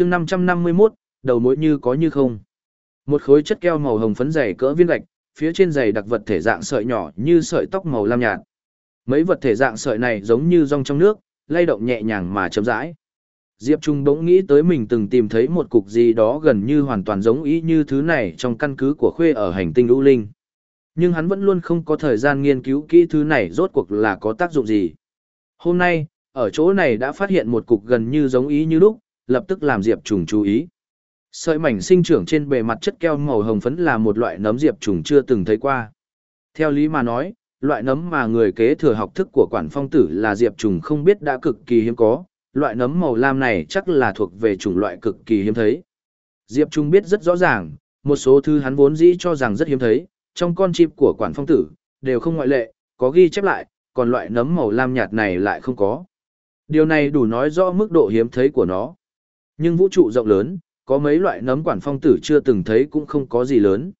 chương 551, đầu mối như có như không. Một khối chất keo màu hồng phấn dày cỡ viên gạch, phía trên dày đặc vật thể dạng sợi nhỏ như sợi tóc màu lam nhạt. Mấy vật thể dạng sợi này giống như rong trong nước, lay động nhẹ nhàng mà chậm rãi. Diệp Trung bỗng nghĩ tới mình từng tìm thấy một cục gì đó gần như hoàn toàn giống ý như thứ này trong căn cứ của khuê ở hành tinh lũ linh. Nhưng hắn vẫn luôn không có thời gian nghiên cứu kỹ thứ này rốt cuộc là có tác dụng gì. Hôm nay, ở chỗ này đã phát hiện một cục gần như giống ý như lúc, lập tức làm Diệp Trùng chú ý. Sợi mảnh sinh trưởng trên bề mặt chất keo màu hồng phấn là một loại nấm Diệp Trùng chưa từng thấy qua. Theo lý mà nói, loại nấm mà người kế thừa học thức của quản phong tử là Diệp Trùng không biết đã cực kỳ hiếm có, loại nấm màu lam này chắc là thuộc về chủng loại cực kỳ hiếm thấy. Diệp Trung biết rất rõ ràng, một số thứ hắn vốn dĩ cho rằng rất hiếm thấy, trong con chip của quản phong tử, đều không ngoại lệ, có ghi chép lại, còn loại nấm màu lam nhạt này lại không có. Điều này đủ nói rõ mức độ hiếm thấy của nó. Nhưng vũ trụ rộng lớn, có mấy loại nấm quản phong tử chưa từng thấy cũng không có gì lớn.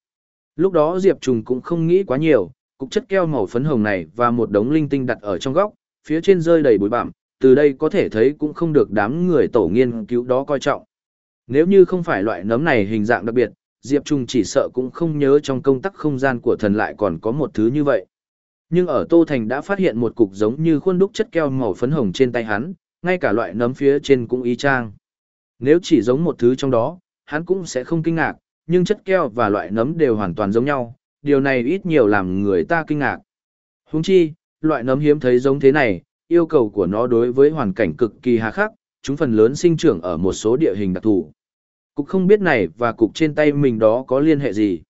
Lúc đó Diệp Trùng cũng không nghĩ quá nhiều, cục chất keo màu phấn hồng này và một đống linh tinh đặt ở trong góc, phía trên rơi đầy bụi bặm, từ đây có thể thấy cũng không được đám người tổ nghiên cứu đó coi trọng. Nếu như không phải loại nấm này hình dạng đặc biệt, Diệp Trung chỉ sợ cũng không nhớ trong công tắc không gian của thần lại còn có một thứ như vậy. Nhưng ở Tô Thành đã phát hiện một cục giống như khuôn đúc chất keo màu phấn hồng trên tay hắn, ngay cả loại nấm phía trên cũng y chang. Nếu chỉ giống một thứ trong đó, hắn cũng sẽ không kinh ngạc, nhưng chất keo và loại nấm đều hoàn toàn giống nhau, điều này ít nhiều làm người ta kinh ngạc. Húng chi, loại nấm hiếm thấy giống thế này, yêu cầu của nó đối với hoàn cảnh cực kỳ hà khắc, chúng phần lớn sinh trưởng ở một số địa hình đặc thù. Cục không biết này và cục trên tay mình đó có liên hệ gì.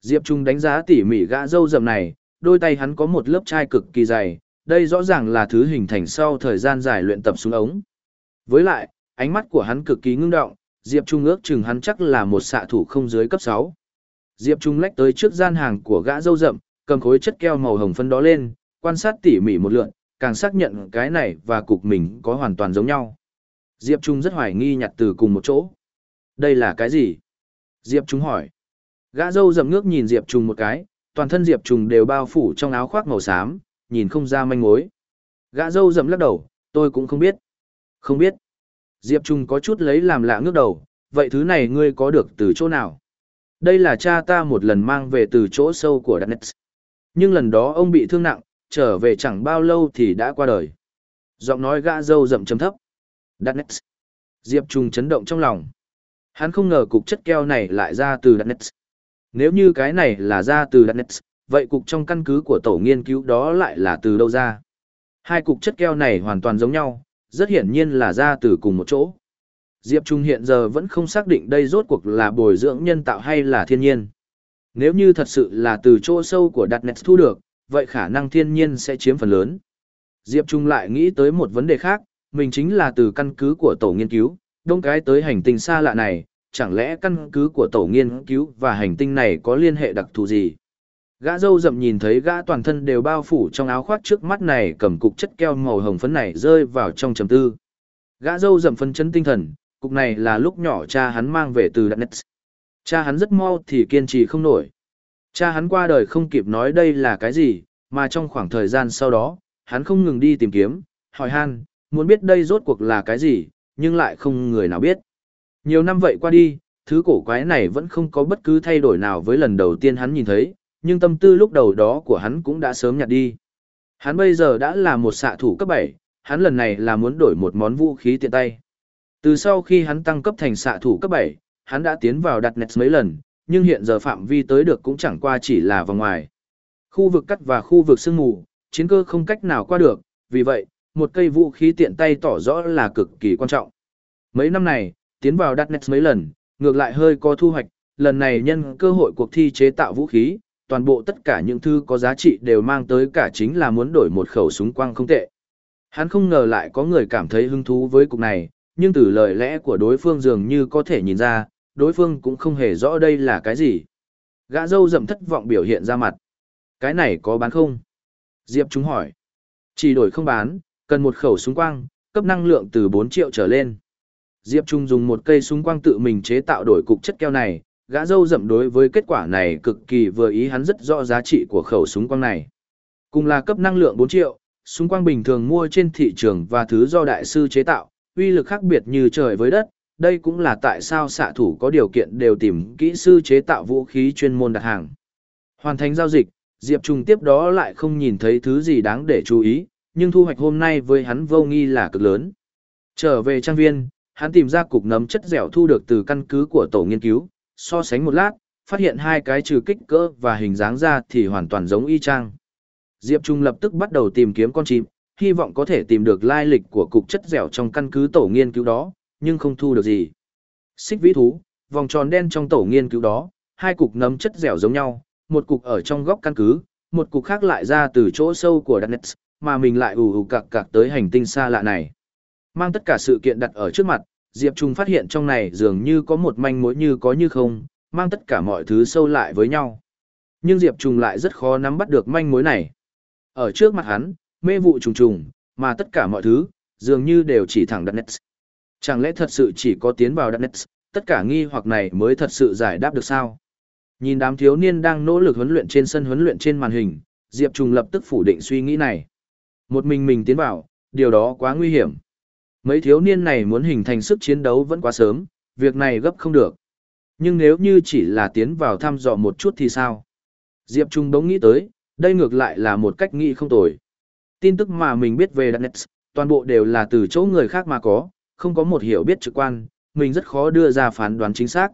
Diệp Trung đánh giá tỉ mỉ gã dâu rậm này, đôi tay hắn có một lớp chai cực kỳ dày, đây rõ ràng là thứ hình thành sau thời gian dài luyện tập xuống ống. Với lại, ánh mắt của hắn cực kỳ ngưng động, Diệp Trung ước chừng hắn chắc là một xạ thủ không dưới cấp 6. Diệp Trung lách tới trước gian hàng của gã dâu rậm, cầm khối chất keo màu hồng phân đó lên, quan sát tỉ mỉ một lượt, càng xác nhận cái này và cục mình có hoàn toàn giống nhau. Diệp Trung rất hoài nghi nhặt từ cùng một chỗ. Đây là cái gì? Diệp Trung hỏi. Gã dâu rậm ngước nhìn Diệp Trung một cái, toàn thân Diệp Trung đều bao phủ trong áo khoác màu xám, nhìn không ra manh mối. Gã dâu rậm lắc đầu, tôi cũng không biết. Không biết. Diệp Trung có chút lấy làm lạ ngước đầu, vậy thứ này ngươi có được từ chỗ nào? Đây là cha ta một lần mang về từ chỗ sâu của Đất Nhưng lần đó ông bị thương nặng, trở về chẳng bao lâu thì đã qua đời. Giọng nói gã dâu rậm chấm thấp. Đất Diệp Trung chấn động trong lòng. Hắn không ngờ cục chất keo này lại ra từ Đất Nếu như cái này là ra từ Đất vậy cục trong căn cứ của tổ nghiên cứu đó lại là từ đâu ra? Hai cục chất keo này hoàn toàn giống nhau, rất hiển nhiên là ra từ cùng một chỗ. Diệp Trung hiện giờ vẫn không xác định đây rốt cuộc là bồi dưỡng nhân tạo hay là thiên nhiên. Nếu như thật sự là từ chỗ sâu của đặt thu được, vậy khả năng thiên nhiên sẽ chiếm phần lớn. Diệp Trung lại nghĩ tới một vấn đề khác, mình chính là từ căn cứ của tổ nghiên cứu, đông cái tới hành tinh xa lạ này, chẳng lẽ căn cứ của tổ nghiên cứu và hành tinh này có liên hệ đặc thù gì? Gã dâu rậm nhìn thấy gã toàn thân đều bao phủ trong áo khoác trước mắt này cầm cục chất keo màu hồng phấn này rơi vào trong trầm tư. Gã dâu rậm phân chấn tinh thần, cục này là lúc nhỏ cha hắn mang về từ Đắk Cha hắn rất mau thì kiên trì không nổi. Cha hắn qua đời không kịp nói đây là cái gì, mà trong khoảng thời gian sau đó, hắn không ngừng đi tìm kiếm, hỏi han, muốn biết đây rốt cuộc là cái gì, nhưng lại không người nào biết. Nhiều năm vậy qua đi, thứ cổ quái này vẫn không có bất cứ thay đổi nào với lần đầu tiên hắn nhìn thấy, nhưng tâm tư lúc đầu đó của hắn cũng đã sớm nhạt đi. Hắn bây giờ đã là một xạ thủ cấp 7, hắn lần này là muốn đổi một món vũ khí tiện tay. Từ sau khi hắn tăng cấp thành xạ thủ cấp 7, hắn đã tiến vào đặt nets mấy lần, nhưng hiện giờ phạm vi tới được cũng chẳng qua chỉ là vòng ngoài. Khu vực cắt và khu vực sương mù, chiến cơ không cách nào qua được, vì vậy, một cây vũ khí tiện tay tỏ rõ là cực kỳ quan trọng. Mấy năm này, tiến vào đặt nets mấy lần, ngược lại hơi có thu hoạch, lần này nhân cơ hội cuộc thi chế tạo vũ khí, toàn bộ tất cả những thứ có giá trị đều mang tới cả chính là muốn đổi một khẩu súng quang không tệ. Hắn không ngờ lại có người cảm thấy hứng thú với cục này, nhưng từ lời lẽ của đối phương dường như có thể nhìn ra, đối phương cũng không hề rõ đây là cái gì. Gã dâu rậm thất vọng biểu hiện ra mặt. Cái này có bán không? Diệp chúng hỏi. Chỉ đổi không bán, cần một khẩu súng quang, cấp năng lượng từ 4 triệu trở lên. Diệp Trung dùng một cây súng quang tự mình chế tạo đổi cục chất keo này, gã dâu rậm đối với kết quả này cực kỳ vừa ý hắn rất rõ giá trị của khẩu súng quang này. Cùng là cấp năng lượng 4 triệu, súng quang bình thường mua trên thị trường và thứ do đại sư chế tạo, uy lực khác biệt như trời với đất, đây cũng là tại sao xạ thủ có điều kiện đều tìm kỹ sư chế tạo vũ khí chuyên môn đặt hàng. Hoàn thành giao dịch, Diệp Trung tiếp đó lại không nhìn thấy thứ gì đáng để chú ý, nhưng thu hoạch hôm nay với hắn vô nghi là cực lớn. Trở về trang viên, hắn tìm ra cục nấm chất dẻo thu được từ căn cứ của tổ nghiên cứu, so sánh một lát, phát hiện hai cái trừ kích cỡ và hình dáng ra thì hoàn toàn giống y chang. Diệp Trung lập tức bắt đầu tìm kiếm con chim, hy vọng có thể tìm được lai lịch của cục chất dẻo trong căn cứ tổ nghiên cứu đó, nhưng không thu được gì. Xích vĩ thú, vòng tròn đen trong tổ nghiên cứu đó, hai cục nấm chất dẻo giống nhau, một cục ở trong góc căn cứ, một cục khác lại ra từ chỗ sâu của Darknet, mà mình lại ù ù cạc cạc tới hành tinh xa lạ này. Mang tất cả sự kiện đặt ở trước mặt, Diệp Trung phát hiện trong này dường như có một manh mối như có như không, mang tất cả mọi thứ sâu lại với nhau. Nhưng Diệp Trung lại rất khó nắm bắt được manh mối này. Ở trước mặt hắn, mê vụ trùng trùng, mà tất cả mọi thứ, dường như đều chỉ thẳng Darknet. Chẳng lẽ thật sự chỉ có tiến vào Darknet, tất cả nghi hoặc này mới thật sự giải đáp được sao? Nhìn đám thiếu niên đang nỗ lực huấn luyện trên sân huấn luyện trên màn hình, Diệp Trung lập tức phủ định suy nghĩ này. Một mình mình tiến vào, điều đó quá nguy hiểm. Mấy thiếu niên này muốn hình thành sức chiến đấu vẫn quá sớm, việc này gấp không được. Nhưng nếu như chỉ là tiến vào thăm dò một chút thì sao? Diệp Trung đống nghĩ tới, đây ngược lại là một cách nghĩ không tồi. Tin tức mà mình biết về Darknet, toàn bộ đều là từ chỗ người khác mà có, không có một hiểu biết trực quan, mình rất khó đưa ra phán đoán chính xác.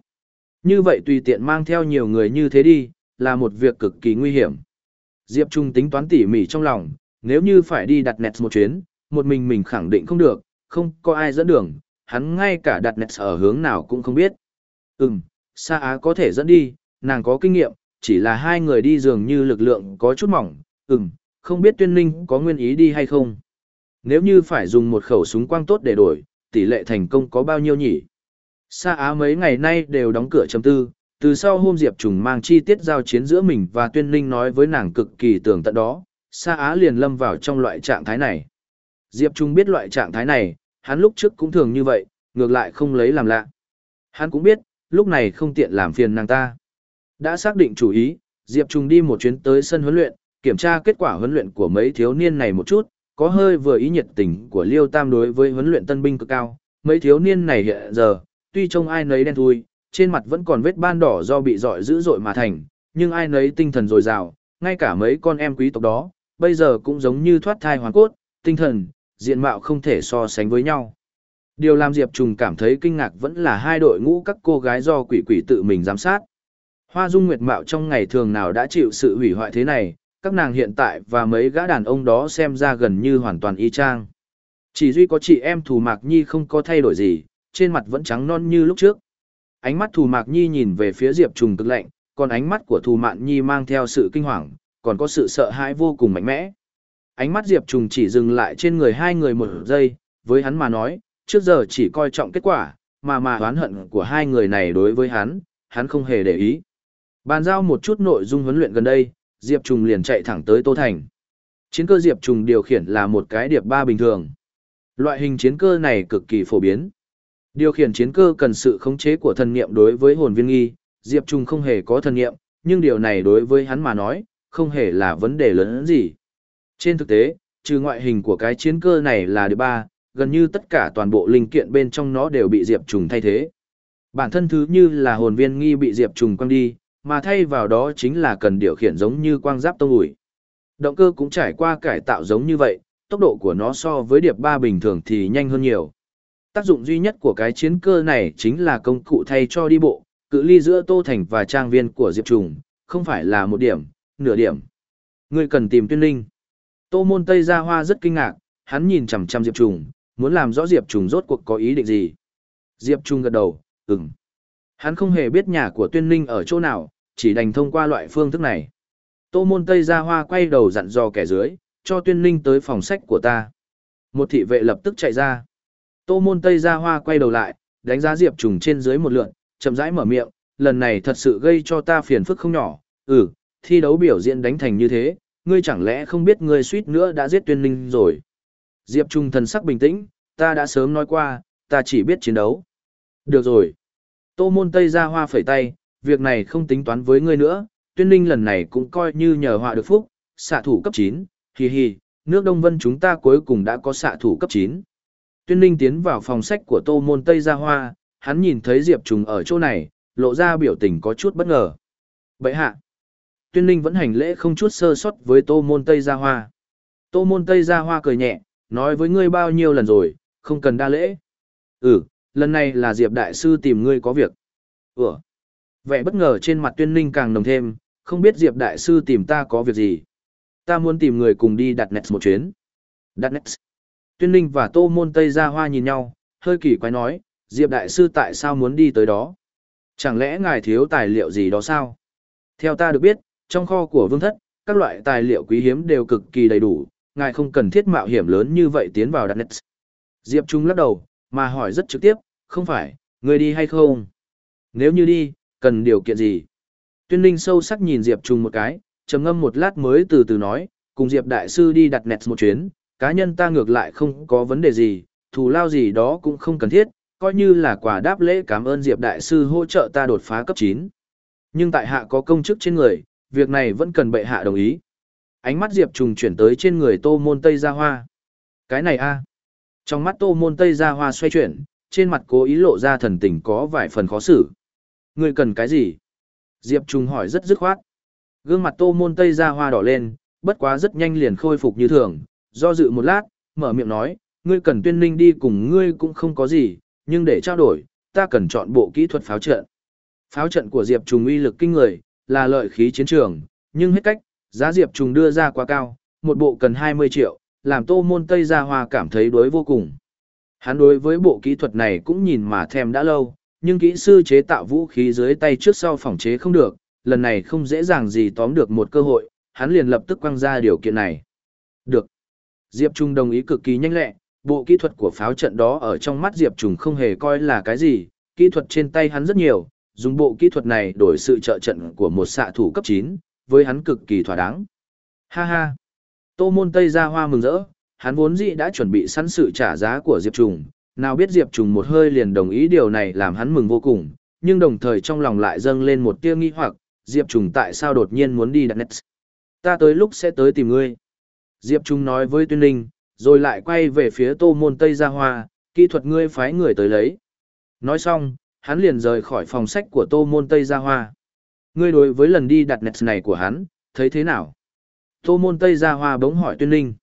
Như vậy tùy tiện mang theo nhiều người như thế đi, là một việc cực kỳ nguy hiểm. Diệp Trung tính toán tỉ mỉ trong lòng, nếu như phải đi đặt nets một chuyến, một mình mình khẳng định không được, không có ai dẫn đường, hắn ngay cả đặt nets ở hướng nào cũng không biết. Ừm, Sa Á có thể dẫn đi, nàng có kinh nghiệm, chỉ là hai người đi dường như lực lượng có chút mỏng, ừm, không biết tuyên ninh có nguyên ý đi hay không. Nếu như phải dùng một khẩu súng quang tốt để đổi, tỷ lệ thành công có bao nhiêu nhỉ? Sa Á mấy ngày nay đều đóng cửa chấm tư, từ sau hôm Diệp Trùng mang chi tiết giao chiến giữa mình và Tuyên Linh nói với nàng cực kỳ tưởng tận đó, Sa Á liền lâm vào trong loại trạng thái này. Diệp Trùng biết loại trạng thái này, hắn lúc trước cũng thường như vậy, ngược lại không lấy làm lạ. Hắn cũng biết, lúc này không tiện làm phiền nàng ta. Đã xác định chủ ý, Diệp Trùng đi một chuyến tới sân huấn luyện, kiểm tra kết quả huấn luyện của mấy thiếu niên này một chút, có hơi vừa ý nhiệt tình của Liêu Tam đối với huấn luyện tân binh cực cao. Mấy thiếu niên này hiện giờ, tuy trông ai nấy đen thui, trên mặt vẫn còn vết ban đỏ do bị dọi dữ dội mà thành, nhưng ai nấy tinh thần dồi dào, ngay cả mấy con em quý tộc đó, bây giờ cũng giống như thoát thai hoàn cốt, tinh thần, diện mạo không thể so sánh với nhau. Điều làm Diệp Trùng cảm thấy kinh ngạc vẫn là hai đội ngũ các cô gái do quỷ quỷ tự mình giám sát. Hoa dung nguyệt mạo trong ngày thường nào đã chịu sự hủy hoại thế này, các nàng hiện tại và mấy gã đàn ông đó xem ra gần như hoàn toàn y chang. Chỉ duy có chị em Thù Mạc Nhi không có thay đổi gì, trên mặt vẫn trắng non như lúc trước. Ánh mắt Thù Mạc Nhi nhìn về phía Diệp Trùng cực lạnh, còn ánh mắt của Thù Mạn Nhi mang theo sự kinh hoàng, còn có sự sợ hãi vô cùng mạnh mẽ. Ánh mắt Diệp Trùng chỉ dừng lại trên người hai người một giây, với hắn mà nói, trước giờ chỉ coi trọng kết quả, mà mà oán hận của hai người này đối với hắn, hắn không hề để ý. Bàn giao một chút nội dung huấn luyện gần đây, Diệp Trùng liền chạy thẳng tới Tô Thành. Chiến cơ Diệp Trùng điều khiển là một cái điệp ba bình thường. Loại hình chiến cơ này cực kỳ phổ biến. Điều khiển chiến cơ cần sự khống chế của thần niệm đối với hồn viên nghi, Diệp Trùng không hề có thần niệm, nhưng điều này đối với hắn mà nói, không hề là vấn đề lớn gì. Trên thực tế, trừ ngoại hình của cái chiến cơ này là địa ba, gần như tất cả toàn bộ linh kiện bên trong nó đều bị Diệp Trùng thay thế. Bản thân thứ như là hồn viên nghi bị Diệp Trùng quăng đi, mà thay vào đó chính là cần điều khiển giống như quang giáp tông ủi. Động cơ cũng trải qua cải tạo giống như vậy, tốc độ của nó so với điệp ba bình thường thì nhanh hơn nhiều. Tác dụng duy nhất của cái chiến cơ này chính là công cụ thay cho đi bộ, cự ly giữa Tô Thành và trang viên của Diệp Trùng, không phải là một điểm, nửa điểm. Người cần tìm tuyên linh. Tô môn Tây Gia Hoa rất kinh ngạc, hắn nhìn chằm chằm Diệp Trùng, muốn làm rõ Diệp Trùng rốt cuộc có ý định gì. Diệp Trùng gật đầu, ừm. Hắn không hề biết nhà của tuyên linh ở chỗ nào, chỉ đành thông qua loại phương thức này. Tô môn Tây Gia Hoa quay đầu dặn dò kẻ dưới, cho tuyên linh tới phòng sách của ta. Một thị vệ lập tức chạy ra. Tô môn Tây Gia Hoa quay đầu lại, đánh giá Diệp Trùng trên dưới một lượn, chậm rãi mở miệng, lần này thật sự gây cho ta phiền phức không nhỏ, ừ, thi đấu biểu diễn đánh thành như thế, ngươi chẳng lẽ không biết ngươi suýt nữa đã giết tuyên ninh rồi. Diệp Trung thần sắc bình tĩnh, ta đã sớm nói qua, ta chỉ biết chiến đấu. Được rồi. Tô môn Tây Gia Hoa phẩy tay, việc này không tính toán với ngươi nữa, tuyên ninh lần này cũng coi như nhờ họa được phúc, xạ thủ cấp 9, hì hì, nước Đông Vân chúng ta cuối cùng đã có xạ thủ cấp 9. Tuyên Ninh tiến vào phòng sách của Tô Môn Tây Gia Hoa, hắn nhìn thấy Diệp Trùng ở chỗ này, lộ ra biểu tình có chút bất ngờ. Bậy hạ, tuyên ninh vẫn hành lễ không chút sơ sót với tô môn Tây Gia Hoa. Tô môn Tây Gia Hoa cười nhẹ, nói với ngươi bao nhiêu lần rồi, không cần đa lễ. Ừ, lần này là Diệp Đại Sư tìm ngươi có việc. Ừ. Vẻ bất ngờ trên mặt tuyên ninh càng nồng thêm, không biết Diệp Đại Sư tìm ta có việc gì. Ta muốn tìm người cùng đi đặt nets một chuyến. Đặt nets. Tuyên ninh và tô môn Tây Gia Hoa nhìn nhau, hơi kỳ quái nói, Diệp Đại Sư tại sao muốn đi tới đó? Chẳng lẽ ngài thiếu tài liệu gì đó sao? Theo ta được biết, trong kho của vương thất, các loại tài liệu quý hiếm đều cực kỳ đầy đủ, ngài không cần thiết mạo hiểm lớn như vậy tiến vào đặt nets. Diệp Trung lắc đầu, mà hỏi rất trực tiếp, không phải, người đi hay không? Nếu như đi, cần điều kiện gì? Tuyên Linh sâu sắc nhìn Diệp Trung một cái, trầm ngâm một lát mới từ từ nói, cùng Diệp Đại Sư đi đặt nets một chuyến, cá nhân ta ngược lại không có vấn đề gì, thù lao gì đó cũng không cần thiết, coi như là quả đáp lễ cảm ơn Diệp Đại Sư hỗ trợ ta đột phá cấp 9. Nhưng tại hạ có công chức trên người, việc này vẫn cần bệ hạ đồng ý. Ánh mắt Diệp Trùng chuyển tới trên người Tô Môn Tây Gia Hoa. Cái này a Trong mắt Tô Môn Tây Gia Hoa xoay chuyển, trên mặt cố ý lộ ra thần tình có vài phần khó xử. Người cần cái gì? Diệp Trùng hỏi rất dứt khoát. Gương mặt Tô Môn Tây Gia Hoa đỏ lên, bất quá rất nhanh liền khôi phục như thường, do dự một lát, mở miệng nói, ngươi cần tuyên Ninh đi cùng ngươi cũng không có gì, nhưng để trao đổi, ta cần chọn bộ kỹ thuật pháo trận. Pháo trận của Diệp Trùng uy lực kinh người, là lợi khí chiến trường, nhưng hết cách, giá Diệp Trùng đưa ra quá cao, một bộ cần 20 triệu, làm tô môn Tây Gia Hoa cảm thấy đối vô cùng. Hắn đối với bộ kỹ thuật này cũng nhìn mà thèm đã lâu, nhưng kỹ sư chế tạo vũ khí dưới tay trước sau phòng chế không được, lần này không dễ dàng gì tóm được một cơ hội, hắn liền lập tức quăng ra điều kiện này. Được. Diệp Trung đồng ý cực kỳ nhanh lẹ, bộ kỹ thuật của pháo trận đó ở trong mắt Diệp Trung không hề coi là cái gì, kỹ thuật trên tay hắn rất nhiều, dùng bộ kỹ thuật này đổi sự trợ trận của một xạ thủ cấp 9, với hắn cực kỳ thỏa đáng. Ha ha! Tô môn Tây ra hoa mừng rỡ, hắn vốn dĩ đã chuẩn bị sẵn sự trả giá của Diệp Trùng, nào biết Diệp Trùng một hơi liền đồng ý điều này làm hắn mừng vô cùng, nhưng đồng thời trong lòng lại dâng lên một tia nghi hoặc, Diệp Trùng tại sao đột nhiên muốn đi đặt nét. Ta tới lúc sẽ tới tìm ngươi. Diệp Trùng nói với Tuyên Linh, rồi lại quay về phía tô môn Tây Gia Hoa, kỹ thuật ngươi phái người tới lấy. Nói xong, hắn liền rời khỏi phòng sách của tô môn Tây Gia Hoa. Ngươi đối với lần đi đặt nets này của hắn, thấy thế nào? Tô môn Tây Gia Hoa bỗng hỏi Tuyên Ninh.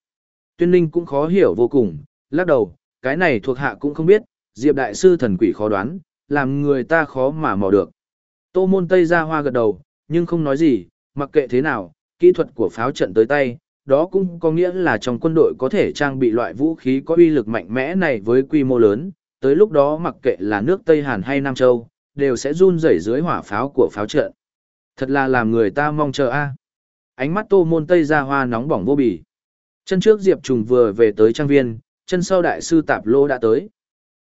Tuyên Ninh cũng khó hiểu vô cùng, lắc đầu, cái này thuộc hạ cũng không biết, Diệp Đại Sư thần quỷ khó đoán, làm người ta khó mà mò được. Tô môn Tây Gia Hoa gật đầu, nhưng không nói gì, mặc kệ thế nào, kỹ thuật của pháo trận tới tay, đó cũng có nghĩa là trong quân đội có thể trang bị loại vũ khí có uy lực mạnh mẽ này với quy mô lớn, tới lúc đó mặc kệ là nước Tây Hàn hay Nam Châu, đều sẽ run rẩy dưới hỏa pháo của pháo trận. Thật là làm người ta mong chờ a. Ánh mắt Tô Môn Tây ra hoa nóng bỏng vô bì. Chân trước Diệp Trùng vừa về tới trang viên, chân sau đại sư Tạp Lỗ đã tới.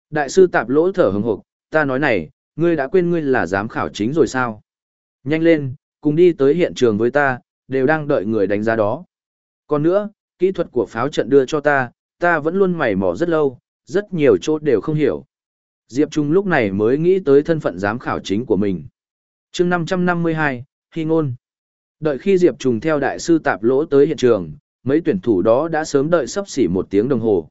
Đại sư Tạp Lỗ thở hừng hực, ta nói này, ngươi đã quên ngươi là giám khảo chính rồi sao? Nhanh lên, cùng đi tới hiện trường với ta, đều đang đợi người đánh giá đó. Còn nữa, kỹ thuật của pháo trận đưa cho ta, ta vẫn luôn mày mò rất lâu, rất nhiều chỗ đều không hiểu. Diệp Trung lúc này mới nghĩ tới thân phận giám khảo chính của mình. chương 552, Hy Ngôn. Đợi khi Diệp Trung theo đại sư tạp lỗ tới hiện trường, mấy tuyển thủ đó đã sớm đợi sắp xỉ một tiếng đồng hồ.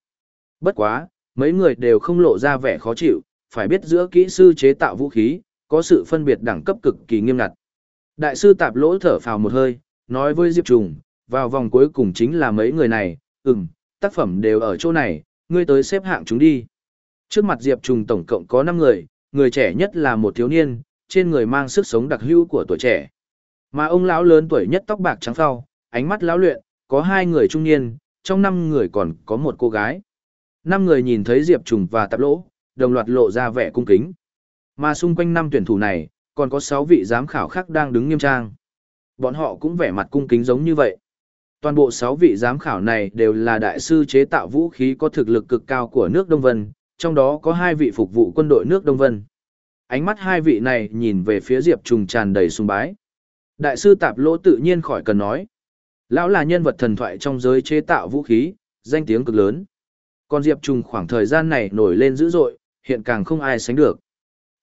Bất quá, mấy người đều không lộ ra vẻ khó chịu, phải biết giữa kỹ sư chế tạo vũ khí, có sự phân biệt đẳng cấp cực kỳ nghiêm ngặt. Đại sư tạp lỗ thở phào một hơi, nói với Diệp Trung, vào vòng cuối cùng chính là mấy người này, ừm, tác phẩm đều ở chỗ này, ngươi tới xếp hạng chúng đi. Trước mặt Diệp Trùng tổng cộng có 5 người, người trẻ nhất là một thiếu niên, trên người mang sức sống đặc hữu của tuổi trẻ. Mà ông lão lớn tuổi nhất tóc bạc trắng phao, ánh mắt lão luyện, có hai người trung niên, trong 5 người còn có một cô gái. 5 người nhìn thấy Diệp Trùng và Tạp Lỗ, đồng loạt lộ ra vẻ cung kính. Mà xung quanh năm tuyển thủ này, còn có 6 vị giám khảo khác đang đứng nghiêm trang. Bọn họ cũng vẻ mặt cung kính giống như vậy. Toàn bộ 6 vị giám khảo này đều là đại sư chế tạo vũ khí có thực lực cực cao của nước Đông Vân, trong đó có hai vị phục vụ quân đội nước Đông Vân. Ánh mắt hai vị này nhìn về phía Diệp Trùng tràn đầy sùng bái. Đại sư Tạp Lỗ tự nhiên khỏi cần nói. Lão là nhân vật thần thoại trong giới chế tạo vũ khí, danh tiếng cực lớn. Còn Diệp Trùng khoảng thời gian này nổi lên dữ dội, hiện càng không ai sánh được.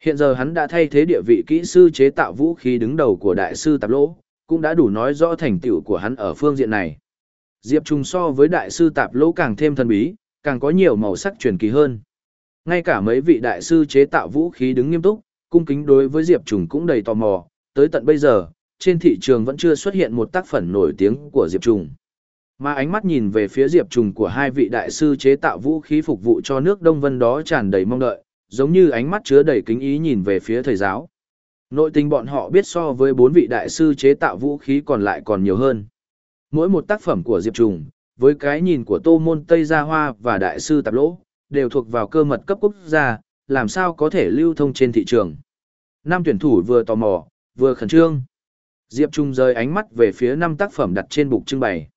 Hiện giờ hắn đã thay thế địa vị kỹ sư chế tạo vũ khí đứng đầu của đại sư Tạp Lỗ, cũng đã đủ nói rõ thành tựu của hắn ở phương diện này. Diệp Trung so với đại sư Tạp Lỗ càng thêm thần bí, càng có nhiều màu sắc truyền kỳ hơn. Ngay cả mấy vị đại sư chế tạo vũ khí đứng nghiêm túc, cung kính đối với Diệp Trùng cũng đầy tò mò, tới tận bây giờ, trên thị trường vẫn chưa xuất hiện một tác phẩm nổi tiếng của Diệp Trùng. Mà ánh mắt nhìn về phía Diệp Trùng của hai vị đại sư chế tạo vũ khí phục vụ cho nước Đông Vân đó tràn đầy mong đợi, giống như ánh mắt chứa đầy kính ý nhìn về phía thầy giáo. Nội tình bọn họ biết so với bốn vị đại sư chế tạo vũ khí còn lại còn nhiều hơn. Mỗi một tác phẩm của Diệp Trùng, với cái nhìn của Tô Môn Tây Gia Hoa và đại sư Tạp Lỗ, đều thuộc vào cơ mật cấp quốc gia, làm sao có thể lưu thông trên thị trường. Nam tuyển thủ vừa tò mò, vừa khẩn trương. Diệp Trung rời ánh mắt về phía năm tác phẩm đặt trên bục trưng bày.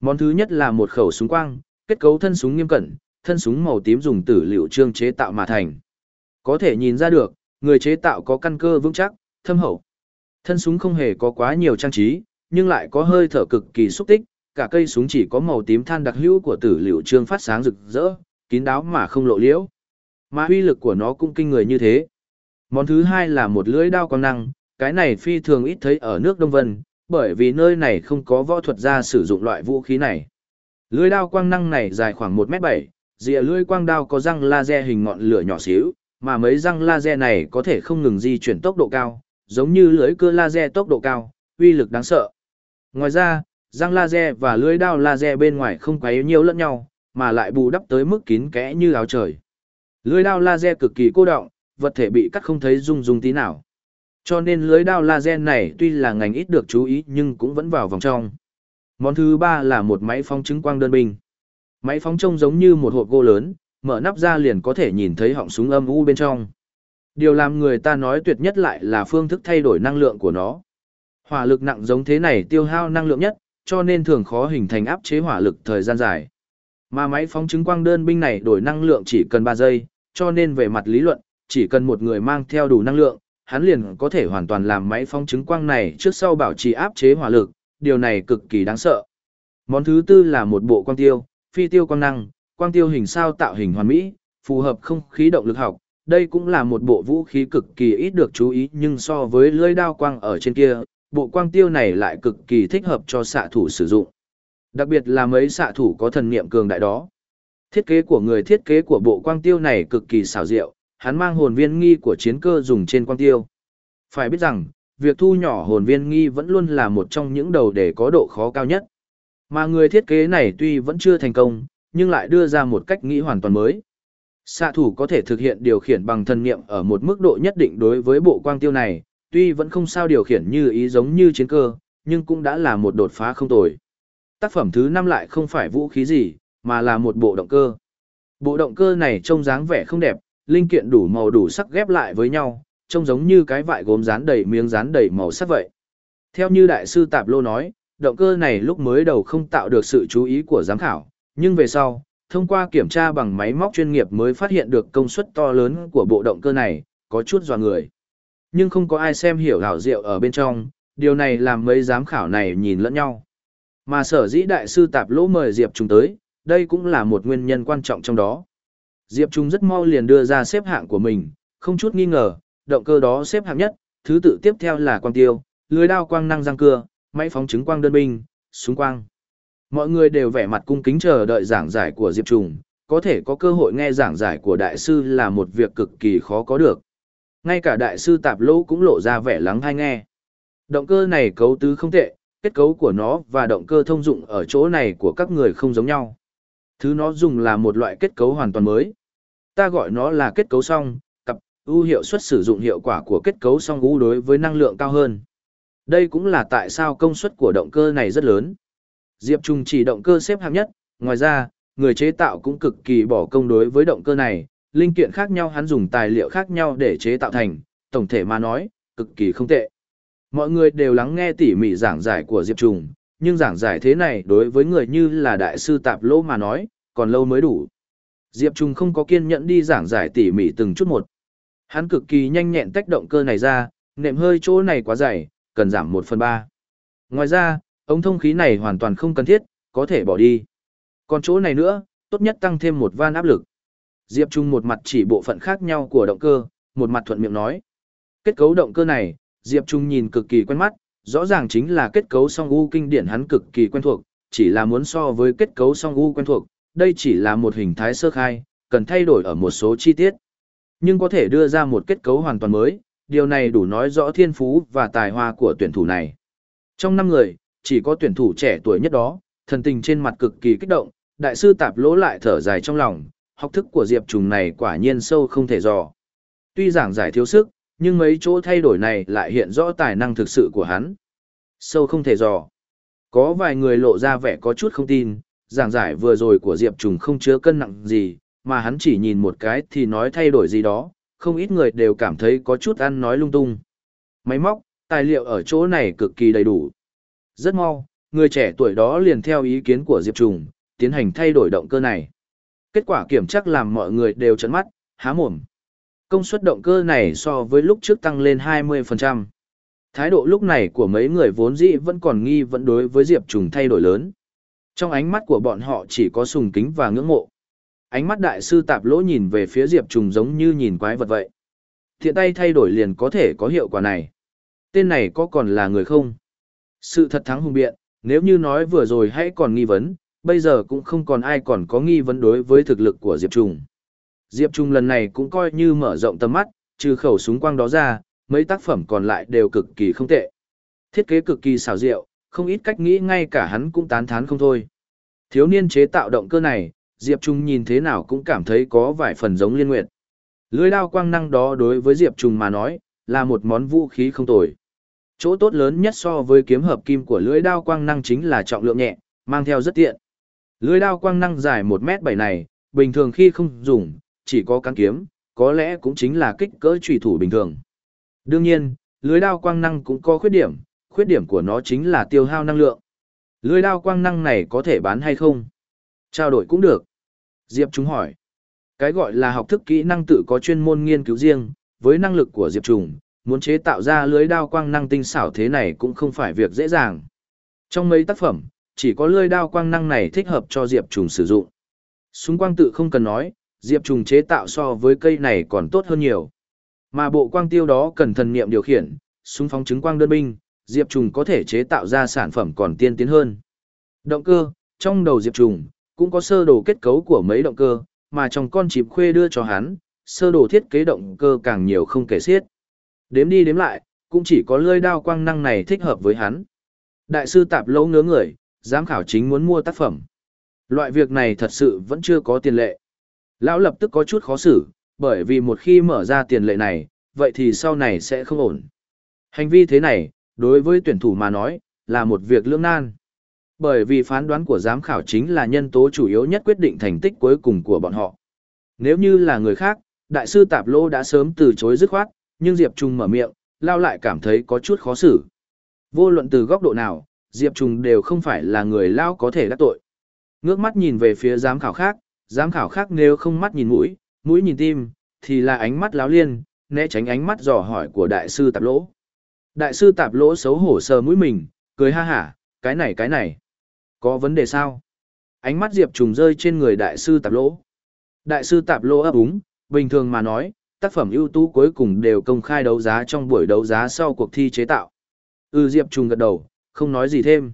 Món thứ nhất là một khẩu súng quang, kết cấu thân súng nghiêm cẩn, thân súng màu tím dùng tử liệu trương chế tạo mà thành. Có thể nhìn ra được, người chế tạo có căn cơ vững chắc, thâm hậu. Thân súng không hề có quá nhiều trang trí, nhưng lại có hơi thở cực kỳ xúc tích, cả cây súng chỉ có màu tím than đặc hữu của tử liệu trương phát sáng rực rỡ, kín đáo mà không lộ liễu. Mà uy lực của nó cũng kinh người như thế. Món thứ hai là một lưỡi đao quang năng, cái này phi thường ít thấy ở nước Đông Vân, bởi vì nơi này không có võ thuật gia sử dụng loại vũ khí này. Lưỡi đao quang năng này dài khoảng 1m7, rìa lưỡi quang đao có răng laser hình ngọn lửa nhỏ xíu, mà mấy răng laser này có thể không ngừng di chuyển tốc độ cao, giống như lưới cưa laser tốc độ cao, uy lực đáng sợ. Ngoài ra, răng laser và lưới đao laser bên ngoài không quá yếu nhiều lẫn nhau, mà lại bù đắp tới mức kín kẽ như áo trời. Lưới đao laser cực kỳ cô động, vật thể bị cắt không thấy rung rung tí nào. Cho nên lưới đao laser này tuy là ngành ít được chú ý nhưng cũng vẫn vào vòng trong. Món thứ ba là một máy phóng chứng quang đơn binh. Máy phóng trông giống như một hộp gỗ lớn, mở nắp ra liền có thể nhìn thấy họng súng âm u bên trong. Điều làm người ta nói tuyệt nhất lại là phương thức thay đổi năng lượng của nó. Hỏa lực nặng giống thế này tiêu hao năng lượng nhất, cho nên thường khó hình thành áp chế hỏa lực thời gian dài. Mà máy phóng chứng quang đơn binh này đổi năng lượng chỉ cần 3 giây, cho nên về mặt lý luận, chỉ cần một người mang theo đủ năng lượng, hắn liền có thể hoàn toàn làm máy phóng chứng quang này trước sau bảo trì áp chế hỏa lực, điều này cực kỳ đáng sợ. Món thứ tư là một bộ quang tiêu, phi tiêu quang năng, quang tiêu hình sao tạo hình hoàn mỹ, phù hợp không khí động lực học. Đây cũng là một bộ vũ khí cực kỳ ít được chú ý nhưng so với lưỡi đao quang ở trên kia, bộ quang tiêu này lại cực kỳ thích hợp cho xạ thủ sử dụng. Đặc biệt là mấy xạ thủ có thần niệm cường đại đó. Thiết kế của người thiết kế của bộ quang tiêu này cực kỳ xảo diệu, hắn mang hồn viên nghi của chiến cơ dùng trên quang tiêu. Phải biết rằng, việc thu nhỏ hồn viên nghi vẫn luôn là một trong những đầu để có độ khó cao nhất. Mà người thiết kế này tuy vẫn chưa thành công, nhưng lại đưa ra một cách nghĩ hoàn toàn mới. Xạ thủ có thể thực hiện điều khiển bằng thần niệm ở một mức độ nhất định đối với bộ quang tiêu này, tuy vẫn không sao điều khiển như ý giống như chiến cơ, nhưng cũng đã là một đột phá không tồi. Tác phẩm thứ năm lại không phải vũ khí gì, mà là một bộ động cơ. Bộ động cơ này trông dáng vẻ không đẹp, linh kiện đủ màu đủ sắc ghép lại với nhau, trông giống như cái vại gốm dán đầy miếng dán đầy màu sắc vậy. Theo như đại sư Tạp Lô nói, động cơ này lúc mới đầu không tạo được sự chú ý của giám khảo, nhưng về sau, thông qua kiểm tra bằng máy móc chuyên nghiệp mới phát hiện được công suất to lớn của bộ động cơ này, có chút dò người. Nhưng không có ai xem hiểu hảo diệu ở bên trong, điều này làm mấy giám khảo này nhìn lẫn nhau. Mà sở dĩ đại sư Tạp Lỗ mời Diệp Trung tới, đây cũng là một nguyên nhân quan trọng trong đó. Diệp Trung rất mau liền đưa ra xếp hạng của mình, không chút nghi ngờ, động cơ đó xếp hạng nhất, thứ tự tiếp theo là quang tiêu, lưới đao quang năng răng cưa, máy phóng trứng quang đơn binh, súng quang. Mọi người đều vẻ mặt cung kính chờ đợi giảng giải của Diệp Trung, có thể có cơ hội nghe giảng giải của đại sư là một việc cực kỳ khó có được. Ngay cả đại sư Tạp Lỗ cũng lộ ra vẻ lắng hay nghe. Động cơ này cấu tứ không tệ, kết cấu của nó và động cơ thông dụng ở chỗ này của các người không giống nhau. Thứ nó dùng là một loại kết cấu hoàn toàn mới. Ta gọi nó là kết cấu song, cặp, ưu hiệu suất sử dụng hiệu quả của kết cấu song ưu đối với năng lượng cao hơn. Đây cũng là tại sao công suất của động cơ này rất lớn. Diệp Trung chỉ động cơ xếp hạng nhất, ngoài ra, người chế tạo cũng cực kỳ bỏ công đối với động cơ này, linh kiện khác nhau hắn dùng tài liệu khác nhau để chế tạo thành, tổng thể mà nói, cực kỳ không tệ. Mọi người đều lắng nghe tỉ mỉ giảng giải của Diệp Trung, nhưng giảng giải thế này đối với người như là đại sư tạp lỗ mà nói, còn lâu mới đủ. Diệp Trung không có kiên nhẫn đi giảng giải tỉ mỉ từng chút một. Hắn cực kỳ nhanh nhẹn tách động cơ này ra, nệm hơi chỗ này quá dày, cần giảm 1 phần 3. Ngoài ra, ống thông khí này hoàn toàn không cần thiết, có thể bỏ đi. Còn chỗ này nữa, tốt nhất tăng thêm một van áp lực. Diệp Trung một mặt chỉ bộ phận khác nhau của động cơ, một mặt thuận miệng nói. Kết cấu động cơ này, Diệp Trung nhìn cực kỳ quen mắt, rõ ràng chính là kết cấu song u kinh điển hắn cực kỳ quen thuộc, chỉ là muốn so với kết cấu song u quen thuộc, đây chỉ là một hình thái sơ khai, cần thay đổi ở một số chi tiết. Nhưng có thể đưa ra một kết cấu hoàn toàn mới, điều này đủ nói rõ thiên phú và tài hoa của tuyển thủ này. Trong năm người, chỉ có tuyển thủ trẻ tuổi nhất đó, thần tình trên mặt cực kỳ kích động, đại sư tạp lỗ lại thở dài trong lòng, học thức của Diệp Trùng này quả nhiên sâu không thể dò. Tuy giảng giải thiếu sức, nhưng mấy chỗ thay đổi này lại hiện rõ tài năng thực sự của hắn. Sâu không thể dò. Có vài người lộ ra vẻ có chút không tin, giảng giải vừa rồi của Diệp Trùng không chứa cân nặng gì, mà hắn chỉ nhìn một cái thì nói thay đổi gì đó, không ít người đều cảm thấy có chút ăn nói lung tung. Máy móc, tài liệu ở chỗ này cực kỳ đầy đủ. Rất mau, người trẻ tuổi đó liền theo ý kiến của Diệp Trùng, tiến hành thay đổi động cơ này. Kết quả kiểm tra làm mọi người đều trấn mắt, há mồm. Công suất động cơ này so với lúc trước tăng lên 20%. Thái độ lúc này của mấy người vốn dĩ vẫn còn nghi vẫn đối với Diệp Trùng thay đổi lớn. Trong ánh mắt của bọn họ chỉ có sùng kính và ngưỡng mộ. Ánh mắt đại sư tạp lỗ nhìn về phía Diệp Trùng giống như nhìn quái vật vậy. Thiện tay thay đổi liền có thể có hiệu quả này. Tên này có còn là người không? Sự thật thắng hùng biện, nếu như nói vừa rồi hãy còn nghi vấn, bây giờ cũng không còn ai còn có nghi vấn đối với thực lực của Diệp Trung. Diệp Trung lần này cũng coi như mở rộng tầm mắt, trừ khẩu súng quang đó ra, mấy tác phẩm còn lại đều cực kỳ không tệ. Thiết kế cực kỳ xảo diệu, không ít cách nghĩ ngay cả hắn cũng tán thán không thôi. Thiếu niên chế tạo động cơ này, Diệp Trung nhìn thế nào cũng cảm thấy có vài phần giống liên nguyệt. Lưới đao quang năng đó đối với Diệp Trung mà nói, là một món vũ khí không tồi. Chỗ tốt lớn nhất so với kiếm hợp kim của lưỡi đao quang năng chính là trọng lượng nhẹ, mang theo rất tiện. Lưỡi đao quang năng dài 1m7 này, bình thường khi không dùng, chỉ có cán kiếm, có lẽ cũng chính là kích cỡ trùy thủ bình thường. Đương nhiên, lưới đao quang năng cũng có khuyết điểm, khuyết điểm của nó chính là tiêu hao năng lượng. Lưới đao quang năng này có thể bán hay không? Trao đổi cũng được. Diệp Trung hỏi. Cái gọi là học thức kỹ năng tự có chuyên môn nghiên cứu riêng, với năng lực của Diệp Trung, muốn chế tạo ra lưới đao quang năng tinh xảo thế này cũng không phải việc dễ dàng. Trong mấy tác phẩm, chỉ có lưới đao quang năng này thích hợp cho Diệp Trùng sử dụng. Súng quang tự không cần nói, Diệp Trùng chế tạo so với cây này còn tốt hơn nhiều. Mà bộ quang tiêu đó cần thần niệm điều khiển, súng phóng chứng quang đơn binh, Diệp Trùng có thể chế tạo ra sản phẩm còn tiên tiến hơn. Động cơ, trong đầu Diệp Trùng, cũng có sơ đồ kết cấu của mấy động cơ, mà trong con chịp khuê đưa cho hắn, sơ đồ thiết kế động cơ càng nhiều không kể xiết. Đếm đi đếm lại, cũng chỉ có lưỡi đao quang năng này thích hợp với hắn. Đại sư tạp lỗ ngớ người, giám khảo chính muốn mua tác phẩm. Loại việc này thật sự vẫn chưa có tiền lệ. Lão lập tức có chút khó xử, bởi vì một khi mở ra tiền lệ này, vậy thì sau này sẽ không ổn. Hành vi thế này, đối với tuyển thủ mà nói, là một việc lưỡng nan. Bởi vì phán đoán của giám khảo chính là nhân tố chủ yếu nhất quyết định thành tích cuối cùng của bọn họ. Nếu như là người khác, đại sư Tạp Lô đã sớm từ chối dứt khoát, nhưng Diệp Trung mở miệng, Lao lại cảm thấy có chút khó xử. Vô luận từ góc độ nào, Diệp Trung đều không phải là người Lao có thể đắc tội. Ngước mắt nhìn về phía giám khảo khác, giám khảo khác nếu không mắt nhìn mũi, mũi nhìn tim, thì là ánh mắt láo liên, né tránh ánh mắt dò hỏi của đại sư tạp lỗ. Đại sư tạp lỗ xấu hổ sờ mũi mình, cười ha hả, cái này cái này. Có vấn đề sao? Ánh mắt Diệp Trùng rơi trên người đại sư tạp lỗ. Đại sư tạp lỗ ấp úng, bình thường mà nói, tác phẩm ưu tú cuối cùng đều công khai đấu giá trong buổi đấu giá sau cuộc thi chế tạo. Ừ Diệp Trùng gật đầu, không nói gì thêm.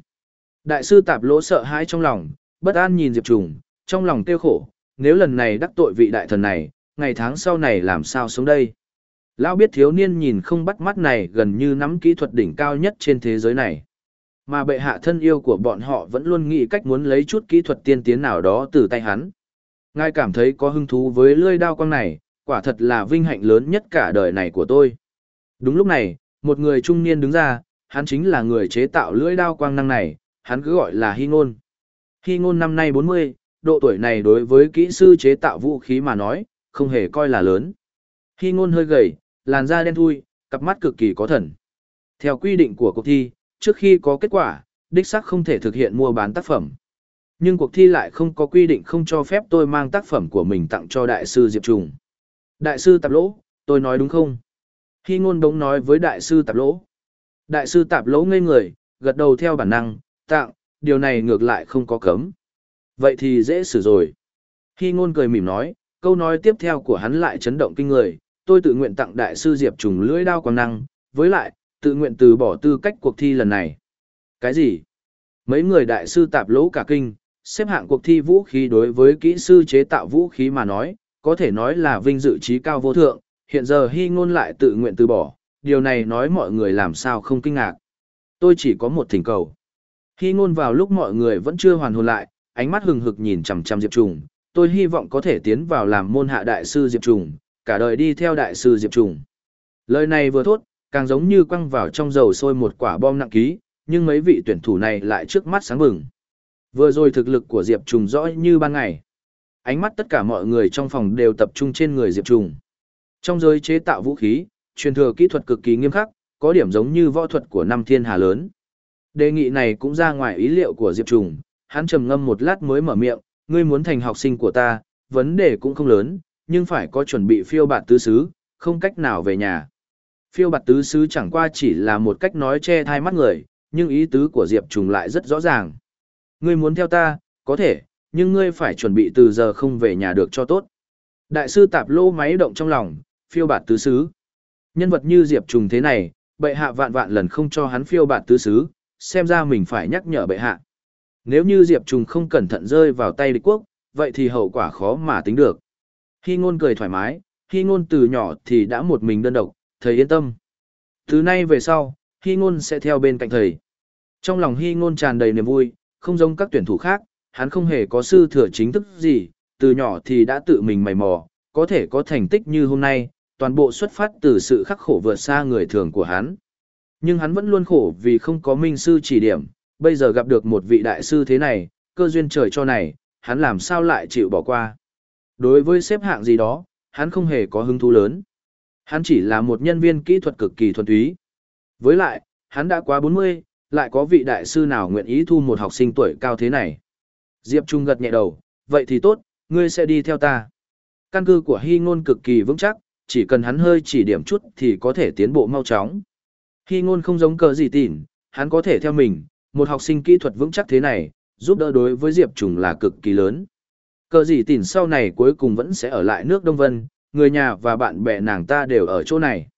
Đại sư tạp lỗ sợ hãi trong lòng, bất an nhìn Diệp Trùng, trong lòng tiêu khổ, nếu lần này đắc tội vị đại thần này, ngày tháng sau này làm sao sống đây. Lão biết thiếu niên nhìn không bắt mắt này gần như nắm kỹ thuật đỉnh cao nhất trên thế giới này. Mà bệ hạ thân yêu của bọn họ vẫn luôn nghĩ cách muốn lấy chút kỹ thuật tiên tiến nào đó từ tay hắn. Ngài cảm thấy có hứng thú với lưỡi đao quang này, quả thật là vinh hạnh lớn nhất cả đời này của tôi. Đúng lúc này, một người trung niên đứng ra, hắn chính là người chế tạo lưỡi đao quang năng này, hắn cứ gọi là Hy Ngôn. Hy Ngôn năm nay 40, độ tuổi này đối với kỹ sư chế tạo vũ khí mà nói, không hề coi là lớn. Hy ngôn hơi gầy, làn da đen thui, cặp mắt cực kỳ có thần. Theo quy định của cuộc thi, trước khi có kết quả, đích xác không thể thực hiện mua bán tác phẩm. Nhưng cuộc thi lại không có quy định không cho phép tôi mang tác phẩm của mình tặng cho đại sư Diệp Trùng. Đại sư Tạp Lỗ, tôi nói đúng không? Hy ngôn đống nói với đại sư Tạp Lỗ. Đại sư Tạp Lỗ ngây người, gật đầu theo bản năng, tặng, điều này ngược lại không có cấm. Vậy thì dễ xử rồi. Hy ngôn cười mỉm nói, câu nói tiếp theo của hắn lại chấn động kinh người, tôi tự nguyện tặng đại sư Diệp trùng lưỡi đao quang năng, với lại, tự nguyện từ bỏ tư cách cuộc thi lần này. Cái gì? Mấy người đại sư tạp lỗ cả kinh, xếp hạng cuộc thi vũ khí đối với kỹ sư chế tạo vũ khí mà nói, có thể nói là vinh dự trí cao vô thượng, hiện giờ hy ngôn lại tự nguyện từ bỏ, điều này nói mọi người làm sao không kinh ngạc. Tôi chỉ có một thỉnh cầu. Hy ngôn vào lúc mọi người vẫn chưa hoàn hồn lại, ánh mắt hừng hực nhìn chằm chằm Diệp Trùng, tôi hy vọng có thể tiến vào làm môn hạ đại sư Diệp Trùng, cả đời đi theo đại sư Diệp Trùng. Lời này vừa thốt, càng giống như quăng vào trong dầu sôi một quả bom nặng ký, nhưng mấy vị tuyển thủ này lại trước mắt sáng bừng. Vừa rồi thực lực của Diệp Trùng rõ như ban ngày. Ánh mắt tất cả mọi người trong phòng đều tập trung trên người Diệp Trùng. Trong giới chế tạo vũ khí, truyền thừa kỹ thuật cực kỳ nghiêm khắc, có điểm giống như võ thuật của năm thiên hà lớn. Đề nghị này cũng ra ngoài ý liệu của Diệp Trùng, hắn trầm ngâm một lát mới mở miệng, ngươi muốn thành học sinh của ta, vấn đề cũng không lớn, nhưng phải có chuẩn bị phiêu bạt tứ xứ, không cách nào về nhà. Phiêu bạt tứ xứ chẳng qua chỉ là một cách nói che thai mắt người, nhưng ý tứ của Diệp Trùng lại rất rõ ràng. Ngươi muốn theo ta, có thể, nhưng ngươi phải chuẩn bị từ giờ không về nhà được cho tốt. Đại sư tạp lô máy động trong lòng, phiêu bạt tứ xứ. Nhân vật như Diệp Trùng thế này, bệ hạ vạn vạn lần không cho hắn phiêu bạt tứ xứ, xem ra mình phải nhắc nhở bệ hạ. Nếu như Diệp Trùng không cẩn thận rơi vào tay địch quốc, vậy thì hậu quả khó mà tính được. Khi ngôn cười thoải mái, khi ngôn từ nhỏ thì đã một mình đơn độc, thầy yên tâm. Từ nay về sau, khi ngôn sẽ theo bên cạnh thầy. Trong lòng Hy ngôn tràn đầy niềm vui, không giống các tuyển thủ khác, hắn không hề có sư thừa chính thức gì, từ nhỏ thì đã tự mình mày mò, có thể có thành tích như hôm nay, toàn bộ xuất phát từ sự khắc khổ vượt xa người thường của hắn. Nhưng hắn vẫn luôn khổ vì không có minh sư chỉ điểm, bây giờ gặp được một vị đại sư thế này, cơ duyên trời cho này, hắn làm sao lại chịu bỏ qua. Đối với xếp hạng gì đó, hắn không hề có hứng thú lớn. Hắn chỉ là một nhân viên kỹ thuật cực kỳ thuần túy. Với lại, hắn đã quá 40, lại có vị đại sư nào nguyện ý thu một học sinh tuổi cao thế này. Diệp Trung gật nhẹ đầu, vậy thì tốt, ngươi sẽ đi theo ta. Căn cứ của Hy Ngôn cực kỳ vững chắc, chỉ cần hắn hơi chỉ điểm chút thì có thể tiến bộ mau chóng. Hy Ngôn không giống cờ gì tỉn, hắn có thể theo mình, một học sinh kỹ thuật vững chắc thế này, giúp đỡ đối với Diệp Trung là cực kỳ lớn. Cờ gì tỉn sau này cuối cùng vẫn sẽ ở lại nước Đông Vân, người nhà và bạn bè nàng ta đều ở chỗ này.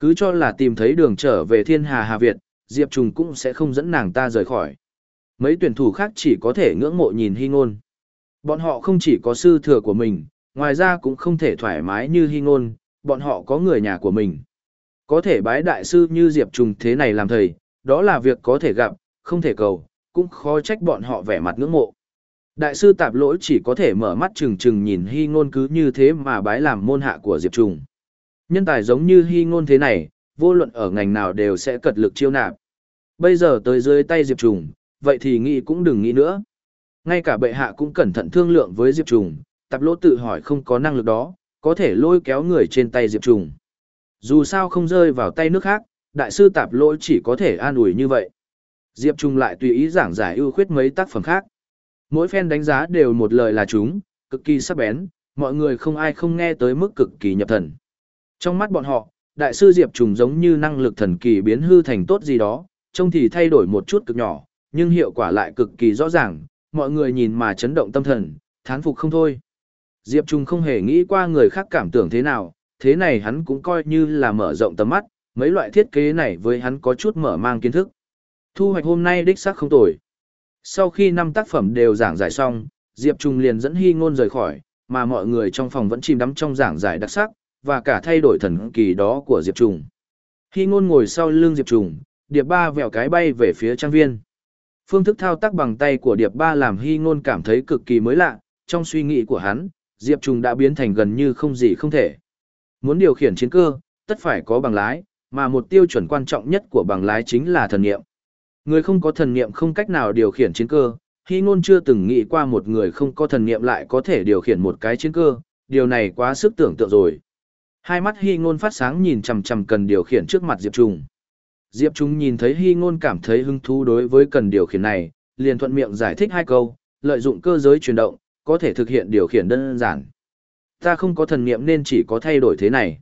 Cứ cho là tìm thấy đường trở về thiên hà Hà Việt, Diệp Trung cũng sẽ không dẫn nàng ta rời khỏi. Mấy tuyển thủ khác chỉ có thể ngưỡng mộ nhìn hy ngôn. Bọn họ không chỉ có sư thừa của mình, ngoài ra cũng không thể thoải mái như hy ngôn, bọn họ có người nhà của mình. Có thể bái đại sư như Diệp Trùng thế này làm thầy, đó là việc có thể gặp, không thể cầu, cũng khó trách bọn họ vẻ mặt ngưỡng mộ. Đại sư tạp lỗi chỉ có thể mở mắt trừng trừng nhìn hy ngôn cứ như thế mà bái làm môn hạ của Diệp Trùng. Nhân tài giống như hy ngôn thế này, vô luận ở ngành nào đều sẽ cật lực chiêu nạp. Bây giờ tới dưới tay Diệp Trùng, vậy thì nghĩ cũng đừng nghĩ nữa. Ngay cả bệ hạ cũng cẩn thận thương lượng với Diệp Trùng, tạp lỗ tự hỏi không có năng lực đó, có thể lôi kéo người trên tay Diệp Trùng. Dù sao không rơi vào tay nước khác, đại sư tạp lỗ chỉ có thể an ủi như vậy. Diệp Trùng lại tùy ý giảng giải ưu khuyết mấy tác phẩm khác. Mỗi phen đánh giá đều một lời là chúng, cực kỳ sắc bén, mọi người không ai không nghe tới mức cực kỳ nhập thần. Trong mắt bọn họ, đại sư Diệp Trùng giống như năng lực thần kỳ biến hư thành tốt gì đó, trông thì thay đổi một chút cực nhỏ, nhưng hiệu quả lại cực kỳ rõ ràng, mọi người nhìn mà chấn động tâm thần, thán phục không thôi. Diệp Trung không hề nghĩ qua người khác cảm tưởng thế nào, thế này hắn cũng coi như là mở rộng tầm mắt, mấy loại thiết kế này với hắn có chút mở mang kiến thức. Thu hoạch hôm nay đích xác không tồi. Sau khi năm tác phẩm đều giảng giải xong, Diệp Trung liền dẫn Hy Ngôn rời khỏi, mà mọi người trong phòng vẫn chìm đắm trong giảng giải đặc sắc, và cả thay đổi thần kỳ đó của Diệp Trung. Hy Ngôn ngồi sau lưng Diệp Trung, điệp ba vèo cái bay về phía trang viên. Phương thức thao tác bằng tay của Điệp Ba làm Hy Ngôn cảm thấy cực kỳ mới lạ, trong suy nghĩ của hắn, Diệp Trùng đã biến thành gần như không gì không thể. Muốn điều khiển chiến cơ, tất phải có bằng lái, mà một tiêu chuẩn quan trọng nhất của bằng lái chính là thần niệm. Người không có thần niệm không cách nào điều khiển chiến cơ, Hy Ngôn chưa từng nghĩ qua một người không có thần niệm lại có thể điều khiển một cái chiến cơ, điều này quá sức tưởng tượng rồi. Hai mắt Hy Ngôn phát sáng nhìn chằm chằm cần điều khiển trước mặt Diệp Trùng. Diệp Trung nhìn thấy Hy Ngôn cảm thấy hứng thú đối với cần điều khiển này, liền thuận miệng giải thích hai câu, lợi dụng cơ giới chuyển động, có thể thực hiện điều khiển đơn giản. Ta không có thần niệm nên chỉ có thay đổi thế này.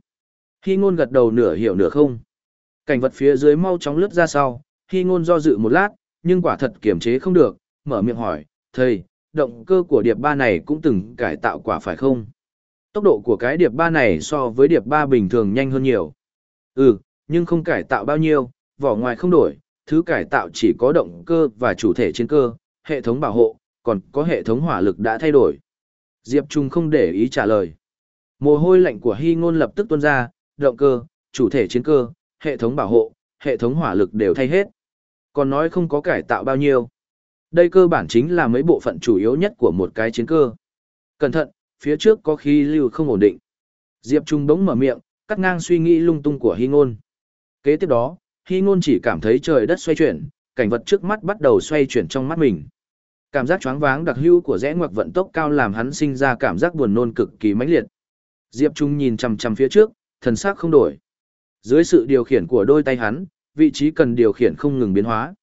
Hy Ngôn gật đầu nửa hiểu nửa không. Cảnh vật phía dưới mau chóng lướt ra sau, Hy Ngôn do dự một lát, nhưng quả thật kiềm chế không được, mở miệng hỏi, thầy, động cơ của điệp ba này cũng từng cải tạo quả phải không? Tốc độ của cái điệp ba này so với điệp ba bình thường nhanh hơn nhiều. Ừ, nhưng không cải tạo bao nhiêu, vỏ ngoài không đổi, thứ cải tạo chỉ có động cơ và chủ thể trên cơ, hệ thống bảo hộ, còn có hệ thống hỏa lực đã thay đổi. Diệp Trung không để ý trả lời. Mồ hôi lạnh của Hy Ngôn lập tức tuôn ra, động cơ, chủ thể chiến cơ, hệ thống bảo hộ, hệ thống hỏa lực đều thay hết. Còn nói không có cải tạo bao nhiêu. Đây cơ bản chính là mấy bộ phận chủ yếu nhất của một cái chiến cơ. Cẩn thận, phía trước có khí lưu không ổn định. Diệp Trung bỗng mở miệng, cắt ngang suy nghĩ lung tung của Hy Ngôn. Kế tiếp đó, Hy Ngôn chỉ cảm thấy trời đất xoay chuyển, cảnh vật trước mắt bắt đầu xoay chuyển trong mắt mình. Cảm giác choáng váng đặc hữu của rẽ ngoặc vận tốc cao làm hắn sinh ra cảm giác buồn nôn cực kỳ mãnh liệt. Diệp Trung nhìn chằm chằm phía trước, thần sắc không đổi. Dưới sự điều khiển của đôi tay hắn, vị trí cần điều khiển không ngừng biến hóa.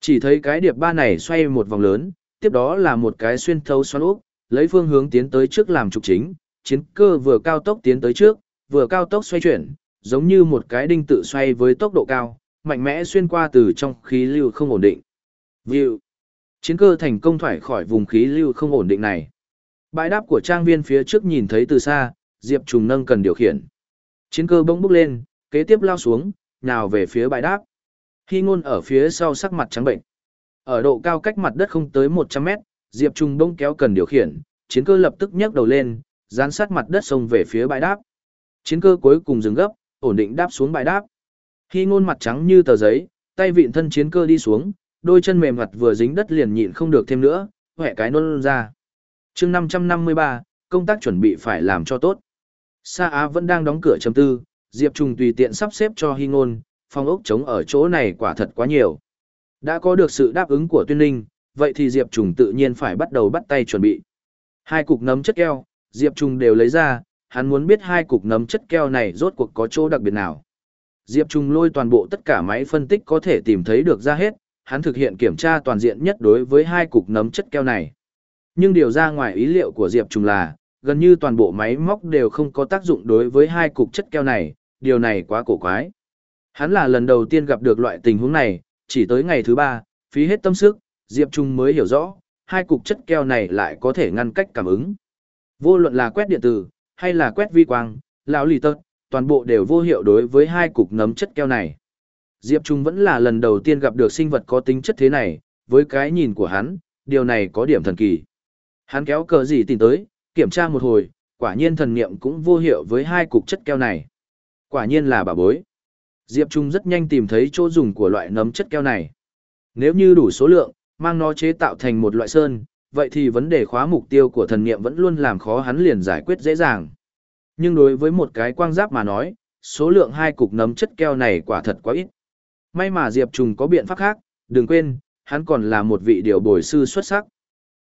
Chỉ thấy cái điệp ba này xoay một vòng lớn, tiếp đó là một cái xuyên thấu xoắn ốc, lấy phương hướng tiến tới trước làm trục chính, chiến cơ vừa cao tốc tiến tới trước, vừa cao tốc xoay chuyển, giống như một cái đinh tự xoay với tốc độ cao, mạnh mẽ xuyên qua từ trong khí lưu không ổn định. View. Chiến cơ thành công thoát khỏi vùng khí lưu không ổn định này. Bãi đáp của trang viên phía trước nhìn thấy từ xa, Diệp Trùng nâng cần điều khiển. Chiến cơ bỗng bốc lên, kế tiếp lao xuống, nào về phía bãi đáp. Hy ngôn ở phía sau sắc mặt trắng bệnh. Ở độ cao cách mặt đất không tới 100 mét, Diệp Trùng bỗng kéo cần điều khiển, chiến cơ lập tức nhấc đầu lên, dán sát mặt đất sông về phía bãi đáp. Chiến cơ cuối cùng dừng gấp, ổn định đáp xuống bài đáp. Khi ngôn mặt trắng như tờ giấy, tay vịn thân chiến cơ đi xuống, đôi chân mềm mặt vừa dính đất liền nhịn không được thêm nữa, hẹ cái nôn ra. chương 553, công tác chuẩn bị phải làm cho tốt. Sa Á vẫn đang đóng cửa chấm tư, Diệp Trùng tùy tiện sắp xếp cho Hy ngôn, phòng ốc trống ở chỗ này quả thật quá nhiều. Đã có được sự đáp ứng của tuyên ninh, vậy thì Diệp Trùng tự nhiên phải bắt đầu bắt tay chuẩn bị. Hai cục nấm chất keo, Diệp Trùng đều lấy ra, hắn muốn biết hai cục nấm chất keo này rốt cuộc có chỗ đặc biệt nào. Diệp Trung lôi toàn bộ tất cả máy phân tích có thể tìm thấy được ra hết, hắn thực hiện kiểm tra toàn diện nhất đối với hai cục nấm chất keo này. Nhưng điều ra ngoài ý liệu của Diệp Trung là, gần như toàn bộ máy móc đều không có tác dụng đối với hai cục chất keo này, điều này quá cổ quái. Hắn là lần đầu tiên gặp được loại tình huống này, chỉ tới ngày thứ ba, phí hết tâm sức, Diệp Trung mới hiểu rõ, hai cục chất keo này lại có thể ngăn cách cảm ứng. Vô luận là quét điện tử, hay là quét vi quang, lão lì tật, toàn bộ đều vô hiệu đối với hai cục nấm chất keo này. Diệp Trung vẫn là lần đầu tiên gặp được sinh vật có tính chất thế này, với cái nhìn của hắn, điều này có điểm thần kỳ. Hắn kéo cờ gì tìm tới, kiểm tra một hồi, quả nhiên thần niệm cũng vô hiệu với hai cục chất keo này. Quả nhiên là bà bối. Diệp Trung rất nhanh tìm thấy chỗ dùng của loại nấm chất keo này. Nếu như đủ số lượng, mang nó chế tạo thành một loại sơn, vậy thì vấn đề khóa mục tiêu của thần niệm vẫn luôn làm khó hắn liền giải quyết dễ dàng. Nhưng đối với một cái quang giáp mà nói, số lượng hai cục nấm chất keo này quả thật quá ít. May mà Diệp Trùng có biện pháp khác, đừng quên, hắn còn là một vị điều bồi sư xuất sắc.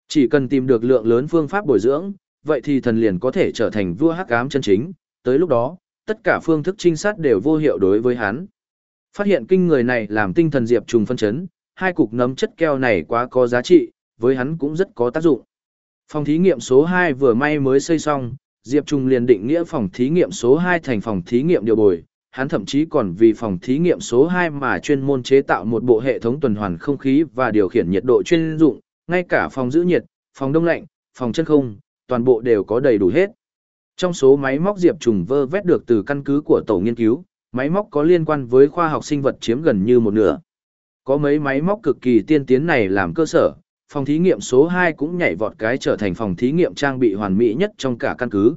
Chỉ cần tìm được lượng lớn phương pháp bồi dưỡng, vậy thì thần liền có thể trở thành vua hắc ám chân chính, tới lúc đó, tất cả phương thức trinh sát đều vô hiệu đối với hắn. Phát hiện kinh người này làm tinh thần Diệp Trùng phân chấn, hai cục nấm chất keo này quá có giá trị, với hắn cũng rất có tác dụng. Phòng thí nghiệm số 2 vừa may mới xây xong, Diệp Trung liền định nghĩa phòng thí nghiệm số 2 thành phòng thí nghiệm điều bồi, hắn thậm chí còn vì phòng thí nghiệm số 2 mà chuyên môn chế tạo một bộ hệ thống tuần hoàn không khí và điều khiển nhiệt độ chuyên dụng, ngay cả phòng giữ nhiệt, phòng đông lạnh, phòng chân không, toàn bộ đều có đầy đủ hết. Trong số máy móc Diệp Trùng vơ vét được từ căn cứ của tổ nghiên cứu, máy móc có liên quan với khoa học sinh vật chiếm gần như một nửa. Có mấy máy móc cực kỳ tiên tiến này làm cơ sở, phòng thí nghiệm số 2 cũng nhảy vọt cái trở thành phòng thí nghiệm trang bị hoàn mỹ nhất trong cả căn cứ.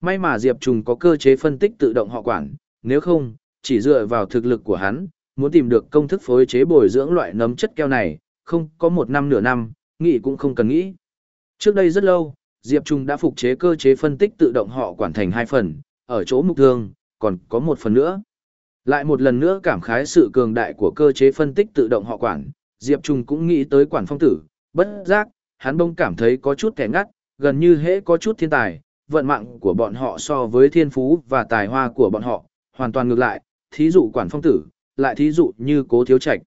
May mà Diệp Trùng có cơ chế phân tích tự động họ quản, nếu không, chỉ dựa vào thực lực của hắn, muốn tìm được công thức phối chế bồi dưỡng loại nấm chất keo này, không có một năm nửa năm, nghĩ cũng không cần nghĩ. Trước đây rất lâu, Diệp Trung đã phục chế cơ chế phân tích tự động họ quản thành hai phần, ở chỗ mục thương, còn có một phần nữa. Lại một lần nữa cảm khái sự cường đại của cơ chế phân tích tự động họ quản, Diệp Trung cũng nghĩ tới quản phong tử, bất giác, hắn bông cảm thấy có chút kẻ ngắt, gần như hễ có chút thiên tài, vận mạng của bọn họ so với thiên phú và tài hoa của bọn họ, hoàn toàn ngược lại, thí dụ quản phong tử, lại thí dụ như cố thiếu trạch.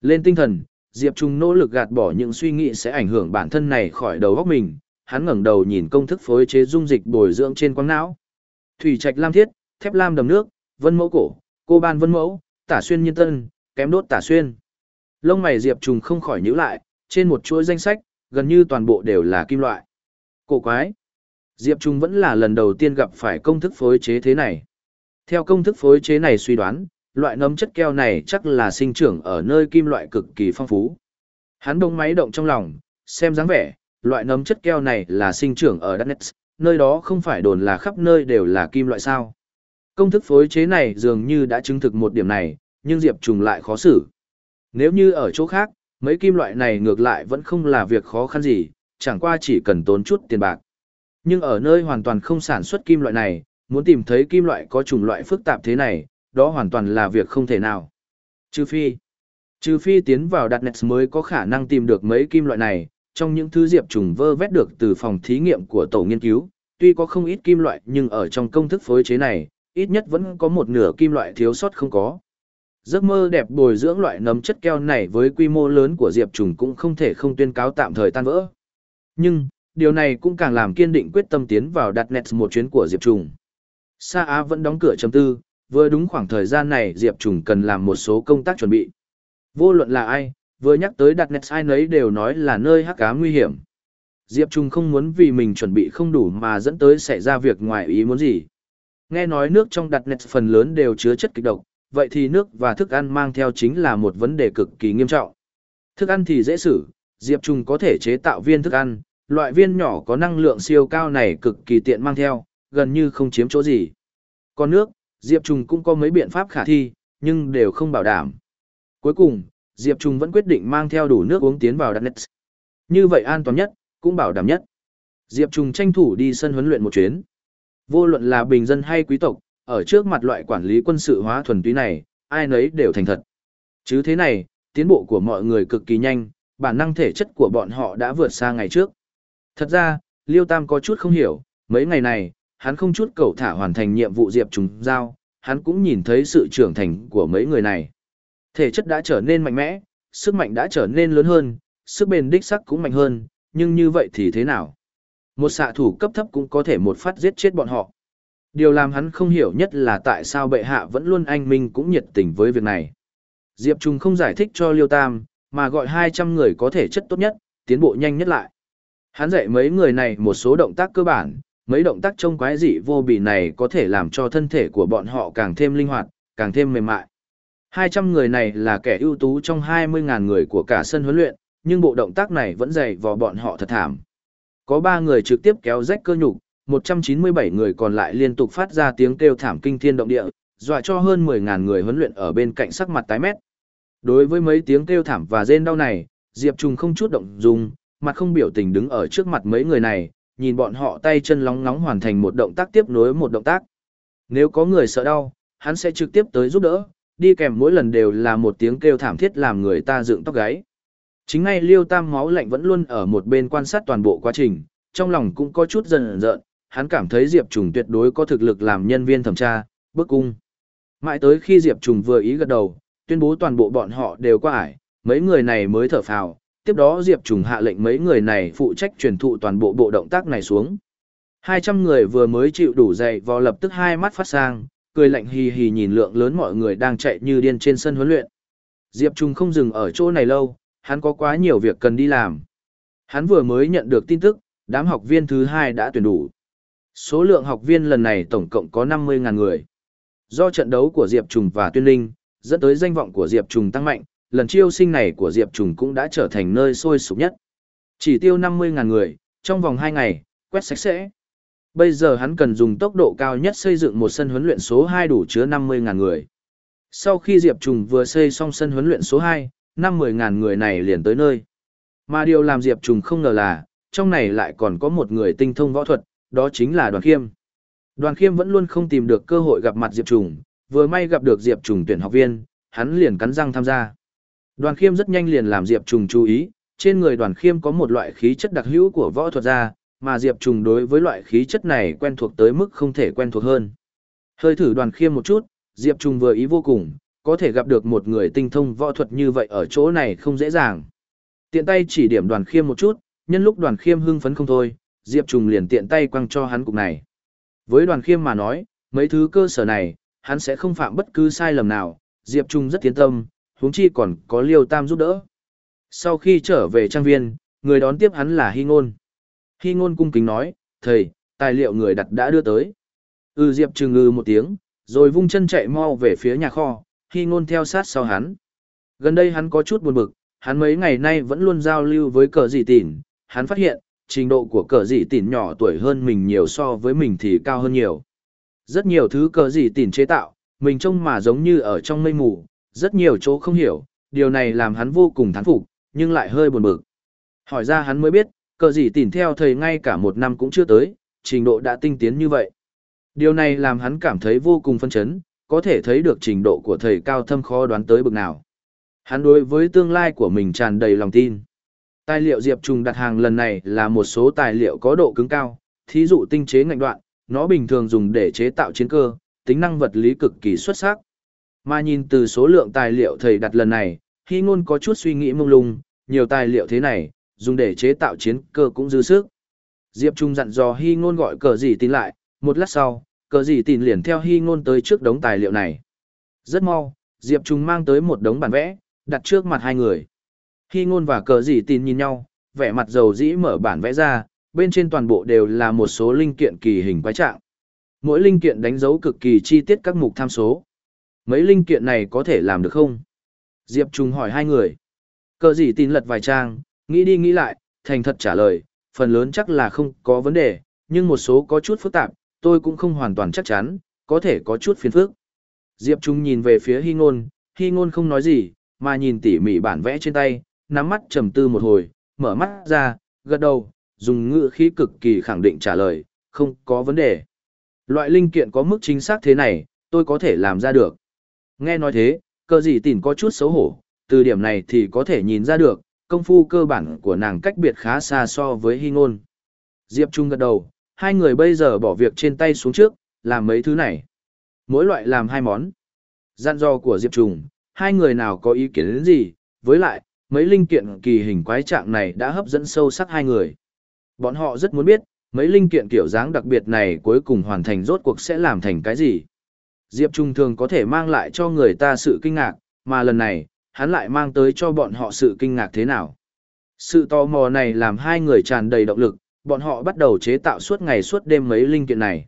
Lên tinh thần, Diệp Trung nỗ lực gạt bỏ những suy nghĩ sẽ ảnh hưởng bản thân này khỏi đầu óc mình, hắn ngẩng đầu nhìn công thức phối chế dung dịch bồi dưỡng trên quang não. Thủy trạch lam thiết, thép lam đầm nước, vân mẫu cổ, cô ban vân mẫu, tả xuyên nhân tân, kém đốt tả xuyên. Lông mày Diệp trùng không khỏi nhíu lại, trên một chuỗi danh sách, gần như toàn bộ đều là kim loại. Cổ quái. Diệp Trung vẫn là lần đầu tiên gặp phải công thức phối chế thế này. Theo công thức phối chế này suy đoán, loại nấm chất keo này chắc là sinh trưởng ở nơi kim loại cực kỳ phong phú. Hắn đông máy động trong lòng, xem dáng vẻ, loại nấm chất keo này là sinh trưởng ở đất nơi đó không phải đồn là khắp nơi đều là kim loại sao. Công thức phối chế này dường như đã chứng thực một điểm này, nhưng Diệp Trùng lại khó xử. Nếu như ở chỗ khác, mấy kim loại này ngược lại vẫn không là việc khó khăn gì, chẳng qua chỉ cần tốn chút tiền bạc. Nhưng ở nơi hoàn toàn không sản xuất kim loại này, muốn tìm thấy kim loại có chủng loại phức tạp thế này, đó hoàn toàn là việc không thể nào. Trừ phi, trừ phi tiến vào đặt nets mới có khả năng tìm được mấy kim loại này, trong những thứ diệp trùng vơ vét được từ phòng thí nghiệm của tổ nghiên cứu, tuy có không ít kim loại nhưng ở trong công thức phối chế này, ít nhất vẫn có một nửa kim loại thiếu sót không có. Giấc mơ đẹp bồi dưỡng loại nấm chất keo này với quy mô lớn của Diệp Trùng cũng không thể không tuyên cáo tạm thời tan vỡ. Nhưng, điều này cũng càng làm kiên định quyết tâm tiến vào đặt nets một chuyến của Diệp Trùng. Sa Á vẫn đóng cửa chấm tư, vừa đúng khoảng thời gian này Diệp Trùng cần làm một số công tác chuẩn bị. Vô luận là ai, vừa nhắc tới đặt nets ai nấy đều nói là nơi hắc cá nguy hiểm. Diệp Trung không muốn vì mình chuẩn bị không đủ mà dẫn tới xảy ra việc ngoài ý muốn gì. Nghe nói nước trong đặt nets phần lớn đều chứa chất kịch độc, vậy thì nước và thức ăn mang theo chính là một vấn đề cực kỳ nghiêm trọng. Thức ăn thì dễ xử, Diệp Trung có thể chế tạo viên thức ăn, loại viên nhỏ có năng lượng siêu cao này cực kỳ tiện mang theo, gần như không chiếm chỗ gì. Còn nước, Diệp Trung cũng có mấy biện pháp khả thi, nhưng đều không bảo đảm. Cuối cùng, Diệp Trung vẫn quyết định mang theo đủ nước uống tiến vào Danet. Như vậy an toàn nhất, cũng bảo đảm nhất. Diệp Trung tranh thủ đi sân huấn luyện một chuyến. Vô luận là bình dân hay quý tộc, ở trước mặt loại quản lý quân sự hóa thuần túy này, ai nấy đều thành thật. Chứ thế này, tiến bộ của mọi người cực kỳ nhanh, bản năng thể chất của bọn họ đã vượt xa ngày trước. Thật ra, Liêu Tam có chút không hiểu, mấy ngày này, hắn không chút cầu thả hoàn thành nhiệm vụ Diệp trùng giao, hắn cũng nhìn thấy sự trưởng thành của mấy người này. Thể chất đã trở nên mạnh mẽ, sức mạnh đã trở nên lớn hơn, sức bền đích sắc cũng mạnh hơn, nhưng như vậy thì thế nào? Một xạ thủ cấp thấp cũng có thể một phát giết chết bọn họ. Điều làm hắn không hiểu nhất là tại sao bệ hạ vẫn luôn anh minh cũng nhiệt tình với việc này. Diệp Trung không giải thích cho Liêu Tam, mà gọi 200 người có thể chất tốt nhất, tiến bộ nhanh nhất lại. Hắn dạy mấy người này một số động tác cơ bản, mấy động tác trông quái dị vô bì này có thể làm cho thân thể của bọn họ càng thêm linh hoạt, càng thêm mềm mại. 200 người này là kẻ ưu tú trong 20.000 người của cả sân huấn luyện, nhưng bộ động tác này vẫn dày vò bọn họ thật thảm. Có 3 người trực tiếp kéo rách cơ nhục, 197 người còn lại liên tục phát ra tiếng kêu thảm kinh thiên động địa, dọa cho hơn 10.000 người huấn luyện ở bên cạnh sắc mặt tái mét. Đối với mấy tiếng kêu thảm và rên đau này, Diệp Trùng không chút động dung, mặt không biểu tình đứng ở trước mặt mấy người này, nhìn bọn họ tay chân lóng ngóng hoàn thành một động tác tiếp nối một động tác. Nếu có người sợ đau, hắn sẽ trực tiếp tới giúp đỡ, đi kèm mỗi lần đều là một tiếng kêu thảm thiết làm người ta dựng tóc gáy. Chính ngay Liêu Tam máu lạnh vẫn luôn ở một bên quan sát toàn bộ quá trình, trong lòng cũng có chút dần dợn, hắn cảm thấy Diệp Trùng tuyệt đối có thực lực làm nhân viên thẩm tra, bức cung. Mãi tới khi Diệp Trùng vừa ý gật đầu, tuyên bố toàn bộ bọn họ đều qua ải, mấy người này mới thở phào, tiếp đó Diệp Trùng hạ lệnh mấy người này phụ trách truyền thụ toàn bộ bộ động tác này xuống. 200 người vừa mới chịu đủ dậy, vò lập tức hai mắt phát sang, cười lạnh hì hì nhìn lượng lớn mọi người đang chạy như điên trên sân huấn luyện. Diệp Trung không dừng ở chỗ này lâu, hắn có quá nhiều việc cần đi làm. Hắn vừa mới nhận được tin tức, đám học viên thứ hai đã tuyển đủ. Số lượng học viên lần này tổng cộng có 50.000 người. Do trận đấu của Diệp Trùng và Tuyên Linh, dẫn tới danh vọng của Diệp Trùng tăng mạnh, lần chiêu sinh này của Diệp Trùng cũng đã trở thành nơi sôi sục nhất. Chỉ tiêu 50.000 người, trong vòng 2 ngày, quét sạch sẽ. Bây giờ hắn cần dùng tốc độ cao nhất xây dựng một sân huấn luyện số 2 đủ chứa 50.000 người. Sau khi Diệp Trùng vừa xây xong sân huấn luyện số 2, 50.000 người này liền tới nơi. Mà điều làm Diệp Trùng không ngờ là, trong này lại còn có một người tinh thông võ thuật, đó chính là Đoàn Khiêm. Đoàn Khiêm vẫn luôn không tìm được cơ hội gặp mặt Diệp Trùng, vừa may gặp được Diệp Trùng tuyển học viên, hắn liền cắn răng tham gia. Đoàn Khiêm rất nhanh liền làm Diệp Trùng chú ý, trên người Đoàn Khiêm có một loại khí chất đặc hữu của võ thuật gia, mà Diệp Trùng đối với loại khí chất này quen thuộc tới mức không thể quen thuộc hơn. Hơi thử đoàn khiêm một chút, Diệp Trùng vừa ý vô cùng, có thể gặp được một người tinh thông võ thuật như vậy ở chỗ này không dễ dàng. Tiện tay chỉ điểm đoàn khiêm một chút, nhân lúc đoàn khiêm hưng phấn không thôi, Diệp Trùng liền tiện tay quăng cho hắn cục này. Với đoàn khiêm mà nói, mấy thứ cơ sở này, hắn sẽ không phạm bất cứ sai lầm nào, Diệp Trung rất tiến tâm, huống chi còn có Liêu Tam giúp đỡ. Sau khi trở về trang viên, người đón tiếp hắn là Hy Ngôn. Hy ngôn cung kính nói, thầy, tài liệu người đặt đã đưa tới. Ừ Diệp Trùng ngư một tiếng, rồi vung chân chạy mau về phía nhà kho, Hy ngôn theo sát sau hắn. Gần đây hắn có chút buồn bực, hắn mấy ngày nay vẫn luôn giao lưu với cờ dị tỉn, hắn phát hiện, trình độ của cờ dị tỉn nhỏ tuổi hơn mình nhiều so với mình thì cao hơn nhiều. Rất nhiều thứ cờ dị tỉn chế tạo, mình trông mà giống như ở trong mây mù, rất nhiều chỗ không hiểu, điều này làm hắn vô cùng thán phục, nhưng lại hơi buồn bực. Hỏi ra hắn mới biết, cờ dị tỉn theo thầy ngay cả một năm cũng chưa tới, trình độ đã tinh tiến như vậy. Điều này làm hắn cảm thấy vô cùng phân chấn, có thể thấy được trình độ của thầy cao thâm khó đoán tới bực nào. Hắn đối với tương lai của mình tràn đầy lòng tin. Tài liệu Diệp Trùng đặt hàng lần này là một số tài liệu có độ cứng cao, thí dụ tinh chế ngạnh đoạn, nó bình thường dùng để chế tạo chiến cơ, tính năng vật lý cực kỳ xuất sắc. Mà nhìn từ số lượng tài liệu thầy đặt lần này, Hy Ngôn có chút suy nghĩ mông lung, nhiều tài liệu thế này, dùng để chế tạo chiến cơ cũng dư sức. Diệp Trung dặn dò Hy Ngôn gọi cờ gì tin lại, một lát sau, cờ gì tin liền theo Hy Ngôn tới trước đống tài liệu này. Rất mau, Diệp Trung mang tới một đống bản vẽ, đặt trước mặt hai người. Khi Ngôn và cờ gì tin nhìn nhau, vẻ mặt dầu dĩ mở bản vẽ ra, bên trên toàn bộ đều là một số linh kiện kỳ hình quái trạng. Mỗi linh kiện đánh dấu cực kỳ chi tiết các mục tham số. Mấy linh kiện này có thể làm được không? Diệp Trung hỏi hai người. Cờ gì tin lật vài trang, nghĩ đi nghĩ lại, thành thật trả lời, phần lớn chắc là không có vấn đề, nhưng một số có chút phức tạp, tôi cũng không hoàn toàn chắc chắn, có thể có chút phiền phức. Diệp Trung nhìn về phía Hy Ngôn, Hy Ngôn không nói gì, mà nhìn tỉ mỉ bản vẽ trên tay, nắm mắt trầm tư một hồi, mở mắt ra, gật đầu, dùng ngữ khí cực kỳ khẳng định trả lời, không có vấn đề. Loại linh kiện có mức chính xác thế này, tôi có thể làm ra được. Nghe nói thế, cơ gì tỉn có chút xấu hổ, từ điểm này thì có thể nhìn ra được, công phu cơ bản của nàng cách biệt khá xa so với hy ngôn. Diệp Trung gật đầu, hai người bây giờ bỏ việc trên tay xuống trước, làm mấy thứ này. Mỗi loại làm hai món. Gian do của Diệp Trung, hai người nào có ý kiến đến gì, với lại, mấy linh kiện kỳ hình quái trạng này đã hấp dẫn sâu sắc hai người. Bọn họ rất muốn biết, mấy linh kiện kiểu dáng đặc biệt này cuối cùng hoàn thành rốt cuộc sẽ làm thành cái gì. Diệp Trung thường có thể mang lại cho người ta sự kinh ngạc, mà lần này, hắn lại mang tới cho bọn họ sự kinh ngạc thế nào. Sự tò mò này làm hai người tràn đầy động lực, bọn họ bắt đầu chế tạo suốt ngày suốt đêm mấy linh kiện này.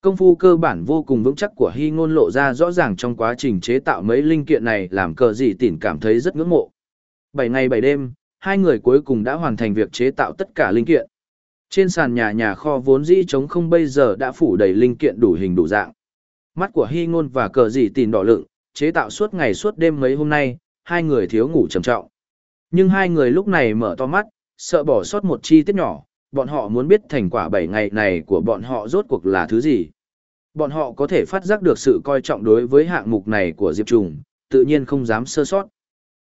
Công phu cơ bản vô cùng vững chắc của Hy Ngôn lộ ra rõ ràng trong quá trình chế tạo mấy linh kiện này làm cờ gì tỉn cảm thấy rất ngưỡng mộ. Bảy ngày bảy đêm, hai người cuối cùng đã hoàn thành việc chế tạo tất cả linh kiện. Trên sàn nhà nhà kho vốn dĩ trống không bây giờ đã phủ đầy linh kiện đủ hình đủ dạng. Mắt của Hy Ngôn và cờ Dị tìm đỏ lựng, chế tạo suốt ngày suốt đêm mấy hôm nay, hai người thiếu ngủ trầm trọng. Nhưng hai người lúc này mở to mắt, sợ bỏ sót một chi tiết nhỏ, bọn họ muốn biết thành quả 7 ngày này của bọn họ rốt cuộc là thứ gì. Bọn họ có thể phát giác được sự coi trọng đối với hạng mục này của Diệp Trùng, tự nhiên không dám sơ sót.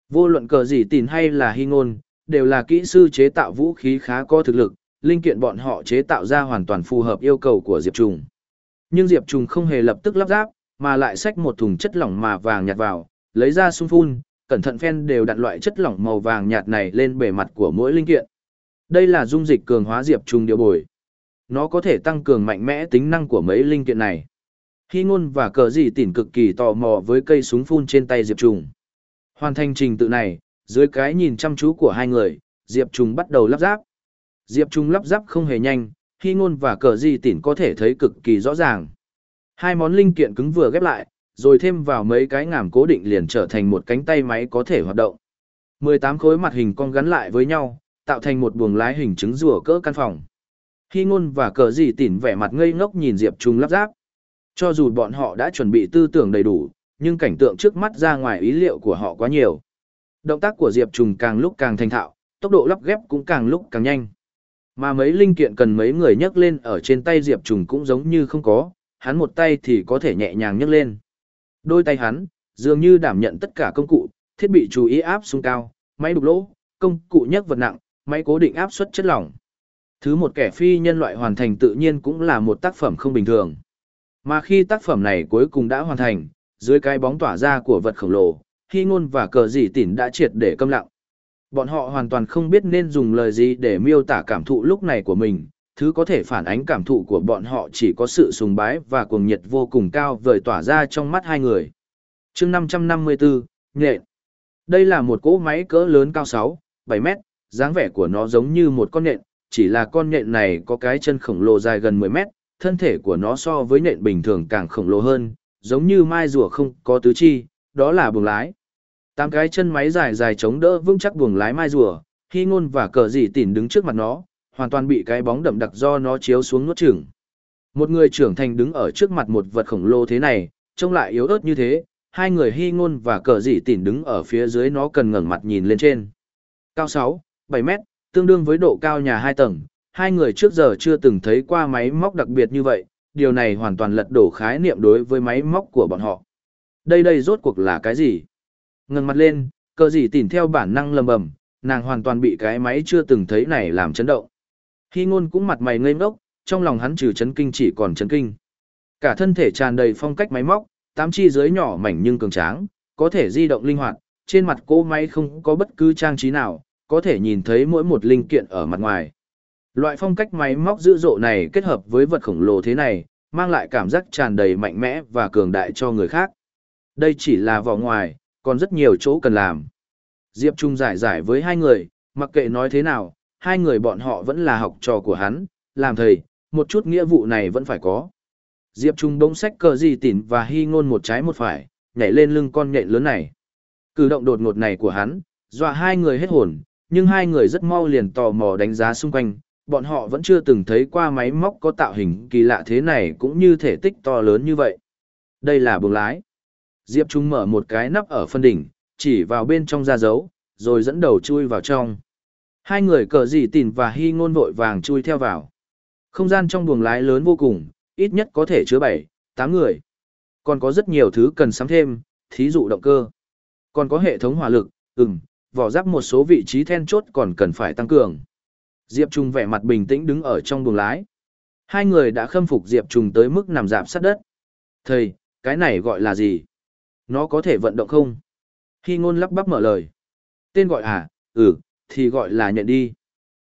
Vô luận cờ gì tìn hay là hy ngôn, đều là kỹ sư chế tạo vũ khí khá có thực lực, linh kiện bọn họ chế tạo ra hoàn toàn phù hợp yêu cầu của Diệp Trùng. Nhưng Diệp Trùng không hề lập tức lắp ráp, mà lại xách một thùng chất lỏng mà vàng nhạt vào, lấy ra sung phun, cẩn thận phen đều đặt loại chất lỏng màu vàng nhạt này lên bề mặt của mỗi linh kiện. Đây là dung dịch cường hóa diệp trùng điều bồi. Nó có thể tăng cường mạnh mẽ tính năng của mấy linh kiện này. Hy ngôn và cờ gì tỉn cực kỳ tò mò với cây súng phun trên tay diệp trùng. Hoàn thành trình tự này, dưới cái nhìn chăm chú của hai người, diệp Trung bắt đầu lắp ráp. Diệp Trung lắp ráp không hề nhanh, khi ngôn và cờ gì tỉn có thể thấy cực kỳ rõ ràng. Hai món linh kiện cứng vừa ghép lại, rồi thêm vào mấy cái ngàm cố định liền trở thành một cánh tay máy có thể hoạt động. 18 khối mặt hình con gắn lại với nhau, tạo thành một buồng lái hình trứng rùa cỡ căn phòng. Khi ngôn và cờ gì tỉn vẻ mặt ngây ngốc nhìn Diệp Trung lắp ráp. Cho dù bọn họ đã chuẩn bị tư tưởng đầy đủ, nhưng cảnh tượng trước mắt ra ngoài ý liệu của họ quá nhiều. Động tác của Diệp Trùng càng lúc càng thành thạo, tốc độ lắp ghép cũng càng lúc càng nhanh. Mà mấy linh kiện cần mấy người nhấc lên ở trên tay Diệp Trùng cũng giống như không có, hắn một tay thì có thể nhẹ nhàng nhấc lên. Đôi tay hắn, dường như đảm nhận tất cả công cụ, thiết bị chú ý áp xuống cao, máy đục lỗ, công cụ nhấc vật nặng, máy cố định áp suất chất lỏng. Thứ một kẻ phi nhân loại hoàn thành tự nhiên cũng là một tác phẩm không bình thường. Mà khi tác phẩm này cuối cùng đã hoàn thành, dưới cái bóng tỏa ra của vật khổng lồ, khi ngôn và cờ dị tỉn đã triệt để câm lặng. Bọn họ hoàn toàn không biết nên dùng lời gì để miêu tả cảm thụ lúc này của mình, thứ có thể phản ánh cảm thụ của bọn họ chỉ có sự sùng bái và cuồng nhiệt vô cùng cao vời tỏa ra trong mắt hai người. chương 554, nhện. Đây là một cỗ máy cỡ lớn cao 6, 7 mét, dáng vẻ của nó giống như một con nhện, chỉ là con nhện này có cái chân khổng lồ dài gần 10 mét, thân thể của nó so với nhện bình thường càng khổng lồ hơn, giống như mai rùa không có tứ chi, đó là buồng lái. Tám cái chân máy dài dài chống đỡ vững chắc buồng lái mai rùa, khi ngôn và cờ dị tỉn đứng trước mặt nó, hoàn toàn bị cái bóng đậm đặc do nó chiếu xuống nuốt chửng. Một người trưởng thành đứng ở trước mặt một vật khổng lồ thế này, trông lại yếu ớt như thế, hai người hy ngôn và cờ dị tỉn đứng ở phía dưới nó cần ngẩng mặt nhìn lên trên. Cao 6, 7 mét, tương đương với độ cao nhà hai tầng, hai người trước giờ chưa từng thấy qua máy móc đặc biệt như vậy, điều này hoàn toàn lật đổ khái niệm đối với máy móc của bọn họ. Đây đây rốt cuộc là cái gì? Ngừng mặt lên, cờ gì tỉn theo bản năng lầm bầm, nàng hoàn toàn bị cái máy chưa từng thấy này làm chấn động. Hy ngôn cũng mặt mày ngây ngốc, trong lòng hắn trừ chấn kinh chỉ còn chấn kinh. Cả thân thể tràn đầy phong cách máy móc, tám chi dưới nhỏ mảnh nhưng cường tráng, có thể di động linh hoạt, trên mặt cô máy không có bất cứ trang trí nào, có thể nhìn thấy mỗi một linh kiện ở mặt ngoài. Loại phong cách máy móc dữ dội này kết hợp với vật khổng lồ thế này, mang lại cảm giác tràn đầy mạnh mẽ và cường đại cho người khác. Đây chỉ là vỏ ngoài, còn rất nhiều chỗ cần làm. Diệp Trung giải giải với hai người, mặc kệ nói thế nào, hai người bọn họ vẫn là học trò của hắn, làm thầy, một chút nghĩa vụ này vẫn phải có. Diệp Trung bỗng sách cờ gì tỉn và hy ngôn một trái một phải, nhảy lên lưng con nhện lớn này. Cử động đột ngột này của hắn, dọa hai người hết hồn, nhưng hai người rất mau liền tò mò đánh giá xung quanh, bọn họ vẫn chưa từng thấy qua máy móc có tạo hình kỳ lạ thế này cũng như thể tích to lớn như vậy. Đây là buồng lái. Diệp Trung mở một cái nắp ở phân đỉnh, chỉ vào bên trong ra dấu, rồi dẫn đầu chui vào trong. Hai người cờ gì tìn và hy ngôn vội vàng chui theo vào. Không gian trong buồng lái lớn vô cùng, ít nhất có thể chứa 7, 8 người. Còn có rất nhiều thứ cần sắm thêm, thí dụ động cơ. Còn có hệ thống hỏa lực, ừm, vỏ giáp một số vị trí then chốt còn cần phải tăng cường. Diệp Trung vẻ mặt bình tĩnh đứng ở trong buồng lái. Hai người đã khâm phục Diệp Trung tới mức nằm dạp sát đất. Thầy, cái này gọi là gì? Nó có thể vận động không? Khi ngôn lắp bắp mở lời. Tên gọi à? Ừ, thì gọi là nhận đi.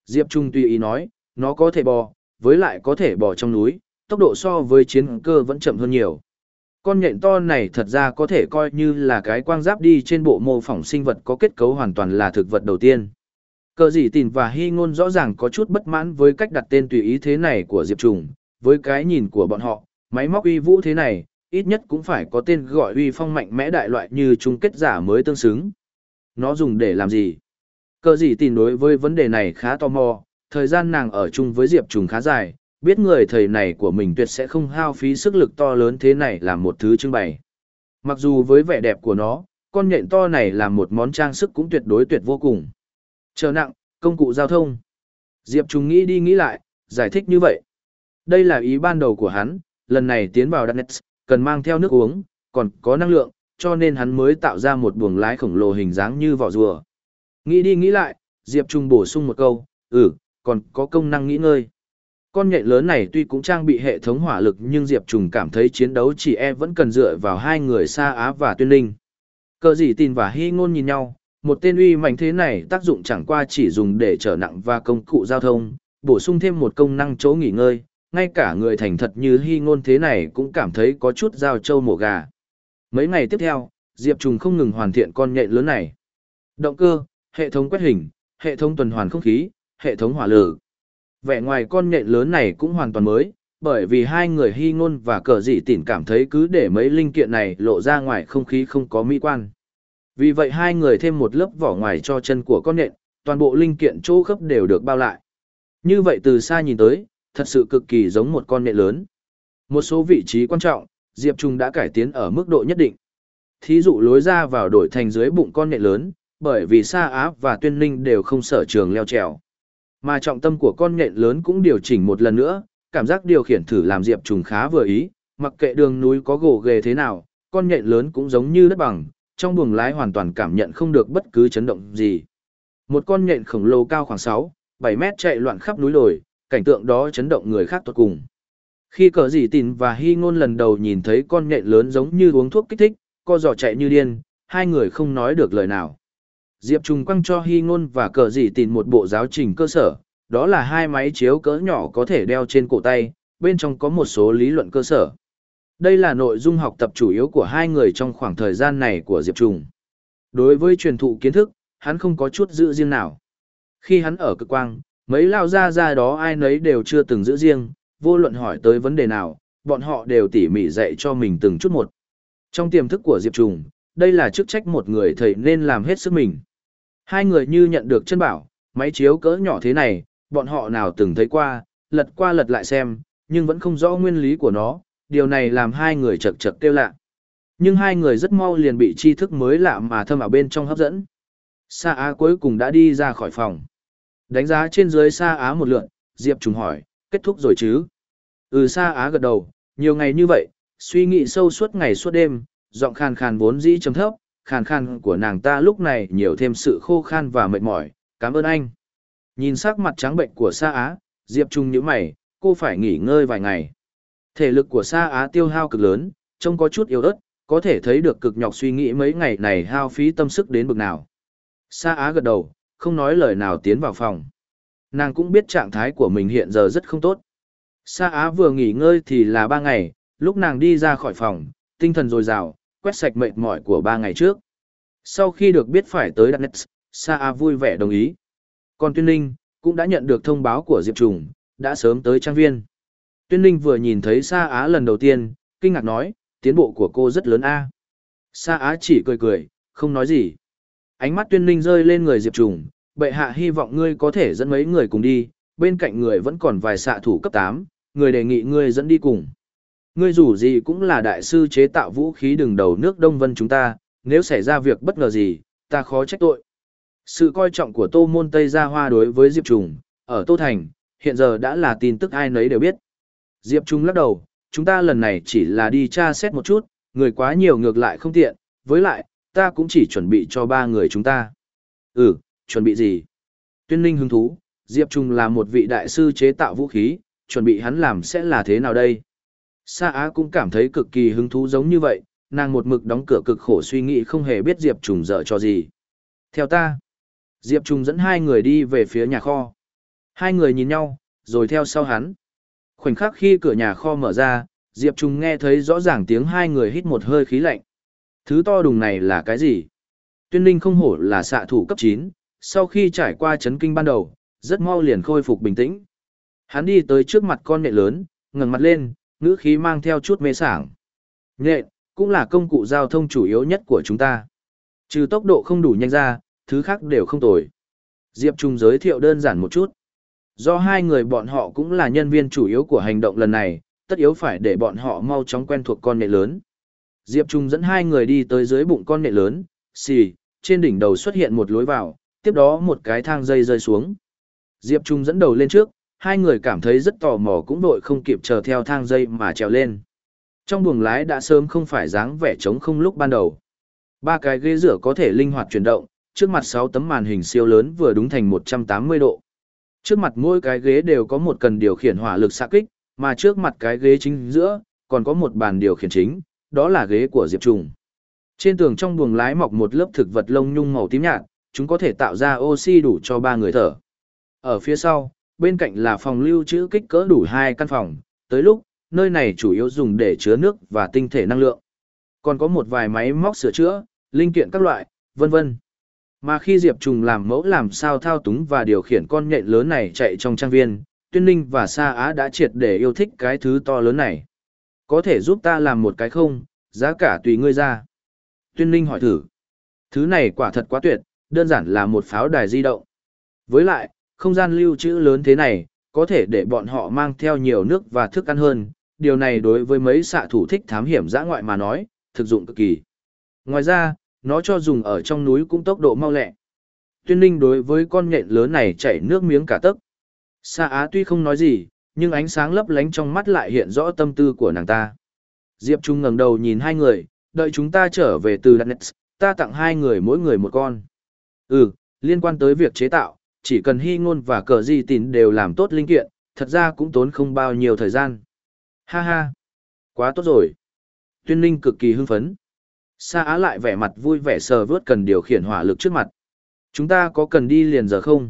Diệp Trung tùy ý nói, nó có thể bò, với lại có thể bò trong núi, tốc độ so với chiến cơ vẫn chậm hơn nhiều. Con nhện to này thật ra có thể coi như là cái quang giáp đi trên bộ mô phỏng sinh vật có kết cấu hoàn toàn là thực vật đầu tiên. Cờ dị tìn và hy ngôn rõ ràng có chút bất mãn với cách đặt tên tùy ý thế này của Diệp Trùng, với cái nhìn của bọn họ, máy móc uy vũ thế này, ít nhất cũng phải có tên gọi uy phong mạnh mẽ đại loại như chung kết giả mới tương xứng. Nó dùng để làm gì? Cờ dị tìn đối với vấn đề này khá tò mò, thời gian nàng ở chung với Diệp Trùng khá dài, biết người thầy này của mình tuyệt sẽ không hao phí sức lực to lớn thế này làm một thứ trưng bày. Mặc dù với vẻ đẹp của nó, con nhện to này làm một món trang sức cũng tuyệt đối tuyệt vô cùng. Chờ nặng, công cụ giao thông. Diệp Trung nghĩ đi nghĩ lại, giải thích như vậy. Đây là ý ban đầu của hắn, lần này tiến vào Danet, cần mang theo nước uống, còn có năng lượng, cho nên hắn mới tạo ra một buồng lái khổng lồ hình dáng như vỏ rùa. Nghĩ đi nghĩ lại, Diệp Trung bổ sung một câu, ừ, còn có công năng nghỉ ngơi. Con nhện lớn này tuy cũng trang bị hệ thống hỏa lực nhưng Diệp Trùng cảm thấy chiến đấu chỉ e vẫn cần dựa vào hai người Sa Á và Tuyên Linh. Cờ gì tin và hy ngôn nhìn nhau, một tên uy mạnh thế này tác dụng chẳng qua chỉ dùng để trở nặng và công cụ giao thông, bổ sung thêm một công năng chỗ nghỉ ngơi, ngay cả người thành thật như hy ngôn thế này cũng cảm thấy có chút giao trâu mổ gà. Mấy ngày tiếp theo, Diệp Trùng không ngừng hoàn thiện con nhện lớn này. Động cơ, hệ thống quét hình, hệ thống tuần hoàn không khí, hệ thống hỏa lử. Vẻ ngoài con nhện lớn này cũng hoàn toàn mới, bởi vì hai người hy ngôn và cờ dị tỉn cảm thấy cứ để mấy linh kiện này lộ ra ngoài không khí không có mỹ quan. Vì vậy hai người thêm một lớp vỏ ngoài cho chân của con nện, toàn bộ linh kiện chỗ khớp đều được bao lại. Như vậy từ xa nhìn tới, thật sự cực kỳ giống một con nện lớn. Một số vị trí quan trọng, Diệp Trung đã cải tiến ở mức độ nhất định. Thí dụ lối ra vào đổi thành dưới bụng con nện lớn, bởi vì Sa Á và Tuyên Linh đều không sở trường leo trèo. Mà trọng tâm của con nện lớn cũng điều chỉnh một lần nữa, cảm giác điều khiển thử làm Diệp Trùng khá vừa ý, mặc kệ đường núi có gồ ghề thế nào, con nện lớn cũng giống như đất bằng, trong buồng lái hoàn toàn cảm nhận không được bất cứ chấn động gì. Một con nhện khổng lồ cao khoảng 6, 7 mét chạy loạn khắp núi đồi, cảnh tượng đó chấn động người khác tuột cùng. Khi cờ dì tin và hy ngôn lần đầu nhìn thấy con nhện lớn giống như uống thuốc kích thích, co giò chạy như điên, hai người không nói được lời nào. Diệp Trùng quăng cho Hy Ngôn và cờ dì tìn một bộ giáo trình cơ sở, đó là hai máy chiếu cỡ nhỏ có thể đeo trên cổ tay, bên trong có một số lý luận cơ sở. Đây là nội dung học tập chủ yếu của hai người trong khoảng thời gian này của Diệp Trùng. Đối với truyền thụ kiến thức, hắn không có chút giữ riêng nào. Khi hắn ở cực quang, mấy lao ra ra đó ai nấy đều chưa từng giữ riêng, vô luận hỏi tới vấn đề nào, bọn họ đều tỉ mỉ dạy cho mình từng chút một. Trong tiềm thức của Diệp Trùng, đây là chức trách một người thầy nên làm hết sức mình. Hai người như nhận được chân bảo, máy chiếu cỡ nhỏ thế này, bọn họ nào từng thấy qua, lật qua lật lại xem, nhưng vẫn không rõ nguyên lý của nó, điều này làm hai người chật chật kêu lạ. Nhưng hai người rất mau liền bị tri thức mới lạ mà thâm ở bên trong hấp dẫn. Sa Á cuối cùng đã đi ra khỏi phòng. Đánh giá trên dưới Sa Á một lượt, Diệp Trùng hỏi, kết thúc rồi chứ? Ừ Sa Á gật đầu, nhiều ngày như vậy, suy nghĩ sâu suốt ngày suốt đêm, giọng khàn khàn vốn dĩ trầm thấp, khàn khàn của nàng ta lúc này nhiều thêm sự khô khan và mệt mỏi, cảm ơn anh. Nhìn sắc mặt trắng bệnh của Sa Á, Diệp Trung nhíu mày, cô phải nghỉ ngơi vài ngày. Thể lực của Sa Á tiêu hao cực lớn, trông có chút yếu ớt, có thể thấy được cực nhọc suy nghĩ mấy ngày này hao phí tâm sức đến bực nào. Sa Á gật đầu, không nói lời nào tiến vào phòng. Nàng cũng biết trạng thái của mình hiện giờ rất không tốt. Sa Á vừa nghỉ ngơi thì là ba ngày, lúc nàng đi ra khỏi phòng, tinh thần dồi dào, quét sạch mệt mỏi của ba ngày trước. Sau khi được biết phải tới Đặt Nets, Sa Á vui vẻ đồng ý. Còn Tuyên Ninh, cũng đã nhận được thông báo của Diệp Trùng, đã sớm tới trang viên. Tuyên Ninh vừa nhìn thấy Sa Á lần đầu tiên, kinh ngạc nói, tiến bộ của cô rất lớn a. Sa Á chỉ cười cười, không nói gì. Ánh mắt Tuyên Ninh rơi lên người Diệp Trùng, bệ hạ hy vọng ngươi có thể dẫn mấy người cùng đi, bên cạnh người vẫn còn vài xạ thủ cấp 8, người đề nghị ngươi dẫn đi cùng. Ngươi dù gì cũng là đại sư chế tạo vũ khí đường đầu nước Đông Vân chúng ta, nếu xảy ra việc bất ngờ gì, ta khó trách tội. Sự coi trọng của Tô Môn Tây Gia Hoa đối với Diệp Trùng, ở Tô Thành, hiện giờ đã là tin tức ai nấy đều biết. Diệp Trung lắc đầu, chúng ta lần này chỉ là đi tra xét một chút, người quá nhiều ngược lại không tiện, với lại, ta cũng chỉ chuẩn bị cho ba người chúng ta. Ừ, chuẩn bị gì? Tuyên Ninh hứng thú, Diệp Trung là một vị đại sư chế tạo vũ khí, chuẩn bị hắn làm sẽ là thế nào đây? Sa Á cũng cảm thấy cực kỳ hứng thú giống như vậy, nàng một mực đóng cửa cực khổ suy nghĩ không hề biết Diệp Trung dở cho gì. Theo ta, Diệp Trung dẫn hai người đi về phía nhà kho. Hai người nhìn nhau, rồi theo sau hắn. Khoảnh khắc khi cửa nhà kho mở ra, Diệp Trung nghe thấy rõ ràng tiếng hai người hít một hơi khí lạnh. Thứ to đùng này là cái gì? Tuyên Linh không hổ là xạ thủ cấp 9, sau khi trải qua chấn kinh ban đầu, rất mau liền khôi phục bình tĩnh. Hắn đi tới trước mặt con nhện lớn, ngẩng mặt lên, ngữ khí mang theo chút mê sảng. Nhện, cũng là công cụ giao thông chủ yếu nhất của chúng ta. Trừ tốc độ không đủ nhanh ra, thứ khác đều không tồi. Diệp Trung giới thiệu đơn giản một chút. Do hai người bọn họ cũng là nhân viên chủ yếu của hành động lần này, tất yếu phải để bọn họ mau chóng quen thuộc con nệ lớn. Diệp Trung dẫn hai người đi tới dưới bụng con nệ lớn, xì, trên đỉnh đầu xuất hiện một lối vào, tiếp đó một cái thang dây rơi xuống. Diệp Trung dẫn đầu lên trước, hai người cảm thấy rất tò mò cũng đội không kịp chờ theo thang dây mà trèo lên. Trong buồng lái đã sớm không phải dáng vẻ trống không lúc ban đầu. Ba cái ghế rửa có thể linh hoạt chuyển động, trước mặt sáu tấm màn hình siêu lớn vừa đúng thành 180 độ. Trước mặt mỗi cái ghế đều có một cần điều khiển hỏa lực xạ kích, mà trước mặt cái ghế chính giữa, còn có một bàn điều khiển chính, đó là ghế của Diệp Trùng. Trên tường trong buồng lái mọc một lớp thực vật lông nhung màu tím nhạt, chúng có thể tạo ra oxy đủ cho ba người thở. Ở phía sau, bên cạnh là phòng lưu trữ kích cỡ đủ hai căn phòng, tới lúc, nơi này chủ yếu dùng để chứa nước và tinh thể năng lượng. Còn có một vài máy móc sửa chữa, linh kiện các loại, vân vân. Mà khi Diệp Trùng làm mẫu làm sao thao túng và điều khiển con nhện lớn này chạy trong trang viên, Tuyên Ninh và Sa Á đã triệt để yêu thích cái thứ to lớn này. Có thể giúp ta làm một cái không, giá cả tùy ngươi ra. Tuyên Ninh hỏi thử. Thứ này quả thật quá tuyệt, đơn giản là một pháo đài di động. Với lại, không gian lưu trữ lớn thế này, có thể để bọn họ mang theo nhiều nước và thức ăn hơn. Điều này đối với mấy xạ thủ thích thám hiểm dã ngoại mà nói, thực dụng cực kỳ. Ngoài ra, nó cho dùng ở trong núi cũng tốc độ mau lẹ. Tuyên Ninh đối với con nhện lớn này chảy nước miếng cả tấc. Sa Á tuy không nói gì, nhưng ánh sáng lấp lánh trong mắt lại hiện rõ tâm tư của nàng ta. Diệp Trung ngẩng đầu nhìn hai người, đợi chúng ta trở về từ Đắk ta tặng hai người mỗi người một con. Ừ, liên quan tới việc chế tạo, chỉ cần hy ngôn và cờ di tín đều làm tốt linh kiện, thật ra cũng tốn không bao nhiêu thời gian. Ha ha, quá tốt rồi. Tuyên Ninh cực kỳ hưng phấn. Sa Á lại vẻ mặt vui vẻ sờ vớt cần điều khiển hỏa lực trước mặt. Chúng ta có cần đi liền giờ không?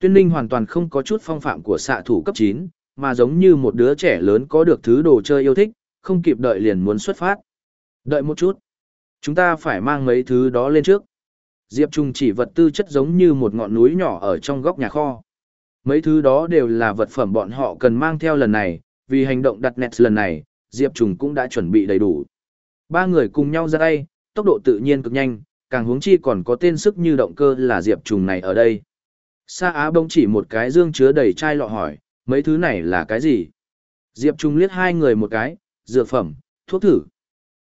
Tuyên Ninh hoàn toàn không có chút phong phạm của xạ thủ cấp 9, mà giống như một đứa trẻ lớn có được thứ đồ chơi yêu thích, không kịp đợi liền muốn xuất phát. Đợi một chút. Chúng ta phải mang mấy thứ đó lên trước. Diệp Trung chỉ vật tư chất giống như một ngọn núi nhỏ ở trong góc nhà kho. Mấy thứ đó đều là vật phẩm bọn họ cần mang theo lần này, vì hành động đặt nẹt lần này, Diệp Trung cũng đã chuẩn bị đầy đủ. Ba người cùng nhau ra tay, tốc độ tự nhiên cực nhanh, càng hướng chi còn có tên sức như động cơ là Diệp Trùng này ở đây. Sa Á bỗng chỉ một cái dương chứa đầy chai lọ hỏi, mấy thứ này là cái gì? Diệp Trung liếc hai người một cái, dược phẩm, thuốc thử.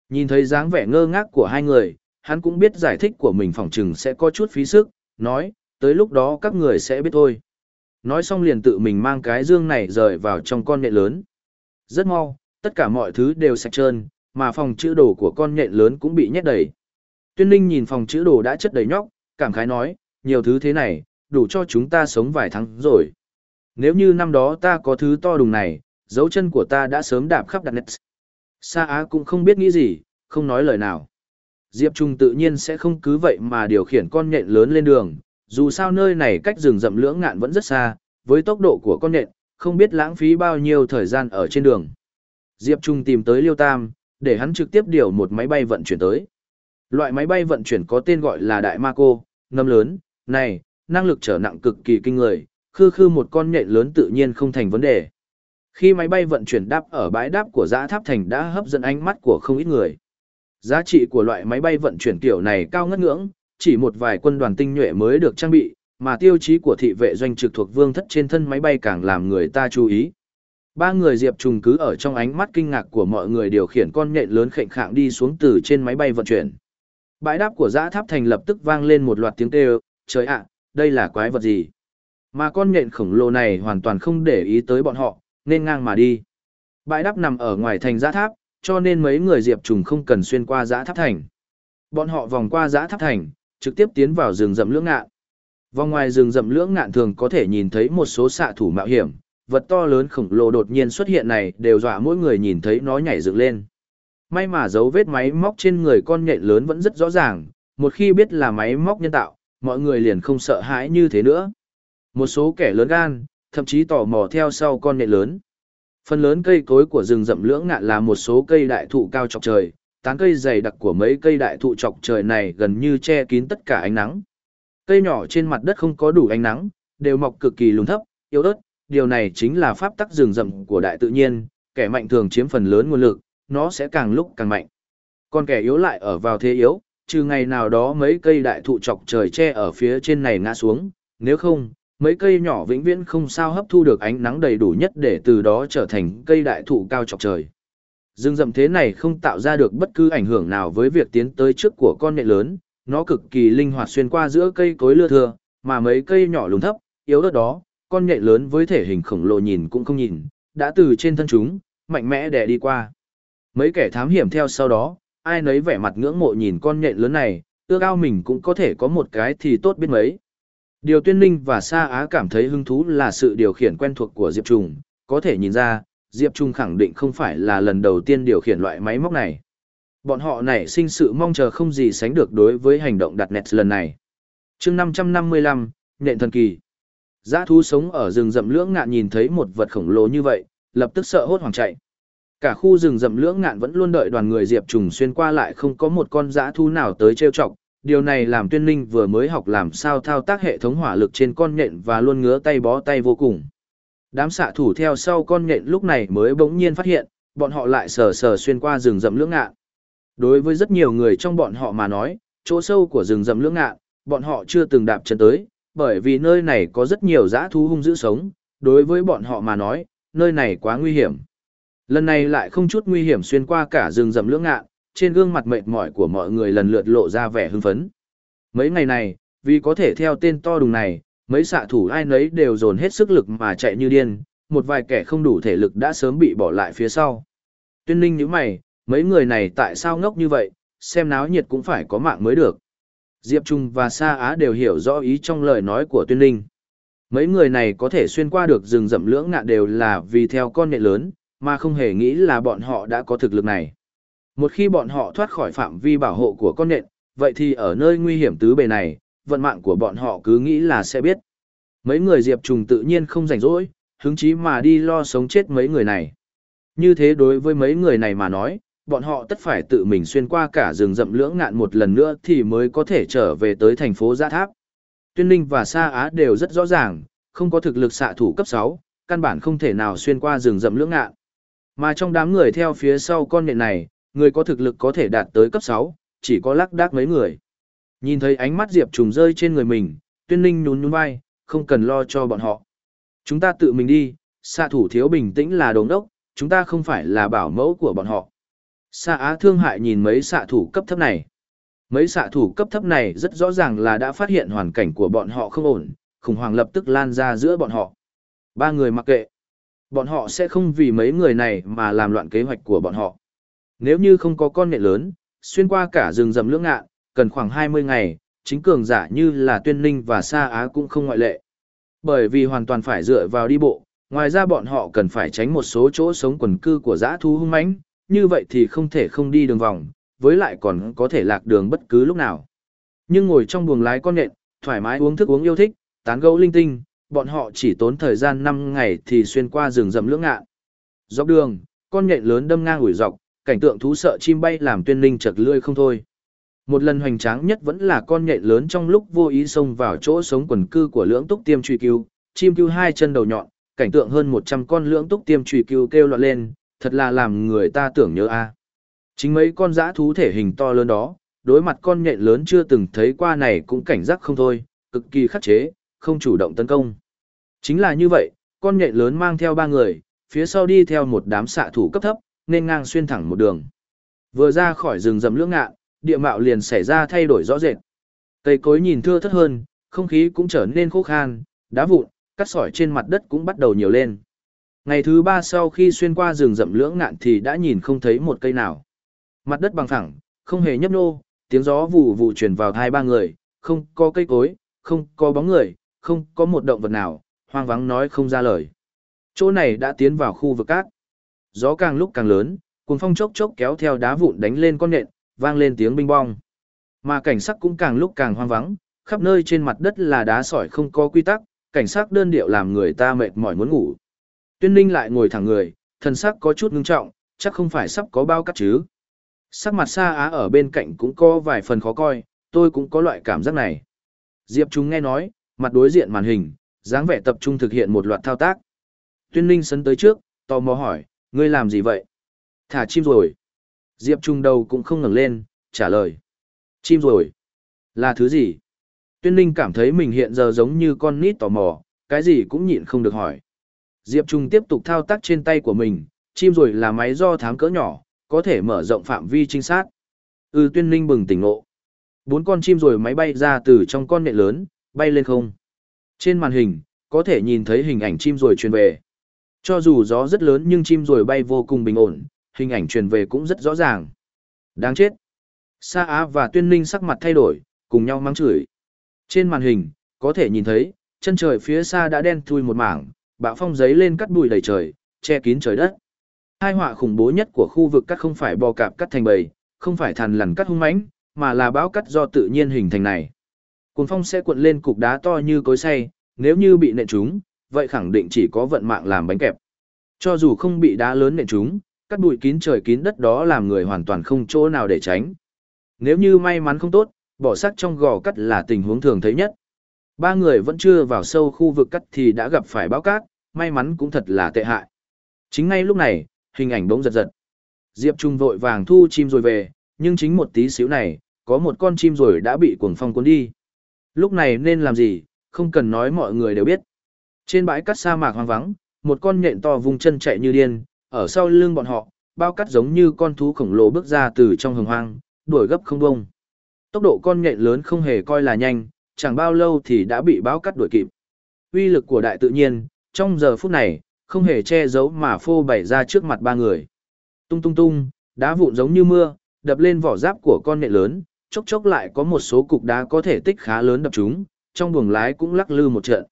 Nhìn thấy dáng vẻ ngơ ngác của hai người, hắn cũng biết giải thích của mình phỏng chừng sẽ có chút phí sức, nói, tới lúc đó các người sẽ biết thôi. Nói xong liền tự mình mang cái dương này rời vào trong con nệ lớn. Rất mau, tất cả mọi thứ đều sạch trơn, mà phòng chữ đồ của con nhện lớn cũng bị nhét đầy. Tuyên Ninh nhìn phòng chữ đồ đã chất đầy nhóc, cảm khái nói, nhiều thứ thế này, đủ cho chúng ta sống vài tháng rồi. Nếu như năm đó ta có thứ to đùng này, dấu chân của ta đã sớm đạp khắp đặt nét. Sa Á cũng không biết nghĩ gì, không nói lời nào. Diệp Trung tự nhiên sẽ không cứ vậy mà điều khiển con nhện lớn lên đường, dù sao nơi này cách rừng rậm lưỡng ngạn vẫn rất xa, với tốc độ của con nhện, không biết lãng phí bao nhiêu thời gian ở trên đường. Diệp Trung tìm tới Liêu Tam, để hắn trực tiếp điều một máy bay vận chuyển tới. Loại máy bay vận chuyển có tên gọi là Đại Ma Cô, ngâm lớn, này, năng lực trở nặng cực kỳ kinh người, khư khư một con nhện lớn tự nhiên không thành vấn đề. Khi máy bay vận chuyển đáp ở bãi đáp của giã tháp thành đã hấp dẫn ánh mắt của không ít người. Giá trị của loại máy bay vận chuyển kiểu này cao ngất ngưỡng, chỉ một vài quân đoàn tinh nhuệ mới được trang bị, mà tiêu chí của thị vệ doanh trực thuộc vương thất trên thân máy bay càng làm người ta chú ý. Ba người Diệp Trùng cứ ở trong ánh mắt kinh ngạc của mọi người điều khiển con nhện lớn khệnh khạng đi xuống từ trên máy bay vận chuyển. Bãi đáp của giã tháp thành lập tức vang lên một loạt tiếng kêu, trời ạ, đây là quái vật gì? Mà con nhện khổng lồ này hoàn toàn không để ý tới bọn họ, nên ngang mà đi. Bãi đáp nằm ở ngoài thành giã tháp, cho nên mấy người Diệp Trùng không cần xuyên qua giã tháp thành. Bọn họ vòng qua giã tháp thành, trực tiếp tiến vào rừng rậm lưỡng ngạn. Vòng ngoài rừng rậm lưỡng ngạn thường có thể nhìn thấy một số xạ thủ mạo hiểm, vật to lớn khổng lồ đột nhiên xuất hiện này đều dọa mỗi người nhìn thấy nó nhảy dựng lên. May mà dấu vết máy móc trên người con nhện lớn vẫn rất rõ ràng, một khi biết là máy móc nhân tạo, mọi người liền không sợ hãi như thế nữa. Một số kẻ lớn gan, thậm chí tò mò theo sau con nhện lớn. Phần lớn cây cối của rừng rậm lưỡng ngạn là một số cây đại thụ cao chọc trời, tán cây dày đặc của mấy cây đại thụ chọc trời này gần như che kín tất cả ánh nắng. Cây nhỏ trên mặt đất không có đủ ánh nắng, đều mọc cực kỳ lùn thấp, yếu ớt, điều này chính là pháp tắc rừng rậm của đại tự nhiên, kẻ mạnh thường chiếm phần lớn nguồn lực, nó sẽ càng lúc càng mạnh. Còn kẻ yếu lại ở vào thế yếu, trừ ngày nào đó mấy cây đại thụ chọc trời che ở phía trên này ngã xuống, nếu không, mấy cây nhỏ vĩnh viễn không sao hấp thu được ánh nắng đầy đủ nhất để từ đó trở thành cây đại thụ cao chọc trời. Rừng rậm thế này không tạo ra được bất cứ ảnh hưởng nào với việc tiến tới trước của con nện lớn, nó cực kỳ linh hoạt xuyên qua giữa cây cối lưa thưa, mà mấy cây nhỏ lùn thấp, yếu đất đó, con nhện lớn với thể hình khổng lồ nhìn cũng không nhìn, đã từ trên thân chúng, mạnh mẽ đè đi qua. Mấy kẻ thám hiểm theo sau đó, ai nấy vẻ mặt ngưỡng mộ nhìn con nhện lớn này, ước ao mình cũng có thể có một cái thì tốt biết mấy. Điều tuyên Linh và Sa Á cảm thấy hứng thú là sự điều khiển quen thuộc của Diệp Trùng, có thể nhìn ra, Diệp trùng khẳng định không phải là lần đầu tiên điều khiển loại máy móc này. Bọn họ nảy sinh sự mong chờ không gì sánh được đối với hành động đặt nẹt lần này. chương 555, Nện Thần Kỳ. Giã thú sống ở rừng rậm lưỡng ngạn nhìn thấy một vật khổng lồ như vậy, lập tức sợ hốt hoảng chạy. Cả khu rừng rậm lưỡng ngạn vẫn luôn đợi đoàn người Diệp Trùng xuyên qua lại không có một con giã thú nào tới trêu chọc. Điều này làm tuyên linh vừa mới học làm sao thao tác hệ thống hỏa lực trên con nhện và luôn ngứa tay bó tay vô cùng. Đám xạ thủ theo sau con nhện lúc này mới bỗng nhiên phát hiện, bọn họ lại sờ sờ xuyên qua rừng rậm lưỡng ngạn. Đối với rất nhiều người trong bọn họ mà nói, chỗ sâu của rừng rậm lưỡng ngạn, bọn họ chưa từng đạp chân tới, bởi vì nơi này có rất nhiều dã thú hung dữ sống, đối với bọn họ mà nói, nơi này quá nguy hiểm. Lần này lại không chút nguy hiểm xuyên qua cả rừng rậm lưỡng ngạn, trên gương mặt mệt mỏi của mọi người lần lượt lộ ra vẻ hưng phấn. Mấy ngày này, vì có thể theo tên to đùng này, mấy xạ thủ ai nấy đều dồn hết sức lực mà chạy như điên, một vài kẻ không đủ thể lực đã sớm bị bỏ lại phía sau. Tuyên ninh như mày, mấy người này tại sao ngốc như vậy, xem náo nhiệt cũng phải có mạng mới được. Diệp Trung và Sa Á đều hiểu rõ ý trong lời nói của Tuyên Linh. Mấy người này có thể xuyên qua được rừng rậm lưỡng ngạn đều là vì theo con nhện lớn, mà không hề nghĩ là bọn họ đã có thực lực này. Một khi bọn họ thoát khỏi phạm vi bảo hộ của con nhện, vậy thì ở nơi nguy hiểm tứ bề này, vận mạng của bọn họ cứ nghĩ là sẽ biết. Mấy người Diệp Trùng tự nhiên không rảnh rỗi, hứng chí mà đi lo sống chết mấy người này. Như thế đối với mấy người này mà nói, bọn họ tất phải tự mình xuyên qua cả rừng rậm lưỡng ngạn một lần nữa thì mới có thể trở về tới thành phố Gia Tháp. Tuyên Ninh và Sa Á đều rất rõ ràng, không có thực lực xạ thủ cấp 6, căn bản không thể nào xuyên qua rừng rậm lưỡng ngạn. Mà trong đám người theo phía sau con nện này, người có thực lực có thể đạt tới cấp 6, chỉ có lắc đác mấy người. Nhìn thấy ánh mắt Diệp Trùng rơi trên người mình, Tuyên Ninh nhún nhún vai, không cần lo cho bọn họ. Chúng ta tự mình đi, xạ thủ thiếu bình tĩnh là đồng đốc, chúng ta không phải là bảo mẫu của bọn họ. Xạ Á thương hại nhìn mấy xạ thủ cấp thấp này. Mấy xạ thủ cấp thấp này rất rõ ràng là đã phát hiện hoàn cảnh của bọn họ không ổn, khủng hoảng lập tức lan ra giữa bọn họ. Ba người mặc kệ. Bọn họ sẽ không vì mấy người này mà làm loạn kế hoạch của bọn họ. Nếu như không có con nệ lớn, xuyên qua cả rừng rậm lưỡng ngạn, cần khoảng 20 ngày, chính cường giả như là Tuyên Ninh và Sa Á cũng không ngoại lệ. Bởi vì hoàn toàn phải dựa vào đi bộ, ngoài ra bọn họ cần phải tránh một số chỗ sống quần cư của dã thú hung mãnh, như vậy thì không thể không đi đường vòng, với lại còn có thể lạc đường bất cứ lúc nào. Nhưng ngồi trong buồng lái con nện, thoải mái uống thức uống yêu thích, tán gẫu linh tinh, bọn họ chỉ tốn thời gian 5 ngày thì xuyên qua rừng rậm lưỡng ngạn. Dọc đường, con nhện lớn đâm ngang ủi dọc, cảnh tượng thú sợ chim bay làm tuyên linh chật lươi không thôi. Một lần hoành tráng nhất vẫn là con nhện lớn trong lúc vô ý xông vào chỗ sống quần cư của lưỡng túc tiêm truy cứu, chim cứu hai chân đầu nhọn, cảnh tượng hơn 100 con lưỡng túc tiêm truy cứu kêu loạn lên, thật là làm người ta tưởng nhớ a. Chính mấy con dã thú thể hình to lớn đó, đối mặt con nhện lớn chưa từng thấy qua này cũng cảnh giác không thôi, cực kỳ khắc chế, không chủ động tấn công. Chính là như vậy, con nhện lớn mang theo ba người, phía sau đi theo một đám xạ thủ cấp thấp, nên ngang xuyên thẳng một đường. Vừa ra khỏi rừng rậm lưỡng ngạn, địa mạo liền xảy ra thay đổi rõ rệt. Cây cối nhìn thưa thất hơn, không khí cũng trở nên khô khan, đá vụn, cắt sỏi trên mặt đất cũng bắt đầu nhiều lên. Ngày thứ ba sau khi xuyên qua rừng rậm lưỡng ngạn thì đã nhìn không thấy một cây nào. Mặt đất bằng phẳng, không hề nhấp nô, tiếng gió vù vù truyền vào hai ba người, không có cây cối, không có bóng người, không có một động vật nào, hoang vắng nói không ra lời. Chỗ này đã tiến vào khu vực cát. Gió càng lúc càng lớn, cuồng phong chốc chốc kéo theo đá vụn đánh lên con nện, vang lên tiếng binh bong. Mà cảnh sắc cũng càng lúc càng hoang vắng, khắp nơi trên mặt đất là đá sỏi không có quy tắc, cảnh sắc đơn điệu làm người ta mệt mỏi muốn ngủ. Tuyên Ninh lại ngồi thẳng người, thần sắc có chút ngưng trọng, chắc không phải sắp có bao cắt chứ. Sắc mặt Sa Á ở bên cạnh cũng có vài phần khó coi, tôi cũng có loại cảm giác này. Diệp Trung nghe nói, mặt đối diện màn hình, dáng vẻ tập trung thực hiện một loạt thao tác. Tuyên Ninh sấn tới trước, tò mò hỏi, ngươi làm gì vậy? Thả chim rồi. Diệp Trung đầu cũng không ngẩng lên, trả lời. Chim rồi. Là thứ gì? Tuyên Ninh cảm thấy mình hiện giờ giống như con nít tò mò, cái gì cũng nhịn không được hỏi. Diệp Trung tiếp tục thao tác trên tay của mình, chim rồi là máy do thám cỡ nhỏ, có thể mở rộng phạm vi trinh sát. Ừ Tuyên Ninh bừng tỉnh ngộ. Bốn con chim rồi máy bay ra từ trong con nện lớn, bay lên không. Trên màn hình, có thể nhìn thấy hình ảnh chim rồi truyền về. Cho dù gió rất lớn nhưng chim rồi bay vô cùng bình ổn, hình ảnh truyền về cũng rất rõ ràng. Đáng chết. Sa Á và Tuyên Ninh sắc mặt thay đổi, cùng nhau mắng chửi. Trên màn hình, có thể nhìn thấy, chân trời phía xa đã đen thui một mảng, bạo phong giấy lên cắt bụi đầy trời, che kín trời đất. Hai họa khủng bố nhất của khu vực cắt không phải bò cạp cắt thành bầy, không phải thằn lằn cắt hung mãnh, mà là bão cắt do tự nhiên hình thành này. Cuồng phong sẽ cuộn lên cục đá to như cối xay, nếu như bị nện trúng, vậy khẳng định chỉ có vận mạng làm bánh kẹp. Cho dù không bị đá lớn nện trúng, cắt bụi kín trời kín đất đó làm người hoàn toàn không chỗ nào để tránh. Nếu như may mắn không tốt, bỏ xác trong gò cắt là tình huống thường thấy nhất. Ba người vẫn chưa vào sâu khu vực cắt thì đã gặp phải báo cát, may mắn cũng thật là tệ hại. Chính ngay lúc này, hình ảnh bỗng giật giật. Diệp Trung vội vàng thu chim rồi về, nhưng chính một tí xíu này, có một con chim rồi đã bị cuồng phong cuốn đi. Lúc này nên làm gì, không cần nói mọi người đều biết. Trên bãi cát sa mạc hoang vắng, một con nhện to vùng chân chạy như điên, ở sau lưng bọn họ, bao cát giống như con thú khổng lồ bước ra từ trong hồng hoang, đuổi gấp không bông. Tốc độ con nhện lớn không hề coi là nhanh, chẳng bao lâu thì đã bị bao cát đuổi kịp. Uy lực của đại tự nhiên, trong giờ phút này, không hề che giấu mà phô bày ra trước mặt ba người. Tung tung tung, đá vụn giống như mưa, đập lên vỏ giáp của con nệ lớn, chốc chốc lại có một số cục đá có thể tích khá lớn đập chúng, trong buồng lái cũng lắc lư một trận.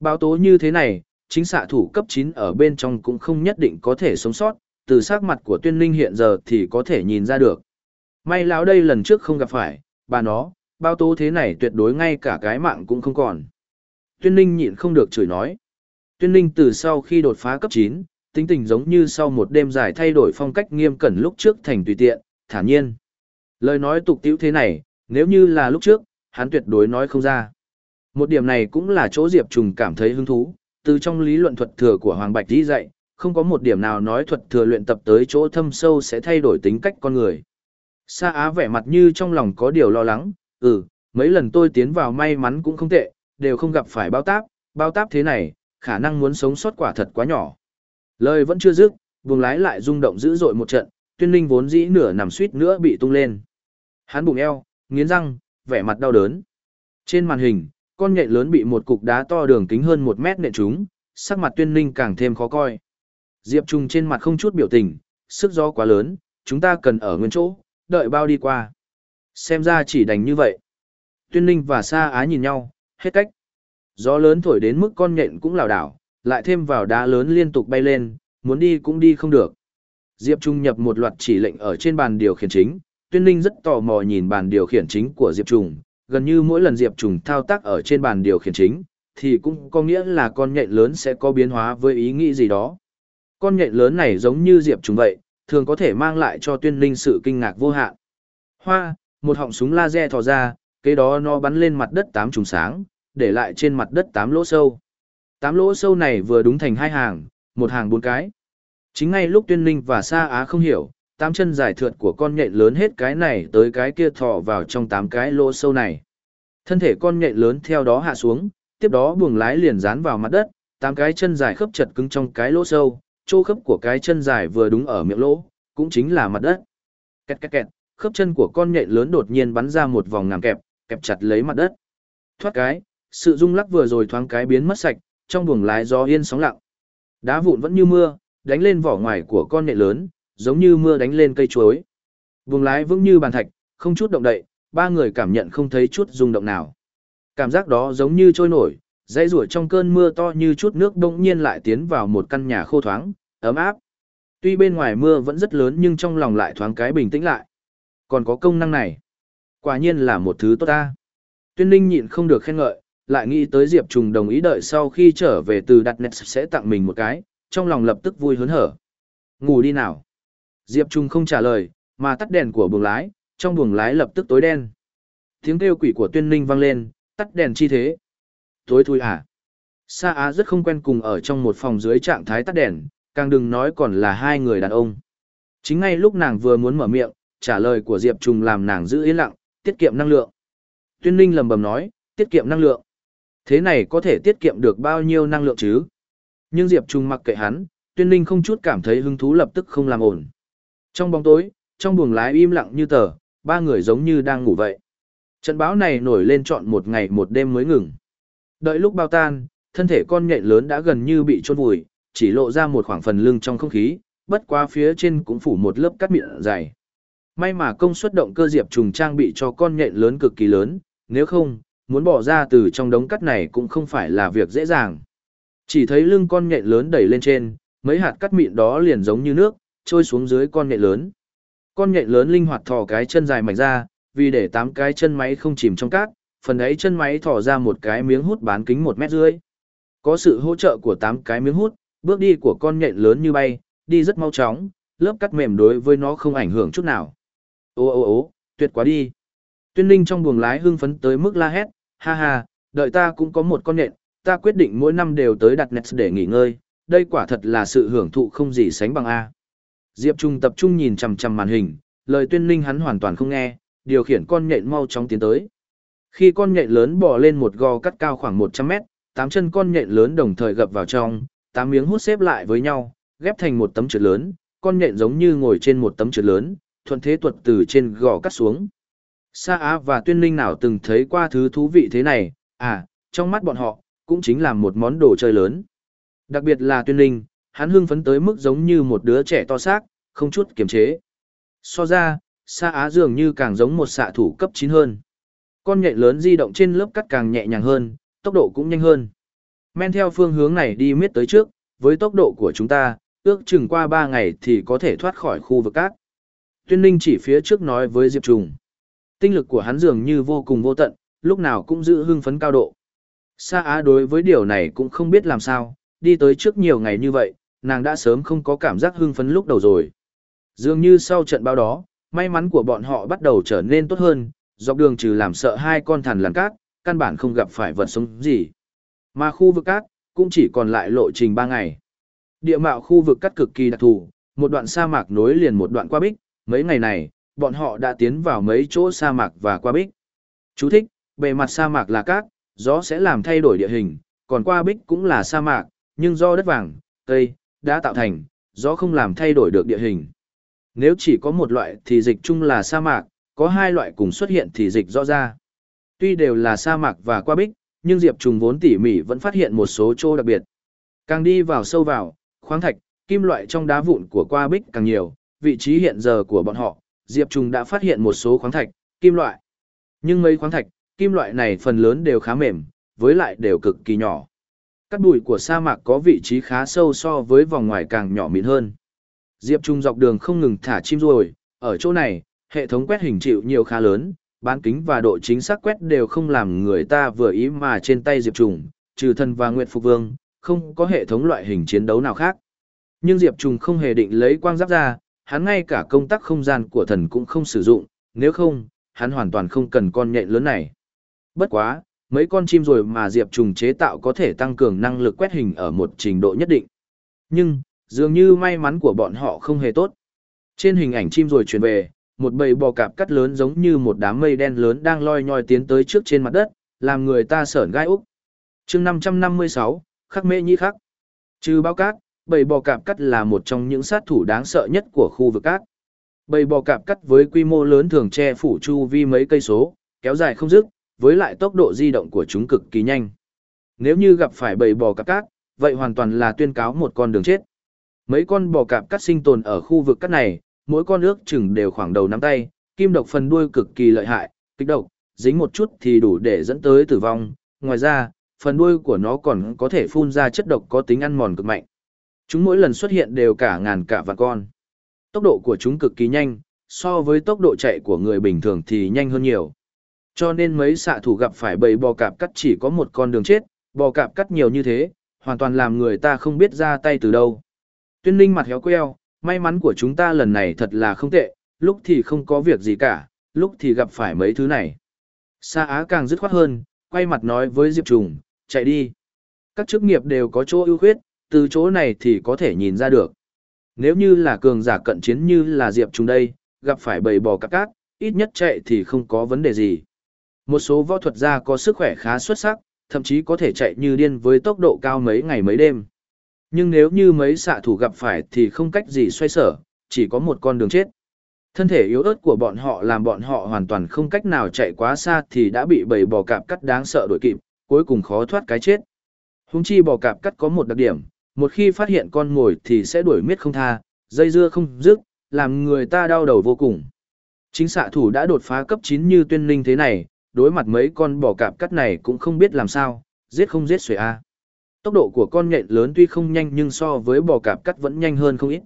Báo tố như thế này, chính xạ thủ cấp 9 ở bên trong cũng không nhất định có thể sống sót, từ sắc mặt của tuyên linh hiện giờ thì có thể nhìn ra được. May lão đây lần trước không gặp phải, bà nó, báo tố thế này tuyệt đối ngay cả cái mạng cũng không còn. Tuyên linh nhịn không được chửi nói. Tuyên linh từ sau khi đột phá cấp 9, tính tình giống như sau một đêm dài thay đổi phong cách nghiêm cẩn lúc trước thành tùy tiện, thản nhiên. Lời nói tục tiễu thế này, nếu như là lúc trước, hắn tuyệt đối nói không ra. Một điểm này cũng là chỗ Diệp Trùng cảm thấy hứng thú, từ trong lý luận thuật thừa của Hoàng Bạch đi dạy, không có một điểm nào nói thuật thừa luyện tập tới chỗ thâm sâu sẽ thay đổi tính cách con người. Sa Á vẻ mặt như trong lòng có điều lo lắng, ừ, mấy lần tôi tiến vào may mắn cũng không tệ, đều không gặp phải bao táp, bao táp thế này, khả năng muốn sống sót quả thật quá nhỏ. Lời vẫn chưa dứt, vùng lái lại rung động dữ dội một trận, tuyên linh vốn dĩ nửa nằm suýt nữa bị tung lên. Hắn bụng eo, nghiến răng, vẻ mặt đau đớn. Trên màn hình, con nhện lớn bị một cục đá to đường kính hơn một mét nện trúng, sắc mặt tuyên linh càng thêm khó coi. Diệp Trung trên mặt không chút biểu tình, sức gió quá lớn, chúng ta cần ở nguyên chỗ, đợi bao đi qua. Xem ra chỉ đành như vậy. Tuyên linh và Sa Á nhìn nhau, hết cách. Gió lớn thổi đến mức con nhện cũng lảo đảo, lại thêm vào đá lớn liên tục bay lên, muốn đi cũng đi không được. Diệp Trung nhập một loạt chỉ lệnh ở trên bàn điều khiển chính, Tuyên Linh rất tò mò nhìn bàn điều khiển chính của Diệp Trung, gần như mỗi lần Diệp Trung thao tác ở trên bàn điều khiển chính, thì cũng có nghĩa là con nhện lớn sẽ có biến hóa với ý nghĩ gì đó. Con nhện lớn này giống như Diệp Trung vậy, thường có thể mang lại cho Tuyên Linh sự kinh ngạc vô hạn. Hoa, một họng súng laser thò ra, kế đó nó bắn lên mặt đất tám trùng sáng, để lại trên mặt đất tám lỗ sâu. Tám lỗ sâu này vừa đúng thành hai hàng, một hàng bốn cái. Chính ngay lúc Tuyên Ninh và Sa Á không hiểu, tám chân dài thượt của con nhện lớn hết cái này tới cái kia thò vào trong tám cái lỗ sâu này. Thân thể con nhện lớn theo đó hạ xuống, tiếp đó buồng lái liền dán vào mặt đất, tám cái chân dài khớp chật cứng trong cái lỗ sâu, chỗ khớp của cái chân dài vừa đúng ở miệng lỗ, cũng chính là mặt đất. Kẹt kẹt kẹt, khớp chân của con nhện lớn đột nhiên bắn ra một vòng ngàm kẹp, kẹp chặt lấy mặt đất. Thoát cái, sự rung lắc vừa rồi thoáng cái biến mất sạch, trong buồng lái gió yên sóng lặng. Đá vụn vẫn như mưa, đánh lên vỏ ngoài của con nệ lớn, giống như mưa đánh lên cây chuối. Buồng lái vững như bàn thạch, không chút động đậy, ba người cảm nhận không thấy chút rung động nào. Cảm giác đó giống như trôi nổi, dãy rủa trong cơn mưa to như chút nước đông nhiên lại tiến vào một căn nhà khô thoáng, ấm áp. Tuy bên ngoài mưa vẫn rất lớn nhưng trong lòng lại thoáng cái bình tĩnh lại. Còn có công năng này. Quả nhiên là một thứ tốt ta. Tuyên Ninh nhịn không được khen ngợi, lại nghĩ tới Diệp Trùng đồng ý đợi sau khi trở về từ đặt nét sẽ tặng mình một cái, trong lòng lập tức vui hớn hở. Ngủ đi nào. Diệp Trùng không trả lời, mà tắt đèn của buồng lái, trong buồng lái lập tức tối đen. Tiếng kêu quỷ của Tuyên Ninh vang lên, tắt đèn chi thế. Tối thui à? Sa Á rất không quen cùng ở trong một phòng dưới trạng thái tắt đèn, càng đừng nói còn là hai người đàn ông. Chính ngay lúc nàng vừa muốn mở miệng, trả lời của Diệp Trùng làm nàng giữ yên lặng, tiết kiệm năng lượng. Tuyên Ninh lầm bầm nói, tiết kiệm năng lượng. Thế này có thể tiết kiệm được bao nhiêu năng lượng chứ? Nhưng Diệp Trung mặc kệ hắn, Tuyên Linh không chút cảm thấy hứng thú lập tức không làm ổn. Trong bóng tối, trong buồng lái im lặng như tờ, ba người giống như đang ngủ vậy. Trận báo này nổi lên trọn một ngày một đêm mới ngừng. Đợi lúc bao tan, thân thể con nhện lớn đã gần như bị chôn vùi, chỉ lộ ra một khoảng phần lưng trong không khí, bất qua phía trên cũng phủ một lớp cắt miệng dày. May mà công suất động cơ diệp trùng trang bị cho con nhện lớn cực kỳ lớn, nếu không, muốn bỏ ra từ trong đống cắt này cũng không phải là việc dễ dàng. Chỉ thấy lưng con nhện lớn đẩy lên trên, mấy hạt cắt mịn đó liền giống như nước, trôi xuống dưới con nhện lớn. Con nhện lớn linh hoạt thò cái chân dài mạnh ra, vì để tám cái chân máy không chìm trong cát, phần ấy chân máy thò ra một cái miếng hút bán kính một mét rưỡi. Có sự hỗ trợ của tám cái miếng hút, bước đi của con nhện lớn như bay, đi rất mau chóng, lớp cắt mềm đối với nó không ảnh hưởng chút nào. Ô ô ô, tuyệt quá đi. Tuyên Linh trong buồng lái hưng phấn tới mức la hét, ha ha, đợi ta cũng có một con nện, ta quyết định mỗi năm đều tới đặt nets để nghỉ ngơi, đây quả thật là sự hưởng thụ không gì sánh bằng A. Diệp Trung tập trung nhìn chằm chằm màn hình, lời tuyên linh hắn hoàn toàn không nghe, điều khiển con nhện mau chóng tiến tới. Khi con nhện lớn bò lên một gò cắt cao khoảng 100 mét, tám chân con nhện lớn đồng thời gập vào trong, tám miếng hút xếp lại với nhau, ghép thành một tấm trượt lớn, con nhện giống như ngồi trên một tấm trượt lớn, thuận thế tuột từ trên gò cắt xuống. Sa Á và Tuyên Linh nào từng thấy qua thứ thú vị thế này, à, trong mắt bọn họ, cũng chính là một món đồ chơi lớn. Đặc biệt là Tuyên Linh, hắn hưng phấn tới mức giống như một đứa trẻ to xác, không chút kiềm chế. So ra, Sa Á dường như càng giống một xạ thủ cấp 9 hơn. Con nhện lớn di động trên lớp cắt càng nhẹ nhàng hơn, tốc độ cũng nhanh hơn. Men theo phương hướng này đi miết tới trước, với tốc độ của chúng ta, ước chừng qua 3 ngày thì có thể thoát khỏi khu vực cát. Tuyên Linh chỉ phía trước nói với Diệp Trùng. Tinh lực của hắn dường như vô cùng vô tận, lúc nào cũng giữ hưng phấn cao độ. Sa Á đối với điều này cũng không biết làm sao, đi tới trước nhiều ngày như vậy, nàng đã sớm không có cảm giác hưng phấn lúc đầu rồi. Dường như sau trận bao đó, may mắn của bọn họ bắt đầu trở nên tốt hơn, dọc đường trừ làm sợ hai con thằn lằn cát, căn bản không gặp phải vật sống gì. Mà khu vực cát, cũng chỉ còn lại lộ trình 3 ngày. Địa mạo khu vực cát cực kỳ đặc thù, một đoạn sa mạc nối liền một đoạn qua bích, mấy ngày này, bọn họ đã tiến vào mấy chỗ sa mạc và qua bích. Chú thích, bề mặt sa mạc là cát, gió sẽ làm thay đổi địa hình, còn qua bích cũng là sa mạc, nhưng do đất vàng, cây, đã tạo thành, gió không làm thay đổi được địa hình. Nếu chỉ có một loại thì dịch chung là sa mạc, có hai loại cùng xuất hiện thì dịch rõ ra. Tuy đều là sa mạc và qua bích, nhưng Diệp Trùng vốn tỉ mỉ vẫn phát hiện một số chỗ đặc biệt. Càng đi vào sâu vào, khoáng thạch, kim loại trong đá vụn của qua bích càng nhiều, vị trí hiện giờ của bọn họ, Diệp Trùng đã phát hiện một số khoáng thạch, kim loại. Nhưng mấy khoáng thạch, kim loại này phần lớn đều khá mềm, với lại đều cực kỳ nhỏ. Cát bụi của sa mạc có vị trí khá sâu so với vòng ngoài càng nhỏ mịn hơn. Diệp Trung dọc đường không ngừng thả chim ruồi, ở chỗ này, hệ thống quét hình chịu nhiều khá lớn, bán kính và độ chính xác quét đều không làm người ta vừa ý mà trên tay Diệp Trung, trừ thần và Nguyệt Phục Vương, không có hệ thống loại hình chiến đấu nào khác. Nhưng Diệp Trung không hề định lấy quang giáp ra, hắn ngay cả công tắc không gian của thần cũng không sử dụng, nếu không, hắn hoàn toàn không cần con nhện lớn này. Bất quá, mấy con chim rồi mà Diệp Trùng chế tạo có thể tăng cường năng lực quét hình ở một trình độ nhất định. Nhưng, dường như may mắn của bọn họ không hề tốt. Trên hình ảnh chim rồi chuyển về, một bầy bò cạp cắt lớn giống như một đám mây đen lớn đang loi nhoi tiến tới trước trên mặt đất, làm người ta sởn gai úc. chương 556, khắc mê nhi khắc. Trừ báo cát, bầy bò cạp cắt là một trong những sát thủ đáng sợ nhất của khu vực cát. Bầy bò cạp cắt với quy mô lớn thường che phủ chu vi mấy cây số, kéo dài không dứt, với lại tốc độ di động của chúng cực kỳ nhanh. Nếu như gặp phải bầy bò cạp cát, vậy hoàn toàn là tuyên cáo một con đường chết. Mấy con bò cạp cát sinh tồn ở khu vực cát này, mỗi con ước chừng đều khoảng đầu nắm tay, kim độc phần đuôi cực kỳ lợi hại, kích độc, dính một chút thì đủ để dẫn tới tử vong. Ngoài ra, phần đuôi của nó còn có thể phun ra chất độc có tính ăn mòn cực mạnh. Chúng mỗi lần xuất hiện đều cả ngàn cả vạn con. Tốc độ của chúng cực kỳ nhanh, so với tốc độ chạy của người bình thường thì nhanh hơn nhiều. Cho nên mấy xạ thủ gặp phải bầy bò cạp cắt chỉ có một con đường chết, bò cạp cắt nhiều như thế, hoàn toàn làm người ta không biết ra tay từ đâu. Tuyên Linh mặt héo queo, may mắn của chúng ta lần này thật là không tệ, lúc thì không có việc gì cả, lúc thì gặp phải mấy thứ này. Sa Á càng dứt khoát hơn, quay mặt nói với Diệp Trùng, chạy đi. Các chức nghiệp đều có chỗ ưu khuyết, từ chỗ này thì có thể nhìn ra được. Nếu như là cường giả cận chiến như là Diệp Trung đây, gặp phải bầy bò cạp cát, ít nhất chạy thì không có vấn đề gì. Một số võ thuật gia có sức khỏe khá xuất sắc, thậm chí có thể chạy như điên với tốc độ cao mấy ngày mấy đêm. Nhưng nếu như mấy xạ thủ gặp phải thì không cách gì xoay sở, chỉ có một con đường chết. Thân thể yếu ớt của bọn họ làm bọn họ hoàn toàn không cách nào chạy quá xa thì đã bị bầy bò cạp cắt đáng sợ đuổi kịp, cuối cùng khó thoát cái chết. Húng chi bò cạp cắt có một đặc điểm, một khi phát hiện con mồi thì sẽ đuổi miết không tha, dây dưa không dứt, làm người ta đau đầu vô cùng. Chính xạ thủ đã đột phá cấp 9 như tuyên linh thế này, đối mặt mấy con bò cạp cắt này cũng không biết làm sao, giết không giết xuể a. Tốc độ của con nhện lớn tuy không nhanh nhưng so với bò cạp cắt vẫn nhanh hơn không ít.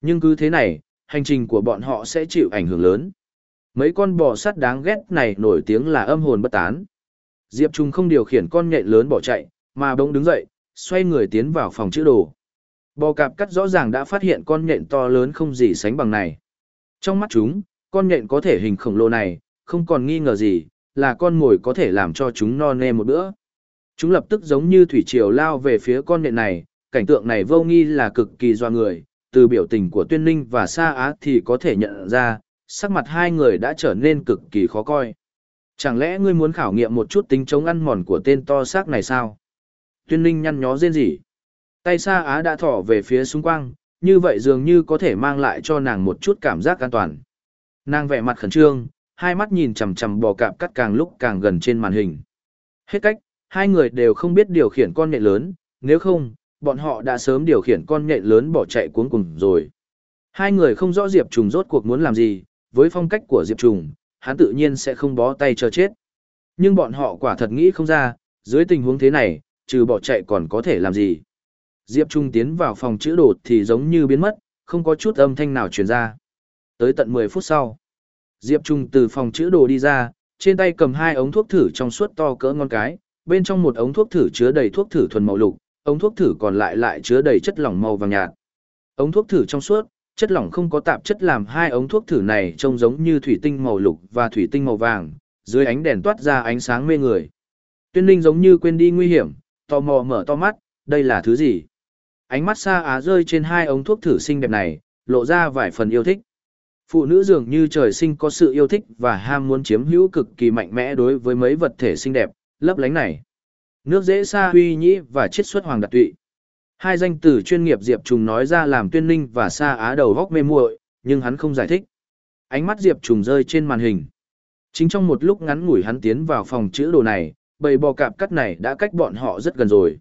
Nhưng cứ thế này, hành trình của bọn họ sẽ chịu ảnh hưởng lớn. Mấy con bò sắt đáng ghét này nổi tiếng là âm hồn bất tán. Diệp Trung không điều khiển con nhện lớn bỏ chạy, mà bỗng đứng dậy, xoay người tiến vào phòng chữ đồ. Bò cạp cắt rõ ràng đã phát hiện con nhện to lớn không gì sánh bằng này. Trong mắt chúng, con nhện có thể hình khổng lồ này, không còn nghi ngờ gì, là con mồi có thể làm cho chúng no nê một bữa. Chúng lập tức giống như thủy triều lao về phía con nhện này, cảnh tượng này vô nghi là cực kỳ doa người, từ biểu tình của Tuyên Ninh và Sa Á thì có thể nhận ra, sắc mặt hai người đã trở nên cực kỳ khó coi. Chẳng lẽ ngươi muốn khảo nghiệm một chút tính chống ăn mòn của tên to xác này sao? Tuyên Ninh nhăn nhó rên rỉ. Tay xa Á đã thỏ về phía xung quanh, như vậy dường như có thể mang lại cho nàng một chút cảm giác an toàn. Nàng vẻ mặt khẩn trương, hai mắt nhìn chằm chằm bò cạp cắt càng lúc càng gần trên màn hình. Hết cách, hai người đều không biết điều khiển con nhện lớn, nếu không, bọn họ đã sớm điều khiển con nhện lớn bỏ chạy cuốn cùng rồi. Hai người không rõ Diệp Trùng rốt cuộc muốn làm gì, với phong cách của Diệp Trùng, hắn tự nhiên sẽ không bó tay chờ chết. Nhưng bọn họ quả thật nghĩ không ra, dưới tình huống thế này, trừ bỏ chạy còn có thể làm gì. Diệp Trung tiến vào phòng chữ đồ thì giống như biến mất, không có chút âm thanh nào truyền ra. Tới tận 10 phút sau, Diệp Trung từ phòng chữ đồ đi ra, trên tay cầm hai ống thuốc thử trong suốt to cỡ ngón cái, bên trong một ống thuốc thử chứa đầy thuốc thử thuần màu lục, ống thuốc thử còn lại lại chứa đầy chất lỏng màu vàng nhạt. Ống thuốc thử trong suốt, chất lỏng không có tạp chất làm hai ống thuốc thử này trông giống như thủy tinh màu lục và thủy tinh màu vàng, dưới ánh đèn toát ra ánh sáng mê người. Tuyên linh giống như quên đi nguy hiểm, tò mò mở to mắt, đây là thứ gì? Ánh mắt xa á rơi trên hai ống thuốc thử xinh đẹp này, lộ ra vài phần yêu thích phụ nữ dường như trời sinh có sự yêu thích và ham muốn chiếm hữu cực kỳ mạnh mẽ đối với mấy vật thể xinh đẹp, lấp lánh này. Nước dễ xa huy nhĩ và chiết xuất hoàng đặc tụy. Hai danh từ chuyên nghiệp Diệp Trùng nói ra làm tuyên ninh và xa á đầu góc mê muội, nhưng hắn không giải thích. Ánh mắt Diệp Trùng rơi trên màn hình. Chính trong một lúc ngắn ngủi hắn tiến vào phòng chữ đồ này, bầy bò cạp cắt này đã cách bọn họ rất gần rồi.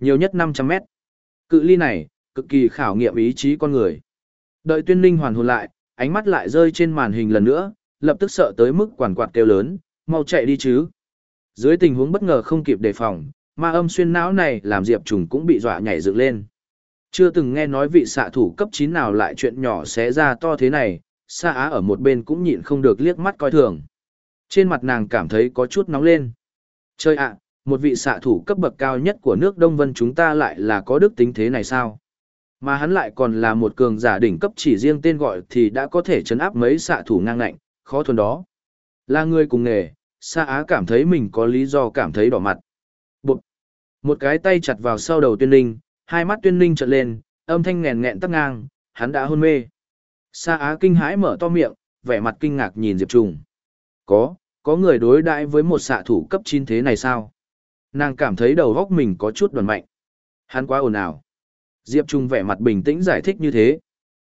Nhiều nhất 500 mét. Cự ly này, cực kỳ khảo nghiệm ý chí con người. Đợi tuyên ninh hoàn hồn lại, ánh mắt lại rơi trên màn hình lần nữa, lập tức sợ tới mức quản quạt kêu lớn, mau chạy đi chứ. Dưới tình huống bất ngờ không kịp đề phòng, ma âm xuyên não này làm Diệp Trùng cũng bị dọa nhảy dựng lên. Chưa từng nghe nói vị xạ thủ cấp 9 nào lại chuyện nhỏ xé ra to thế này, xa Á ở một bên cũng nhịn không được liếc mắt coi thường. Trên mặt nàng cảm thấy có chút nóng lên. Chơi ạ, một vị xạ thủ cấp bậc cao nhất của nước Đông Vân chúng ta lại là có đức tính thế này sao? Mà hắn lại còn là một cường giả đỉnh cấp chỉ riêng tên gọi thì đã có thể chấn áp mấy xạ thủ ngang ngạnh, khó thuần đó. Là người cùng nghề, Sa Á cảm thấy mình có lý do cảm thấy đỏ mặt. Bụt! Một cái tay chặt vào sau đầu tuyên linh, hai mắt tuyên linh trợn lên, âm thanh nghèn nghẹn tắc ngang, hắn đã hôn mê. Sa Á kinh hãi mở to miệng, vẻ mặt kinh ngạc nhìn Diệp Trùng. Có, có người đối đãi với một xạ thủ cấp 9 thế này sao? Nàng cảm thấy đầu góc mình có chút đoàn mạnh. Hắn quá ồn ào. Diệp Trung vẻ mặt bình tĩnh giải thích như thế.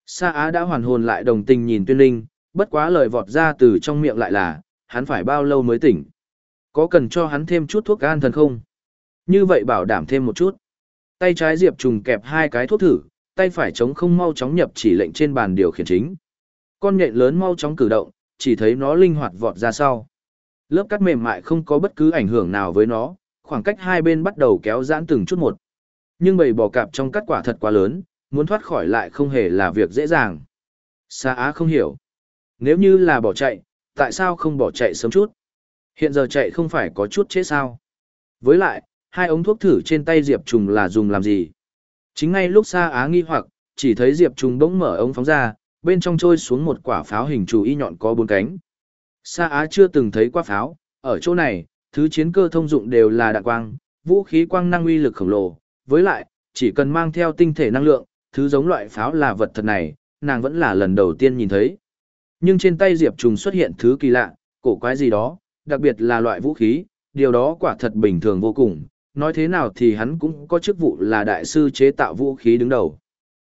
Sa Á đã hoàn hồn lại đồng tình nhìn Tuyên Linh, bất quá lời vọt ra từ trong miệng lại là, hắn phải bao lâu mới tỉnh. Có cần cho hắn thêm chút thuốc an thần không? Như vậy bảo đảm thêm một chút. Tay trái Diệp Trùng kẹp hai cái thuốc thử, tay phải chống không mau chóng nhập chỉ lệnh trên bàn điều khiển chính. Con nhện lớn mau chóng cử động, chỉ thấy nó linh hoạt vọt ra sau. Lớp cắt mềm mại không có bất cứ ảnh hưởng nào với nó, khoảng cách hai bên bắt đầu kéo giãn từng chút một. Nhưng bầy bò cạp trong cắt quả thật quá lớn, muốn thoát khỏi lại không hề là việc dễ dàng. Sa Á không hiểu. Nếu như là bỏ chạy, tại sao không bỏ chạy sớm chút? Hiện giờ chạy không phải có chút chết sao? Với lại, hai ống thuốc thử trên tay Diệp Trùng là dùng làm gì? Chính ngay lúc Sa Á nghi hoặc, chỉ thấy Diệp Trùng bỗng mở ống phóng ra, bên trong trôi xuống một quả pháo hình trụ y nhọn có bốn cánh. Sa Á chưa từng thấy qua pháo, ở chỗ này, thứ chiến cơ thông dụng đều là đạn quang, vũ khí quang năng uy lực khổng lồ, với lại, chỉ cần mang theo tinh thể năng lượng, thứ giống loại pháo là vật thật này, nàng vẫn là lần đầu tiên nhìn thấy. Nhưng trên tay Diệp Trùng xuất hiện thứ kỳ lạ, cổ quái gì đó, đặc biệt là loại vũ khí, điều đó quả thật bình thường vô cùng, nói thế nào thì hắn cũng có chức vụ là đại sư chế tạo vũ khí đứng đầu.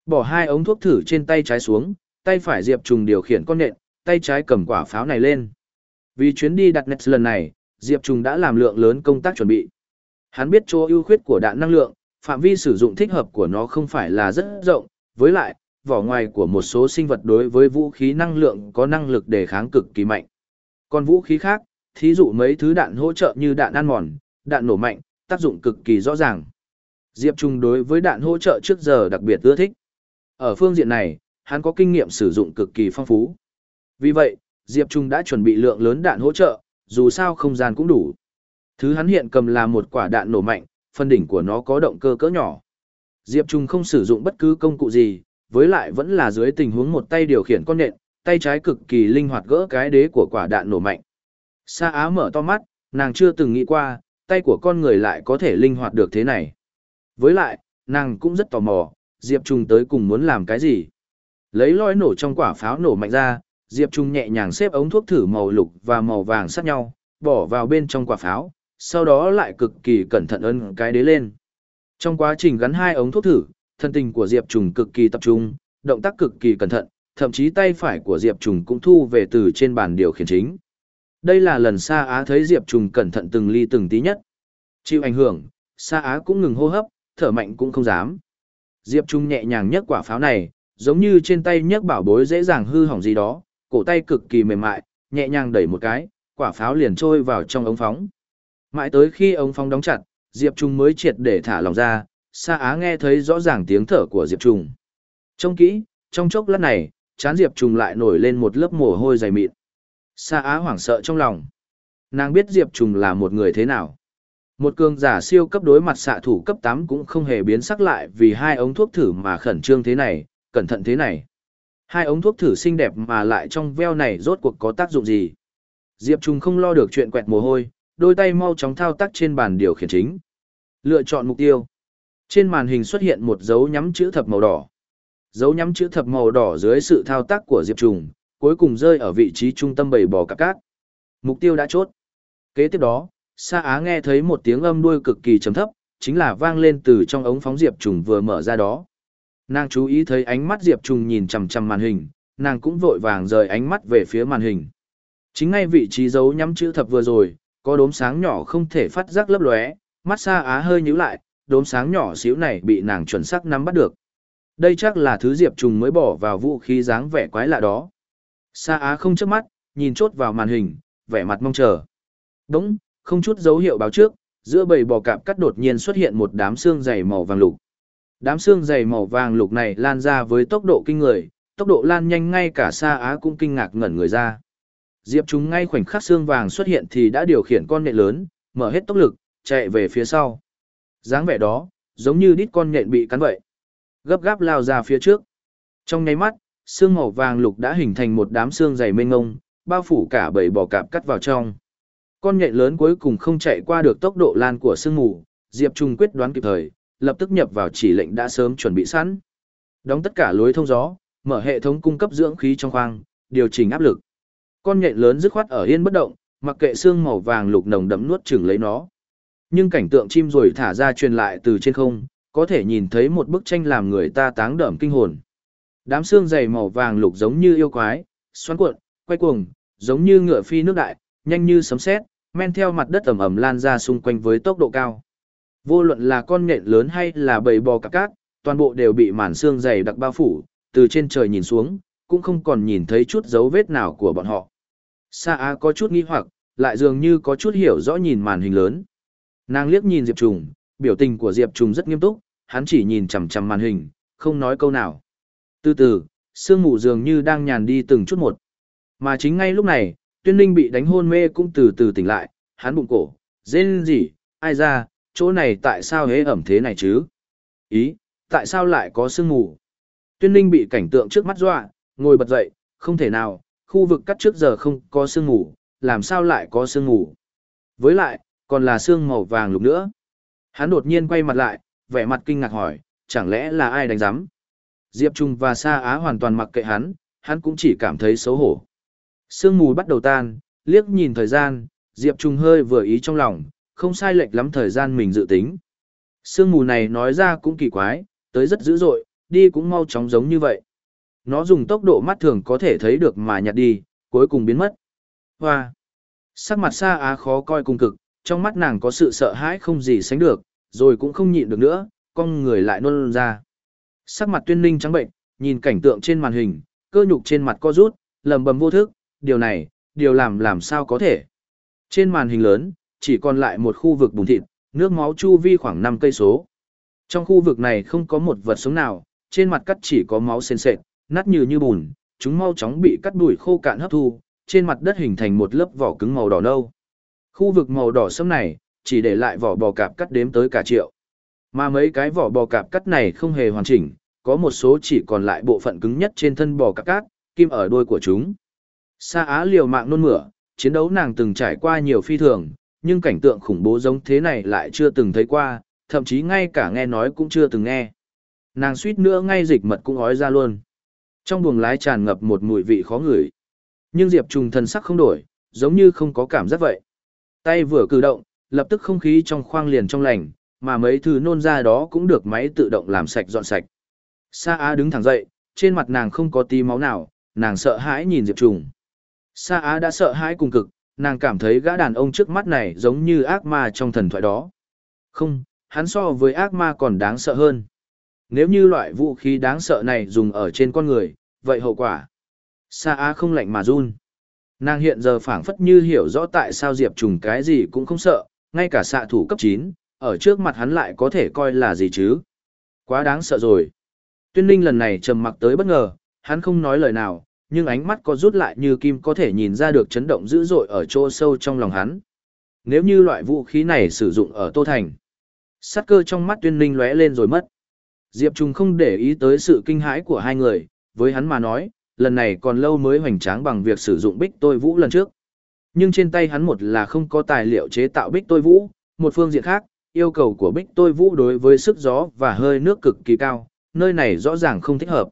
Bỏ hai ống thuốc thử trên tay trái xuống, tay phải Diệp Trùng điều khiển con nện, tay trái cầm quả pháo này lên. Vì chuyến đi đặt nets lần này, Diệp Trùng đã làm lượng lớn công tác chuẩn bị. Hắn biết chỗ ưu khuyết của đạn năng lượng, phạm vi sử dụng thích hợp của nó không phải là rất rộng, với lại, vỏ ngoài của một số sinh vật đối với vũ khí năng lượng có năng lực đề kháng cực kỳ mạnh. Còn vũ khí khác, thí dụ mấy thứ đạn hỗ trợ như đạn ăn mòn, đạn nổ mạnh, tác dụng cực kỳ rõ ràng. Diệp Trung đối với đạn hỗ trợ trước giờ đặc biệt ưa thích. Ở phương diện này, hắn có kinh nghiệm sử dụng cực kỳ phong phú. Vì vậy, Diệp Trung đã chuẩn bị lượng lớn đạn hỗ trợ, dù sao không gian cũng đủ. Thứ hắn hiện cầm là một quả đạn nổ mạnh, phần đỉnh của nó có động cơ cỡ nhỏ. Diệp Trung không sử dụng bất cứ công cụ gì, với lại vẫn là dưới tình huống một tay điều khiển con nện, tay trái cực kỳ linh hoạt gỡ cái đế của quả đạn nổ mạnh. Sa Á mở to mắt, nàng chưa từng nghĩ qua, tay của con người lại có thể linh hoạt được thế này. Với lại, nàng cũng rất tò mò, Diệp Trung tới cùng muốn làm cái gì. Lấy lõi nổ trong quả pháo nổ mạnh ra, Diệp Trung nhẹ nhàng xếp ống thuốc thử màu lục và màu vàng sát nhau, bỏ vào bên trong quả pháo, sau đó lại cực kỳ cẩn thận ấn cái đế lên. Trong quá trình gắn hai ống thuốc thử, thân tình của Diệp Trung cực kỳ tập trung, động tác cực kỳ cẩn thận, thậm chí tay phải của Diệp Trung cũng thu về từ trên bàn điều khiển chính. Đây là lần Sa Á thấy Diệp Trung cẩn thận từng ly từng tí nhất. Chịu ảnh hưởng, Sa Á cũng ngừng hô hấp, thở mạnh cũng không dám. Diệp Trung nhẹ nhàng nhấc quả pháo này, giống như trên tay nhấc bảo bối dễ dàng hư hỏng gì đó, cổ tay cực kỳ mềm mại, nhẹ nhàng đẩy một cái, quả pháo liền trôi vào trong ống phóng. Mãi tới khi ống phóng đóng chặt, Diệp Trung mới triệt để thả lòng ra, Sa Á nghe thấy rõ ràng tiếng thở của Diệp Trung. Trông kỹ, trong chốc lát này, chán Diệp Trung lại nổi lên một lớp mồ hôi dày mịn. Sa Á hoảng sợ trong lòng. Nàng biết Diệp Trung là một người thế nào. Một cường giả siêu cấp đối mặt xạ thủ cấp 8 cũng không hề biến sắc lại vì hai ống thuốc thử mà khẩn trương thế này, cẩn thận thế này. Hai ống thuốc thử xinh đẹp mà lại trong veo này rốt cuộc có tác dụng gì. Diệp Trung không lo được chuyện quẹt mồ hôi, đôi tay mau chóng thao tác trên bàn điều khiển chính. Lựa chọn mục tiêu. Trên màn hình xuất hiện một dấu nhắm chữ thập màu đỏ. Dấu nhắm chữ thập màu đỏ dưới sự thao tác của Diệp Trùng, cuối cùng rơi ở vị trí trung tâm bầy bò cạp cát. Mục tiêu đã chốt. Kế tiếp đó, Sa Á nghe thấy một tiếng âm đuôi cực kỳ trầm thấp, chính là vang lên từ trong ống phóng Diệp Trùng vừa mở ra đó. Nàng chú ý thấy ánh mắt Diệp Trùng nhìn chằm chằm màn hình, nàng cũng vội vàng rời ánh mắt về phía màn hình. Chính ngay vị trí dấu nhắm chữ thập vừa rồi, có đốm sáng nhỏ không thể phát giác lấp lóe, mắt Sa Á hơi nhíu lại, đốm sáng nhỏ xíu này bị nàng chuẩn xác nắm bắt được. Đây chắc là thứ Diệp Trùng mới bỏ vào vũ khí dáng vẻ quái lạ đó. Sa Á không chớp mắt, nhìn chốt vào màn hình, vẻ mặt mong chờ. Đúng, không chút dấu hiệu báo trước, giữa bầy bò cạp cắt đột nhiên xuất hiện một đám xương dày màu vàng lục. Đám xương dày màu vàng lục này lan ra với tốc độ kinh người, tốc độ lan nhanh ngay cả xa Á cũng kinh ngạc ngẩn người ra. Diệp chúng ngay khoảnh khắc xương vàng xuất hiện thì đã điều khiển con nhện lớn, mở hết tốc lực, chạy về phía sau. dáng vẻ đó, giống như đít con nhện bị cắn vậy. Gấp gáp lao ra phía trước. Trong nháy mắt, xương màu vàng lục đã hình thành một đám xương dày mênh ngông, bao phủ cả bầy bò cạp cắt vào trong. Con nhện lớn cuối cùng không chạy qua được tốc độ lan của sương mù, Diệp Trung quyết đoán kịp thời, lập tức nhập vào chỉ lệnh đã sớm chuẩn bị sẵn. Đóng tất cả lối thông gió, mở hệ thống cung cấp dưỡng khí trong khoang, điều chỉnh áp lực. Con nhện lớn dứt khoát ở yên bất động, mặc kệ xương màu vàng lục nồng đậm nuốt chửng lấy nó. Nhưng cảnh tượng chim rồi thả ra truyền lại từ trên không, có thể nhìn thấy một bức tranh làm người ta táng đởm kinh hồn. Đám xương dày màu vàng lục giống như yêu quái, xoắn cuộn, quay cuồng, giống như ngựa phi nước đại, nhanh như sấm sét, men theo mặt đất ẩm ẩm lan ra xung quanh với tốc độ cao. Vô luận là con nhện lớn hay là bầy bò cạp cát, toàn bộ đều bị màn xương dày đặc bao phủ, từ trên trời nhìn xuống, cũng không còn nhìn thấy chút dấu vết nào của bọn họ. Sa Á có chút nghi hoặc, lại dường như có chút hiểu rõ nhìn màn hình lớn. Nàng liếc nhìn Diệp Trùng, biểu tình của Diệp Trùng rất nghiêm túc, hắn chỉ nhìn chằm chằm màn hình, không nói câu nào. Từ từ, sương mù dường như đang nhàn đi từng chút một. Mà chính ngay lúc này, tuyên ninh bị đánh hôn mê cũng từ từ tỉnh lại, hắn bụng cổ, rên gì, ai ra, chỗ này tại sao hế ẩm thế này chứ? Ý, tại sao lại có sương mù? Tuyên ninh bị cảnh tượng trước mắt dọa, ngồi bật dậy, không thể nào, khu vực cắt trước giờ không có sương mù, làm sao lại có sương mù? Với lại, còn là sương màu vàng lục nữa. Hắn đột nhiên quay mặt lại, vẻ mặt kinh ngạc hỏi, chẳng lẽ là ai đánh giám? Diệp Trung và Sa Á hoàn toàn mặc kệ hắn, hắn cũng chỉ cảm thấy xấu hổ. Sương mù bắt đầu tan, liếc nhìn thời gian, Diệp Trung hơi vừa ý trong lòng, không sai lệch lắm thời gian mình dự tính. Sương mù này nói ra cũng kỳ quái, tới rất dữ dội, đi cũng mau chóng giống như vậy. Nó dùng tốc độ mắt thường có thể thấy được mà nhạt đi, cuối cùng biến mất. Hoa! Sắc mặt xa á khó coi cùng cực, trong mắt nàng có sự sợ hãi không gì sánh được, rồi cũng không nhịn được nữa, con người lại nôn ra. Sắc mặt tuyên ninh trắng bệnh, nhìn cảnh tượng trên màn hình, cơ nhục trên mặt co rút, lầm bầm vô thức, điều này, điều làm làm sao có thể. Trên màn hình lớn, chỉ còn lại một khu vực bùn thịt, nước máu chu vi khoảng 5 cây số. Trong khu vực này không có một vật sống nào, trên mặt cắt chỉ có máu sền sệt, nát như như bùn, chúng mau chóng bị cắt đuổi khô cạn hấp thu, trên mặt đất hình thành một lớp vỏ cứng màu đỏ nâu. Khu vực màu đỏ sẫm này, chỉ để lại vỏ bò cạp cắt đếm tới cả triệu. Mà mấy cái vỏ bò cạp cắt này không hề hoàn chỉnh, có một số chỉ còn lại bộ phận cứng nhất trên thân bò cạp cát, kim ở đuôi của chúng. Sa Á liều mạng nôn mửa, chiến đấu nàng từng trải qua nhiều phi thường, nhưng cảnh tượng khủng bố giống thế này lại chưa từng thấy qua, thậm chí ngay cả nghe nói cũng chưa từng nghe. Nàng suýt nữa ngay dịch mật cũng ói ra luôn. Trong buồng lái tràn ngập một mùi vị khó ngửi. Nhưng Diệp Trùng thần sắc không đổi, giống như không có cảm giác vậy. Tay vừa cử động, lập tức không khí trong khoang liền trong lành, mà mấy thứ nôn ra đó cũng được máy tự động làm sạch dọn sạch. Sa Á đứng thẳng dậy, trên mặt nàng không có tí máu nào, nàng sợ hãi nhìn Diệp Trùng. Sa Á đã sợ hãi cùng cực, nàng cảm thấy gã đàn ông trước mắt này giống như ác ma trong thần thoại đó. Không, hắn so với ác ma còn đáng sợ hơn. Nếu như loại vũ khí đáng sợ này dùng ở trên con người, vậy hậu quả. Sa Á không lạnh mà run. Nàng hiện giờ phảng phất như hiểu rõ tại sao Diệp Trùng cái gì cũng không sợ, ngay cả xạ thủ cấp 9, ở trước mặt hắn lại có thể coi là gì chứ. Quá đáng sợ rồi. Tuyên Ninh lần này trầm mặc tới bất ngờ, hắn không nói lời nào, nhưng ánh mắt có rút lại như kim có thể nhìn ra được chấn động dữ dội ở chỗ sâu trong lòng hắn. Nếu như loại vũ khí này sử dụng ở Tô Thành, sát cơ trong mắt Tuyên Ninh lóe lên rồi mất. Diệp Trung không để ý tới sự kinh hãi của hai người, với hắn mà nói, lần này còn lâu mới hoành tráng bằng việc sử dụng bích tôi vũ lần trước. Nhưng trên tay hắn một là không có tài liệu chế tạo bích tôi vũ, một phương diện khác, yêu cầu của bích tôi vũ đối với sức gió và hơi nước cực kỳ cao, nơi này rõ ràng không thích hợp.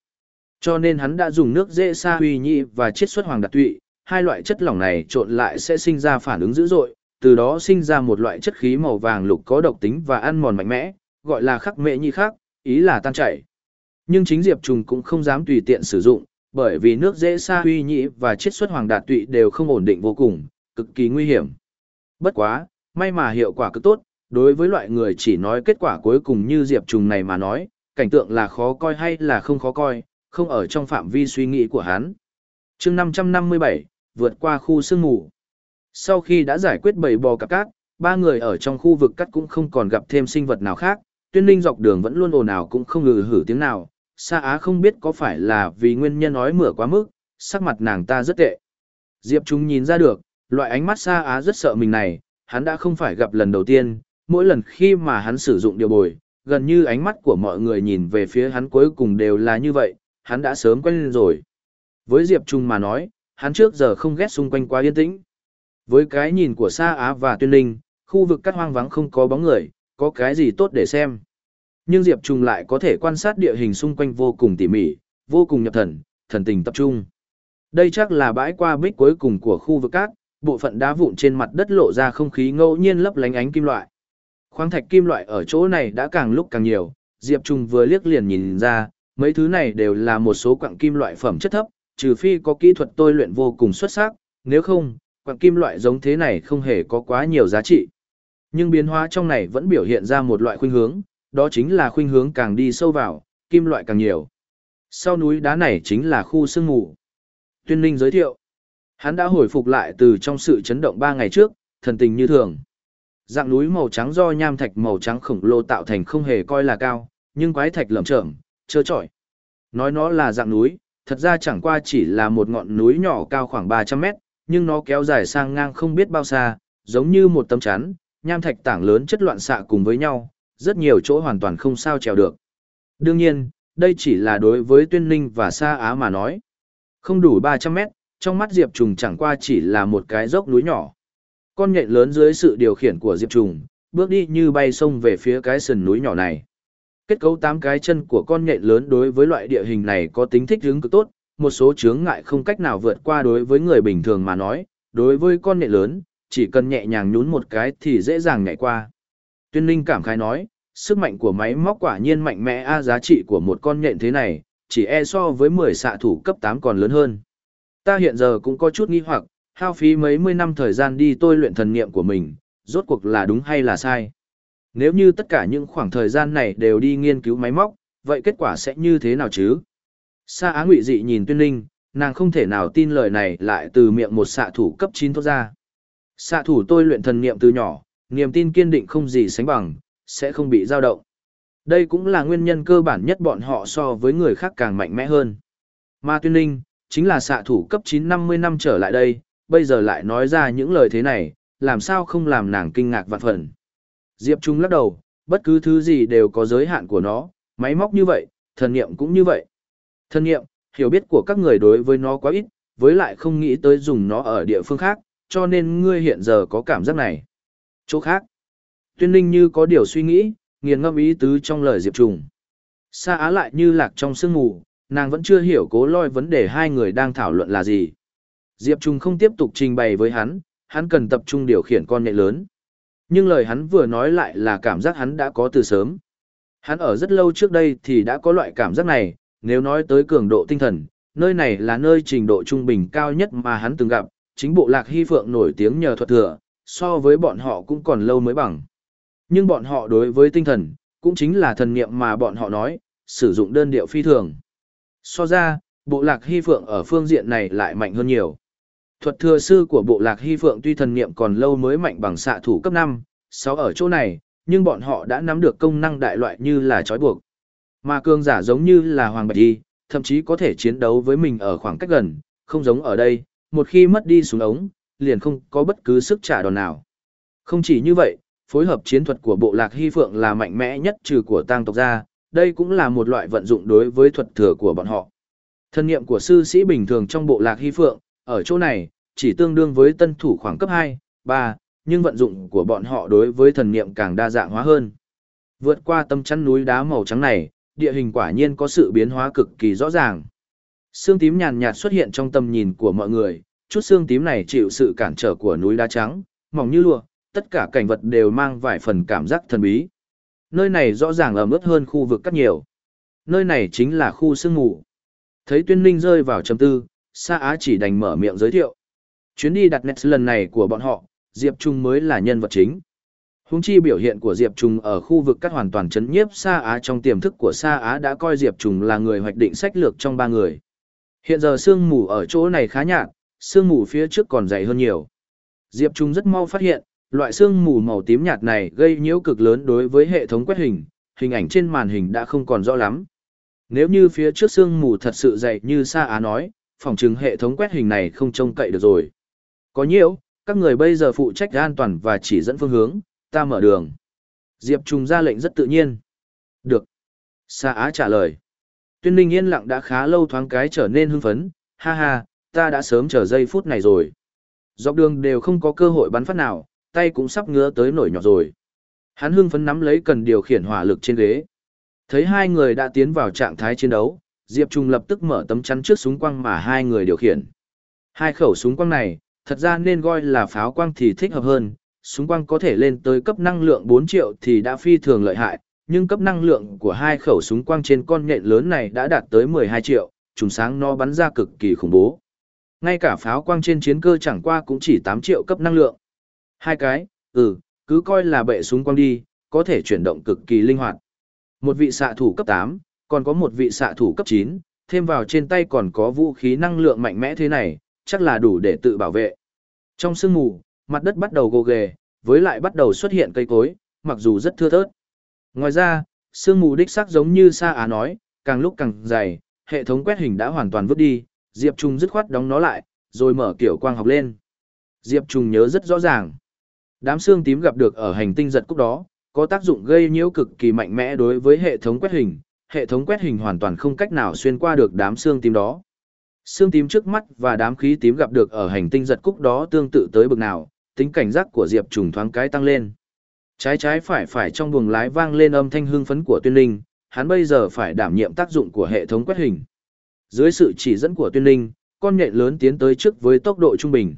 Cho nên hắn đã dùng nước dễ sa huy nhị và chiết xuất hoàng đặc tụy, hai loại chất lỏng này trộn lại sẽ sinh ra phản ứng dữ dội, từ đó sinh ra một loại chất khí màu vàng lục có độc tính và ăn mòn mạnh mẽ, gọi là khắc mệ nhi khắc, ý là tan chảy. Nhưng chính Diệp Trùng cũng không dám tùy tiện sử dụng, bởi vì nước dễ sa huy nhị và chiết xuất hoàng đạt tụy đều không ổn định vô cùng, cực kỳ nguy hiểm. Bất quá, may mà hiệu quả cực tốt, đối với loại người chỉ nói kết quả cuối cùng như Diệp Trùng này mà nói, cảnh tượng là khó coi hay là không khó coi, không ở trong phạm vi suy nghĩ của hắn. chương 557, vượt qua khu sương mù. Sau khi đã giải quyết bầy bò cặp cát, ba người ở trong khu vực cắt cũng không còn gặp thêm sinh vật nào khác, tuyên linh dọc đường vẫn luôn ồn ào cũng không ngừ hử tiếng nào. Sa Á không biết có phải là vì nguyên nhân nói mửa quá mức, sắc mặt nàng ta rất tệ. Diệp Trung nhìn ra được, loại ánh mắt Sa Á rất sợ mình này, hắn đã không phải gặp lần đầu tiên, mỗi lần khi mà hắn sử dụng điều bồi, gần như ánh mắt của mọi người nhìn về phía hắn cuối cùng đều là như vậy, hắn đã sớm quen lên rồi. Với Diệp Trung mà nói, hắn trước giờ không ghét xung quanh quá yên tĩnh. Với cái nhìn của Sa Á và Tuyên Linh, khu vực cắt hoang vắng không có bóng người, có cái gì tốt để xem. Nhưng Diệp Trung lại có thể quan sát địa hình xung quanh vô cùng tỉ mỉ, vô cùng nhập thần, thần tình tập trung. Đây chắc là bãi qua bích cuối cùng của khu vực cát, bộ phận đá vụn trên mặt đất lộ ra không khí ngẫu nhiên lấp lánh ánh kim loại. Khoáng thạch kim loại ở chỗ này đã càng lúc càng nhiều, Diệp Trung vừa liếc liền nhìn ra, mấy thứ này đều là một số quặng kim loại phẩm chất thấp, trừ phi có kỹ thuật tôi luyện vô cùng xuất sắc, nếu không, quặng kim loại giống thế này không hề có quá nhiều giá trị. Nhưng biến hóa trong này vẫn biểu hiện ra một loại khuynh hướng, đó chính là khuynh hướng càng đi sâu vào, kim loại càng nhiều. Sau núi đá này chính là khu sương mù. Tuyên Ninh giới thiệu. Hắn đã hồi phục lại từ trong sự chấn động 3 ngày trước, thần tình như thường. Dạng núi màu trắng do nham thạch màu trắng khổng lồ tạo thành không hề coi là cao, nhưng quái thạch lởm chởm, trơ trọi. Nói nó là dạng núi, thật ra chẳng qua chỉ là một ngọn núi nhỏ cao khoảng 300 mét, nhưng nó kéo dài sang ngang không biết bao xa, giống như một tấm chắn, nham thạch tảng lớn chất loạn xạ cùng với nhau, rất nhiều chỗ hoàn toàn không sao trèo được. Đương nhiên, đây chỉ là đối với Tuyên Ninh và Sa Á mà nói. Không đủ 300 mét, trong mắt Diệp Trùng chẳng qua chỉ là một cái dốc núi nhỏ. Con nhện lớn dưới sự điều khiển của Diệp Trùng, bước đi như bay sông về phía cái sườn núi nhỏ này. Kết cấu tám cái chân của con nhện lớn đối với loại địa hình này có tính thích ứng cực tốt, một số chướng ngại không cách nào vượt qua đối với người bình thường mà nói, đối với con nhện lớn, chỉ cần nhẹ nhàng nhún một cái thì dễ dàng nhảy qua. Tuyên Linh cảm khái nói, sức mạnh của máy móc quả nhiên mạnh mẽ a giá trị của một con nhện thế này, chỉ e so với 10 xạ thủ cấp 8 còn lớn hơn. Ta hiện giờ cũng có chút nghi hoặc, hao phí mấy mươi năm thời gian đi tôi luyện thần niệm của mình, rốt cuộc là đúng hay là sai. Nếu như tất cả những khoảng thời gian này đều đi nghiên cứu máy móc, vậy kết quả sẽ như thế nào chứ? Sa Á Ngụy Dị nhìn Tuyên Linh, nàng không thể nào tin lời này lại từ miệng một xạ thủ cấp 9 thốt ra. Xạ thủ tôi luyện thần niệm từ nhỏ, niềm tin kiên định không gì sánh bằng, sẽ không bị dao động. Đây cũng là nguyên nhân cơ bản nhất bọn họ so với người khác càng mạnh mẽ hơn. Mà Tuyên Linh, chính là xạ thủ cấp 9 50 năm trở lại đây, bây giờ lại nói ra những lời thế này, làm sao không làm nàng kinh ngạc vạn phần. Diệp Trung lắc đầu, bất cứ thứ gì đều có giới hạn của nó, máy móc như vậy, thần niệm cũng như vậy. Thần niệm, hiểu biết của các người đối với nó quá ít, với lại không nghĩ tới dùng nó ở địa phương khác, cho nên ngươi hiện giờ có cảm giác này. Chỗ khác. Tuyên Linh như có điều suy nghĩ, nghiền ngâm ý tứ trong lời Diệp Trùng. Sa Á lại như lạc trong sương mù, nàng vẫn chưa hiểu cố loi vấn đề hai người đang thảo luận là gì. Diệp Trung không tiếp tục trình bày với hắn, hắn cần tập trung điều khiển con nhện lớn. Nhưng lời hắn vừa nói lại là cảm giác hắn đã có từ sớm. Hắn ở rất lâu trước đây thì đã có loại cảm giác này, nếu nói tới cường độ tinh thần, nơi này là nơi trình độ trung bình cao nhất mà hắn từng gặp, chính bộ lạc hy phượng nổi tiếng nhờ thuật thừa, so với bọn họ cũng còn lâu mới bằng. Nhưng bọn họ đối với tinh thần, cũng chính là thần niệm mà bọn họ nói, sử dụng đơn điệu phi thường. So ra, bộ lạc hy phượng ở phương diện này lại mạnh hơn nhiều. Thuật thừa sư của bộ lạc hy phượng tuy thần niệm còn lâu mới mạnh bằng xạ thủ cấp 5, 6 ở chỗ này, nhưng bọn họ đã nắm được công năng đại loại như là trói buộc. Mà cương giả giống như là Hoàng Bạch Y, thậm chí có thể chiến đấu với mình ở khoảng cách gần, không giống ở đây, một khi mất đi xuống ống, liền không có bất cứ sức trả đòn nào. Không chỉ như vậy, phối hợp chiến thuật của bộ lạc hy phượng là mạnh mẽ nhất trừ của tang tộc ra, đây cũng là một loại vận dụng đối với thuật thừa của bọn họ. Thân nhiệm của sư sĩ bình thường trong bộ lạc hy phượng, ở chỗ này, chỉ tương đương với tân thủ khoảng cấp 2, 3, nhưng vận dụng của bọn họ đối với thần niệm càng đa dạng hóa hơn. Vượt qua tâm chắn núi đá màu trắng này, địa hình quả nhiên có sự biến hóa cực kỳ rõ ràng. Sương tím nhàn nhạt xuất hiện trong tầm nhìn của mọi người, chút sương tím này chịu sự cản trở của núi đá trắng, mỏng như lụa, tất cả cảnh vật đều mang vài phần cảm giác thần bí. Nơi này rõ ràng ẩm ướt hơn khu vực cắt nhiều. Nơi này chính là khu sương mù. Thấy tuyên Linh rơi vào trầm tư, Sa Á chỉ đành mở miệng giới thiệu. Chuyến đi đặt nets lần này của bọn họ, Diệp Trung mới là nhân vật chính. Húng chi biểu hiện của Diệp Trung ở khu vực cắt hoàn toàn chấn nhiếp Sa Á trong tiềm thức của Sa Á đã coi Diệp Trung là người hoạch định sách lược trong ba người. Hiện giờ sương mù ở chỗ này khá nhạt, sương mù phía trước còn dày hơn nhiều. Diệp Trung rất mau phát hiện, loại sương mù màu tím nhạt này gây nhiễu cực lớn đối với hệ thống quét hình, hình ảnh trên màn hình đã không còn rõ lắm. Nếu như phía trước sương mù thật sự dày như Sa Á nói, phòng chứng hệ thống quét hình này không trông cậy được rồi. Có nhiễu, các người bây giờ phụ trách an toàn và chỉ dẫn phương hướng, ta mở đường. Diệp Trung ra lệnh rất tự nhiên. Được. Sa Á trả lời. Tuyên Ninh yên lặng đã khá lâu thoáng cái trở nên hưng phấn, ha ha, ta đã sớm chờ giây phút này rồi. Dọc đường đều không có cơ hội bắn phát nào, tay cũng sắp ngứa tới nổi nhỏ rồi. Hắn hưng phấn nắm lấy cần điều khiển hỏa lực trên ghế. Thấy hai người đã tiến vào trạng thái chiến đấu, Diệp Trung lập tức mở tấm chắn trước súng quang mà hai người điều khiển. Hai khẩu súng quang này, thật ra nên gọi là pháo quang thì thích hợp hơn, súng quang có thể lên tới cấp năng lượng 4 triệu thì đã phi thường lợi hại, nhưng cấp năng lượng của hai khẩu súng quang trên con nhện lớn này đã đạt tới 12 triệu, trùng sáng nó bắn ra cực kỳ khủng bố. Ngay cả pháo quang trên chiến cơ chẳng qua cũng chỉ 8 triệu cấp năng lượng. Hai cái, ừ, cứ coi là bệ súng quang đi, có thể chuyển động cực kỳ linh hoạt. Một vị xạ thủ cấp 8, còn có một vị xạ thủ cấp 9, thêm vào trên tay còn có vũ khí năng lượng mạnh mẽ thế này, chắc là đủ để tự bảo vệ. Trong sương mù, mặt đất bắt đầu gồ ghề, với lại bắt đầu xuất hiện cây cối, mặc dù rất thưa thớt. Ngoài ra, sương mù đích sắc giống như Sa Á nói, càng lúc càng dày, hệ thống quét hình đã hoàn toàn vứt đi, Diệp Trung dứt khoát đóng nó lại, rồi mở kiểu quang học lên. Diệp Trung nhớ rất rõ ràng. Đám xương tím gặp được ở hành tinh giật cúc đó, có tác dụng gây nhiễu cực kỳ mạnh mẽ đối với hệ thống quét hình, hệ thống quét hình hoàn toàn không cách nào xuyên qua được đám xương tím đó. Xương tím trước mắt và đám khí tím gặp được ở hành tinh giật cúc đó tương tự tới bực nào, tính cảnh giác của Diệp Trùng thoáng cái tăng lên. Trái trái phải phải trong buồng lái vang lên âm thanh hưng phấn của Tuyên Linh, hắn bây giờ phải đảm nhiệm tác dụng của hệ thống quét hình. Dưới sự chỉ dẫn của Tuyên Linh, con nhện lớn tiến tới trước với tốc độ trung bình.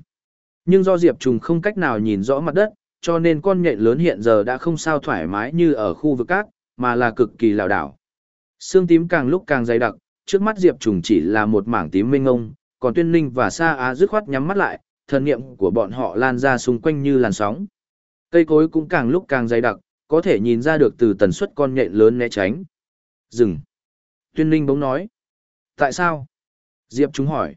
Nhưng do Diệp Trùng không cách nào nhìn rõ mặt đất, cho nên con nhện lớn hiện giờ đã không sao thoải mái như ở khu vực cát, mà là cực kỳ lảo đảo. Sương tím càng lúc càng dày đặc, trước mắt Diệp Trùng chỉ là một mảng tím mênh ngông, còn Tuyên Ninh và Sa Á dứt khoát nhắm mắt lại, thần niệm của bọn họ lan ra xung quanh như làn sóng. Cây cối cũng càng lúc càng dày đặc, có thể nhìn ra được từ tần suất con nhện lớn né tránh. Dừng. Tuyên Ninh bỗng nói. Tại sao? Diệp Trùng hỏi.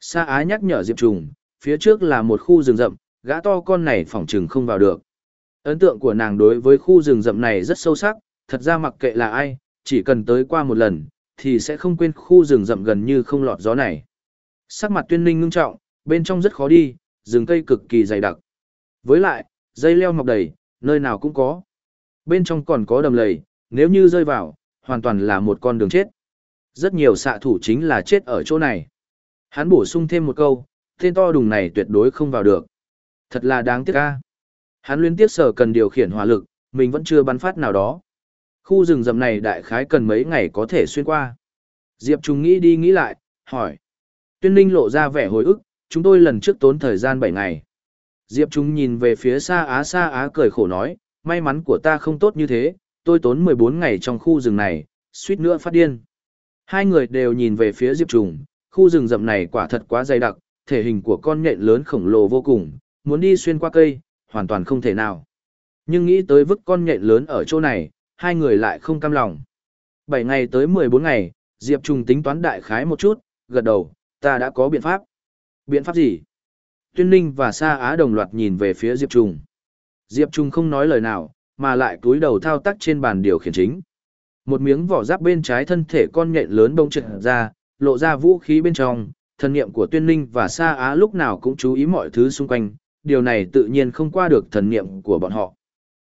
Sa Á nhắc nhở Diệp Trùng, phía trước là một khu rừng rậm, gã to con này phỏng trừng không vào được. Ấn tượng của nàng đối với khu rừng rậm này rất sâu sắc, thật ra mặc kệ là ai, chỉ cần tới qua một lần, thì sẽ không quên khu rừng rậm gần như không lọt gió này. Sắc mặt tuyên ninh ngưng trọng, bên trong rất khó đi, rừng cây cực kỳ dày đặc. Với lại, dây leo mọc đầy, nơi nào cũng có. Bên trong còn có đầm lầy, nếu như rơi vào, hoàn toàn là một con đường chết. Rất nhiều xạ thủ chính là chết ở chỗ này. Hắn bổ sung thêm một câu, tên to đùng này tuyệt đối không vào được. Thật là đáng tiếc ca. Hắn liên tiếp sở cần điều khiển hỏa lực, mình vẫn chưa bắn phát nào đó. Khu rừng rậm này đại khái cần mấy ngày có thể xuyên qua. Diệp Trung nghĩ đi nghĩ lại, hỏi. Tuyên Ninh lộ ra vẻ hồi ức, chúng tôi lần trước tốn thời gian 7 ngày. Diệp Trung nhìn về phía xa Á xa Á cười khổ nói, may mắn của ta không tốt như thế, tôi tốn 14 ngày trong khu rừng này, suýt nữa phát điên. Hai người đều nhìn về phía Diệp Trung, khu rừng rậm này quả thật quá dày đặc, thể hình của con nhện lớn khổng lồ vô cùng, muốn đi xuyên qua cây, hoàn toàn không thể nào. Nhưng nghĩ tới vứt con nhện lớn ở chỗ này, hai người lại không cam lòng. 7 ngày tới 14 ngày, Diệp Trung tính toán đại khái một chút, gật đầu, ta đã có biện pháp. Biện pháp gì? Tuyên Ninh và Sa Á đồng loạt nhìn về phía Diệp Trung. Diệp Trung không nói lời nào, mà lại cúi đầu thao tác trên bàn điều khiển chính. Một miếng vỏ giáp bên trái thân thể con nhện lớn bông trượt ra, lộ ra vũ khí bên trong, thần niệm của Tuyên Ninh và Sa Á lúc nào cũng chú ý mọi thứ xung quanh, điều này tự nhiên không qua được thần niệm của bọn họ.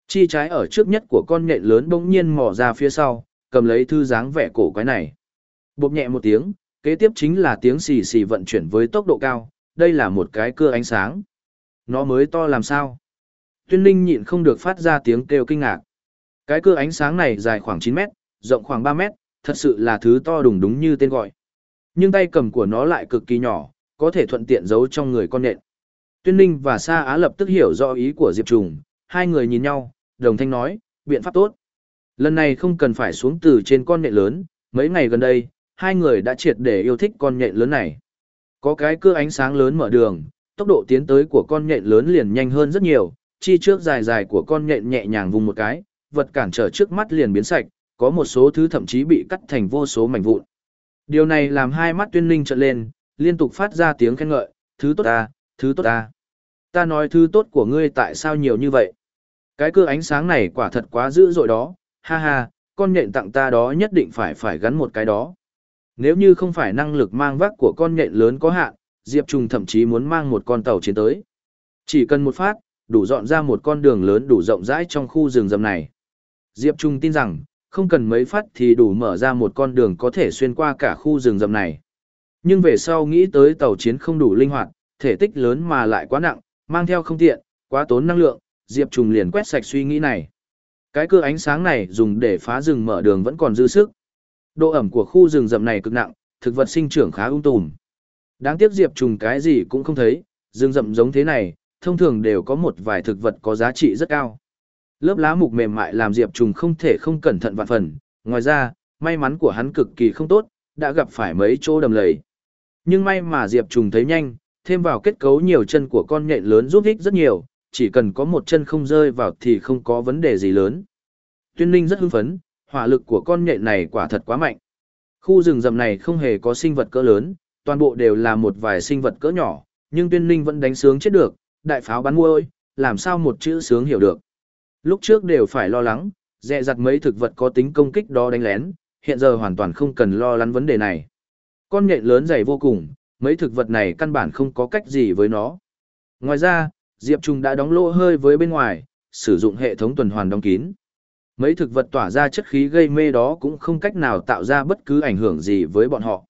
Chi trái ở trước nhất của con nhện lớn bỗng nhiên mò ra phía sau, cầm lấy thư dáng vẻ cổ quái này. Bộp nhẹ một tiếng, kế tiếp chính là tiếng xì xì vận chuyển với tốc độ cao, đây là một cái cưa ánh sáng. Nó mới to làm sao? Tuyên Linh nhịn không được phát ra tiếng kêu kinh ngạc. Cái cưa ánh sáng này dài khoảng 9 mét, rộng khoảng 3 mét, thật sự là thứ to đùng đúng như tên gọi. Nhưng tay cầm của nó lại cực kỳ nhỏ, có thể thuận tiện giấu trong người con nện. Tuyên linh và Sa Á lập tức hiểu rõ ý của Diệp Trùng, hai người nhìn nhau, đồng thanh nói, biện pháp tốt. Lần này không cần phải xuống từ trên con nhện lớn, mấy ngày gần đây, hai người đã triệt để yêu thích con nhện lớn này. Có cái cưa ánh sáng lớn mở đường, tốc độ tiến tới của con nhện lớn liền nhanh hơn rất nhiều, chi trước dài dài của con nhện nhẹ nhàng vùng một cái, vật cản trở trước mắt liền biến sạch, có một số thứ thậm chí bị cắt thành vô số mảnh vụn. Điều này làm hai mắt tuyên linh trợn lên, liên tục phát ra tiếng khen ngợi, thứ tốt ta, thứ tốt ta. Ta nói thứ tốt của ngươi tại sao nhiều như vậy? Cái cưa ánh sáng này quả thật quá dữ dội đó, ha ha, con nhện tặng ta đó nhất định phải phải gắn một cái đó. Nếu như không phải năng lực mang vác của con nhện lớn có hạn, Diệp Trùng thậm chí muốn mang một con tàu chiến tới. Chỉ cần một phát, đủ dọn ra một con đường lớn đủ rộng rãi trong khu rừng rậm này. Diệp Trung tin rằng, không cần mấy phát thì đủ mở ra một con đường có thể xuyên qua cả khu rừng rậm này. Nhưng về sau nghĩ tới tàu chiến không đủ linh hoạt, thể tích lớn mà lại quá nặng, mang theo không tiện, quá tốn năng lượng, Diệp Trùng liền quét sạch suy nghĩ này. Cái cưa ánh sáng này dùng để phá rừng mở đường vẫn còn dư sức. Độ ẩm của khu rừng rậm này cực nặng, thực vật sinh trưởng khá ung tùm. Đáng tiếc Diệp Trùng cái gì cũng không thấy, rừng rậm giống thế này, thông thường đều có một vài thực vật có giá trị rất cao. Lớp lá mục mềm mại làm Diệp Trùng không thể không cẩn thận vạn phần, ngoài ra, may mắn của hắn cực kỳ không tốt, đã gặp phải mấy chỗ đầm lầy. Nhưng may mà Diệp Trùng thấy nhanh, thêm vào kết cấu nhiều chân của con nhện lớn giúp ích rất nhiều, chỉ cần có một chân không rơi vào thì không có vấn đề gì lớn. Tuyên Ninh rất hưng phấn, hỏa lực của con nhện này quả thật quá mạnh. Khu rừng rậm này không hề có sinh vật cỡ lớn, toàn bộ đều là một vài sinh vật cỡ nhỏ, nhưng Tuyên Ninh vẫn đánh sướng chết được, đại pháo bắn mua ơi, làm sao một chữ sướng hiểu được. Lúc trước đều phải lo lắng, dẹ dặt mấy thực vật có tính công kích đó đánh lén, hiện giờ hoàn toàn không cần lo lắng vấn đề này. Con nhện lớn dày vô cùng, mấy thực vật này căn bản không có cách gì với nó. Ngoài ra, Diệp Trung đã đóng lỗ hơi với bên ngoài, sử dụng hệ thống tuần hoàn đóng kín. Mấy thực vật tỏa ra chất khí gây mê đó cũng không cách nào tạo ra bất cứ ảnh hưởng gì với bọn họ.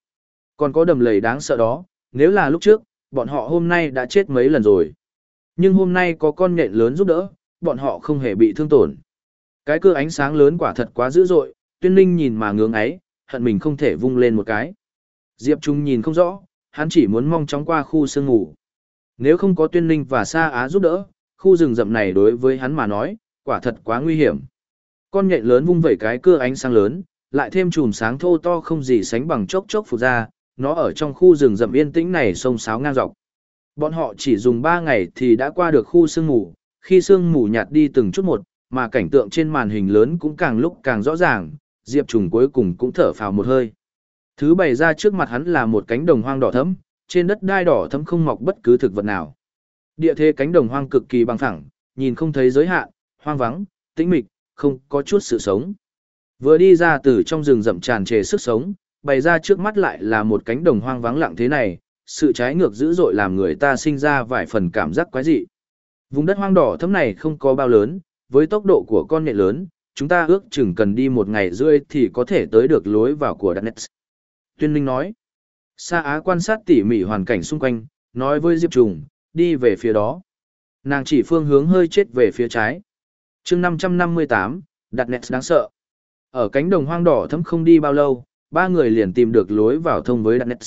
Còn có đầm lầy đáng sợ đó, nếu là lúc trước, bọn họ hôm nay đã chết mấy lần rồi. Nhưng hôm nay có con nhện lớn giúp đỡ, bọn họ không hề bị thương tổn. Cái cơ ánh sáng lớn quả thật quá dữ dội, tuyên linh nhìn mà ngưỡng ấy, hận mình không thể vung lên một cái. Diệp Trung nhìn không rõ, hắn chỉ muốn mong chóng qua khu sương ngủ. Nếu không có tuyên linh và sa á giúp đỡ, khu rừng rậm này đối với hắn mà nói, quả thật quá nguy hiểm. Con nhện lớn vung vẩy cái cưa ánh sáng lớn, lại thêm chùm sáng thô to không gì sánh bằng chốc chốc phục ra, nó ở trong khu rừng rậm yên tĩnh này sông sáo ngang dọc. Bọn họ chỉ dùng 3 ngày thì đã qua được khu sương mù, khi sương mù nhạt đi từng chút một, mà cảnh tượng trên màn hình lớn cũng càng lúc càng rõ ràng, Diệp Trùng cuối cùng cũng thở phào một hơi. Thứ bày ra trước mặt hắn là một cánh đồng hoang đỏ thẫm, trên đất đai đỏ thẫm không mọc bất cứ thực vật nào. Địa thế cánh đồng hoang cực kỳ bằng phẳng, nhìn không thấy giới hạn, hoang vắng, tĩnh mịch, không có chút sự sống. Vừa đi ra từ trong rừng rậm tràn trề sức sống, bày ra trước mắt lại là một cánh đồng hoang vắng lặng thế này, sự trái ngược dữ dội làm người ta sinh ra vài phần cảm giác quái dị. Vùng đất hoang đỏ thấm này không có bao lớn, với tốc độ của con nhện lớn, chúng ta ước chừng cần đi một ngày rưỡi thì có thể tới được lối vào của Danet. Tuyên Linh nói. Sa Á quan sát tỉ mỉ hoàn cảnh xung quanh, nói với Diệp Trùng, đi về phía đó. Nàng chỉ phương hướng hơi chết về phía trái. chương 558, đặt nẹt đáng sợ. Ở cánh đồng hoang đỏ thấm không đi bao lâu, ba người liền tìm được lối vào thông với đặt nẹt.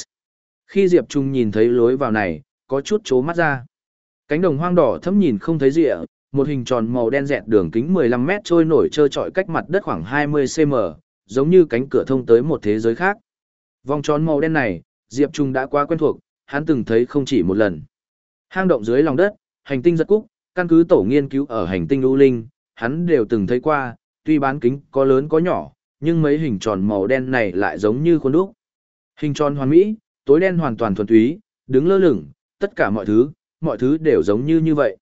Khi Diệp Trung nhìn thấy lối vào này, có chút chố mắt ra. Cánh đồng hoang đỏ thấm nhìn không thấy rịa, một hình tròn màu đen dẹt đường kính 15 mét trôi nổi trơ trọi cách mặt đất khoảng 20 cm, giống như cánh cửa thông tới một thế giới khác. Vòng tròn màu đen này, Diệp Trung đã quá quen thuộc, hắn từng thấy không chỉ một lần. Hang động dưới lòng đất, hành tinh giật cúc, căn cứ tổ nghiên cứu ở hành tinh U Linh, hắn đều từng thấy qua, tuy bán kính có lớn có nhỏ, nhưng mấy hình tròn màu đen này lại giống như khuôn đúc. Hình tròn hoàn mỹ, tối đen hoàn toàn thuần túy, đứng lơ lửng, tất cả mọi thứ, mọi thứ đều giống như như vậy.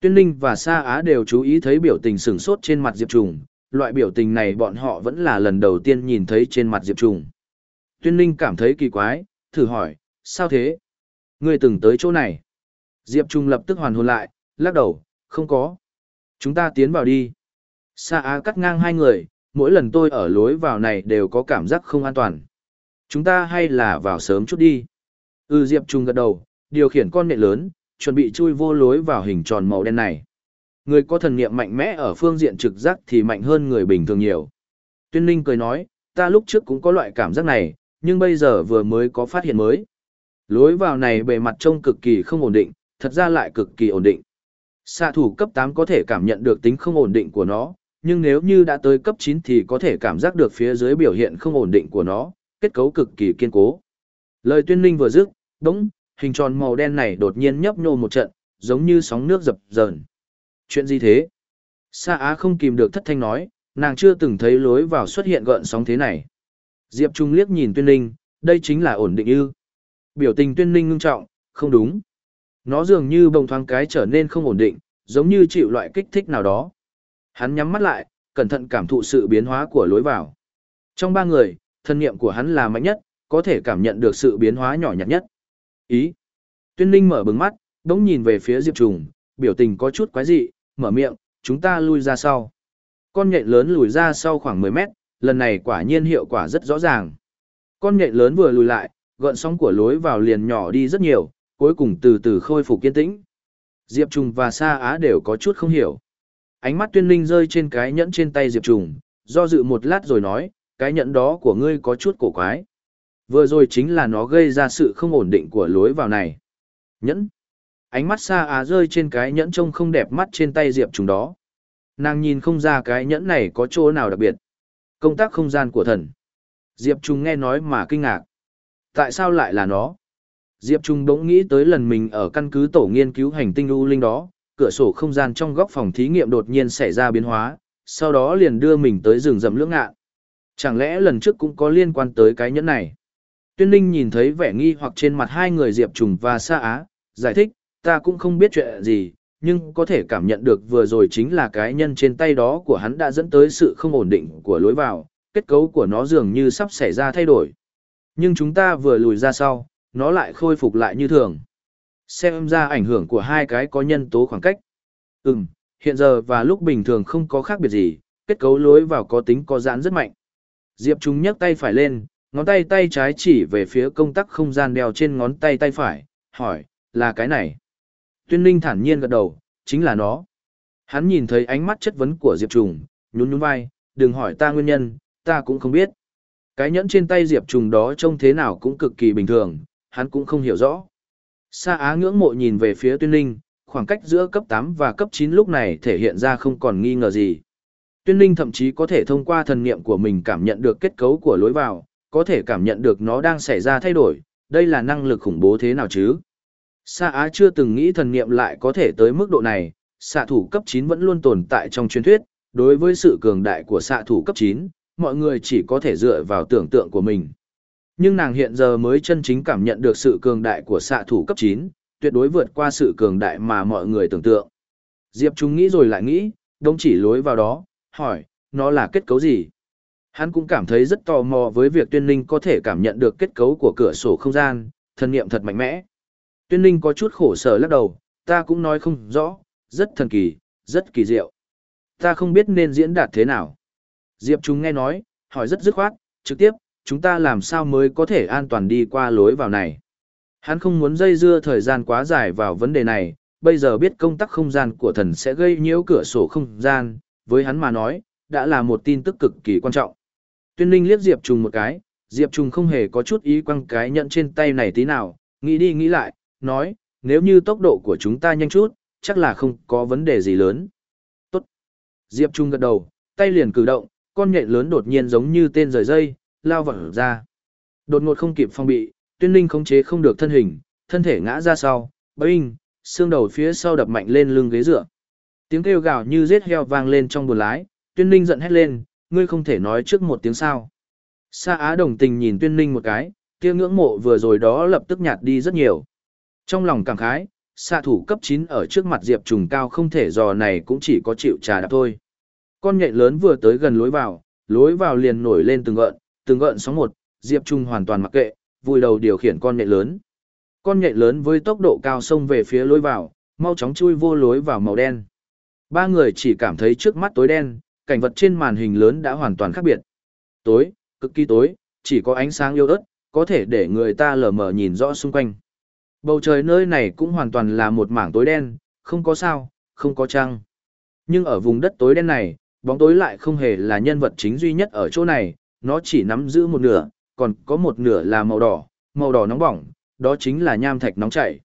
Tuyên Linh và Sa Á đều chú ý thấy biểu tình sửng sốt trên mặt Diệp Trùng, loại biểu tình này bọn họ vẫn là lần đầu tiên nhìn thấy trên mặt Diệp Trùng. Tuyên Linh cảm thấy kỳ quái, thử hỏi, sao thế? Ngươi từng tới chỗ này? Diệp Trung lập tức hoàn hồn lại, lắc đầu, không có. Chúng ta tiến vào đi. Sa Á cắt ngang hai người, mỗi lần tôi ở lối vào này đều có cảm giác không an toàn. Chúng ta hay là vào sớm chút đi. Ừ Diệp Trung gật đầu, điều khiển con nện lớn, chuẩn bị chui vô lối vào hình tròn màu đen này. Người có thần niệm mạnh mẽ ở phương diện trực giác thì mạnh hơn người bình thường nhiều. Tuyên Linh cười nói, ta lúc trước cũng có loại cảm giác này, nhưng bây giờ vừa mới có phát hiện mới. Lối vào này bề mặt trông cực kỳ không ổn định, thật ra lại cực kỳ ổn định. Xạ thủ cấp 8 có thể cảm nhận được tính không ổn định của nó, nhưng nếu như đã tới cấp 9 thì có thể cảm giác được phía dưới biểu hiện không ổn định của nó, kết cấu cực kỳ kiên cố. Lời tuyên linh vừa dứt, đống, hình tròn màu đen này đột nhiên nhấp nhô một trận, giống như sóng nước dập dờn. Chuyện gì thế? Sa Á không kìm được thất thanh nói, nàng chưa từng thấy lối vào xuất hiện gợn sóng thế này. Diệp Trung liếc nhìn tuyên linh, đây chính là ổn định ư. Biểu tình tuyên linh ngưng trọng, không đúng. Nó dường như bồng thoáng cái trở nên không ổn định, giống như chịu loại kích thích nào đó. Hắn nhắm mắt lại, cẩn thận cảm thụ sự biến hóa của lối vào. Trong ba người, thân niệm của hắn là mạnh nhất, có thể cảm nhận được sự biến hóa nhỏ nhặt nhất. Ý. Tuyên Ninh mở bừng mắt, đống nhìn về phía Diệp Trùng, biểu tình có chút quái dị, mở miệng, chúng ta lui ra sau. Con nhện lớn lùi ra sau khoảng 10 mét, lần này quả nhiên hiệu quả rất rõ ràng. Con nhện lớn vừa lùi lại, gợn sóng của lối vào liền nhỏ đi rất nhiều, cuối cùng từ từ khôi phục kiên tĩnh. Diệp Trùng và Sa Á đều có chút không hiểu. Ánh mắt tuyên linh rơi trên cái nhẫn trên tay Diệp Trùng, do dự một lát rồi nói, cái nhẫn đó của ngươi có chút cổ quái. Vừa rồi chính là nó gây ra sự không ổn định của lối vào này. Nhẫn. Ánh mắt Sa Á rơi trên cái nhẫn trông không đẹp mắt trên tay Diệp Trùng đó. Nàng nhìn không ra cái nhẫn này có chỗ nào đặc biệt. Công tác không gian của thần. Diệp trung nghe nói mà kinh ngạc. Tại sao lại là nó? Diệp Trung đống nghĩ tới lần mình ở căn cứ tổ nghiên cứu hành tinh U Linh đó, cửa sổ không gian trong góc phòng thí nghiệm đột nhiên xảy ra biến hóa, sau đó liền đưa mình tới rừng rậm lưỡng ngạn. Chẳng lẽ lần trước cũng có liên quan tới cái nhẫn này? Tuyên Linh nhìn thấy vẻ nghi hoặc trên mặt hai người Diệp Trùng và Sa Á, giải thích, ta cũng không biết chuyện gì, nhưng có thể cảm nhận được vừa rồi chính là cái nhân trên tay đó của hắn đã dẫn tới sự không ổn định của lối vào, kết cấu của nó dường như sắp xảy ra thay đổi. Nhưng chúng ta vừa lùi ra sau, nó lại khôi phục lại như thường. Xem ra ảnh hưởng của hai cái có nhân tố khoảng cách. Ừm, hiện giờ và lúc bình thường không có khác biệt gì, kết cấu lối vào có tính có giãn rất mạnh. Diệp Trung nhấc tay phải lên, ngón tay tay trái chỉ về phía công tắc không gian đeo trên ngón tay tay phải, hỏi, là cái này. Tuyên Ninh thản nhiên gật đầu, chính là nó. Hắn nhìn thấy ánh mắt chất vấn của Diệp Trùng, nhún nhún vai, đừng hỏi ta nguyên nhân, ta cũng không biết. Cái nhẫn trên tay Diệp Trùng đó trông thế nào cũng cực kỳ bình thường, hắn cũng không hiểu rõ. Sa Á ngưỡng mộ nhìn về phía Tuyên Ninh, khoảng cách giữa cấp 8 và cấp 9 lúc này thể hiện ra không còn nghi ngờ gì. Tuyên Ninh thậm chí có thể thông qua thần niệm của mình cảm nhận được kết cấu của lối vào, có thể cảm nhận được nó đang xảy ra thay đổi, đây là năng lực khủng bố thế nào chứ? Sa Á chưa từng nghĩ thần niệm lại có thể tới mức độ này, xạ thủ cấp 9 vẫn luôn tồn tại trong truyền thuyết, đối với sự cường đại của xạ thủ cấp 9, mọi người chỉ có thể dựa vào tưởng tượng của mình. Nhưng nàng hiện giờ mới chân chính cảm nhận được sự cường đại của xạ thủ cấp 9, tuyệt đối vượt qua sự cường đại mà mọi người tưởng tượng. Diệp Trung nghĩ rồi lại nghĩ, đông chỉ lối vào đó, hỏi, nó là kết cấu gì? Hắn cũng cảm thấy rất tò mò với việc tuyên ninh có thể cảm nhận được kết cấu của cửa sổ không gian, thần nghiệm thật mạnh mẽ. Tuyên ninh có chút khổ sở lắc đầu, ta cũng nói không rõ, rất thần kỳ, rất kỳ diệu. Ta không biết nên diễn đạt thế nào. Diệp Trung nghe nói, hỏi rất dứt khoát, trực tiếp, chúng ta làm sao mới có thể an toàn đi qua lối vào này. Hắn không muốn dây dưa thời gian quá dài vào vấn đề này, bây giờ biết công tắc không gian của thần sẽ gây nhiễu cửa sổ không gian, với hắn mà nói, đã là một tin tức cực kỳ quan trọng. Tuyên Linh liếc Diệp Trùng một cái, Diệp Trùng không hề có chút ý quăng cái nhận trên tay này tí nào, nghĩ đi nghĩ lại, nói, nếu như tốc độ của chúng ta nhanh chút, chắc là không có vấn đề gì lớn. Tốt. Diệp Trung gật đầu, tay liền cử động, con nhện lớn đột nhiên giống như tên rời dây, lao vào ra. Đột ngột không kịp phong bị, tuyên Linh khống chế không được thân hình, thân thể ngã ra sau, binh, xương đầu phía sau đập mạnh lên lưng ghế dựa. Tiếng kêu gào như giết heo vang lên trong buồng lái, tuyên Linh giận hét lên, ngươi không thể nói trước một tiếng sao. Sa Á đồng tình nhìn tuyên ninh một cái, kia ngưỡng mộ vừa rồi đó lập tức nhạt đi rất nhiều. Trong lòng cảm khái, xạ thủ cấp 9 ở trước mặt Diệp trùng cao không thể dò này cũng chỉ có chịu trà đạp thôi. Con nhện lớn vừa tới gần lối vào, lối vào liền nổi lên từng gợn, từng gợn sóng một, Diệp Trung hoàn toàn mặc kệ, vùi đầu điều khiển con nhện lớn. Con nhện lớn với tốc độ cao xông về phía lối vào, mau chóng chui vô lối vào màu đen. Ba người chỉ cảm thấy trước mắt tối đen, cảnh vật trên màn hình lớn đã hoàn toàn khác biệt. Tối, cực kỳ tối, chỉ có ánh sáng yếu ớt, có thể để người ta lờ mờ nhìn rõ xung quanh. Bầu trời nơi này cũng hoàn toàn là một mảng tối đen, không có sao, không có trăng. Nhưng ở vùng đất tối đen này, bóng tối lại không hề là nhân vật chính duy nhất ở chỗ này, nó chỉ nắm giữ một nửa, còn có một nửa là màu đỏ, màu đỏ nóng bỏng, đó chính là nham thạch nóng chảy.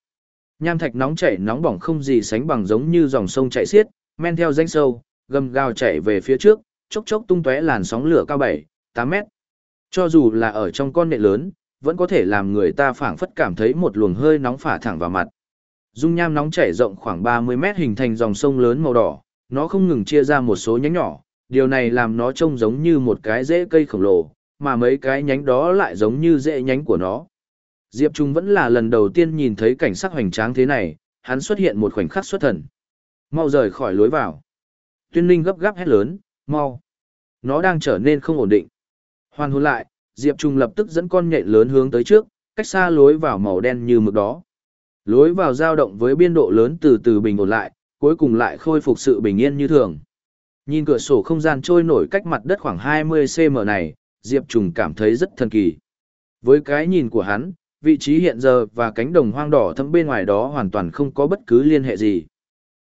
Nham thạch nóng chảy nóng bỏng không gì sánh bằng giống như dòng sông chảy xiết, men theo danh sâu, gầm gào chảy về phía trước, chốc chốc tung tóe làn sóng lửa cao 7, 8 mét. Cho dù là ở trong con nệ lớn, vẫn có thể làm người ta phảng phất cảm thấy một luồng hơi nóng phả thẳng vào mặt. Dung nham nóng chảy rộng khoảng 30 mét hình thành dòng sông lớn màu đỏ, nó không ngừng chia ra một số nhánh nhỏ, điều này làm nó trông giống như một cái rễ cây khổng lồ, mà mấy cái nhánh đó lại giống như rễ nhánh của nó. Diệp Trung vẫn là lần đầu tiên nhìn thấy cảnh sắc hoành tráng thế này, hắn xuất hiện một khoảnh khắc xuất thần. Mau rời khỏi lối vào. Tuyên Linh gấp gáp hét lớn, mau. Nó đang trở nên không ổn định. Hoàn hồn lại, Diệp Trung lập tức dẫn con nhện lớn hướng tới trước, cách xa lối vào màu đen như mực đó. Lối vào dao động với biên độ lớn từ từ bình ổn lại, cuối cùng lại khôi phục sự bình yên như thường. Nhìn cửa sổ không gian trôi nổi cách mặt đất khoảng 20cm này, Diệp Trùng cảm thấy rất thần kỳ. Với cái nhìn của hắn, vị trí hiện giờ và cánh đồng hoang đỏ thẫm bên ngoài đó hoàn toàn không có bất cứ liên hệ gì.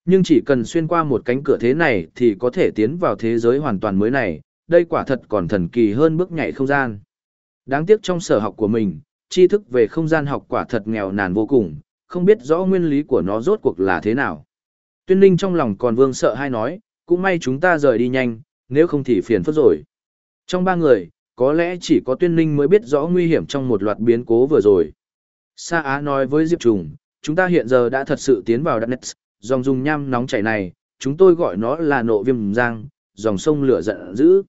Nhưng chỉ cần xuyên qua một cánh cửa thế này thì có thể tiến vào thế giới hoàn toàn mới này, đây quả thật còn thần kỳ hơn bước nhảy không gian. Đáng tiếc trong sở học của mình, tri thức về không gian học quả thật nghèo nàn vô cùng, không biết rõ nguyên lý của nó rốt cuộc là thế nào. Tuyên Linh trong lòng còn vương sợ hay nói, cũng may chúng ta rời đi nhanh, nếu không thì phiền phức rồi. Trong ba người, có lẽ chỉ có Tuyên Linh mới biết rõ nguy hiểm trong một loạt biến cố vừa rồi. Sa Á nói với Diệp Trùng, chúng ta hiện giờ đã thật sự tiến vào đất Darknet, dòng dung nham nóng chảy này, chúng tôi gọi nó là nộ viêm giang, dòng sông lửa giận dữ.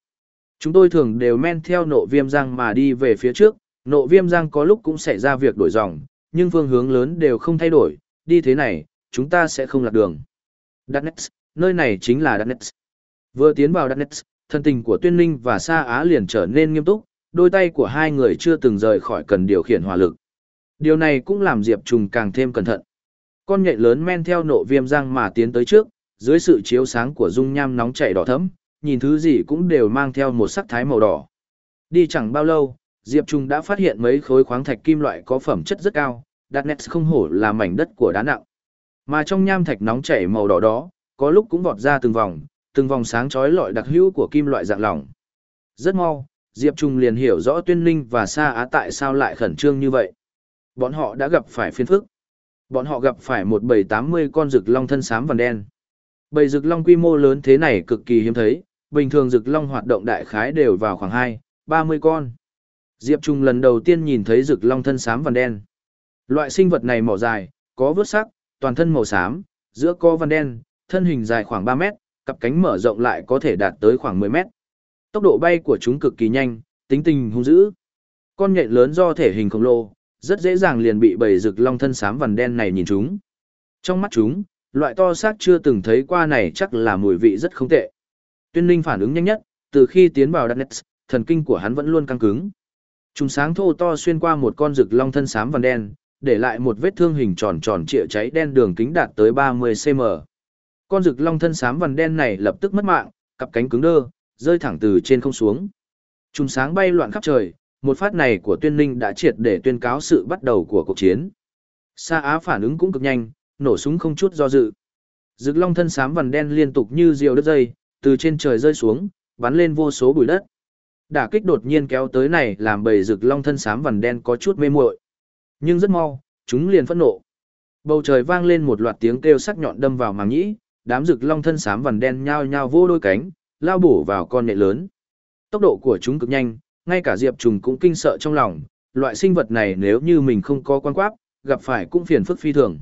Chúng tôi thường đều men theo nộ viêm giang mà đi về phía trước, nộ viêm giang có lúc cũng xảy ra việc đổi dòng, nhưng phương hướng lớn đều không thay đổi, đi thế này, chúng ta sẽ không lạc đường. Darkness, nơi này chính là Darkness. Vừa tiến vào Darkness, thân tình của Tuyên Ninh và Sa Á liền trở nên nghiêm túc, đôi tay của hai người chưa từng rời khỏi cần điều khiển hỏa lực. Điều này cũng làm Diệp Trùng càng thêm cẩn thận. Con nhện lớn men theo nộ viêm răng mà tiến tới trước, dưới sự chiếu sáng của dung nham nóng chảy đỏ thẫm, nhìn thứ gì cũng đều mang theo một sắc thái màu đỏ. Đi chẳng bao lâu, Diệp Trung đã phát hiện mấy khối khoáng thạch kim loại có phẩm chất rất cao, đặt nét không hổ là mảnh đất của đá nặng. Mà trong nham thạch nóng chảy màu đỏ đó, có lúc cũng vọt ra từng vòng, từng vòng sáng chói lọi đặc hữu của kim loại dạng lỏng. Rất mau, Diệp Trung liền hiểu rõ Tuyên Linh và Sa Á tại sao lại khẩn trương như vậy. Bọn họ đã gặp phải phiên phức. Bọn họ gặp phải một bầy 80 con rực long thân xám và đen. Bầy rực long quy mô lớn thế này cực kỳ hiếm thấy, bình thường rực long hoạt động đại khái đều vào khoảng 2, 30 con. Diệp Trung lần đầu tiên nhìn thấy rực long thân xám vằn đen. Loại sinh vật này mỏ dài, có vớt sắc, toàn thân màu xám, giữa co vằn đen, thân hình dài khoảng 3 mét, cặp cánh mở rộng lại có thể đạt tới khoảng 10 mét. Tốc độ bay của chúng cực kỳ nhanh, tính tình hung dữ. Con nhện lớn do thể hình khổng lồ, rất dễ dàng liền bị bầy rực long thân xám vằn đen này nhìn chúng. Trong mắt chúng, loại to xác chưa từng thấy qua này chắc là mùi vị rất không tệ. Tuyên Ninh phản ứng nhanh nhất, từ khi tiến vào Darknet, thần kinh của hắn vẫn luôn căng cứng. Trùng sáng thô to xuyên qua một con rực long thân xám vàng đen, để lại một vết thương hình tròn tròn trịa cháy đen đường kính đạt tới 30 cm. Con rực long thân xám vàng đen này lập tức mất mạng, cặp cánh cứng đơ, rơi thẳng từ trên không xuống. Trùng sáng bay loạn khắp trời, một phát này của tuyên ninh đã triệt để tuyên cáo sự bắt đầu của cuộc chiến. Sa Á phản ứng cũng cực nhanh, nổ súng không chút do dự. Dực long thân xám vằn đen liên tục như diều đất dây, từ trên trời rơi xuống, bắn lên vô số bụi đất. Đả kích đột nhiên kéo tới này làm bầy rực long thân xám vằn đen có chút mê muội. Nhưng rất mau, chúng liền phẫn nộ. Bầu trời vang lên một loạt tiếng kêu sắc nhọn đâm vào màng nhĩ, đám rực long thân xám vằn đen nhao nhao vô đôi cánh, lao bổ vào con nhện lớn. Tốc độ của chúng cực nhanh, ngay cả Diệp Trùng cũng kinh sợ trong lòng, loại sinh vật này nếu như mình không có quan quáp, gặp phải cũng phiền phức phi thường.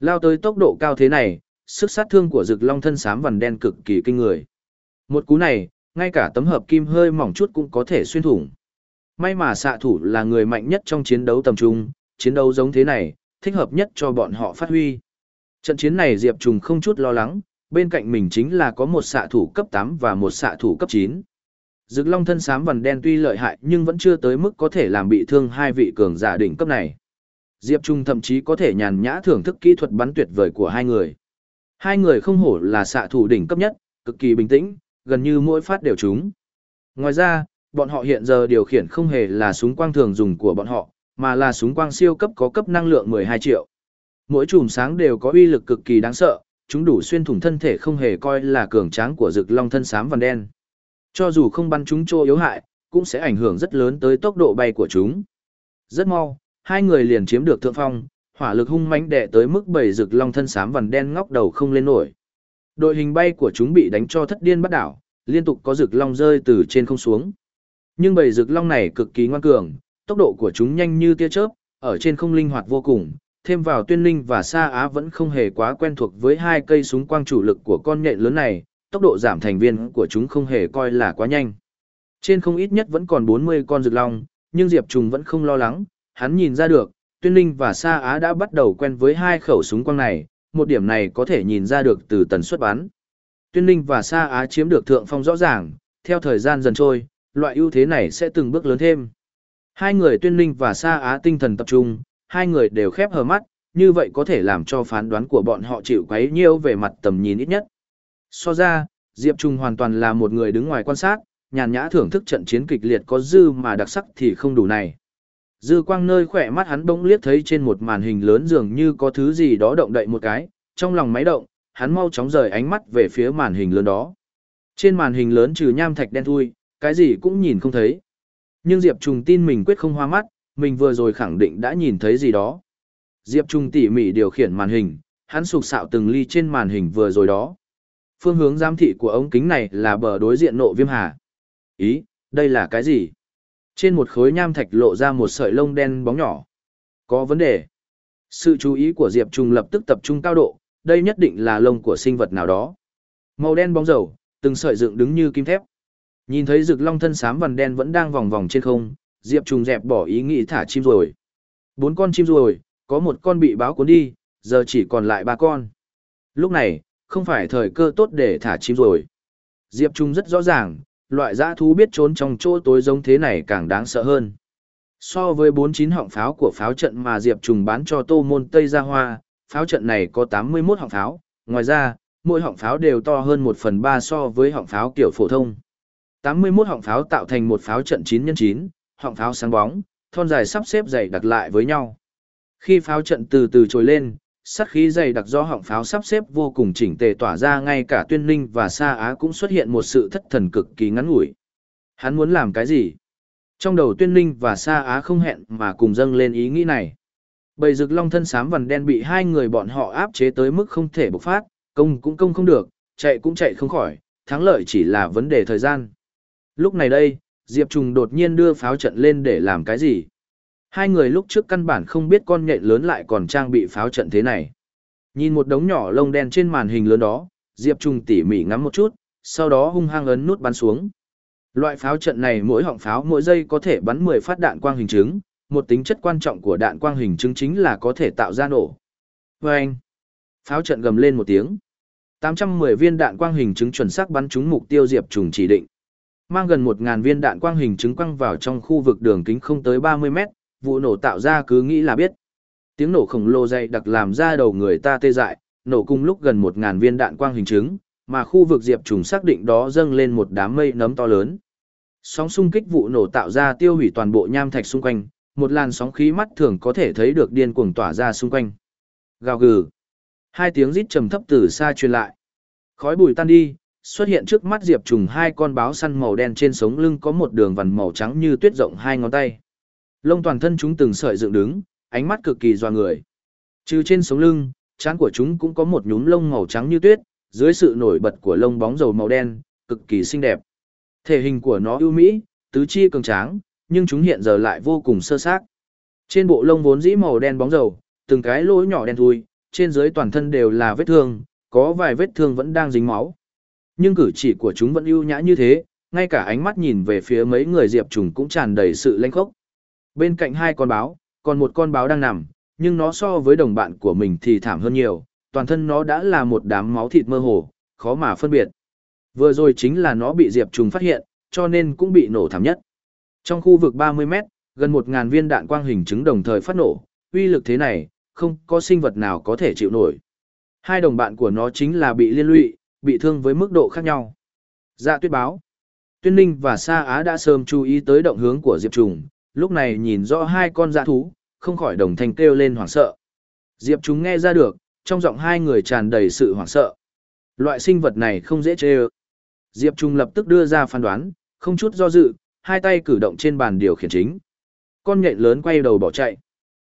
Lao tới tốc độ cao thế này, sức sát thương của rực long thân xám vằn đen cực kỳ kinh người. Một cú này, ngay cả tấm hợp kim hơi mỏng chút cũng có thể xuyên thủng. May mà xạ thủ là người mạnh nhất trong chiến đấu tầm trung, chiến đấu giống thế này, thích hợp nhất cho bọn họ phát huy. Trận chiến này Diệp Trùng không chút lo lắng, bên cạnh mình chính là có một xạ thủ cấp 8 và một xạ thủ cấp 9. Dực long thân xám vằn đen tuy lợi hại nhưng vẫn chưa tới mức có thể làm bị thương hai vị cường giả đỉnh cấp này. Diệp Trung thậm chí có thể nhàn nhã thưởng thức kỹ thuật bắn tuyệt vời của hai người. Hai người không hổ là xạ thủ đỉnh cấp nhất, cực kỳ bình tĩnh, gần như mỗi phát đều trúng. Ngoài ra, bọn họ hiện giờ điều khiển không hề là súng quang thường dùng của bọn họ, mà là súng quang siêu cấp có cấp năng lượng 12 triệu. Mỗi chùm sáng đều có uy lực cực kỳ đáng sợ, chúng đủ xuyên thủng thân thể không hề coi là cường tráng của rực long thân xám vằn đen. Cho dù không bắn chúng chỗ yếu hại, cũng sẽ ảnh hưởng rất lớn tới tốc độ bay của chúng. Rất mau, hai người liền chiếm được thượng phong, hỏa lực hung mãnh đè tới mức bảy rực long thân xám vằn đen ngóc đầu không lên nổi. Đội hình bay của chúng bị đánh cho thất điên bắt đảo, liên tục có rực long rơi từ trên không xuống. Nhưng bầy rực long này cực kỳ ngoan cường, tốc độ của chúng nhanh như tia chớp, ở trên không linh hoạt vô cùng, thêm vào tuyên linh và sa á vẫn không hề quá quen thuộc với hai cây súng quang chủ lực của con nhện lớn này, tốc độ giảm thành viên của chúng không hề coi là quá nhanh. Trên không ít nhất vẫn còn 40 con rực long, nhưng Diệp Trùng vẫn không lo lắng, hắn nhìn ra được, Tuyên Linh và Sa Á đã bắt đầu quen với hai khẩu súng quang này, một điểm này có thể nhìn ra được từ tần suất bắn. Tuyên Linh và Sa Á chiếm được thượng phong rõ ràng, theo thời gian dần trôi, loại ưu thế này sẽ từng bước lớn thêm. Hai người Tuyên Linh và Sa Á tinh thần tập trung, hai người đều khép hờ mắt, như vậy có thể làm cho phán đoán của bọn họ chịu quấy nhiêu về mặt tầm nhìn ít nhất. So ra, Diệp Trung hoàn toàn là một người đứng ngoài quan sát, nhàn nhã thưởng thức trận chiến kịch liệt có dư mà đặc sắc thì không đủ này. Dư quang nơi khỏe mắt hắn bỗng liếc thấy trên một màn hình lớn dường như có thứ gì đó động đậy một cái, trong lòng máy động, hắn mau chóng rời ánh mắt về phía màn hình lớn đó. Trên màn hình lớn trừ nham thạch đen thui, cái gì cũng nhìn không thấy. Nhưng Diệp Trùng tin mình quyết không hoa mắt, mình vừa rồi khẳng định đã nhìn thấy gì đó. Diệp Trung tỉ mỉ điều khiển màn hình, hắn sục sạo từng ly trên màn hình vừa rồi đó. Phương hướng giám thị của ống kính này là bờ đối diện nộ viêm hà. Ý, đây là cái gì? Trên một khối nham thạch lộ ra một sợi lông đen bóng nhỏ. Có vấn đề. Sự chú ý của Diệp Trung lập tức tập trung cao độ, đây nhất định là lông của sinh vật nào đó. Màu đen bóng dầu, từng sợi dựng đứng như kim thép. Nhìn thấy rực long thân xám vằn đen vẫn đang vòng vòng trên không, Diệp Trung dẹp bỏ ý nghĩ thả chim rồi. Bốn con chim rồi, có một con bị báo cuốn đi, giờ chỉ còn lại ba con. Lúc này, không phải thời cơ tốt để thả chim rồi. Diệp Trung rất rõ ràng, loại dã thú biết trốn trong chỗ tối giống thế này càng đáng sợ hơn. So với 49 họng pháo của pháo trận mà Diệp Trùng bán cho Tô Môn Tây Gia Hoa, pháo trận này có 81 họng pháo, ngoài ra, mỗi họng pháo đều to hơn 1 phần 3 so với họng pháo kiểu phổ thông. 81 họng pháo tạo thành một pháo trận 9 x 9, họng pháo sáng bóng, thon dài sắp xếp dày đặt lại với nhau. Khi pháo trận từ từ trồi lên, sát khí dày đặc do họng pháo sắp xếp vô cùng chỉnh tề tỏa ra ngay cả tuyên ninh và sa á cũng xuất hiện một sự thất thần cực kỳ ngắn ngủi. Hắn muốn làm cái gì? Trong đầu tuyên ninh và sa á không hẹn mà cùng dâng lên ý nghĩ này. Bầy rực long thân xám vằn đen bị hai người bọn họ áp chế tới mức không thể bộc phát, công cũng công không được, chạy cũng chạy không khỏi, thắng lợi chỉ là vấn đề thời gian. Lúc này đây, diệp trùng đột nhiên đưa pháo trận lên để làm cái gì? Hai người lúc trước căn bản không biết con nhện lớn lại còn trang bị pháo trận thế này. Nhìn một đống nhỏ lông đen trên màn hình lớn đó, Diệp Trung tỉ mỉ ngắm một chút, sau đó hung hăng ấn nút bắn xuống. Loại pháo trận này mỗi họng pháo mỗi giây có thể bắn 10 phát đạn quang hình chứng, một tính chất quan trọng của đạn quang hình chứng chính là có thể tạo ra nổ. Vâng! Pháo trận gầm lên một tiếng. 810 viên đạn quang hình chứng chuẩn xác bắn trúng mục tiêu Diệp Trùng chỉ định. Mang gần 1000 viên đạn quang hình chứng quăng vào trong khu vực đường kính không tới 30 mét, vụ nổ tạo ra cứ nghĩ là biết. Tiếng nổ khổng lồ dày đặc làm ra đầu người ta tê dại, nổ cùng lúc gần một ngàn viên đạn quang hình chứng, mà khu vực diệp trùng xác định đó dâng lên một đám mây nấm to lớn. Sóng xung kích vụ nổ tạo ra tiêu hủy toàn bộ nham thạch xung quanh, một làn sóng khí mắt thường có thể thấy được điên cuồng tỏa ra xung quanh. Gào gừ. Hai tiếng rít trầm thấp từ xa truyền lại. Khói bụi tan đi, xuất hiện trước mắt diệp trùng hai con báo săn màu đen trên sống lưng có một đường vằn màu trắng như tuyết rộng hai ngón tay. Lông toàn thân chúng từng sợi dựng đứng, ánh mắt cực kỳ doa người. Trừ trên sống lưng, trán của chúng cũng có một nhúm lông màu trắng như tuyết, dưới sự nổi bật của lông bóng dầu màu đen, cực kỳ xinh đẹp. Thể hình của nó ưu mỹ, tứ chi cường tráng, nhưng chúng hiện giờ lại vô cùng sơ xác. Trên bộ lông vốn dĩ màu đen bóng dầu, từng cái lỗ nhỏ đen thui, trên dưới toàn thân đều là vết thương, có vài vết thương vẫn đang dính máu. Nhưng cử chỉ của chúng vẫn ưu nhã như thế, ngay cả ánh mắt nhìn về phía mấy người diệp trùng cũng tràn đầy sự lanh khốc. Bên cạnh hai con báo, còn một con báo đang nằm, nhưng nó so với đồng bạn của mình thì thảm hơn nhiều, toàn thân nó đã là một đám máu thịt mơ hồ, khó mà phân biệt. Vừa rồi chính là nó bị Diệp Trùng phát hiện, cho nên cũng bị nổ thảm nhất. Trong khu vực 30 mét, gần 1.000 viên đạn quang hình chứng đồng thời phát nổ, uy lực thế này, không có sinh vật nào có thể chịu nổi. Hai đồng bạn của nó chính là bị liên lụy, bị thương với mức độ khác nhau. Dạ tuyết báo. Tuyên Ninh và Sa Á đã sớm chú ý tới động hướng của Diệp Trùng, lúc này nhìn rõ hai con dã thú, không khỏi đồng thanh kêu lên hoảng sợ. Diệp chúng nghe ra được, trong giọng hai người tràn đầy sự hoảng sợ. Loại sinh vật này không dễ chê ơ. Diệp Trung lập tức đưa ra phán đoán, không chút do dự, hai tay cử động trên bàn điều khiển chính. Con nhện lớn quay đầu bỏ chạy.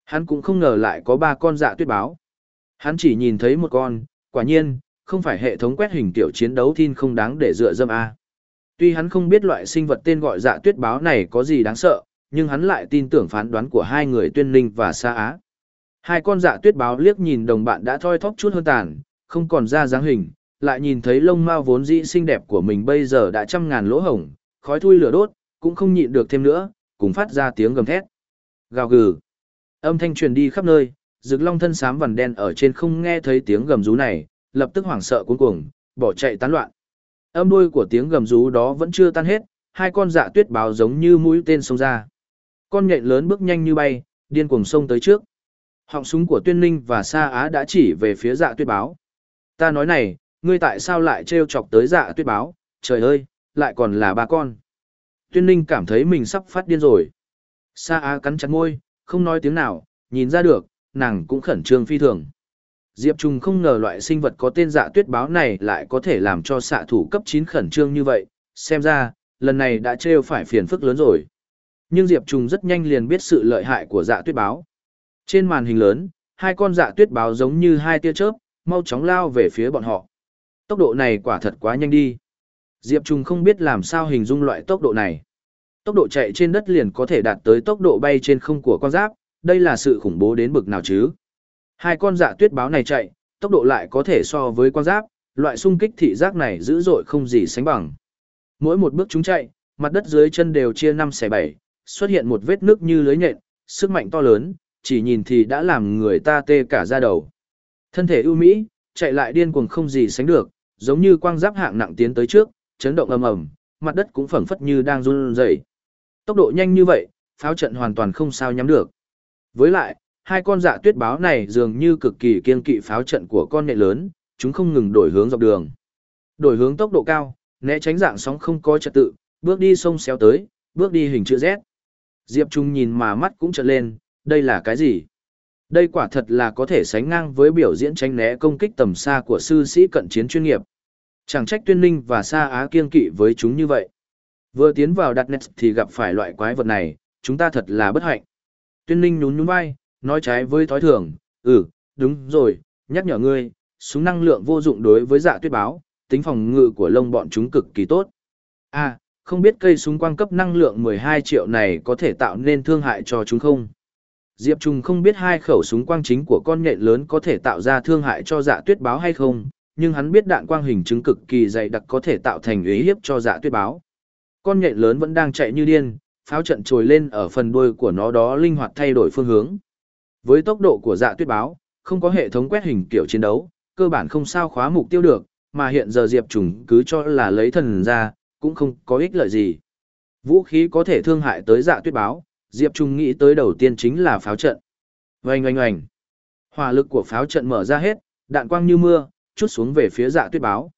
Hắn cũng không ngờ lại có ba con dạ tuyết báo. Hắn chỉ nhìn thấy một con, quả nhiên, không phải hệ thống quét hình tiểu chiến đấu thiên không đáng để dựa dâm A. Tuy hắn không biết loại sinh vật tên gọi dạ tuyết báo này có gì đáng sợ, nhưng hắn lại tin tưởng phán đoán của hai người tuyên Ninh và xa á. Hai con dạ tuyết báo liếc nhìn đồng bạn đã thoi thóp chút hơn tàn, không còn ra dáng hình, lại nhìn thấy lông mao vốn dĩ xinh đẹp của mình bây giờ đã trăm ngàn lỗ hổng, khói thui lửa đốt, cũng không nhịn được thêm nữa, cùng phát ra tiếng gầm thét. Gào gừ. Âm thanh truyền đi khắp nơi, rực long thân xám vằn đen ở trên không nghe thấy tiếng gầm rú này, lập tức hoảng sợ cuống cuồng, bỏ chạy tán loạn. Âm đuôi của tiếng gầm rú đó vẫn chưa tan hết, hai con dạ tuyết báo giống như mũi tên xông ra. Con nhện lớn bước nhanh như bay, điên cuồng xông tới trước. Họng súng của Tuyên Ninh và Sa Á đã chỉ về phía dạ tuyết báo. Ta nói này, ngươi tại sao lại trêu chọc tới dạ tuyết báo, trời ơi, lại còn là ba con. Tuyên Ninh cảm thấy mình sắp phát điên rồi. Sa Á cắn chặt môi, không nói tiếng nào, nhìn ra được, nàng cũng khẩn trương phi thường. Diệp Trung không ngờ loại sinh vật có tên dạ tuyết báo này lại có thể làm cho xạ thủ cấp 9 khẩn trương như vậy, xem ra, lần này đã trêu phải phiền phức lớn rồi. Nhưng Diệp Trung rất nhanh liền biết sự lợi hại của dạ tuyết báo. Trên màn hình lớn, hai con dạ tuyết báo giống như hai tia chớp, mau chóng lao về phía bọn họ. Tốc độ này quả thật quá nhanh đi. Diệp Trung không biết làm sao hình dung loại tốc độ này. Tốc độ chạy trên đất liền có thể đạt tới tốc độ bay trên không của con giáp, đây là sự khủng bố đến bực nào chứ. Hai con dạ tuyết báo này chạy, tốc độ lại có thể so với con giáp, loại xung kích thị giác này dữ dội không gì sánh bằng. Mỗi một bước chúng chạy, mặt đất dưới chân đều chia năm xẻ bảy, xuất hiện một vết nước như lưới nhện, sức mạnh to lớn, chỉ nhìn thì đã làm người ta tê cả da đầu. Thân thể ưu mỹ, chạy lại điên cuồng không gì sánh được, giống như quang giáp hạng nặng tiến tới trước, chấn động ầm ầm, mặt đất cũng phẳng phất như đang run rẩy. Tốc độ nhanh như vậy, pháo trận hoàn toàn không sao nhắm được. Với lại, hai con dạ tuyết báo này dường như cực kỳ kiên kỵ pháo trận của con nhện lớn, chúng không ngừng đổi hướng dọc đường. Đổi hướng tốc độ cao, né tránh dạng sóng không có trật tự, bước đi sông xéo tới, bước đi hình chữ Z. Diệp Trung nhìn mà mắt cũng trợn lên, đây là cái gì? Đây quả thật là có thể sánh ngang với biểu diễn tránh né công kích tầm xa của sư sĩ cận chiến chuyên nghiệp. Chẳng trách tuyên ninh và Sa Á kiên kỵ với chúng như vậy. Vừa tiến vào đặt Nét thì gặp phải loại quái vật này, chúng ta thật là bất hạnh. Tuyên ninh nhún nhún vai, nói trái với thói thường, ừ, đúng rồi, nhắc nhở ngươi, súng năng lượng vô dụng đối với dạ tuyết báo, tính phòng ngự của lông bọn chúng cực kỳ tốt. À, không biết cây súng quang cấp năng lượng 12 triệu này có thể tạo nên thương hại cho chúng không? Diệp Trung không biết hai khẩu súng quang chính của con nhện lớn có thể tạo ra thương hại cho dạ tuyết báo hay không, nhưng hắn biết đạn quang hình chứng cực kỳ dày đặc có thể tạo thành uy hiếp cho dạ tuyết báo. Con nhện lớn vẫn đang chạy như điên, pháo trận trồi lên ở phần đuôi của nó đó linh hoạt thay đổi phương hướng. Với tốc độ của dạ tuyết báo, không có hệ thống quét hình kiểu chiến đấu, cơ bản không sao khóa mục tiêu được, mà hiện giờ Diệp Trùng cứ cho là lấy thần ra, cũng không có ích lợi gì. Vũ khí có thể thương hại tới dạ tuyết báo, Diệp Trung nghĩ tới đầu tiên chính là pháo trận. Oanh oanh oanh. Hỏa lực của pháo trận mở ra hết, đạn quang như mưa, chút xuống về phía dạ tuyết báo.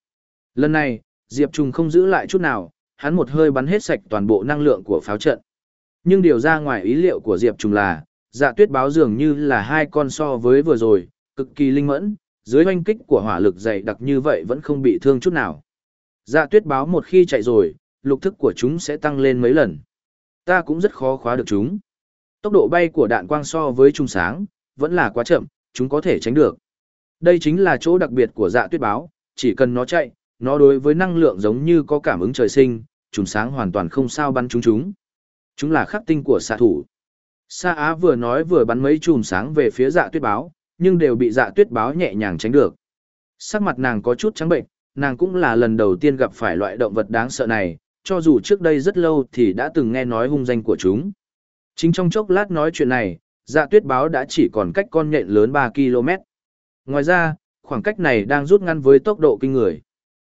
Lần này, Diệp Trung không giữ lại chút nào, hắn một hơi bắn hết sạch toàn bộ năng lượng của pháo trận. Nhưng điều ra ngoài ý liệu của Diệp Trung là, dạ tuyết báo dường như là hai con so với vừa rồi, cực kỳ linh mẫn, dưới oanh kích của hỏa lực dày đặc như vậy vẫn không bị thương chút nào. Dạ tuyết báo một khi chạy rồi, lục thức của chúng sẽ tăng lên mấy lần. Ta cũng rất khó khóa được chúng. Tốc độ bay của đạn quang so với trung sáng, vẫn là quá chậm, chúng có thể tránh được. Đây chính là chỗ đặc biệt của dạ tuyết báo, chỉ cần nó chạy, nó đối với năng lượng giống như có cảm ứng trời sinh, trùng sáng hoàn toàn không sao bắn chúng chúng. Chúng là khắc tinh của xạ thủ. Sa Á vừa nói vừa bắn mấy chùm sáng về phía dạ tuyết báo, nhưng đều bị dạ tuyết báo nhẹ nhàng tránh được. Sắc mặt nàng có chút trắng bệnh, nàng cũng là lần đầu tiên gặp phải loại động vật đáng sợ này, cho dù trước đây rất lâu thì đã từng nghe nói hung danh của chúng. Chính trong chốc lát nói chuyện này, dạ tuyết báo đã chỉ còn cách con nhện lớn 3 km. Ngoài ra, khoảng cách này đang rút ngắn với tốc độ kinh người.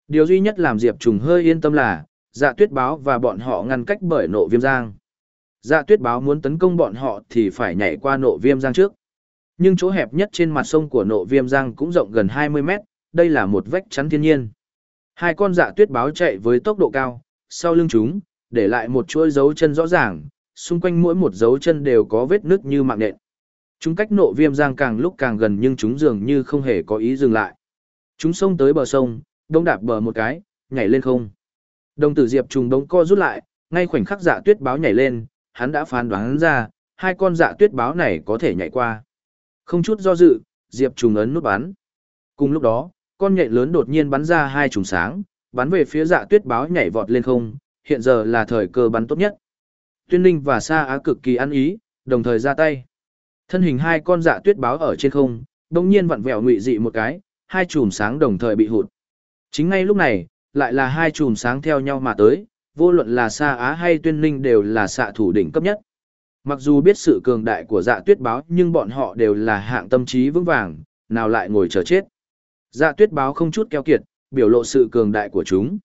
Điều duy nhất làm Diệp Trùng hơi yên tâm là, dạ tuyết báo và bọn họ ngăn cách bởi nộ viêm giang. Dạ tuyết báo muốn tấn công bọn họ thì phải nhảy qua nộ viêm giang trước. Nhưng chỗ hẹp nhất trên mặt sông của nộ viêm giang cũng rộng gần 20 mét, đây là một vách chắn thiên nhiên. Hai con dạ tuyết báo chạy với tốc độ cao, sau lưng chúng, để lại một chuỗi dấu chân rõ ràng, xung quanh mỗi một dấu chân đều có vết nứt như mạng nện. Chúng cách nộ viêm giang càng lúc càng gần nhưng chúng dường như không hề có ý dừng lại. Chúng xông tới bờ sông, đông đạp bờ một cái, nhảy lên không. Đồng tử diệp trùng đống co rút lại, ngay khoảnh khắc dạ tuyết báo nhảy lên, hắn đã phán đoán ra, hai con dạ tuyết báo này có thể nhảy qua. Không chút do dự, Diệp Trùng ấn nút bắn. Cùng lúc đó, con nhện lớn đột nhiên bắn ra hai trùng sáng, bắn về phía dạ tuyết báo nhảy vọt lên không, hiện giờ là thời cơ bắn tốt nhất. Tuyên Linh và Sa Á cực kỳ ăn ý, đồng thời ra tay. Thân hình hai con dạ tuyết báo ở trên không, đồng nhiên vặn vẹo ngụy dị một cái, hai chùm sáng đồng thời bị hụt. Chính ngay lúc này, lại là hai chùm sáng theo nhau mà tới, vô luận là Sa Á hay Tuyên Linh đều là xạ thủ đỉnh cấp nhất. Mặc dù biết sự cường đại của dạ tuyết báo nhưng bọn họ đều là hạng tâm trí vững vàng, nào lại ngồi chờ chết. Dạ tuyết báo không chút keo kiệt, biểu lộ sự cường đại của chúng.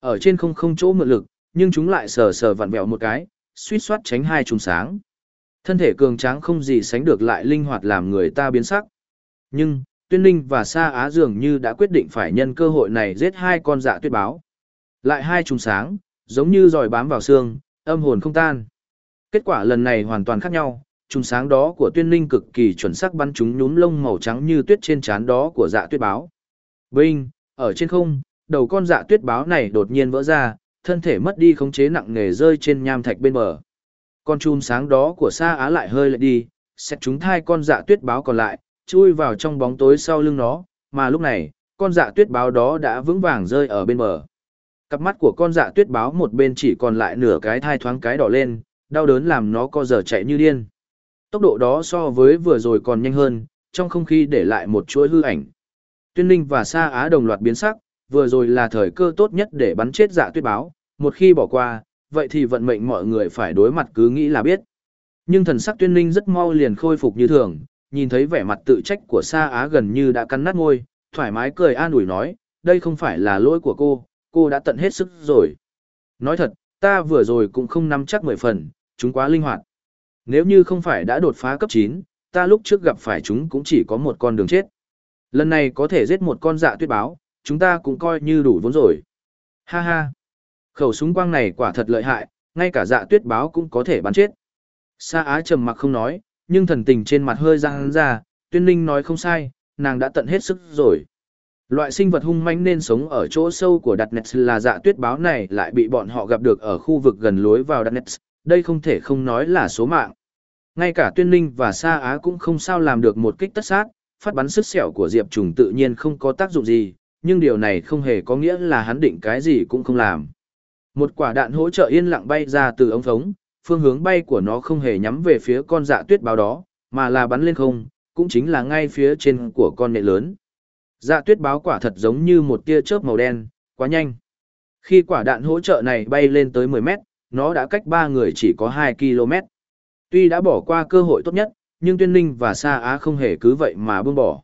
Ở trên không không chỗ mượn lực, nhưng chúng lại sờ sờ vặn vẹo một cái, suýt soát tránh hai chùm sáng. Thân thể cường tráng không gì sánh được lại linh hoạt làm người ta biến sắc. Nhưng, Tuyên linh và Sa Á dường như đã quyết định phải nhân cơ hội này giết hai con dạ tuyết báo. Lại hai chùm sáng, giống như giỏi bám vào xương, âm hồn không tan. Kết quả lần này hoàn toàn khác nhau, trùng sáng đó của Tuyên linh cực kỳ chuẩn xác bắn chúng nhúm lông màu trắng như tuyết trên trán đó của dạ tuyết báo. Vinh, ở trên không, đầu con dạ tuyết báo này đột nhiên vỡ ra, thân thể mất đi khống chế nặng nề rơi trên nham thạch bên bờ. Con chùm sáng đó của Sa Á lại hơi lại đi, xét chúng thai con dạ tuyết báo còn lại, chui vào trong bóng tối sau lưng nó, mà lúc này, con dạ tuyết báo đó đã vững vàng rơi ở bên bờ. Cặp mắt của con dạ tuyết báo một bên chỉ còn lại nửa cái thai thoáng cái đỏ lên, đau đớn làm nó co giờ chạy như điên. Tốc độ đó so với vừa rồi còn nhanh hơn, trong không khí để lại một chuỗi hư ảnh. Tuyên Ninh và Sa Á đồng loạt biến sắc, vừa rồi là thời cơ tốt nhất để bắn chết dạ tuyết báo, một khi bỏ qua, vậy thì vận mệnh mọi người phải đối mặt cứ nghĩ là biết. Nhưng thần sắc Tuyên Ninh rất mau liền khôi phục như thường, nhìn thấy vẻ mặt tự trách của Sa Á gần như đã cắn nát ngôi, thoải mái cười an ủi nói, đây không phải là lỗi của cô, cô đã tận hết sức rồi. Nói thật, ta vừa rồi cũng không nắm chắc mười phần, chúng quá linh hoạt. Nếu như không phải đã đột phá cấp 9, ta lúc trước gặp phải chúng cũng chỉ có một con đường chết. Lần này có thể giết một con dạ tuyết báo, chúng ta cũng coi như đủ vốn rồi. Ha ha! Khẩu súng quang này quả thật lợi hại, ngay cả dạ tuyết báo cũng có thể bắn chết. Sa Á trầm mặc không nói, nhưng thần tình trên mặt hơi răng ra, tuyên ninh nói không sai, nàng đã tận hết sức rồi. Loại sinh vật hung manh nên sống ở chỗ sâu của đặt nets là dạ tuyết báo này lại bị bọn họ gặp được ở khu vực gần lối vào đặt nets, đây không thể không nói là số mạng. Ngay cả tuyên ninh và sa á cũng không sao làm được một kích tất sát, phát bắn sức sẹo của diệp trùng tự nhiên không có tác dụng gì, nhưng điều này không hề có nghĩa là hắn định cái gì cũng không làm. Một quả đạn hỗ trợ yên lặng bay ra từ ống thống, phương hướng bay của nó không hề nhắm về phía con dạ tuyết báo đó, mà là bắn lên không, cũng chính là ngay phía trên của con nệ lớn. Dạ tuyết báo quả thật giống như một tia chớp màu đen, quá nhanh. Khi quả đạn hỗ trợ này bay lên tới 10 mét, nó đã cách ba người chỉ có 2 km. Tuy đã bỏ qua cơ hội tốt nhất, nhưng Tuyên Ninh và Sa Á không hề cứ vậy mà buông bỏ.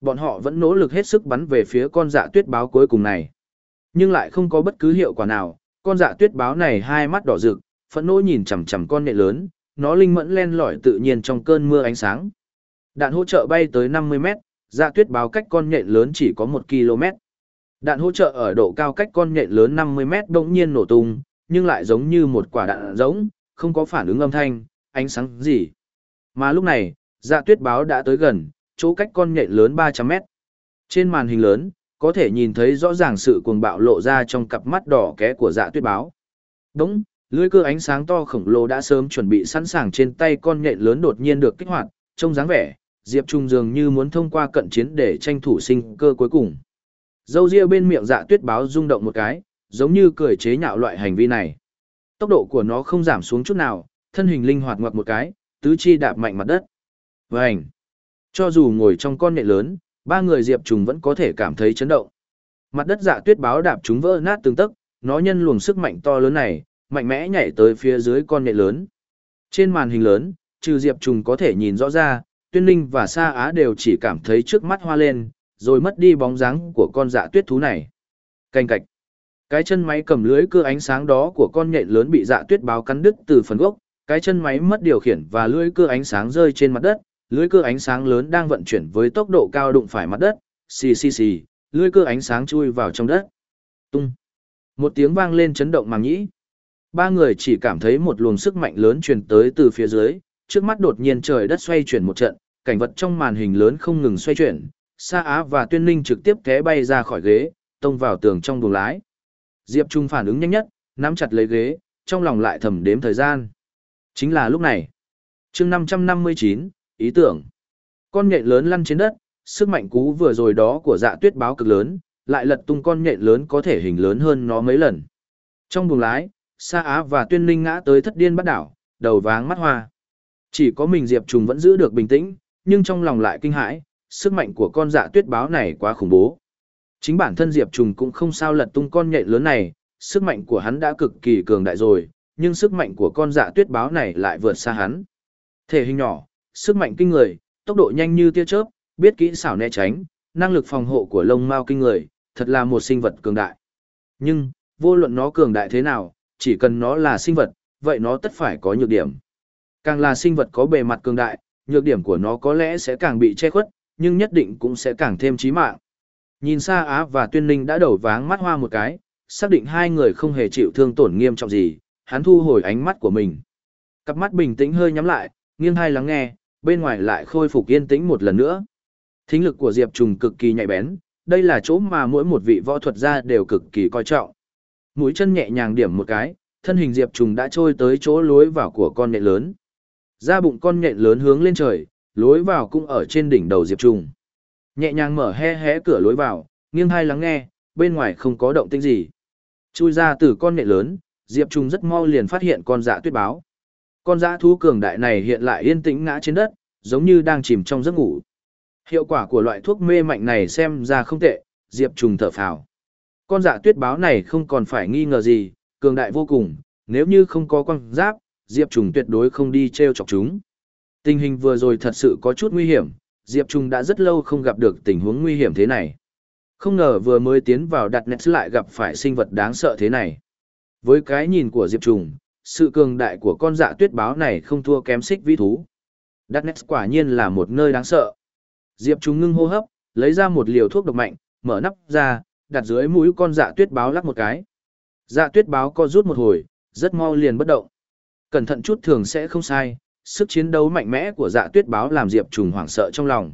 Bọn họ vẫn nỗ lực hết sức bắn về phía con dạ tuyết báo cuối cùng này. Nhưng lại không có bất cứ hiệu quả nào, con dạ tuyết báo này hai mắt đỏ rực, phẫn nỗi nhìn chằm chằm con nệ lớn, nó linh mẫn len lỏi tự nhiên trong cơn mưa ánh sáng. Đạn hỗ trợ bay tới 50 mét, dạ tuyết báo cách con nhện lớn chỉ có 1 km. Đạn hỗ trợ ở độ cao cách con nhện lớn 50 mét đột nhiên nổ tung, nhưng lại giống như một quả đạn giống, không có phản ứng âm thanh, ánh sáng gì. Mà lúc này, dạ tuyết báo đã tới gần, chỗ cách con nhện lớn 300 mét. Trên màn hình lớn, có thể nhìn thấy rõ ràng sự cuồng bạo lộ ra trong cặp mắt đỏ ké của dạ tuyết báo. Đúng, lưới cơ ánh sáng to khổng lồ đã sớm chuẩn bị sẵn sàng trên tay con nhện lớn đột nhiên được kích hoạt, trông dáng vẻ, Diệp Trung dường như muốn thông qua cận chiến để tranh thủ sinh cơ cuối cùng. Dâu ria bên miệng dạ tuyết báo rung động một cái, giống như cười chế nhạo loại hành vi này. Tốc độ của nó không giảm xuống chút nào, thân hình linh hoạt ngoặt một cái, tứ chi đạp mạnh mặt đất. Vành! Cho dù ngồi trong con nhện lớn, ba người Diệp Trùng vẫn có thể cảm thấy chấn động. Mặt đất dạ tuyết báo đạp chúng vỡ nát từng tấc, nó nhân luồng sức mạnh to lớn này, mạnh mẽ nhảy tới phía dưới con nhện lớn. Trên màn hình lớn, trừ Diệp Trùng có thể nhìn rõ ra, Tuyên Linh và Sa Á đều chỉ cảm thấy trước mắt hoa lên, rồi mất đi bóng dáng của con dạ tuyết thú này. Canh cạch. Cái chân máy cầm lưới cưa ánh sáng đó của con nhện lớn bị dạ tuyết báo cắn đứt từ phần gốc, cái chân máy mất điều khiển và lưới cưa ánh sáng rơi trên mặt đất, lưới cưa ánh sáng lớn đang vận chuyển với tốc độ cao đụng phải mặt đất, xì xì xì, lưới cưa ánh sáng chui vào trong đất. Tung. Một tiếng vang lên chấn động màng nhĩ. Ba người chỉ cảm thấy một luồng sức mạnh lớn truyền tới từ phía dưới, trước mắt đột nhiên trời đất xoay chuyển một trận, cảnh vật trong màn hình lớn không ngừng xoay chuyển, Sa Á và Tuyên Linh trực tiếp té bay ra khỏi ghế, tông vào tường trong buồng lái. Diệp Trung phản ứng nhanh nhất, nắm chặt lấy ghế, trong lòng lại thầm đếm thời gian. Chính là lúc này. chương 559, ý tưởng. Con nhện lớn lăn trên đất, sức mạnh cú vừa rồi đó của dạ tuyết báo cực lớn, lại lật tung con nhện lớn có thể hình lớn hơn nó mấy lần. Trong buồng lái, Sa Á và Tuyên Linh ngã tới thất điên bắt đảo, đầu váng mắt hoa. Chỉ có mình Diệp Trùng vẫn giữ được bình tĩnh, nhưng trong lòng lại kinh hãi, sức mạnh của con dạ tuyết báo này quá khủng bố. Chính bản thân Diệp Trùng cũng không sao lật tung con nhện lớn này, sức mạnh của hắn đã cực kỳ cường đại rồi, nhưng sức mạnh của con dạ tuyết báo này lại vượt xa hắn. Thể hình nhỏ, sức mạnh kinh người, tốc độ nhanh như tia chớp, biết kỹ xảo né tránh, năng lực phòng hộ của lông mao kinh người, thật là một sinh vật cường đại. Nhưng, vô luận nó cường đại thế nào, chỉ cần nó là sinh vật, vậy nó tất phải có nhược điểm. Càng là sinh vật có bề mặt cường đại, nhược điểm của nó có lẽ sẽ càng bị che khuất, nhưng nhất định cũng sẽ càng thêm chí mạng. Nhìn xa Á và Tuyên Ninh đã đổ váng mắt hoa một cái, xác định hai người không hề chịu thương tổn nghiêm trọng gì, hắn thu hồi ánh mắt của mình. Cặp mắt bình tĩnh hơi nhắm lại, nghiêng hai lắng nghe, bên ngoài lại khôi phục yên tĩnh một lần nữa. Thính lực của Diệp Trùng cực kỳ nhạy bén, đây là chỗ mà mỗi một vị võ thuật gia đều cực kỳ coi trọng. Mũi chân nhẹ nhàng điểm một cái, thân hình Diệp Trùng đã trôi tới chỗ lối vào của con nhện lớn. Ra bụng con nhện lớn hướng lên trời, lối vào cũng ở trên đỉnh đầu Diệp Trùng. Nhẹ nhàng mở hé hé cửa lối vào, nghiêng hai lắng nghe, bên ngoài không có động tĩnh gì. Chui ra từ con nệ lớn, Diệp Trung rất mau liền phát hiện con dạ tuyết báo. Con dã thú cường đại này hiện lại yên tĩnh ngã trên đất, giống như đang chìm trong giấc ngủ. Hiệu quả của loại thuốc mê mạnh này xem ra không tệ, Diệp Trùng thở phào. Con dạ tuyết báo này không còn phải nghi ngờ gì, cường đại vô cùng, nếu như không có con giáp, Diệp Trùng tuyệt đối không đi treo chọc chúng. Tình hình vừa rồi thật sự có chút nguy hiểm, Diệp Trung đã rất lâu không gặp được tình huống nguy hiểm thế này. Không ngờ vừa mới tiến vào đặt nét lại gặp phải sinh vật đáng sợ thế này. Với cái nhìn của Diệp Trung, sự cường đại của con dạ tuyết báo này không thua kém xích vĩ thú. Đặt nét quả nhiên là một nơi đáng sợ. Diệp Trung ngưng hô hấp, lấy ra một liều thuốc độc mạnh, mở nắp ra, đặt dưới mũi con dạ tuyết báo lắc một cái. Dạ tuyết báo co rút một hồi, rất mau liền bất động. Cẩn thận chút thường sẽ không sai, sức chiến đấu mạnh mẽ của dạ tuyết báo làm Diệp Trùng hoảng sợ trong lòng.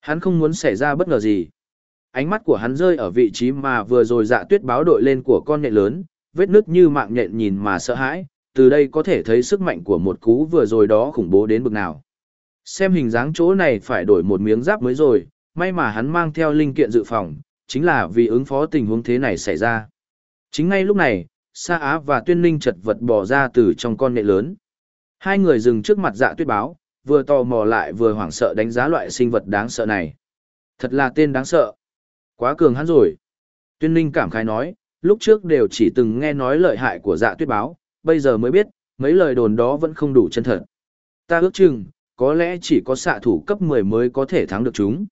Hắn không muốn xảy ra bất ngờ gì. Ánh mắt của hắn rơi ở vị trí mà vừa rồi dạ tuyết báo đội lên của con nhện lớn, vết nứt như mạng nhện nhìn mà sợ hãi, từ đây có thể thấy sức mạnh của một cú vừa rồi đó khủng bố đến bực nào. Xem hình dáng chỗ này phải đổi một miếng giáp mới rồi, may mà hắn mang theo linh kiện dự phòng, chính là vì ứng phó tình huống thế này xảy ra. Chính ngay lúc này, Sa Á và Tuyên Ninh chật vật bỏ ra từ trong con nệ lớn. Hai người dừng trước mặt dạ tuyết báo, vừa tò mò lại vừa hoảng sợ đánh giá loại sinh vật đáng sợ này. Thật là tên đáng sợ. Quá cường hắn rồi. Tuyên Ninh cảm khái nói, lúc trước đều chỉ từng nghe nói lợi hại của dạ tuyết báo, bây giờ mới biết, mấy lời đồn đó vẫn không đủ chân thật. Ta ước chừng, có lẽ chỉ có xạ thủ cấp 10 mới có thể thắng được chúng.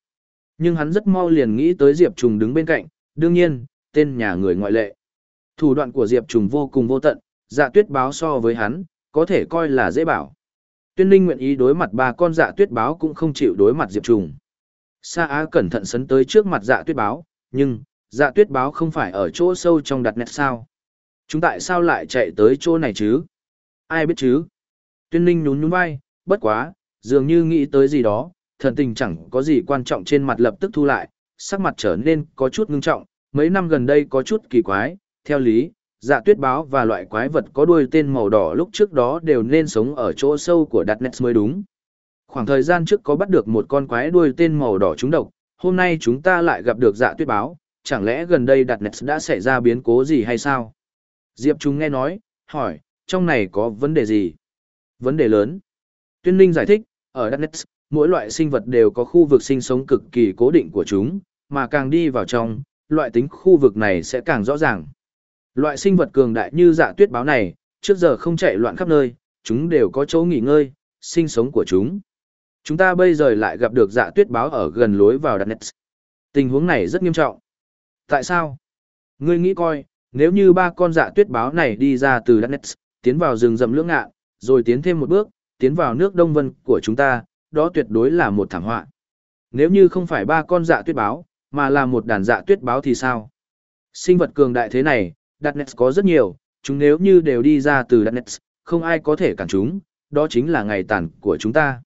Nhưng hắn rất mau liền nghĩ tới Diệp Trùng đứng bên cạnh, đương nhiên, tên nhà người ngoại lệ. Thủ đoạn của Diệp Trùng vô cùng vô tận, dạ tuyết báo so với hắn, có thể coi là dễ bảo. Tuyên Linh nguyện ý đối mặt ba con dạ tuyết báo cũng không chịu đối mặt Diệp Trùng. Sa Á cẩn thận sấn tới trước mặt dạ tuyết báo, nhưng, dạ tuyết báo không phải ở chỗ sâu trong đặt nét sao. Chúng tại sao lại chạy tới chỗ này chứ? Ai biết chứ? Tuyên Linh nhún nhún vai, bất quá, dường như nghĩ tới gì đó, thần tình chẳng có gì quan trọng trên mặt lập tức thu lại, sắc mặt trở nên có chút ngưng trọng, mấy năm gần đây có chút kỳ quái, theo lý, dạ tuyết báo và loại quái vật có đuôi tên màu đỏ lúc trước đó đều nên sống ở chỗ sâu của đặt nets mới đúng. Khoảng thời gian trước có bắt được một con quái đuôi tên màu đỏ trúng độc, hôm nay chúng ta lại gặp được dạ tuyết báo, chẳng lẽ gần đây đặt nets đã xảy ra biến cố gì hay sao? Diệp Trung nghe nói, hỏi, trong này có vấn đề gì? Vấn đề lớn. Tuyên Ninh giải thích, ở Darknet, mỗi loại sinh vật đều có khu vực sinh sống cực kỳ cố định của chúng, mà càng đi vào trong, loại tính khu vực này sẽ càng rõ ràng. Loại sinh vật cường đại như dạ tuyết báo này, trước giờ không chạy loạn khắp nơi, chúng đều có chỗ nghỉ ngơi, sinh sống của chúng. Chúng ta bây giờ lại gặp được dạ tuyết báo ở gần lối vào Darknet. Tình huống này rất nghiêm trọng. Tại sao? Ngươi nghĩ coi, nếu như ba con dạ tuyết báo này đi ra từ Darknet, tiến vào rừng rậm lưỡng ngạ, rồi tiến thêm một bước, tiến vào nước Đông Vân của chúng ta, đó tuyệt đối là một thảm họa. Nếu như không phải ba con dạ tuyết báo, mà là một đàn dạ tuyết báo thì sao? Sinh vật cường đại thế này, Darkness có rất nhiều, chúng nếu như đều đi ra từ Darkness, không ai có thể cản chúng, đó chính là ngày tàn của chúng ta.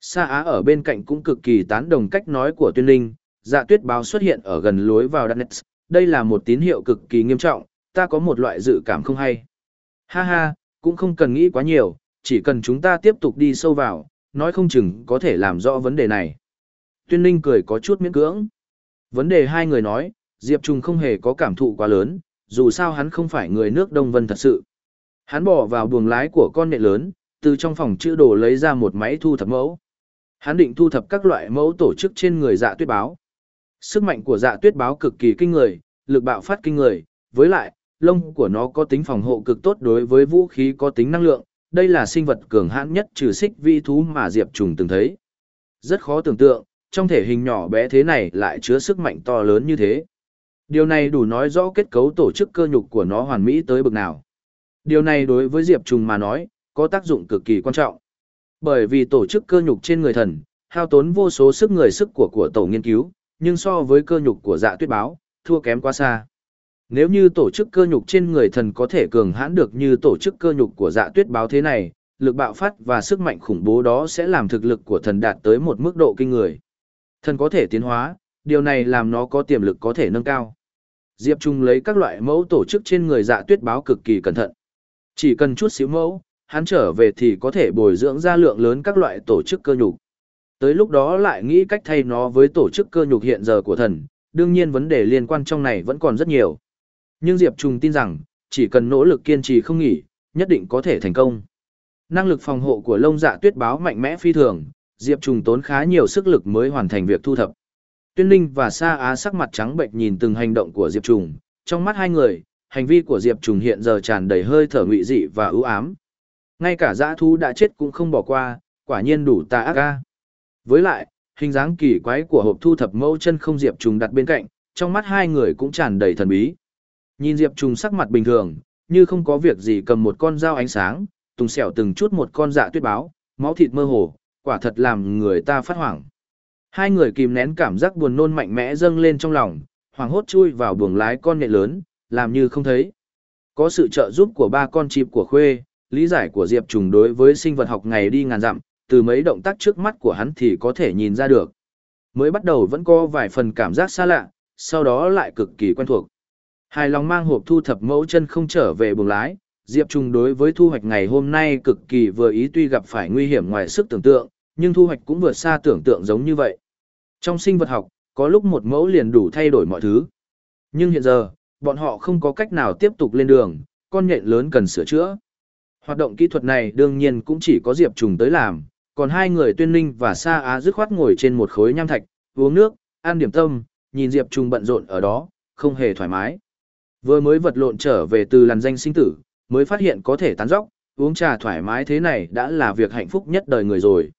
Sa Á ở bên cạnh cũng cực kỳ tán đồng cách nói của tuyên linh, dạ tuyết báo xuất hiện ở gần lối vào Darkness, đây là một tín hiệu cực kỳ nghiêm trọng, ta có một loại dự cảm không hay. Ha ha, cũng không cần nghĩ quá nhiều, chỉ cần chúng ta tiếp tục đi sâu vào, nói không chừng có thể làm rõ vấn đề này. Tuyên Linh cười có chút miễn cưỡng. Vấn đề hai người nói, Diệp Trùng không hề có cảm thụ quá lớn, dù sao hắn không phải người nước Đông Vân thật sự. Hắn bỏ vào buồng lái của con nệ lớn, từ trong phòng chữ đồ lấy ra một máy thu thập mẫu. Hắn định thu thập các loại mẫu tổ chức trên người dạ tuyết báo. Sức mạnh của dạ tuyết báo cực kỳ kinh người, lực bạo phát kinh người, với lại, lông của nó có tính phòng hộ cực tốt đối với vũ khí có tính năng lượng, đây là sinh vật cường hãn nhất trừ xích vi thú mà Diệp Trùng từng thấy. Rất khó tưởng tượng, trong thể hình nhỏ bé thế này lại chứa sức mạnh to lớn như thế. Điều này đủ nói rõ kết cấu tổ chức cơ nhục của nó hoàn mỹ tới bực nào. Điều này đối với Diệp Trùng mà nói, có tác dụng cực kỳ quan trọng. Bởi vì tổ chức cơ nhục trên người thần, hao tốn vô số sức người sức của của tổ nghiên cứu, nhưng so với cơ nhục của dạ tuyết báo, thua kém quá xa. Nếu như tổ chức cơ nhục trên người thần có thể cường hãn được như tổ chức cơ nhục của dạ tuyết báo thế này, lực bạo phát và sức mạnh khủng bố đó sẽ làm thực lực của thần đạt tới một mức độ kinh người. Thần có thể tiến hóa, điều này làm nó có tiềm lực có thể nâng cao. Diệp Trung lấy các loại mẫu tổ chức trên người dạ tuyết báo cực kỳ cẩn thận. Chỉ cần chút xíu mẫu, hắn trở về thì có thể bồi dưỡng ra lượng lớn các loại tổ chức cơ nhục. Tới lúc đó lại nghĩ cách thay nó với tổ chức cơ nhục hiện giờ của thần, đương nhiên vấn đề liên quan trong này vẫn còn rất nhiều. Nhưng Diệp Trung tin rằng, chỉ cần nỗ lực kiên trì không nghỉ, nhất định có thể thành công. Năng lực phòng hộ của lông dạ tuyết báo mạnh mẽ phi thường, Diệp Trung tốn khá nhiều sức lực mới hoàn thành việc thu thập. Tuyên Linh và Sa Á sắc mặt trắng bệnh nhìn từng hành động của Diệp Trùng, trong mắt hai người, hành vi của Diệp Trùng hiện giờ tràn đầy hơi thở ngụy dị và ưu ám. Ngay cả dã thú đã chết cũng không bỏ qua, quả nhiên đủ tà ác ga. Với lại, hình dáng kỳ quái của hộp thu thập mẫu chân không Diệp Trùng đặt bên cạnh, trong mắt hai người cũng tràn đầy thần bí. Nhìn Diệp Trùng sắc mặt bình thường, như không có việc gì cầm một con dao ánh sáng, tùng xẻo từng chút một con dạ tuyết báo, máu thịt mơ hồ, quả thật làm người ta phát hoảng. Hai người kìm nén cảm giác buồn nôn mạnh mẽ dâng lên trong lòng, hoảng hốt chui vào buồng lái con nhện lớn, làm như không thấy. Có sự trợ giúp của ba con chim của Khuê, lý giải của Diệp Trùng đối với sinh vật học ngày đi ngàn dặm, từ mấy động tác trước mắt của hắn thì có thể nhìn ra được. Mới bắt đầu vẫn có vài phần cảm giác xa lạ, sau đó lại cực kỳ quen thuộc. Hài lòng mang hộp thu thập mẫu chân không trở về buồng lái, Diệp Trùng đối với thu hoạch ngày hôm nay cực kỳ vừa ý tuy gặp phải nguy hiểm ngoài sức tưởng tượng, nhưng thu hoạch cũng vượt xa tưởng tượng giống như vậy. Trong sinh vật học, có lúc một mẫu liền đủ thay đổi mọi thứ. Nhưng hiện giờ, bọn họ không có cách nào tiếp tục lên đường, con nhện lớn cần sửa chữa. Hoạt động kỹ thuật này đương nhiên cũng chỉ có Diệp Trùng tới làm, còn hai người tuyên ninh và Sa Á dứt khoát ngồi trên một khối nham thạch, uống nước, ăn điểm tâm, nhìn Diệp Trùng bận rộn ở đó, không hề thoải mái. Vừa mới vật lộn trở về từ làn danh sinh tử, mới phát hiện có thể tán dóc, uống trà thoải mái thế này đã là việc hạnh phúc nhất đời người rồi.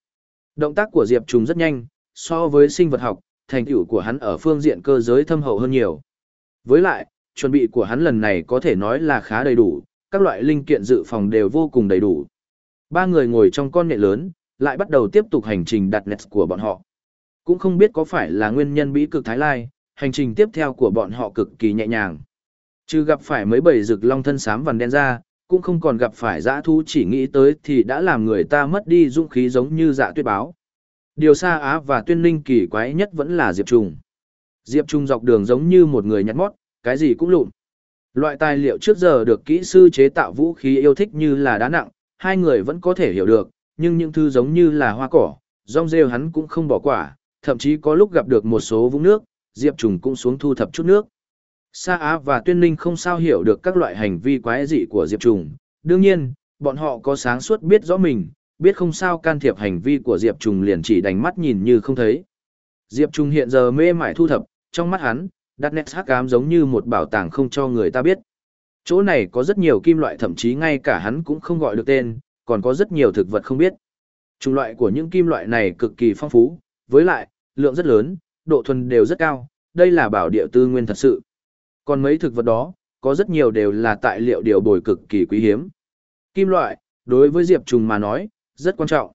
Động tác của Diệp Trùng rất nhanh, so với sinh vật học, thành tựu của hắn ở phương diện cơ giới thâm hậu hơn nhiều. Với lại, chuẩn bị của hắn lần này có thể nói là khá đầy đủ, các loại linh kiện dự phòng đều vô cùng đầy đủ. Ba người ngồi trong con nhện lớn, lại bắt đầu tiếp tục hành trình đặt nets của bọn họ. Cũng không biết có phải là nguyên nhân bí cực Thái Lai, hành trình tiếp theo của bọn họ cực kỳ nhẹ nhàng. Chứ gặp phải mấy bầy rực long thân xám vằn đen ra, cũng không còn gặp phải dã thú chỉ nghĩ tới thì đã làm người ta mất đi dũng khí giống như dạ tuyết báo. Điều xa Á và tuyên linh kỳ quái nhất vẫn là Diệp Trùng. Diệp Trùng dọc đường giống như một người nhặt mót, cái gì cũng lụn. Loại tài liệu trước giờ được kỹ sư chế tạo vũ khí yêu thích như là đá nặng, hai người vẫn có thể hiểu được, nhưng những thứ giống như là hoa cỏ, rong rêu hắn cũng không bỏ quả, thậm chí có lúc gặp được một số vũng nước, Diệp Trùng cũng xuống thu thập chút nước. Sa Á và Tuyên Linh không sao hiểu được các loại hành vi quái dị của Diệp Trùng. Đương nhiên, bọn họ có sáng suốt biết rõ mình, biết không sao can thiệp hành vi của Diệp Trùng liền chỉ đánh mắt nhìn như không thấy. Diệp Trùng hiện giờ mê mải thu thập, trong mắt hắn, đặt nét hắc ám giống như một bảo tàng không cho người ta biết. Chỗ này có rất nhiều kim loại thậm chí ngay cả hắn cũng không gọi được tên, còn có rất nhiều thực vật không biết. Chủng loại của những kim loại này cực kỳ phong phú, với lại, lượng rất lớn, độ thuần đều rất cao, đây là bảo địa tư nguyên thật sự. Còn mấy thực vật đó, có rất nhiều đều là tài liệu điều bồi cực kỳ quý hiếm. Kim loại, đối với Diệp Trùng mà nói, rất quan trọng.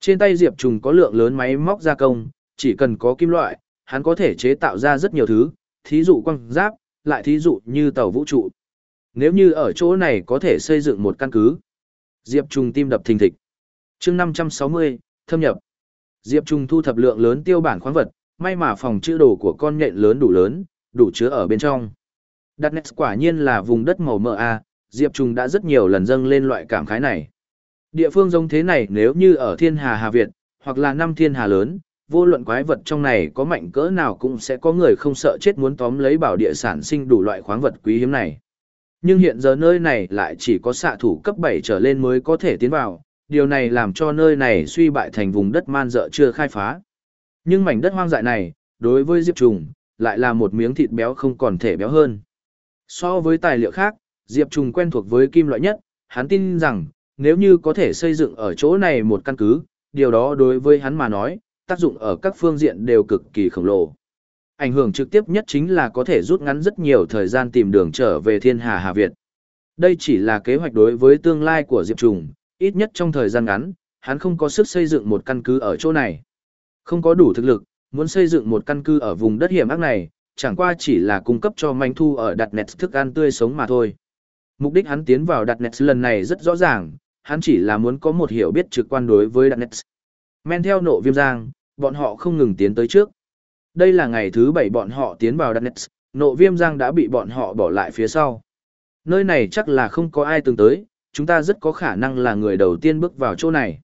Trên tay Diệp Trùng có lượng lớn máy móc gia công, chỉ cần có kim loại, hắn có thể chế tạo ra rất nhiều thứ, thí dụ quăng giáp, lại thí dụ như tàu vũ trụ. Nếu như ở chỗ này có thể xây dựng một căn cứ. Diệp Trùng tim đập thình thịch. chương 560, thâm nhập. Diệp Trùng thu thập lượng lớn tiêu bản khoáng vật, may mà phòng chữ đồ của con nhện lớn đủ lớn, đủ chứa ở bên trong. Đặt nét quả nhiên là vùng đất màu mỡ A, Diệp Trùng đã rất nhiều lần dâng lên loại cảm khái này. Địa phương giống thế này nếu như ở thiên hà Hà Việt, hoặc là năm thiên hà lớn, vô luận quái vật trong này có mạnh cỡ nào cũng sẽ có người không sợ chết muốn tóm lấy bảo địa sản sinh đủ loại khoáng vật quý hiếm này. Nhưng hiện giờ nơi này lại chỉ có xạ thủ cấp 7 trở lên mới có thể tiến vào, điều này làm cho nơi này suy bại thành vùng đất man dợ chưa khai phá. Nhưng mảnh đất hoang dại này, đối với Diệp Trùng, lại là một miếng thịt béo không còn thể béo hơn. So với tài liệu khác, Diệp Trùng quen thuộc với kim loại nhất, hắn tin rằng, nếu như có thể xây dựng ở chỗ này một căn cứ, điều đó đối với hắn mà nói, tác dụng ở các phương diện đều cực kỳ khổng lồ. Ảnh hưởng trực tiếp nhất chính là có thể rút ngắn rất nhiều thời gian tìm đường trở về thiên hà Hà Việt. Đây chỉ là kế hoạch đối với tương lai của Diệp Trùng, ít nhất trong thời gian ngắn, hắn không có sức xây dựng một căn cứ ở chỗ này. Không có đủ thực lực, muốn xây dựng một căn cứ ở vùng đất hiểm ác này, chẳng qua chỉ là cung cấp cho manh thu ở đặt nets thức ăn tươi sống mà thôi. Mục đích hắn tiến vào đặt nets lần này rất rõ ràng, hắn chỉ là muốn có một hiểu biết trực quan đối với đặt nets. Men theo nộ viêm giang, bọn họ không ngừng tiến tới trước. Đây là ngày thứ bảy bọn họ tiến vào đặt nets, nộ viêm giang đã bị bọn họ bỏ lại phía sau. Nơi này chắc là không có ai từng tới, chúng ta rất có khả năng là người đầu tiên bước vào chỗ này.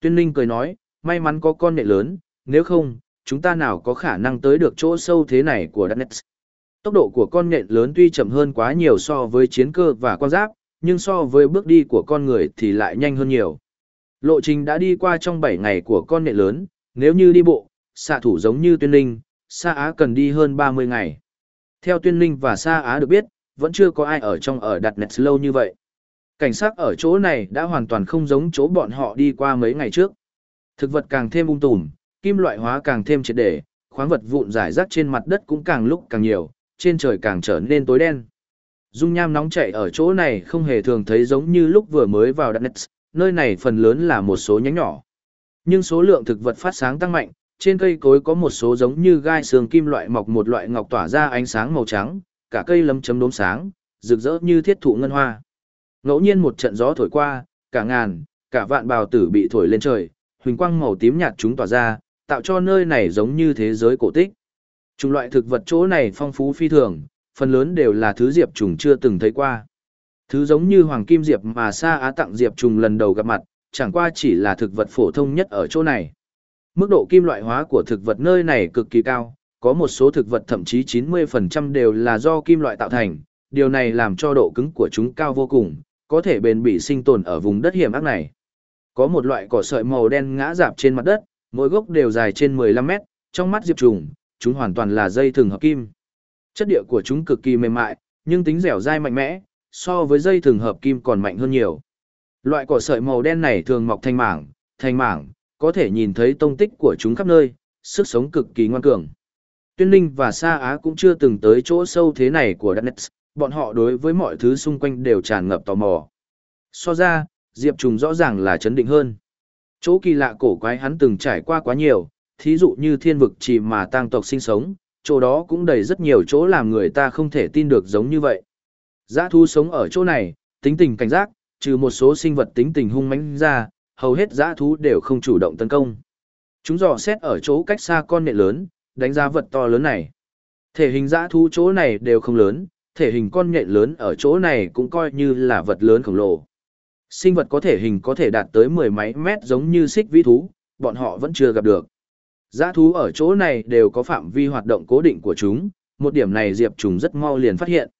Tuyên Linh cười nói, may mắn có con nệ lớn, nếu không, chúng ta nào có khả năng tới được chỗ sâu thế này của Darknet. Tốc độ của con nhện lớn tuy chậm hơn quá nhiều so với chiến cơ và con giáp, nhưng so với bước đi của con người thì lại nhanh hơn nhiều. Lộ trình đã đi qua trong 7 ngày của con nhện lớn, nếu như đi bộ, xạ thủ giống như tuyên linh, Sa Á cần đi hơn 30 ngày. Theo tuyên linh và Sa Á được biết, vẫn chưa có ai ở trong ở đặt nets lâu như vậy. Cảnh sát ở chỗ này đã hoàn toàn không giống chỗ bọn họ đi qua mấy ngày trước. Thực vật càng thêm ung tùm, kim loại hóa càng thêm triệt để, khoáng vật vụn rải rác trên mặt đất cũng càng lúc càng nhiều, trên trời càng trở nên tối đen. Dung nham nóng chảy ở chỗ này không hề thường thấy giống như lúc vừa mới vào đất nơi này phần lớn là một số nhánh nhỏ. Nhưng số lượng thực vật phát sáng tăng mạnh, trên cây cối có một số giống như gai xương kim loại mọc một loại ngọc tỏa ra ánh sáng màu trắng, cả cây lấm chấm đốm sáng, rực rỡ như thiết thụ ngân hoa. Ngẫu nhiên một trận gió thổi qua, cả ngàn, cả vạn bào tử bị thổi lên trời, huỳnh quang màu tím nhạt chúng tỏa ra, tạo cho nơi này giống như thế giới cổ tích. Chủng loại thực vật chỗ này phong phú phi thường, phần lớn đều là thứ diệp trùng chưa từng thấy qua. Thứ giống như hoàng kim diệp mà Sa Á tặng diệp trùng lần đầu gặp mặt, chẳng qua chỉ là thực vật phổ thông nhất ở chỗ này. Mức độ kim loại hóa của thực vật nơi này cực kỳ cao, có một số thực vật thậm chí 90% đều là do kim loại tạo thành, điều này làm cho độ cứng của chúng cao vô cùng, có thể bền bỉ sinh tồn ở vùng đất hiểm ác này. Có một loại cỏ sợi màu đen ngã rạp trên mặt đất, mỗi gốc đều dài trên 15 mét, trong mắt Diệp Trùng, chúng hoàn toàn là dây thường hợp kim. Chất địa của chúng cực kỳ mềm mại, nhưng tính dẻo dai mạnh mẽ, so với dây thường hợp kim còn mạnh hơn nhiều. Loại cỏ sợi màu đen này thường mọc thành mảng, thành mảng, có thể nhìn thấy tông tích của chúng khắp nơi, sức sống cực kỳ ngoan cường. Tuyên Linh và Sa Á cũng chưa từng tới chỗ sâu thế này của Darknet, bọn họ đối với mọi thứ xung quanh đều tràn ngập tò mò. So ra, Diệp Trùng rõ ràng là chấn định hơn. Chỗ kỳ lạ cổ quái hắn từng trải qua quá nhiều, thí dụ như thiên vực chỉ mà tang tộc sinh sống, chỗ đó cũng đầy rất nhiều chỗ làm người ta không thể tin được giống như vậy. Giã thu sống ở chỗ này, tính tình cảnh giác, trừ một số sinh vật tính tình hung mãnh ra, hầu hết giã thú đều không chủ động tấn công. Chúng dò xét ở chỗ cách xa con nện lớn, đánh giá vật to lớn này. Thể hình giã thú chỗ này đều không lớn, thể hình con nhện lớn ở chỗ này cũng coi như là vật lớn khổng lồ. Sinh vật có thể hình có thể đạt tới mười mấy mét giống như xích vĩ thú, bọn họ vẫn chưa gặp được. Giã thú ở chỗ này đều có phạm vi hoạt động cố định của chúng, một điểm này Diệp Trùng rất mau liền phát hiện.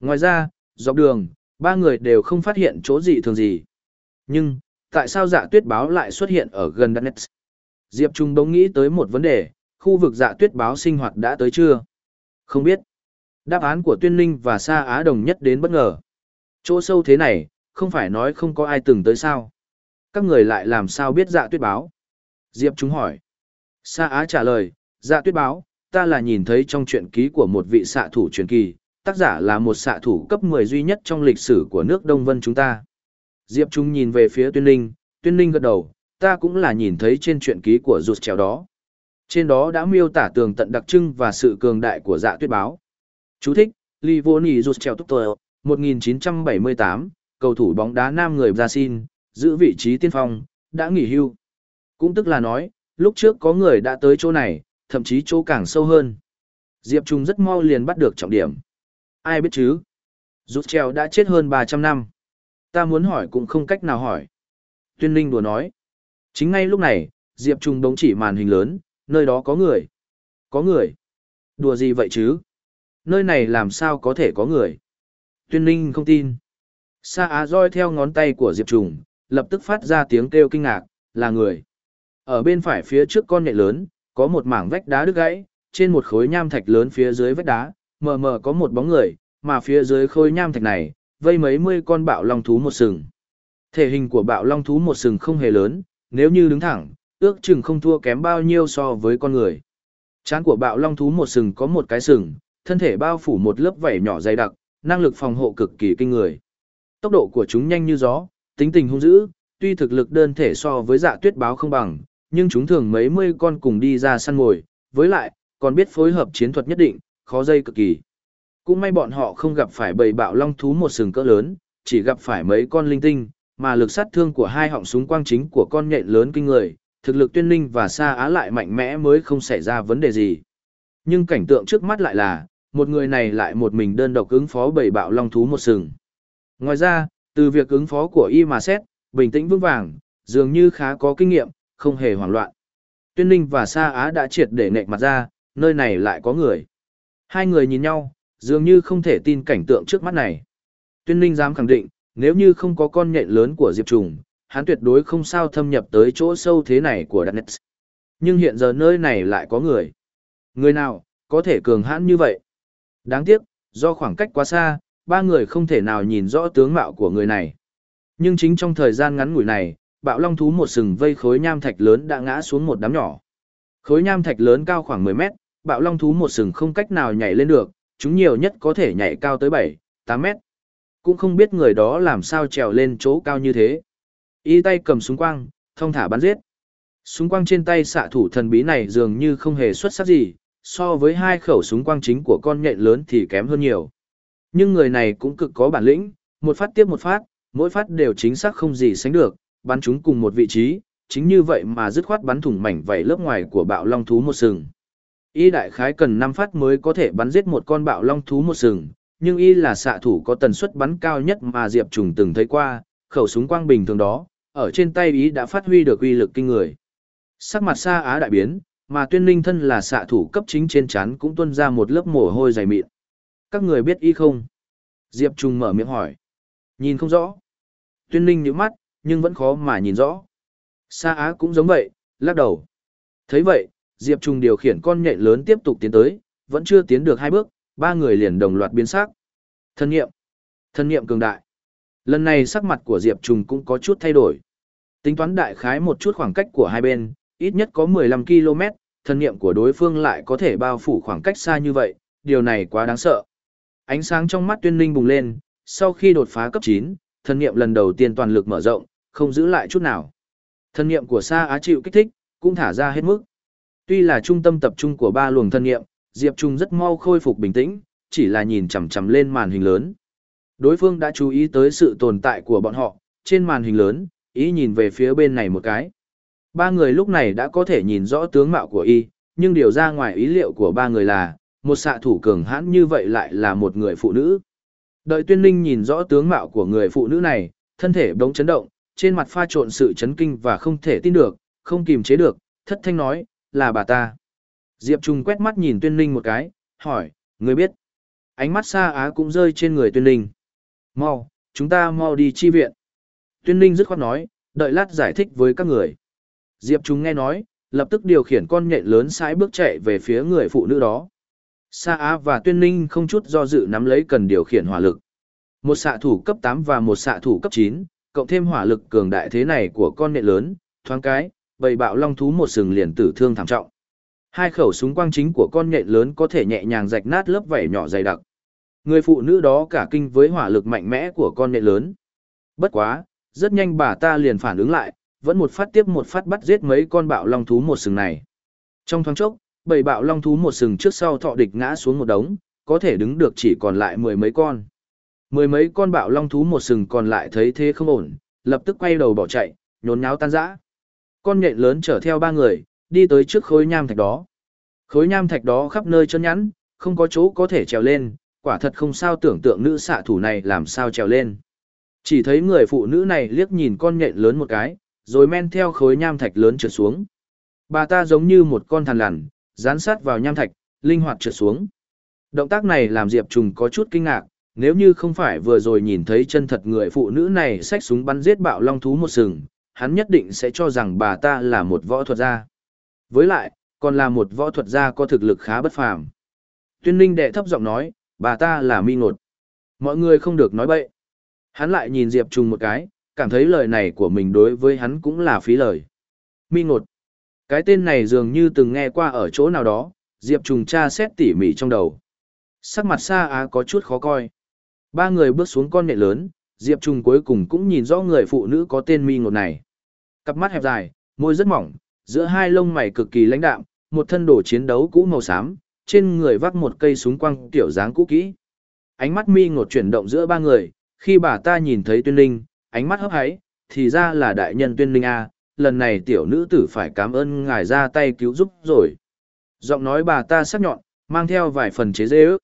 Ngoài ra, dọc đường, ba người đều không phát hiện chỗ gì thường gì. Nhưng, tại sao dạ tuyết báo lại xuất hiện ở gần đất? Diệp Trung bỗng nghĩ tới một vấn đề, khu vực dạ tuyết báo sinh hoạt đã tới chưa? Không biết. Đáp án của Tuyên linh và Sa Á Đồng nhất đến bất ngờ. Chỗ sâu thế này, không phải nói không có ai từng tới sao. Các người lại làm sao biết dạ tuyết báo? Diệp chúng hỏi. Sa Á trả lời, dạ tuyết báo, ta là nhìn thấy trong truyện ký của một vị xạ thủ truyền kỳ, tác giả là một xạ thủ cấp 10 duy nhất trong lịch sử của nước Đông Vân chúng ta. Diệp chúng nhìn về phía Tuyên Linh, Tuyên Linh gật đầu, ta cũng là nhìn thấy trên truyện ký của rụt trèo đó. Trên đó đã miêu tả tường tận đặc trưng và sự cường đại của dạ tuyết báo. Chú thích, Livoni rụt trèo túc tờ, 1978, cầu thủ bóng đá nam người Brazil, giữ vị trí tiên phong, đã nghỉ hưu. Cũng tức là nói, lúc trước có người đã tới chỗ này, thậm chí chỗ càng sâu hơn. Diệp Trung rất mau liền bắt được trọng điểm. Ai biết chứ? Rút treo đã chết hơn 300 năm. Ta muốn hỏi cũng không cách nào hỏi. Tuyên Linh đùa nói. Chính ngay lúc này, Diệp Trung đống chỉ màn hình lớn, nơi đó có người. Có người. Đùa gì vậy chứ? Nơi này làm sao có thể có người? Tuyên Linh không tin. Sa Á roi theo ngón tay của Diệp Trùng, lập tức phát ra tiếng kêu kinh ngạc, là người. Ở bên phải phía trước con nhện lớn, có một mảng vách đá đứt gãy, trên một khối nham thạch lớn phía dưới vách đá, mờ mờ có một bóng người, mà phía dưới khối nham thạch này, vây mấy mươi con bạo long thú một sừng. Thể hình của bạo long thú một sừng không hề lớn, nếu như đứng thẳng, ước chừng không thua kém bao nhiêu so với con người. Chán của bạo long thú một sừng có một cái sừng, thân thể bao phủ một lớp vảy nhỏ dày đặc, năng lực phòng hộ cực kỳ kinh người. Tốc độ của chúng nhanh như gió, tính tình hung dữ, tuy thực lực đơn thể so với dạ tuyết báo không bằng, nhưng chúng thường mấy mươi con cùng đi ra săn mồi, với lại, còn biết phối hợp chiến thuật nhất định, khó dây cực kỳ. Cũng may bọn họ không gặp phải bầy bạo long thú một sừng cỡ lớn, chỉ gặp phải mấy con linh tinh, mà lực sát thương của hai họng súng quang chính của con nhện lớn kinh người, thực lực tuyên linh và xa á lại mạnh mẽ mới không xảy ra vấn đề gì. Nhưng cảnh tượng trước mắt lại là, một người này lại một mình đơn độc ứng phó bầy bạo long thú một sừng. Ngoài ra, từ việc ứng phó của y mà xét, bình tĩnh vững vàng, dường như khá có kinh nghiệm, không hề hoảng loạn. Tuyên Ninh và Sa Á đã triệt để nệ mặt ra, nơi này lại có người. Hai người nhìn nhau, dường như không thể tin cảnh tượng trước mắt này. Tuyên Ninh dám khẳng định, nếu như không có con nhện lớn của Diệp Trùng, hắn tuyệt đối không sao thâm nhập tới chỗ sâu thế này của Darknet. Nhưng hiện giờ nơi này lại có người. Người nào, có thể cường hãn như vậy? Đáng tiếc, do khoảng cách quá xa, ba người không thể nào nhìn rõ tướng mạo của người này. Nhưng chính trong thời gian ngắn ngủi này, bạo long thú một sừng vây khối nham thạch lớn đã ngã xuống một đám nhỏ. Khối nham thạch lớn cao khoảng 10 mét, bạo long thú một sừng không cách nào nhảy lên được, chúng nhiều nhất có thể nhảy cao tới 7, 8 mét. Cũng không biết người đó làm sao trèo lên chỗ cao như thế. Y tay cầm súng quang, thông thả bắn giết. Súng quang trên tay xạ thủ thần bí này dường như không hề xuất sắc gì, so với hai khẩu súng quang chính của con nhện lớn thì kém hơn nhiều. Nhưng người này cũng cực có bản lĩnh, một phát tiếp một phát, mỗi phát đều chính xác không gì sánh được, bắn chúng cùng một vị trí, chính như vậy mà dứt khoát bắn thủng mảnh vảy lớp ngoài của bạo long thú một sừng. Y đại khái cần 5 phát mới có thể bắn giết một con bạo long thú một sừng, nhưng y là xạ thủ có tần suất bắn cao nhất mà Diệp Trùng từng thấy qua, khẩu súng quang bình thường đó, ở trên tay y đã phát huy được uy lực kinh người. Sắc mặt xa á đại biến, mà tuyên linh thân là xạ thủ cấp chính trên chán cũng tuôn ra một lớp mồ hôi dày mịn. Các người biết y không? Diệp Trùng mở miệng hỏi. Nhìn không rõ. Tuyên Ninh nhíu mắt, nhưng vẫn khó mà nhìn rõ. Sa Á cũng giống vậy, lắc đầu. thấy vậy, Diệp Trung điều khiển con nhện lớn tiếp tục tiến tới, vẫn chưa tiến được hai bước, ba người liền đồng loạt biến sắc. Thân nghiệm. Thân nghiệm cường đại. Lần này sắc mặt của Diệp Trung cũng có chút thay đổi. Tính toán đại khái một chút khoảng cách của hai bên, ít nhất có 15 km, thân nghiệm của đối phương lại có thể bao phủ khoảng cách xa như vậy, điều này quá đáng sợ. Ánh sáng trong mắt tuyên linh bùng lên, sau khi đột phá cấp 9, thân niệm lần đầu tiên toàn lực mở rộng, không giữ lại chút nào. Thân niệm của Sa Á chịu kích thích, cũng thả ra hết mức. Tuy là trung tâm tập trung của ba luồng thân niệm, Diệp Trung rất mau khôi phục bình tĩnh, chỉ là nhìn chằm chằm lên màn hình lớn. Đối phương đã chú ý tới sự tồn tại của bọn họ, trên màn hình lớn, ý nhìn về phía bên này một cái. Ba người lúc này đã có thể nhìn rõ tướng mạo của y, nhưng điều ra ngoài ý liệu của ba người là, một xạ thủ cường hãn như vậy lại là một người phụ nữ. Đợi tuyên linh nhìn rõ tướng mạo của người phụ nữ này, thân thể bỗng chấn động, trên mặt pha trộn sự chấn kinh và không thể tin được, không kìm chế được, thất thanh nói, là bà ta. Diệp Trung quét mắt nhìn Tuyên Ninh một cái, hỏi, người biết. Ánh mắt xa á cũng rơi trên người Tuyên Ninh. Mau, chúng ta mau đi chi viện. Tuyên Ninh dứt khoát nói, đợi lát giải thích với các người. Diệp Trung nghe nói, lập tức điều khiển con nhện lớn sải bước chạy về phía người phụ nữ đó. Sa Á và Tuyên Ninh không chút do dự nắm lấy cần điều khiển hỏa lực. Một xạ thủ cấp 8 và một xạ thủ cấp 9, cộng thêm hỏa lực cường đại thế này của con nện lớn, thoáng cái, bầy bạo long thú một sừng liền tử thương thảm trọng. Hai khẩu súng quang chính của con nhện lớn có thể nhẹ nhàng rạch nát lớp vảy nhỏ dày đặc. Người phụ nữ đó cả kinh với hỏa lực mạnh mẽ của con nhện lớn. Bất quá, rất nhanh bà ta liền phản ứng lại, vẫn một phát tiếp một phát bắt giết mấy con bạo long thú một sừng này. Trong thoáng chốc, bảy bạo long thú một sừng trước sau thọ địch ngã xuống một đống, có thể đứng được chỉ còn lại mười mấy con. Mười mấy con bạo long thú một sừng còn lại thấy thế không ổn, lập tức quay đầu bỏ chạy, nhốn nháo tan rã. Con nhện lớn chở theo ba người, đi tới trước khối nham thạch đó. Khối nham thạch đó khắp nơi chân nhẵn, không có chỗ có thể trèo lên, quả thật không sao tưởng tượng nữ xạ thủ này làm sao trèo lên. Chỉ thấy người phụ nữ này liếc nhìn con nhện lớn một cái, rồi men theo khối nham thạch lớn trượt xuống. Bà ta giống như một con thằn lằn, dán sát vào nham thạch, linh hoạt trượt xuống. Động tác này làm Diệp Trùng có chút kinh ngạc, nếu như không phải vừa rồi nhìn thấy chân thật người phụ nữ này xách súng bắn giết bạo long thú một sừng, hắn nhất định sẽ cho rằng bà ta là một võ thuật gia. Với lại, còn là một võ thuật gia có thực lực khá bất phàm. Tuyên Ninh đệ thấp giọng nói, bà ta là mi ngột. Mọi người không được nói bậy. Hắn lại nhìn Diệp Trùng một cái, cảm thấy lời này của mình đối với hắn cũng là phí lời. Mi ngột. Cái tên này dường như từng nghe qua ở chỗ nào đó, Diệp Trùng tra xét tỉ mỉ trong đầu. Sắc mặt xa á có chút khó coi. Ba người bước xuống con nệ lớn, Diệp Trùng cuối cùng cũng nhìn rõ người phụ nữ có tên mi ngột này. Cặp mắt hẹp dài, môi rất mỏng, giữa hai lông mày cực kỳ lãnh đạm, một thân đồ chiến đấu cũ màu xám, trên người vác một cây súng quăng kiểu dáng cũ kỹ. Ánh mắt mi ngột chuyển động giữa ba người, khi bà ta nhìn thấy tuyên linh, ánh mắt hấp háy, thì ra là đại nhân tuyên linh A, lần này tiểu nữ tử phải cảm ơn ngài ra tay cứu giúp rồi. Giọng nói bà ta sắc nhọn, mang theo vài phần chế dê ước.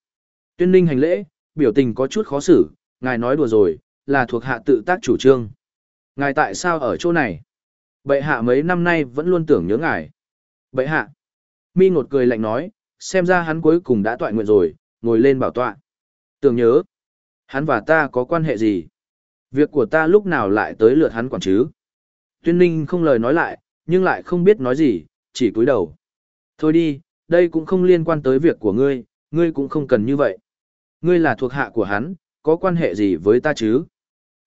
Tuyên linh hành lễ, biểu tình có chút khó xử, ngài nói đùa rồi, là thuộc hạ tự tác chủ trương. Ngài tại sao ở chỗ này? Bệ hạ mấy năm nay vẫn luôn tưởng nhớ ngài. Bệ hạ. Mi ngột cười lạnh nói, xem ra hắn cuối cùng đã tọa nguyện rồi, ngồi lên bảo tọa. Tưởng nhớ. Hắn và ta có quan hệ gì? Việc của ta lúc nào lại tới lượt hắn quản chứ? Tuyên ninh không lời nói lại, nhưng lại không biết nói gì, chỉ cúi đầu. Thôi đi, đây cũng không liên quan tới việc của ngươi, ngươi cũng không cần như vậy. Ngươi là thuộc hạ của hắn, có quan hệ gì với ta chứ?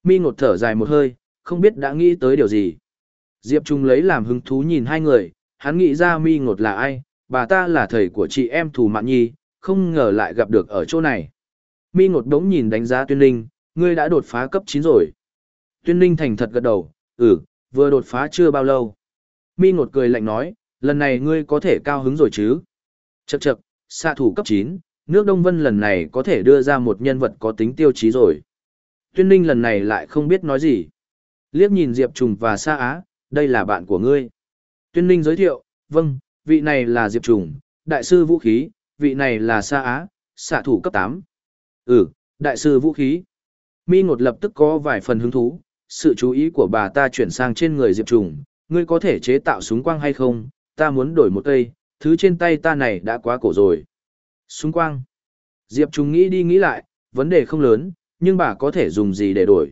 Mi ngột thở dài một hơi, không biết đã nghĩ tới điều gì. Diệp Trung lấy làm hứng thú nhìn hai người, hắn nghĩ ra mi ngột là ai, bà ta là thầy của chị em Thù Mạn Nhi, không ngờ lại gặp được ở chỗ này. Mi ngột đống nhìn đánh giá Tuyên Linh, ngươi đã đột phá cấp 9 rồi. Tuyên Linh thành thật gật đầu, ừ, vừa đột phá chưa bao lâu. Mi ngột cười lạnh nói, lần này ngươi có thể cao hứng rồi chứ. Chậc chậc, xạ thủ cấp 9, nước Đông Vân lần này có thể đưa ra một nhân vật có tính tiêu chí rồi. Tuyên Ninh lần này lại không biết nói gì. Liếc nhìn Diệp Trùng và Sa Á, đây là bạn của ngươi. Tuyên Ninh giới thiệu, vâng, vị này là Diệp Trùng, đại sư vũ khí, vị này là Sa Á, xạ thủ cấp 8. Ừ, đại sư vũ khí. Mi Ngột lập tức có vài phần hứng thú, sự chú ý của bà ta chuyển sang trên người Diệp Trùng, ngươi có thể chế tạo súng quang hay không, ta muốn đổi một cây, thứ trên tay ta này đã quá cổ rồi. Súng quang. Diệp Trùng nghĩ đi nghĩ lại, vấn đề không lớn, nhưng bà có thể dùng gì để đổi.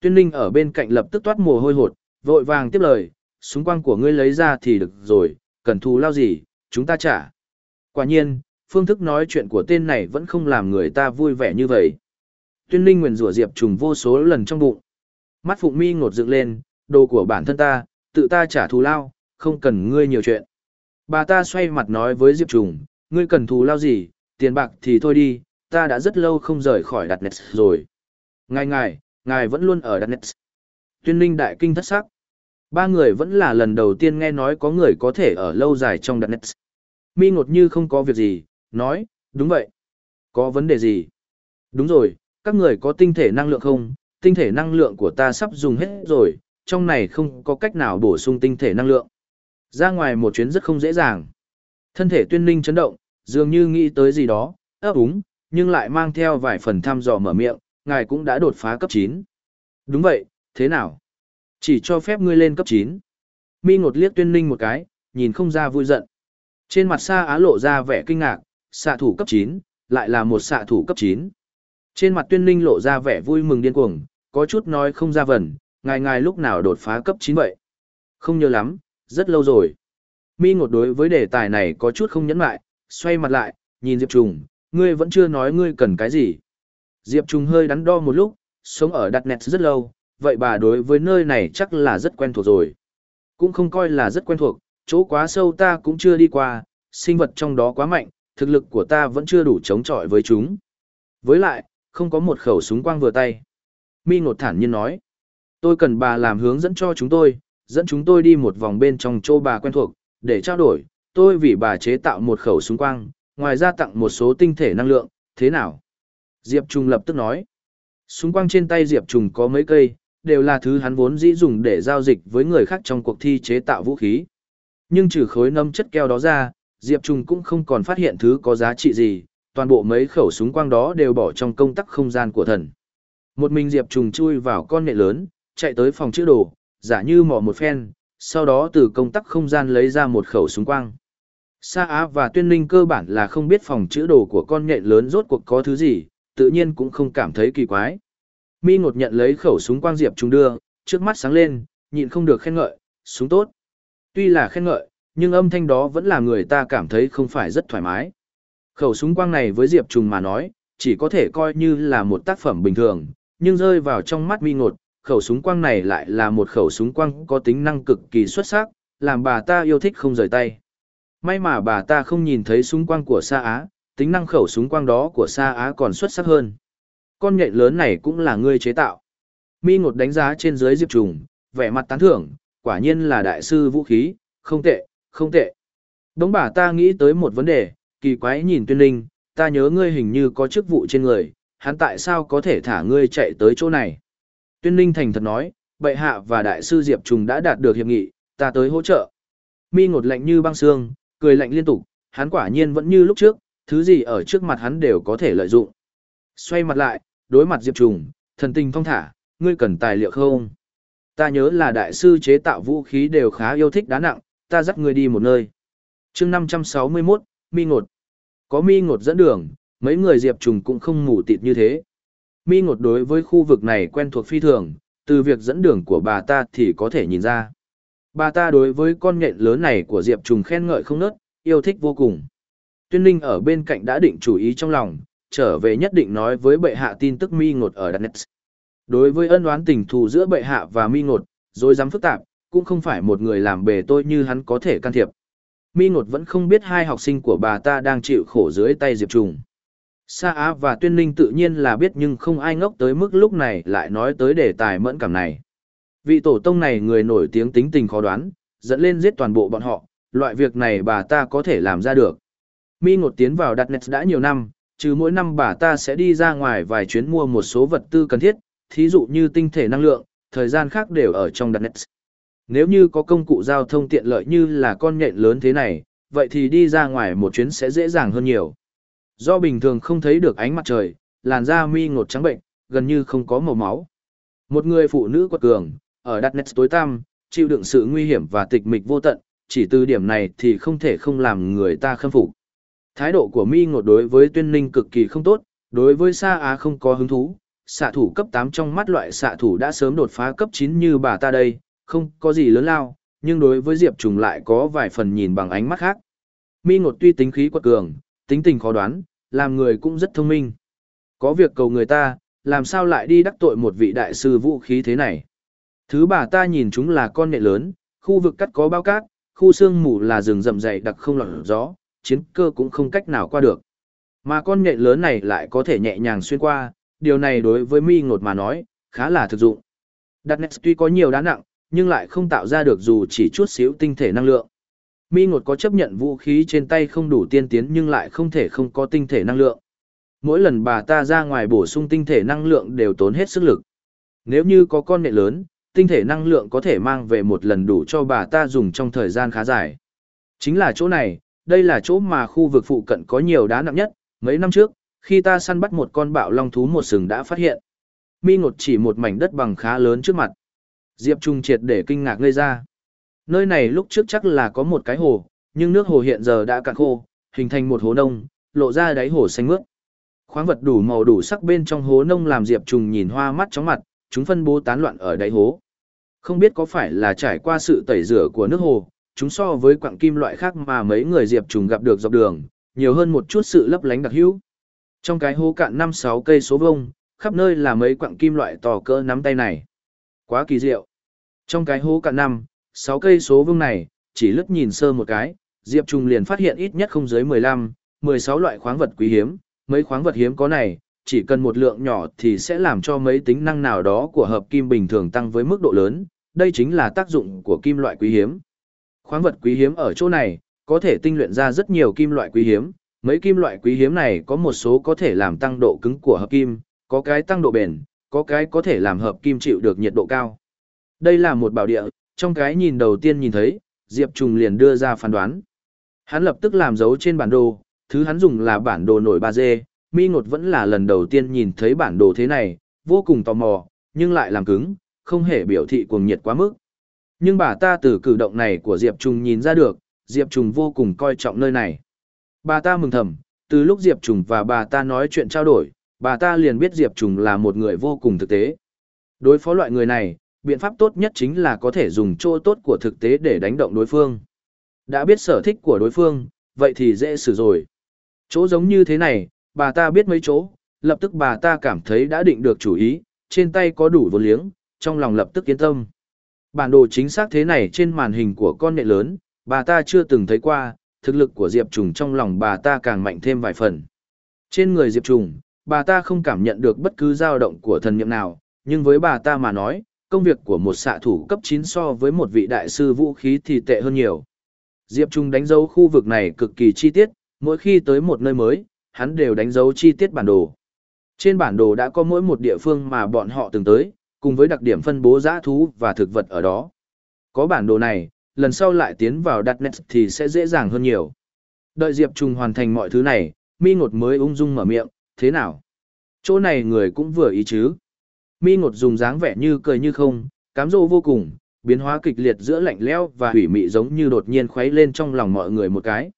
Tuyên Ninh ở bên cạnh lập tức toát mồ hôi hột, vội vàng tiếp lời, súng quang của ngươi lấy ra thì được rồi, cần thù lao gì, chúng ta trả. Quả nhiên, phương thức nói chuyện của tên này vẫn không làm người ta vui vẻ như vậy. Tuyên Ninh nguyền rủa Diệp Trùng vô số lần trong bụng. Mắt Phụng Mi ngột dựng lên, đồ của bản thân ta, tự ta trả thù lao, không cần ngươi nhiều chuyện. Bà ta xoay mặt nói với Diệp Trùng, ngươi cần thù lao gì, tiền bạc thì thôi đi, ta đã rất lâu không rời khỏi đặt net rồi. Ngài ngài, ngài vẫn luôn ở đặt net. Tuyên Ninh đại kinh thất sắc. Ba người vẫn là lần đầu tiên nghe nói có người có thể ở lâu dài trong đặt net. Mi ngột như không có việc gì, nói, đúng vậy. Có vấn đề gì? Đúng rồi, các người có tinh thể năng lượng không? Tinh thể năng lượng của ta sắp dùng hết rồi, trong này không có cách nào bổ sung tinh thể năng lượng. Ra ngoài một chuyến rất không dễ dàng. Thân thể tuyên ninh chấn động, dường như nghĩ tới gì đó, ấp úng, nhưng lại mang theo vài phần thăm dò mở miệng, ngài cũng đã đột phá cấp 9. Đúng vậy, thế nào? Chỉ cho phép ngươi lên cấp 9. Mi ngột liếc tuyên ninh một cái, nhìn không ra vui giận. Trên mặt xa á lộ ra vẻ kinh ngạc, xạ thủ cấp 9, lại là một xạ thủ cấp 9. Trên mặt tuyên ninh lộ ra vẻ vui mừng điên cuồng, có chút nói không ra vần, ngài ngài lúc nào đột phá cấp 9 vậy? Không nhớ lắm, rất lâu rồi. Mi ngột đối với đề tài này có chút không nhẫn lại, xoay mặt lại, nhìn Diệp Trùng, ngươi vẫn chưa nói ngươi cần cái gì. Diệp Trùng hơi đắn đo một lúc, sống ở đặt nẹt rất lâu, vậy bà đối với nơi này chắc là rất quen thuộc rồi. Cũng không coi là rất quen thuộc, chỗ quá sâu ta cũng chưa đi qua, sinh vật trong đó quá mạnh, thực lực của ta vẫn chưa đủ chống chọi với chúng. Với lại, không có một khẩu súng quang vừa tay. Mi ngột thản nhiên nói, tôi cần bà làm hướng dẫn cho chúng tôi, dẫn chúng tôi đi một vòng bên trong chỗ bà quen thuộc, để trao đổi, tôi vì bà chế tạo một khẩu súng quang, ngoài ra tặng một số tinh thể năng lượng, thế nào? Diệp Trung lập tức nói, súng quang trên tay Diệp Trung có mấy cây, đều là thứ hắn vốn dĩ dùng để giao dịch với người khác trong cuộc thi chế tạo vũ khí. Nhưng trừ khối nâm chất keo đó ra, Diệp Trung cũng không còn phát hiện thứ có giá trị gì, toàn bộ mấy khẩu súng quang đó đều bỏ trong công tắc không gian của thần. Một mình Diệp Trung chui vào con nệ lớn, chạy tới phòng chữ đồ, giả như mò một phen, sau đó từ công tắc không gian lấy ra một khẩu súng quang. Sa Á và Tuyên Ninh cơ bản là không biết phòng chữ đồ của con nhện lớn rốt cuộc có thứ gì, tự nhiên cũng không cảm thấy kỳ quái. Mi ngột nhận lấy khẩu súng quang diệp trùng đưa, trước mắt sáng lên, nhịn không được khen ngợi, súng tốt. Tuy là khen ngợi, nhưng âm thanh đó vẫn là người ta cảm thấy không phải rất thoải mái. Khẩu súng quang này với diệp trùng mà nói, chỉ có thể coi như là một tác phẩm bình thường, nhưng rơi vào trong mắt mi ngột, khẩu súng quang này lại là một khẩu súng quang có tính năng cực kỳ xuất sắc, làm bà ta yêu thích không rời tay. May mà bà ta không nhìn thấy súng quang của Sa Á, tính năng khẩu súng quang đó của Sa Á còn xuất sắc hơn. Con nhện lớn này cũng là ngươi chế tạo. Mi ngột đánh giá trên dưới Diệp Trùng, vẻ mặt tán thưởng, quả nhiên là đại sư vũ khí, không tệ, không tệ. Đống bà ta nghĩ tới một vấn đề, kỳ quái nhìn tuyên linh, ta nhớ ngươi hình như có chức vụ trên người, hắn tại sao có thể thả ngươi chạy tới chỗ này. Tuyên linh thành thật nói, bệ hạ và đại sư Diệp Trùng đã đạt được hiệp nghị, ta tới hỗ trợ. Mi ngột lạnh như băng xương, cười lạnh liên tục, hắn quả nhiên vẫn như lúc trước, thứ gì ở trước mặt hắn đều có thể lợi dụng. Xoay mặt lại, đối mặt Diệp Trùng, thần tình phong thả, ngươi cần tài liệu không? Ta nhớ là đại sư chế tạo vũ khí đều khá yêu thích đá nặng, ta dắt ngươi đi một nơi. chương 561, mi ngột. Có mi ngột dẫn đường, mấy người Diệp Trùng cũng không ngủ tịt như thế. Mi ngột đối với khu vực này quen thuộc phi thường, từ việc dẫn đường của bà ta thì có thể nhìn ra. Bà ta đối với con nhện lớn này của Diệp Trùng khen ngợi không nớt, yêu thích vô cùng. Tuyên Linh ở bên cạnh đã định chủ ý trong lòng, trở về nhất định nói với bệ hạ tin tức mi ngột ở Danet. Đối với ân oán tình thù giữa bệ hạ và mi ngột, rồi dám phức tạp, cũng không phải một người làm bề tôi như hắn có thể can thiệp. Mi ngột vẫn không biết hai học sinh của bà ta đang chịu khổ dưới tay Diệp Trùng. Sa Á và Tuyên Ninh tự nhiên là biết nhưng không ai ngốc tới mức lúc này lại nói tới đề tài mẫn cảm này. Vị tổ tông này người nổi tiếng tính tình khó đoán, dẫn lên giết toàn bộ bọn họ, loại việc này bà ta có thể làm ra được. Mi ngột tiến vào đặt net đã nhiều năm, trừ mỗi năm bà ta sẽ đi ra ngoài vài chuyến mua một số vật tư cần thiết, thí dụ như tinh thể năng lượng, thời gian khác đều ở trong đặt net. Nếu như có công cụ giao thông tiện lợi như là con nhện lớn thế này, vậy thì đi ra ngoài một chuyến sẽ dễ dàng hơn nhiều. Do bình thường không thấy được ánh mặt trời, làn da mi ngột trắng bệnh, gần như không có màu máu. Một người phụ nữ quật cường, ở đặt nét tối tăm, chịu đựng sự nguy hiểm và tịch mịch vô tận, chỉ từ điểm này thì không thể không làm người ta khâm phục. Thái độ của mi ngột đối với tuyên ninh cực kỳ không tốt, đối với Sa Á không có hứng thú, xạ thủ cấp 8 trong mắt loại xạ thủ đã sớm đột phá cấp 9 như bà ta đây, không có gì lớn lao, nhưng đối với Diệp Trùng lại có vài phần nhìn bằng ánh mắt khác. Mi ngột tuy tính khí quật cường, tính tình khó đoán, làm người cũng rất thông minh. Có việc cầu người ta, làm sao lại đi đắc tội một vị đại sư vũ khí thế này. Thứ bà ta nhìn chúng là con nhện lớn, khu vực cắt có bao cát, khu sương mù là rừng rậm dày đặc không lọt gió, chiến cơ cũng không cách nào qua được. Mà con nhện lớn này lại có thể nhẹ nhàng xuyên qua, điều này đối với mi ngột mà nói, khá là thực dụng. Đặt nét tuy có nhiều đá nặng, nhưng lại không tạo ra được dù chỉ chút xíu tinh thể năng lượng. Mi ngột có chấp nhận vũ khí trên tay không đủ tiên tiến nhưng lại không thể không có tinh thể năng lượng. Mỗi lần bà ta ra ngoài bổ sung tinh thể năng lượng đều tốn hết sức lực. Nếu như có con nệ lớn, tinh thể năng lượng có thể mang về một lần đủ cho bà ta dùng trong thời gian khá dài. Chính là chỗ này, đây là chỗ mà khu vực phụ cận có nhiều đá nặng nhất, mấy năm trước, khi ta săn bắt một con bạo long thú một sừng đã phát hiện. Mi ngột chỉ một mảnh đất bằng khá lớn trước mặt. Diệp Trung triệt để kinh ngạc ngây ra. Nơi này lúc trước chắc là có một cái hồ, nhưng nước hồ hiện giờ đã cạn khô, hình thành một hố nông, lộ ra đáy hồ xanh mướt. Khoáng vật đủ màu đủ sắc bên trong hố nông làm Diệp Trung nhìn hoa mắt chóng mặt, chúng phân bố tán loạn ở đáy hố. Không biết có phải là trải qua sự tẩy rửa của nước hồ, chúng so với quặng kim loại khác mà mấy người diệp trùng gặp được dọc đường, nhiều hơn một chút sự lấp lánh đặc hữu. Trong cái hố cạn 5-6 cây số vông, khắp nơi là mấy quặng kim loại to cỡ nắm tay này. Quá kỳ diệu. Trong cái hố cả năm, 6 cây số vương này, chỉ lướt nhìn sơ một cái, Diệp Trung liền phát hiện ít nhất không dưới 15, 16 loại khoáng vật quý hiếm, mấy khoáng vật hiếm có này, chỉ cần một lượng nhỏ thì sẽ làm cho mấy tính năng nào đó của hợp kim bình thường tăng với mức độ lớn, đây chính là tác dụng của kim loại quý hiếm. Khoáng vật quý hiếm ở chỗ này, có thể tinh luyện ra rất nhiều kim loại quý hiếm, mấy kim loại quý hiếm này có một số có thể làm tăng độ cứng của hợp kim, có cái tăng độ bền, có cái có thể làm hợp kim chịu được nhiệt độ cao. Đây là một bảo địa, trong cái nhìn đầu tiên nhìn thấy, Diệp Trùng liền đưa ra phán đoán. Hắn lập tức làm dấu trên bản đồ, thứ hắn dùng là bản đồ nổi 3D, Mi Ngột vẫn là lần đầu tiên nhìn thấy bản đồ thế này, vô cùng tò mò, nhưng lại làm cứng, không hề biểu thị cuồng nhiệt quá mức. Nhưng bà ta từ cử động này của Diệp Trùng nhìn ra được, Diệp Trùng vô cùng coi trọng nơi này. Bà ta mừng thầm, từ lúc Diệp Trùng và bà ta nói chuyện trao đổi, bà ta liền biết Diệp Trùng là một người vô cùng thực tế. Đối phó loại người này, biện pháp tốt nhất chính là có thể dùng chỗ tốt của thực tế để đánh động đối phương. Đã biết sở thích của đối phương, vậy thì dễ xử rồi. Chỗ giống như thế này, bà ta biết mấy chỗ, lập tức bà ta cảm thấy đã định được chủ ý, trên tay có đủ vốn liếng, trong lòng lập tức yên tâm. Bản đồ chính xác thế này trên màn hình của con nệ lớn, bà ta chưa từng thấy qua, thực lực của Diệp Trùng trong lòng bà ta càng mạnh thêm vài phần. Trên người Diệp Trùng, bà ta không cảm nhận được bất cứ dao động của thần niệm nào, nhưng với bà ta mà nói, công việc của một xạ thủ cấp 9 so với một vị đại sư vũ khí thì tệ hơn nhiều. Diệp Trung đánh dấu khu vực này cực kỳ chi tiết, mỗi khi tới một nơi mới, hắn đều đánh dấu chi tiết bản đồ. Trên bản đồ đã có mỗi một địa phương mà bọn họ từng tới, cùng với đặc điểm phân bố giã thú và thực vật ở đó. Có bản đồ này, lần sau lại tiến vào đặt net thì sẽ dễ dàng hơn nhiều. Đợi Diệp Trung hoàn thành mọi thứ này, mi ngột mới ung dung mở miệng, thế nào? Chỗ này người cũng vừa ý chứ? Mi ngột dùng dáng vẻ như cười như không, cám dỗ vô cùng, biến hóa kịch liệt giữa lạnh lẽo và hủy mị giống như đột nhiên khuấy lên trong lòng mọi người một cái.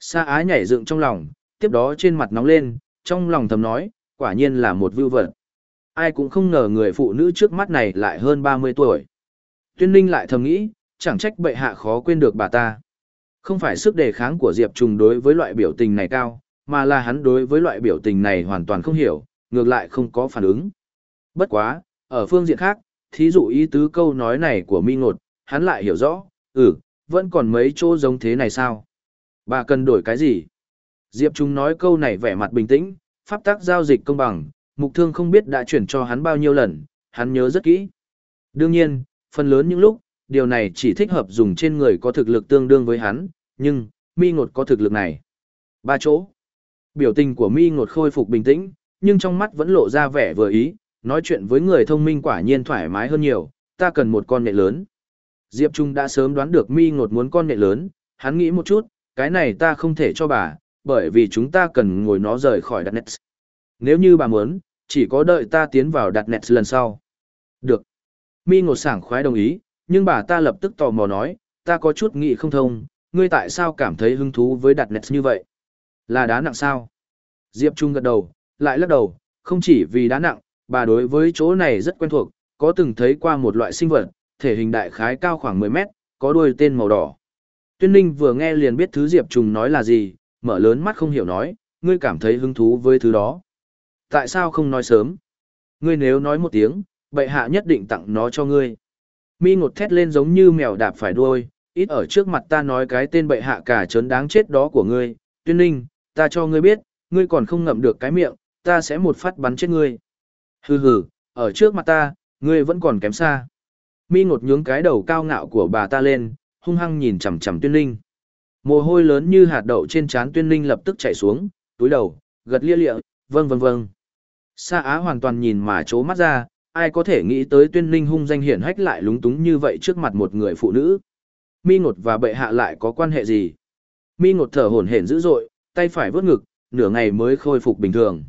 Sa á nhảy dựng trong lòng, tiếp đó trên mặt nóng lên, trong lòng thầm nói, quả nhiên là một vưu vật. Ai cũng không ngờ người phụ nữ trước mắt này lại hơn 30 tuổi. Tuyên Ninh lại thầm nghĩ, chẳng trách bệ hạ khó quên được bà ta. Không phải sức đề kháng của Diệp Trùng đối với loại biểu tình này cao, mà là hắn đối với loại biểu tình này hoàn toàn không hiểu, ngược lại không có phản ứng. Bất quá, ở phương diện khác, thí dụ ý tứ câu nói này của mi ngột, hắn lại hiểu rõ, ừ, vẫn còn mấy chỗ giống thế này sao? Bà cần đổi cái gì? Diệp Trung nói câu này vẻ mặt bình tĩnh, pháp tắc giao dịch công bằng, mục thương không biết đã chuyển cho hắn bao nhiêu lần, hắn nhớ rất kỹ. Đương nhiên, phần lớn những lúc, điều này chỉ thích hợp dùng trên người có thực lực tương đương với hắn, nhưng, mi ngột có thực lực này. Ba chỗ. Biểu tình của mi ngột khôi phục bình tĩnh, nhưng trong mắt vẫn lộ ra vẻ vừa ý, nói chuyện với người thông minh quả nhiên thoải mái hơn nhiều, ta cần một con nhện lớn. Diệp Trung đã sớm đoán được mi ngột muốn con nhện lớn, hắn nghĩ một chút, cái này ta không thể cho bà, bởi vì chúng ta cần ngồi nó rời khỏi đặt nets. Nếu như bà muốn, chỉ có đợi ta tiến vào đặt nets lần sau. Được. Mi ngột sảng khoái đồng ý, nhưng bà ta lập tức tò mò nói, ta có chút nghĩ không thông, ngươi tại sao cảm thấy hứng thú với đặt nets như vậy? Là đá nặng sao? Diệp Trung gật đầu, lại lắc đầu, không chỉ vì đá nặng, bà đối với chỗ này rất quen thuộc, có từng thấy qua một loại sinh vật, thể hình đại khái cao khoảng 10 mét, có đuôi tên màu đỏ. Tuyên Ninh vừa nghe liền biết thứ Diệp Trung nói là gì, mở lớn mắt không hiểu nói, ngươi cảm thấy hứng thú với thứ đó. Tại sao không nói sớm? Ngươi nếu nói một tiếng, bệ hạ nhất định tặng nó cho ngươi. Mi ngột thét lên giống như mèo đạp phải đuôi, ít ở trước mặt ta nói cái tên bệ hạ cả trớn đáng chết đó của ngươi. Tuyên Ninh, ta cho ngươi biết, ngươi còn không ngậm được cái miệng, ta sẽ một phát bắn chết ngươi. Hừ hừ, ở trước mặt ta, ngươi vẫn còn kém xa. Mi ngột nhướng cái đầu cao ngạo của bà ta lên, hung hăng nhìn chằm chằm tuyên linh. Mồ hôi lớn như hạt đậu trên trán tuyên linh lập tức chảy xuống, túi đầu, gật lia lịa, vâng vâng vâng. Sa Á hoàn toàn nhìn mà chố mắt ra, ai có thể nghĩ tới tuyên linh hung danh hiển hách lại lúng túng như vậy trước mặt một người phụ nữ. Mi ngột và bệ hạ lại có quan hệ gì? Mi ngột thở hổn hển dữ dội, tay phải vớt ngực, nửa ngày mới khôi phục bình thường.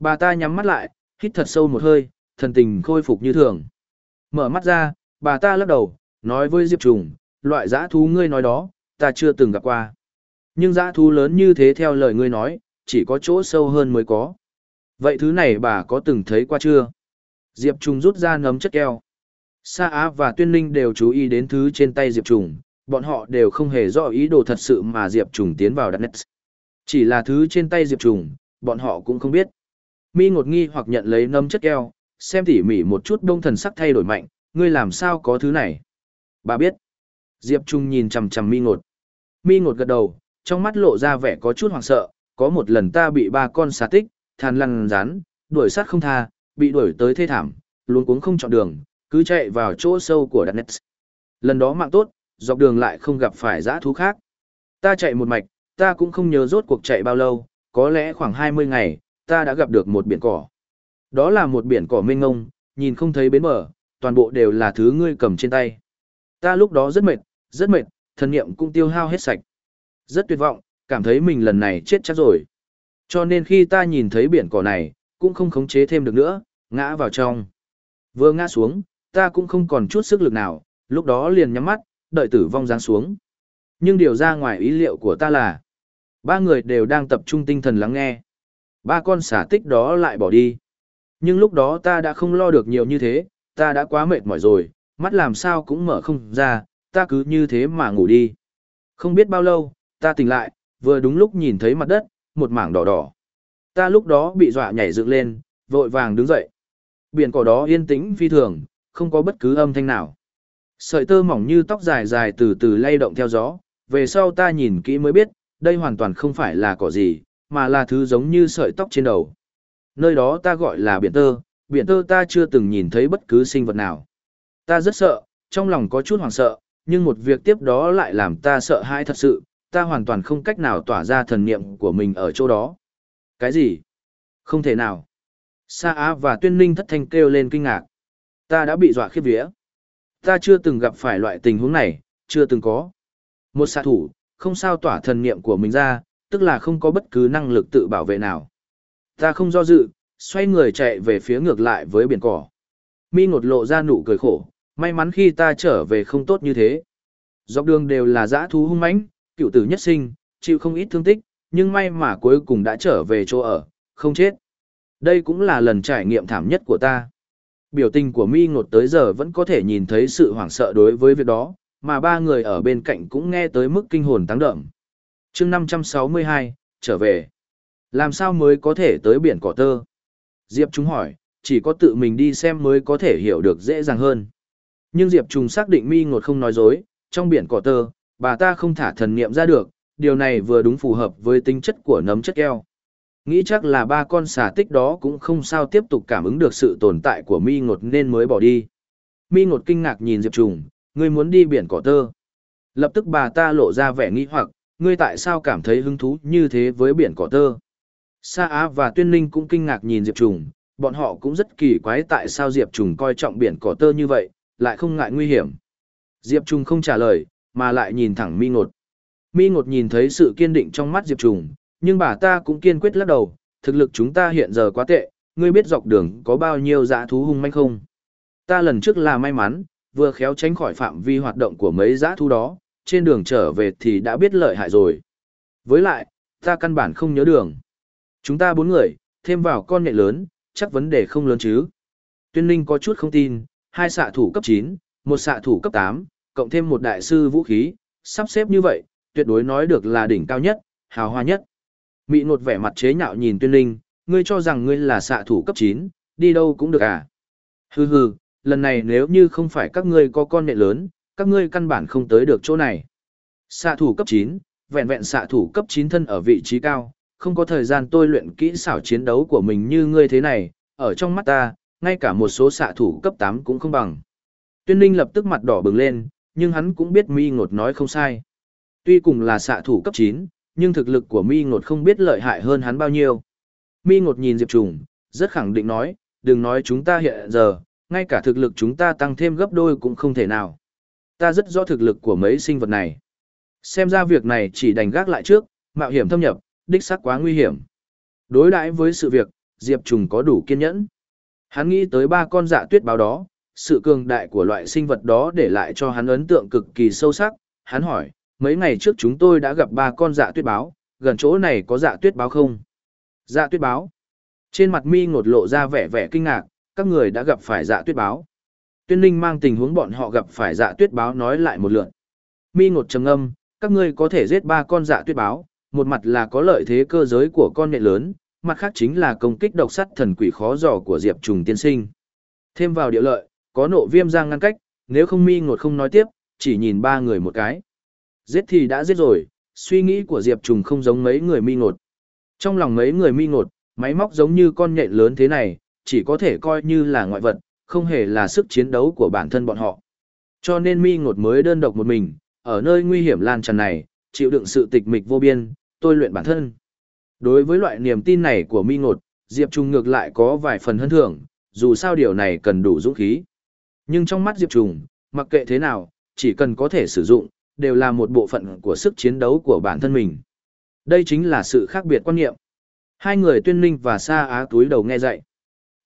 Bà ta nhắm mắt lại, hít thật sâu một hơi, thần tình khôi phục như thường. Mở mắt ra, bà ta lắc đầu, nói với Diệp Trùng, loại dã thú ngươi nói đó, ta chưa từng gặp qua. Nhưng dã thú lớn như thế theo lời ngươi nói, chỉ có chỗ sâu hơn mới có. Vậy thứ này bà có từng thấy qua chưa? Diệp Trùng rút ra nấm chất keo. Sa Á và Tuyên Ninh đều chú ý đến thứ trên tay Diệp Trùng, bọn họ đều không hề rõ ý đồ thật sự mà Diệp Trùng tiến vào đặt nét. Chỉ là thứ trên tay Diệp Trùng, bọn họ cũng không biết. Mi ngột nghi hoặc nhận lấy nấm chất keo, xem tỉ mỉ một chút đông thần sắc thay đổi mạnh, ngươi làm sao có thứ này? Bà biết. Diệp Trung nhìn chằm chằm mi ngột. Mi ngột gật đầu, trong mắt lộ ra vẻ có chút hoảng sợ, có một lần ta bị ba con xà tích, than lăn rán, đuổi sát không tha, bị đuổi tới thê thảm, luôn cuống không chọn đường, cứ chạy vào chỗ sâu của đất nets. Lần đó mạng tốt, dọc đường lại không gặp phải dã thú khác. Ta chạy một mạch, ta cũng không nhớ rốt cuộc chạy bao lâu, có lẽ khoảng 20 ngày, ta đã gặp được một biển cỏ. Đó là một biển cỏ mênh ngông, nhìn không thấy bến bờ, toàn bộ đều là thứ ngươi cầm trên tay. Ta lúc đó rất mệt, rất mệt, thân niệm cũng tiêu hao hết sạch. Rất tuyệt vọng, cảm thấy mình lần này chết chắc rồi. Cho nên khi ta nhìn thấy biển cỏ này, cũng không khống chế thêm được nữa, ngã vào trong. Vừa ngã xuống, ta cũng không còn chút sức lực nào, lúc đó liền nhắm mắt, đợi tử vong giáng xuống. Nhưng điều ra ngoài ý liệu của ta là, ba người đều đang tập trung tinh thần lắng nghe. Ba con xả tích đó lại bỏ đi. Nhưng lúc đó ta đã không lo được nhiều như thế, ta đã quá mệt mỏi rồi, mắt làm sao cũng mở không ra, ta cứ như thế mà ngủ đi. Không biết bao lâu, ta tỉnh lại, vừa đúng lúc nhìn thấy mặt đất, một mảng đỏ đỏ. Ta lúc đó bị dọa nhảy dựng lên, vội vàng đứng dậy. Biển cỏ đó yên tĩnh phi thường, không có bất cứ âm thanh nào. Sợi tơ mỏng như tóc dài dài từ từ lay động theo gió, về sau ta nhìn kỹ mới biết, đây hoàn toàn không phải là cỏ gì, mà là thứ giống như sợi tóc trên đầu. Nơi đó ta gọi là biển tơ, biển tơ ta chưa từng nhìn thấy bất cứ sinh vật nào. Ta rất sợ, trong lòng có chút hoảng sợ, nhưng một việc tiếp đó lại làm ta sợ hãi thật sự, ta hoàn toàn không cách nào tỏa ra thần niệm của mình ở chỗ đó. Cái gì? Không thể nào. Sa Á và Tuyên Ninh thất thanh kêu lên kinh ngạc. Ta đã bị dọa khiếp vía. Ta chưa từng gặp phải loại tình huống này, chưa từng có. Một xạ thủ, không sao tỏa thần niệm của mình ra, tức là không có bất cứ năng lực tự bảo vệ nào. Ta không do dự, xoay người chạy về phía ngược lại với biển cỏ. Mi ngột lộ ra nụ cười khổ, may mắn khi ta trở về không tốt như thế. Dọc đường đều là dã thú hung mãnh, cựu tử nhất sinh, chịu không ít thương tích, nhưng may mà cuối cùng đã trở về chỗ ở, không chết. Đây cũng là lần trải nghiệm thảm nhất của ta. Biểu tình của mi ngột tới giờ vẫn có thể nhìn thấy sự hoảng sợ đối với việc đó, mà ba người ở bên cạnh cũng nghe tới mức kinh hồn táng đậm. chương 562, trở về. Làm sao mới có thể tới biển cỏ tơ? Diệp Trung hỏi, chỉ có tự mình đi xem mới có thể hiểu được dễ dàng hơn. Nhưng Diệp Trung xác định mi ngột không nói dối, trong biển cỏ tơ, bà ta không thả thần niệm ra được, điều này vừa đúng phù hợp với tính chất của nấm chất keo. Nghĩ chắc là ba con xà tích đó cũng không sao tiếp tục cảm ứng được sự tồn tại của mi ngột nên mới bỏ đi. Mi ngột kinh ngạc nhìn Diệp Trùng, ngươi muốn đi biển cỏ tơ. Lập tức bà ta lộ ra vẻ nghi hoặc, ngươi tại sao cảm thấy hứng thú như thế với biển cỏ tơ. Sa Á và Tuyên Ninh cũng kinh ngạc nhìn Diệp Trùng, bọn họ cũng rất kỳ quái tại sao Diệp Trùng coi trọng biển cỏ tơ như vậy, lại không ngại nguy hiểm. Diệp Trùng không trả lời, mà lại nhìn thẳng mi ngột. Mi ngột nhìn thấy sự kiên định trong mắt Diệp Trùng, nhưng bà ta cũng kiên quyết lắc đầu, thực lực chúng ta hiện giờ quá tệ, ngươi biết dọc đường có bao nhiêu dã thú hung manh không? Ta lần trước là may mắn, vừa khéo tránh khỏi phạm vi hoạt động của mấy dã thu đó, trên đường trở về thì đã biết lợi hại rồi. Với lại, ta căn bản không nhớ đường. Chúng ta bốn người, thêm vào con nhện lớn, chắc vấn đề không lớn chứ. Tuyên linh có chút không tin, hai xạ thủ cấp 9, một xạ thủ cấp 8, cộng thêm một đại sư vũ khí, sắp xếp như vậy, tuyệt đối nói được là đỉnh cao nhất, hào hoa nhất. Mị nột vẻ mặt chế nhạo nhìn tuyên linh, ngươi cho rằng ngươi là xạ thủ cấp 9, đi đâu cũng được à. Hừ hừ, lần này nếu như không phải các ngươi có con nệ lớn, các ngươi căn bản không tới được chỗ này. Xạ thủ cấp 9, vẹn vẹn xạ thủ cấp 9 thân ở vị trí cao, không có thời gian tôi luyện kỹ xảo chiến đấu của mình như ngươi thế này, ở trong mắt ta, ngay cả một số xạ thủ cấp 8 cũng không bằng. Tuyên Linh lập tức mặt đỏ bừng lên, nhưng hắn cũng biết mi ngột nói không sai. Tuy cùng là xạ thủ cấp 9, nhưng thực lực của mi ngột không biết lợi hại hơn hắn bao nhiêu. Mi ngột nhìn Diệp Trùng, rất khẳng định nói, đừng nói chúng ta hiện giờ, ngay cả thực lực chúng ta tăng thêm gấp đôi cũng không thể nào. Ta rất rõ thực lực của mấy sinh vật này. Xem ra việc này chỉ đành gác lại trước, mạo hiểm thâm nhập, đích xác quá nguy hiểm. Đối đãi với sự việc, Diệp Trùng có đủ kiên nhẫn. Hắn nghĩ tới ba con dạ tuyết báo đó, sự cường đại của loại sinh vật đó để lại cho hắn ấn tượng cực kỳ sâu sắc. Hắn hỏi, mấy ngày trước chúng tôi đã gặp ba con dạ tuyết báo, gần chỗ này có dạ tuyết báo không? Dạ tuyết báo. Trên mặt mi ngột lộ ra vẻ vẻ kinh ngạc, các người đã gặp phải dạ tuyết báo. Tuyên Ninh mang tình huống bọn họ gặp phải dạ tuyết báo nói lại một lượt. Mi ngột trầm âm, các ngươi có thể giết ba con dạ tuyết báo, một mặt là có lợi thế cơ giới của con nhện lớn, mặt khác chính là công kích độc sắt thần quỷ khó dò của Diệp Trùng tiên sinh. Thêm vào địa lợi, có nộ viêm giang ngăn cách, nếu không mi ngột không nói tiếp, chỉ nhìn ba người một cái. Giết thì đã giết rồi, suy nghĩ của Diệp Trùng không giống mấy người mi ngột. Trong lòng mấy người mi ngột, máy móc giống như con nhện lớn thế này, chỉ có thể coi như là ngoại vật, không hề là sức chiến đấu của bản thân bọn họ. Cho nên mi ngột mới đơn độc một mình, ở nơi nguy hiểm lan tràn này, chịu đựng sự tịch mịch vô biên, tôi luyện bản thân. Đối với loại niềm tin này của mi ngột, Diệp Trùng ngược lại có vài phần hân thưởng, dù sao điều này cần đủ dũng khí. Nhưng trong mắt Diệp Trùng, mặc kệ thế nào, chỉ cần có thể sử dụng, đều là một bộ phận của sức chiến đấu của bản thân mình. Đây chính là sự khác biệt quan niệm. Hai người tuyên ninh và sa á túi đầu nghe dạy.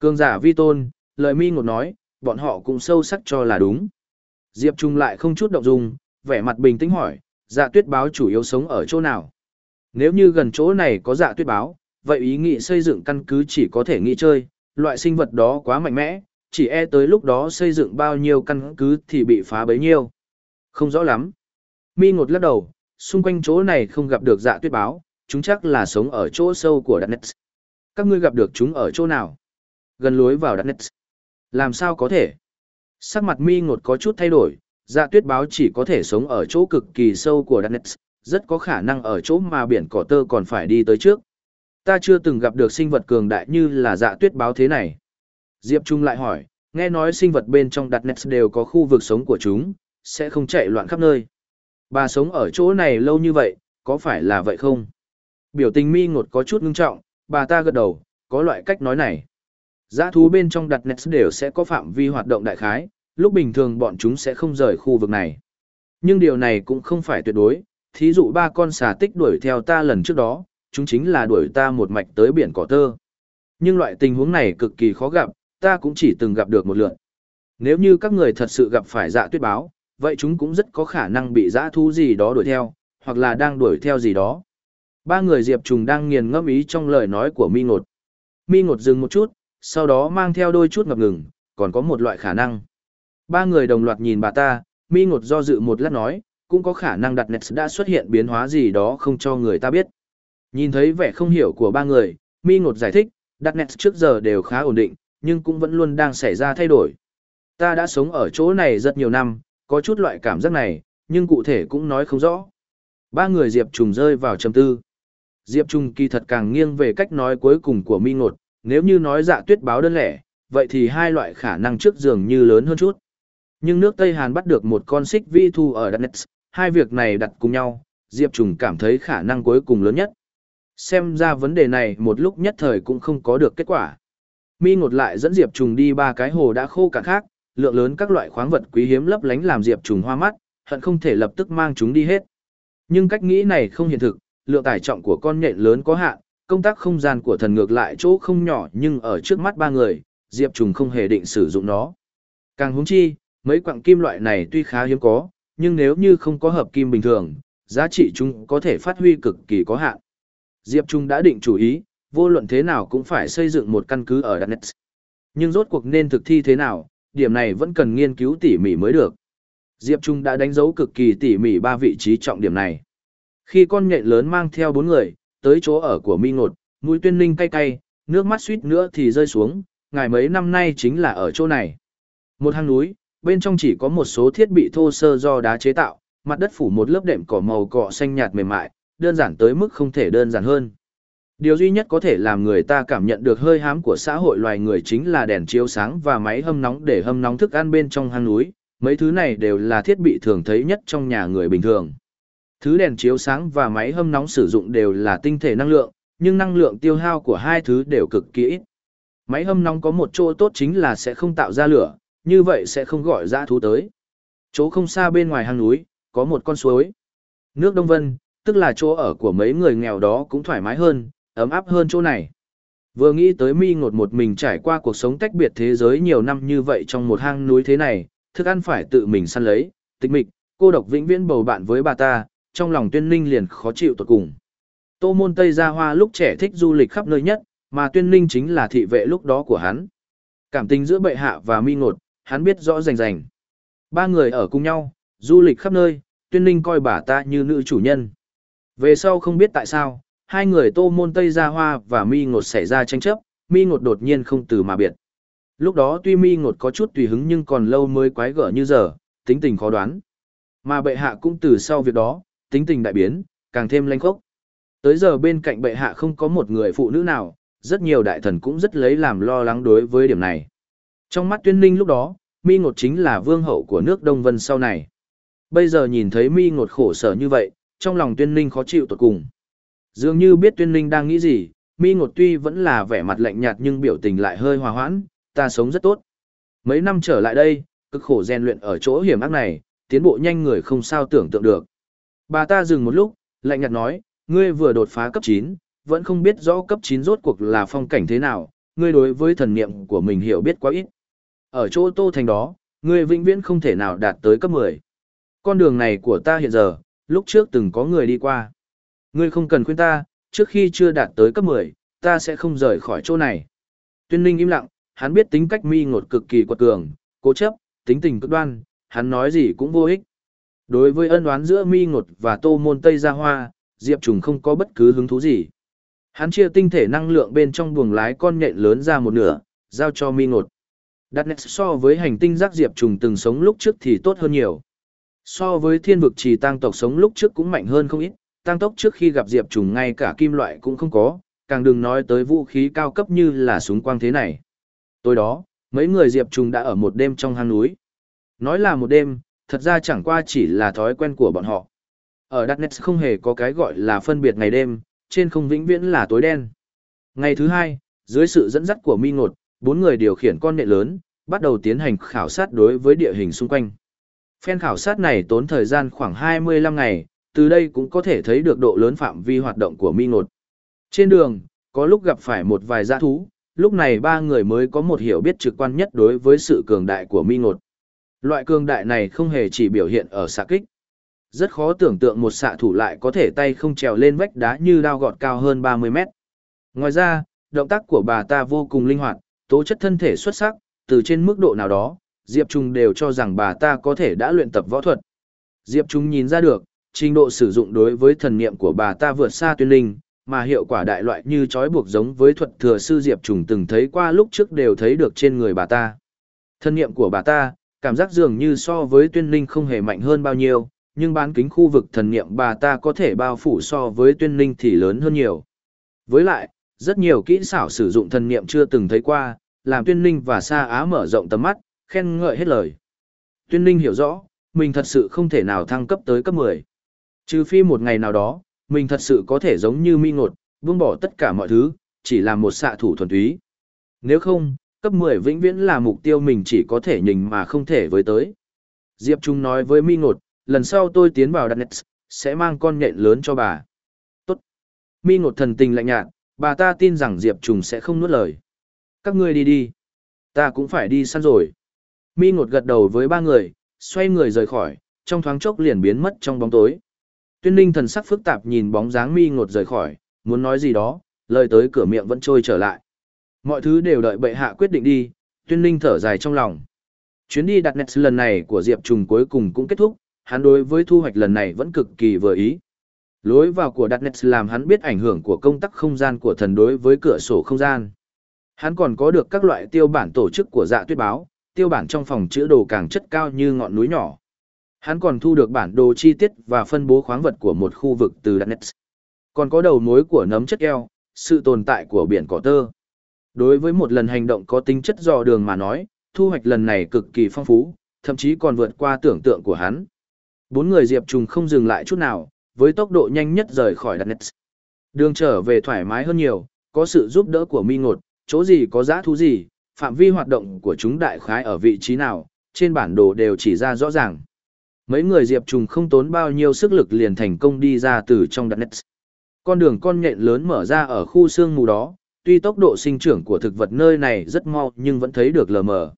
Cương giả vi tôn, lời mi ngột nói, bọn họ cũng sâu sắc cho là đúng. Diệp Trung lại không chút động dung, vẻ mặt bình tĩnh hỏi, dạ tuyết báo chủ yếu sống ở chỗ nào? Nếu như gần chỗ này có dạ tuyết báo, vậy ý nghĩ xây dựng căn cứ chỉ có thể nghĩ chơi, loại sinh vật đó quá mạnh mẽ, chỉ e tới lúc đó xây dựng bao nhiêu căn cứ thì bị phá bấy nhiêu. Không rõ lắm. Mi ngột lắc đầu, xung quanh chỗ này không gặp được dạ tuyết báo, chúng chắc là sống ở chỗ sâu của Darknet. Các ngươi gặp được chúng ở chỗ nào? Gần lối vào Darknet. Làm sao có thể? Sắc mặt mi ngột có chút thay đổi, dạ tuyết báo chỉ có thể sống ở chỗ cực kỳ sâu của Darknet, rất có khả năng ở chỗ mà biển cỏ tơ còn phải đi tới trước. Ta chưa từng gặp được sinh vật cường đại như là dạ tuyết báo thế này. Diệp Trung lại hỏi, nghe nói sinh vật bên trong đặt nets đều có khu vực sống của chúng, sẽ không chạy loạn khắp nơi. Bà sống ở chỗ này lâu như vậy, có phải là vậy không? Biểu tình mi ngột có chút ngưng trọng, bà ta gật đầu, có loại cách nói này. Giá thú bên trong đặt nets đều sẽ có phạm vi hoạt động đại khái, lúc bình thường bọn chúng sẽ không rời khu vực này. Nhưng điều này cũng không phải tuyệt đối, thí dụ ba con xà tích đuổi theo ta lần trước đó, chúng chính là đuổi ta một mạch tới biển cỏ tơ. Nhưng loại tình huống này cực kỳ khó gặp, ta cũng chỉ từng gặp được một lượt. Nếu như các người thật sự gặp phải dạ tuyết báo, vậy chúng cũng rất có khả năng bị dã thú gì đó đuổi theo, hoặc là đang đuổi theo gì đó. Ba người Diệp Trùng đang nghiền ngẫm ý trong lời nói của Mi Ngột. Mi Ngột dừng một chút, sau đó mang theo đôi chút ngập ngừng, còn có một loại khả năng. Ba người đồng loạt nhìn bà ta, Mi Ngột do dự một lát nói, cũng có khả năng đặt nẹt đã xuất hiện biến hóa gì đó không cho người ta biết. Nhìn thấy vẻ không hiểu của ba người, Mi Ngột giải thích, đặt nẹt trước giờ đều khá ổn định, nhưng cũng vẫn luôn đang xảy ra thay đổi. Ta đã sống ở chỗ này rất nhiều năm, có chút loại cảm giác này, nhưng cụ thể cũng nói không rõ. Ba người Diệp Trùng rơi vào trầm tư. Diệp Trùng kỳ thật càng nghiêng về cách nói cuối cùng của Mi Ngột, nếu như nói dạ tuyết báo đơn lẻ, vậy thì hai loại khả năng trước dường như lớn hơn chút. Nhưng nước Tây Hàn bắt được một con xích vi thu ở Danet, hai việc này đặt cùng nhau, Diệp Trùng cảm thấy khả năng cuối cùng lớn nhất. Xem ra vấn đề này một lúc nhất thời cũng không có được kết quả. Mi ngột lại dẫn Diệp Trùng đi ba cái hồ đã khô cạn khác, lượng lớn các loại khoáng vật quý hiếm lấp lánh làm Diệp Trùng hoa mắt, hận không thể lập tức mang chúng đi hết. Nhưng cách nghĩ này không hiện thực, lượng tải trọng của con nhện lớn có hạn, công tác không gian của thần ngược lại chỗ không nhỏ nhưng ở trước mắt ba người, Diệp Trùng không hề định sử dụng nó. Càng húng chi, mấy quặng kim loại này tuy khá hiếm có, nhưng nếu như không có hợp kim bình thường, giá trị chúng có thể phát huy cực kỳ có hạn. Diệp Trung đã định chủ ý, vô luận thế nào cũng phải xây dựng một căn cứ ở Danet. Nhưng rốt cuộc nên thực thi thế nào, điểm này vẫn cần nghiên cứu tỉ mỉ mới được. Diệp Trung đã đánh dấu cực kỳ tỉ mỉ ba vị trí trọng điểm này. Khi con nhện lớn mang theo bốn người, tới chỗ ở của Mi Ngột, mũi tuyên ninh cay cay, nước mắt suýt nữa thì rơi xuống, ngài mấy năm nay chính là ở chỗ này. Một hang núi, bên trong chỉ có một số thiết bị thô sơ do đá chế tạo, mặt đất phủ một lớp đệm cỏ màu cọ xanh nhạt mềm mại, đơn giản tới mức không thể đơn giản hơn. Điều duy nhất có thể làm người ta cảm nhận được hơi hám của xã hội loài người chính là đèn chiếu sáng và máy hâm nóng để hâm nóng thức ăn bên trong hang núi, mấy thứ này đều là thiết bị thường thấy nhất trong nhà người bình thường. Thứ đèn chiếu sáng và máy hâm nóng sử dụng đều là tinh thể năng lượng, nhưng năng lượng tiêu hao của hai thứ đều cực kỳ ít. Máy hâm nóng có một chỗ tốt chính là sẽ không tạo ra lửa, như vậy sẽ không gọi ra thú tới. Chỗ không xa bên ngoài hang núi, có một con suối. Nước Đông Vân, tức là chỗ ở của mấy người nghèo đó cũng thoải mái hơn, ấm áp hơn chỗ này. Vừa nghĩ tới mi ngột một mình trải qua cuộc sống tách biệt thế giới nhiều năm như vậy trong một hang núi thế này, thức ăn phải tự mình săn lấy, tịch mịch, cô độc vĩnh viễn bầu bạn với bà ta, trong lòng tuyên ninh liền khó chịu tột cùng. Tô môn Tây Gia Hoa lúc trẻ thích du lịch khắp nơi nhất, mà tuyên ninh chính là thị vệ lúc đó của hắn. Cảm tình giữa bệ hạ và mi ngột, hắn biết rõ rành rành. Ba người ở cùng nhau, du lịch khắp nơi, tuyên ninh coi bà ta như nữ chủ nhân. Về sau không biết tại sao, hai người tô môn Tây Gia Hoa và mi ngột xảy ra tranh chấp, mi ngột đột nhiên không từ mà biệt. Lúc đó tuy mi ngột có chút tùy hứng nhưng còn lâu mới quái gở như giờ, tính tình khó đoán. Mà bệ hạ cũng từ sau việc đó, tính tình đại biến, càng thêm lanh khốc. Tới giờ bên cạnh bệ hạ không có một người phụ nữ nào, rất nhiều đại thần cũng rất lấy làm lo lắng đối với điểm này. Trong mắt tuyên ninh lúc đó, mi ngột chính là vương hậu của nước Đông Vân sau này. Bây giờ nhìn thấy mi ngột khổ sở như vậy, trong lòng tuyên ninh khó chịu tột cùng. Dường như biết tuyên ninh đang nghĩ gì, mi ngột tuy vẫn là vẻ mặt lạnh nhạt nhưng biểu tình lại hơi hòa hoãn, ta sống rất tốt. Mấy năm trở lại đây, cực khổ rèn luyện ở chỗ hiểm ác này, tiến bộ nhanh người không sao tưởng tượng được. Bà ta dừng một lúc, lạnh nhạt nói, ngươi vừa đột phá cấp 9, vẫn không biết rõ cấp 9 rốt cuộc là phong cảnh thế nào, ngươi đối với thần niệm của mình hiểu biết quá ít. Ở chỗ Tô Thành đó, Ngươi vĩnh viễn không thể nào đạt tới cấp 10. Con đường này của ta hiện giờ, lúc trước từng có người đi qua. Ngươi không cần khuyên ta, trước khi chưa đạt tới cấp 10, ta sẽ không rời khỏi chỗ này. Tuyên Ninh im lặng, hắn biết tính cách mi ngột cực kỳ quật cường, cố chấp, tính tình cực đoan, hắn nói gì cũng vô ích. Đối với ân oán giữa mi ngột và tô môn Tây Gia Hoa, Diệp Trùng không có bất cứ hứng thú gì. Hắn chia tinh thể năng lượng bên trong buồng lái con nhện lớn ra một nửa, giao cho mi ngột. Đặt nét so với hành tinh giác Diệp Trùng từng sống lúc trước thì tốt hơn nhiều. So với thiên vực trì tăng tộc sống lúc trước cũng mạnh hơn không ít, tăng tốc trước khi gặp Diệp Trùng ngay cả kim loại cũng không có, càng đừng nói tới vũ khí cao cấp như là súng quang thế này. Tối đó, mấy người Diệp Trùng đã ở một đêm trong hang núi. Nói là một đêm, thật ra chẳng qua chỉ là thói quen của bọn họ. Ở Darkness không hề có cái gọi là phân biệt ngày đêm, trên không vĩnh viễn là tối đen. Ngày thứ hai, dưới sự dẫn dắt của Mi Ngột, bốn người điều khiển con nệ lớn, bắt đầu tiến hành khảo sát đối với địa hình xung quanh. Phen khảo sát này tốn thời gian khoảng 25 ngày, từ đây cũng có thể thấy được độ lớn phạm vi hoạt động của Mi Ngột. Trên đường, có lúc gặp phải một vài giã thú, lúc này ba người mới có một hiểu biết trực quan nhất đối với sự cường đại của Mi Ngột. Loại cường đại này không hề chỉ biểu hiện ở xạ kích. Rất khó tưởng tượng một xạ thủ lại có thể tay không trèo lên vách đá như đao gọt cao hơn 30 mét. Ngoài ra, động tác của bà ta vô cùng linh hoạt, tố chất thân thể xuất sắc, từ trên mức độ nào đó, Diệp Trung đều cho rằng bà ta có thể đã luyện tập võ thuật. Diệp Trung nhìn ra được, trình độ sử dụng đối với thần niệm của bà ta vượt xa tuyên linh, mà hiệu quả đại loại như trói buộc giống với thuật thừa sư Diệp Trung từng thấy qua lúc trước đều thấy được trên người bà ta. Thần niệm của bà ta, cảm giác dường như so với tuyên linh không hề mạnh hơn bao nhiêu, nhưng bán kính khu vực thần niệm bà ta có thể bao phủ so với tuyên linh thì lớn hơn nhiều. Với lại, rất nhiều kỹ xảo sử dụng thần niệm chưa từng thấy qua, làm tuyên linh và Sa Á mở rộng tầm mắt, khen ngợi hết lời. Tuyên linh hiểu rõ, mình thật sự không thể nào thăng cấp tới cấp 10. Trừ phi một ngày nào đó, mình thật sự có thể giống như mi ngột, buông bỏ tất cả mọi thứ, chỉ là một xạ thủ thuần túy. Nếu không, cấp 10 vĩnh viễn là mục tiêu mình chỉ có thể nhìn mà không thể với tới. Diệp Trung nói với mi ngột, lần sau tôi tiến vào Darknet, sẽ mang con nhện lớn cho bà. Tốt. Mi ngột thần tình lạnh nhạt, bà ta tin rằng Diệp Trung sẽ không nuốt lời. Các ngươi đi đi. Ta cũng phải đi săn rồi. Mi ngột gật đầu với ba người, xoay người rời khỏi, trong thoáng chốc liền biến mất trong bóng tối. Tuyên Ninh thần sắc phức tạp nhìn bóng dáng Mi ngột rời khỏi, muốn nói gì đó, lời tới cửa miệng vẫn trôi trở lại. Mọi thứ đều đợi bệ hạ quyết định đi, Tuyên Ninh thở dài trong lòng. Chuyến đi đặt nets lần này của Diệp Trùng cuối cùng cũng kết thúc, hắn đối với thu hoạch lần này vẫn cực kỳ vừa ý. Lối vào của đặt nets làm hắn biết ảnh hưởng của công tắc không gian của thần đối với cửa sổ không gian. Hắn còn có được các loại tiêu bản tổ chức của dạ tuyết báo, tiêu bản trong phòng chữ đồ càng chất cao như ngọn núi nhỏ. Hắn còn thu được bản đồ chi tiết và phân bố khoáng vật của một khu vực từ đặt nets. Còn có đầu mối của nấm chất keo, sự tồn tại của biển cỏ tơ. Đối với một lần hành động có tính chất dò đường mà nói, thu hoạch lần này cực kỳ phong phú, thậm chí còn vượt qua tưởng tượng của hắn. Bốn người Diệp Trùng không dừng lại chút nào, với tốc độ nhanh nhất rời khỏi Darknet. Đường trở về thoải mái hơn nhiều, có sự giúp đỡ của Mi Ngột, chỗ gì có giá thú gì, phạm vi hoạt động của chúng đại khái ở vị trí nào, trên bản đồ đều chỉ ra rõ ràng. Mấy người Diệp Trùng không tốn bao nhiêu sức lực liền thành công đi ra từ trong đất nét. Con đường con nhện lớn mở ra ở khu sương mù đó, tuy tốc độ sinh trưởng của thực vật nơi này rất mau nhưng vẫn thấy được lờ mờ.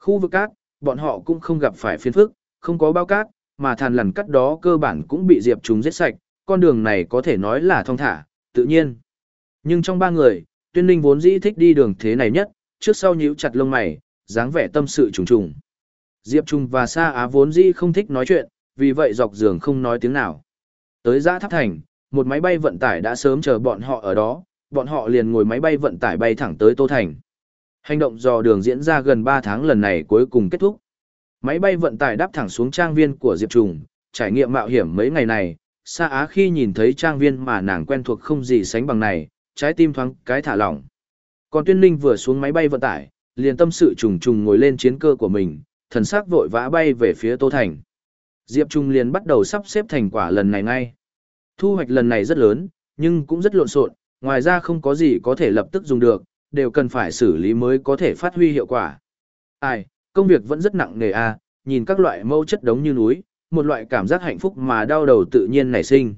Khu vực cát, bọn họ cũng không gặp phải phiền phức, không có bao cát, mà thàn lằn cắt đó cơ bản cũng bị Diệp chúng giết sạch, con đường này có thể nói là thong thả, tự nhiên. Nhưng trong ba người, Tuyên Linh vốn dĩ thích đi đường thế này nhất, trước sau nhíu chặt lông mày, dáng vẻ tâm sự trùng trùng. Diệp Trung và Sa Á vốn dĩ không thích nói chuyện, vì vậy dọc giường không nói tiếng nào. Tới giã tháp thành, một máy bay vận tải đã sớm chờ bọn họ ở đó, bọn họ liền ngồi máy bay vận tải bay thẳng tới Tô Thành. Hành động dò đường diễn ra gần 3 tháng lần này cuối cùng kết thúc. Máy bay vận tải đáp thẳng xuống trang viên của Diệp Trùng, trải nghiệm mạo hiểm mấy ngày này, Sa Á khi nhìn thấy trang viên mà nàng quen thuộc không gì sánh bằng này, trái tim thoáng cái thả lỏng. Còn Tuyên Linh vừa xuống máy bay vận tải, liền tâm sự trùng trùng ngồi lên chiến cơ của mình, thần sắc vội vã bay về phía Tô Thành. Diệp Trung liền bắt đầu sắp xếp thành quả lần này ngay. Thu hoạch lần này rất lớn, nhưng cũng rất lộn xộn, ngoài ra không có gì có thể lập tức dùng được, đều cần phải xử lý mới có thể phát huy hiệu quả. Ai, công việc vẫn rất nặng nề a, à, nhìn các loại mâu chất đống như núi, một loại cảm giác hạnh phúc mà đau đầu tự nhiên nảy sinh.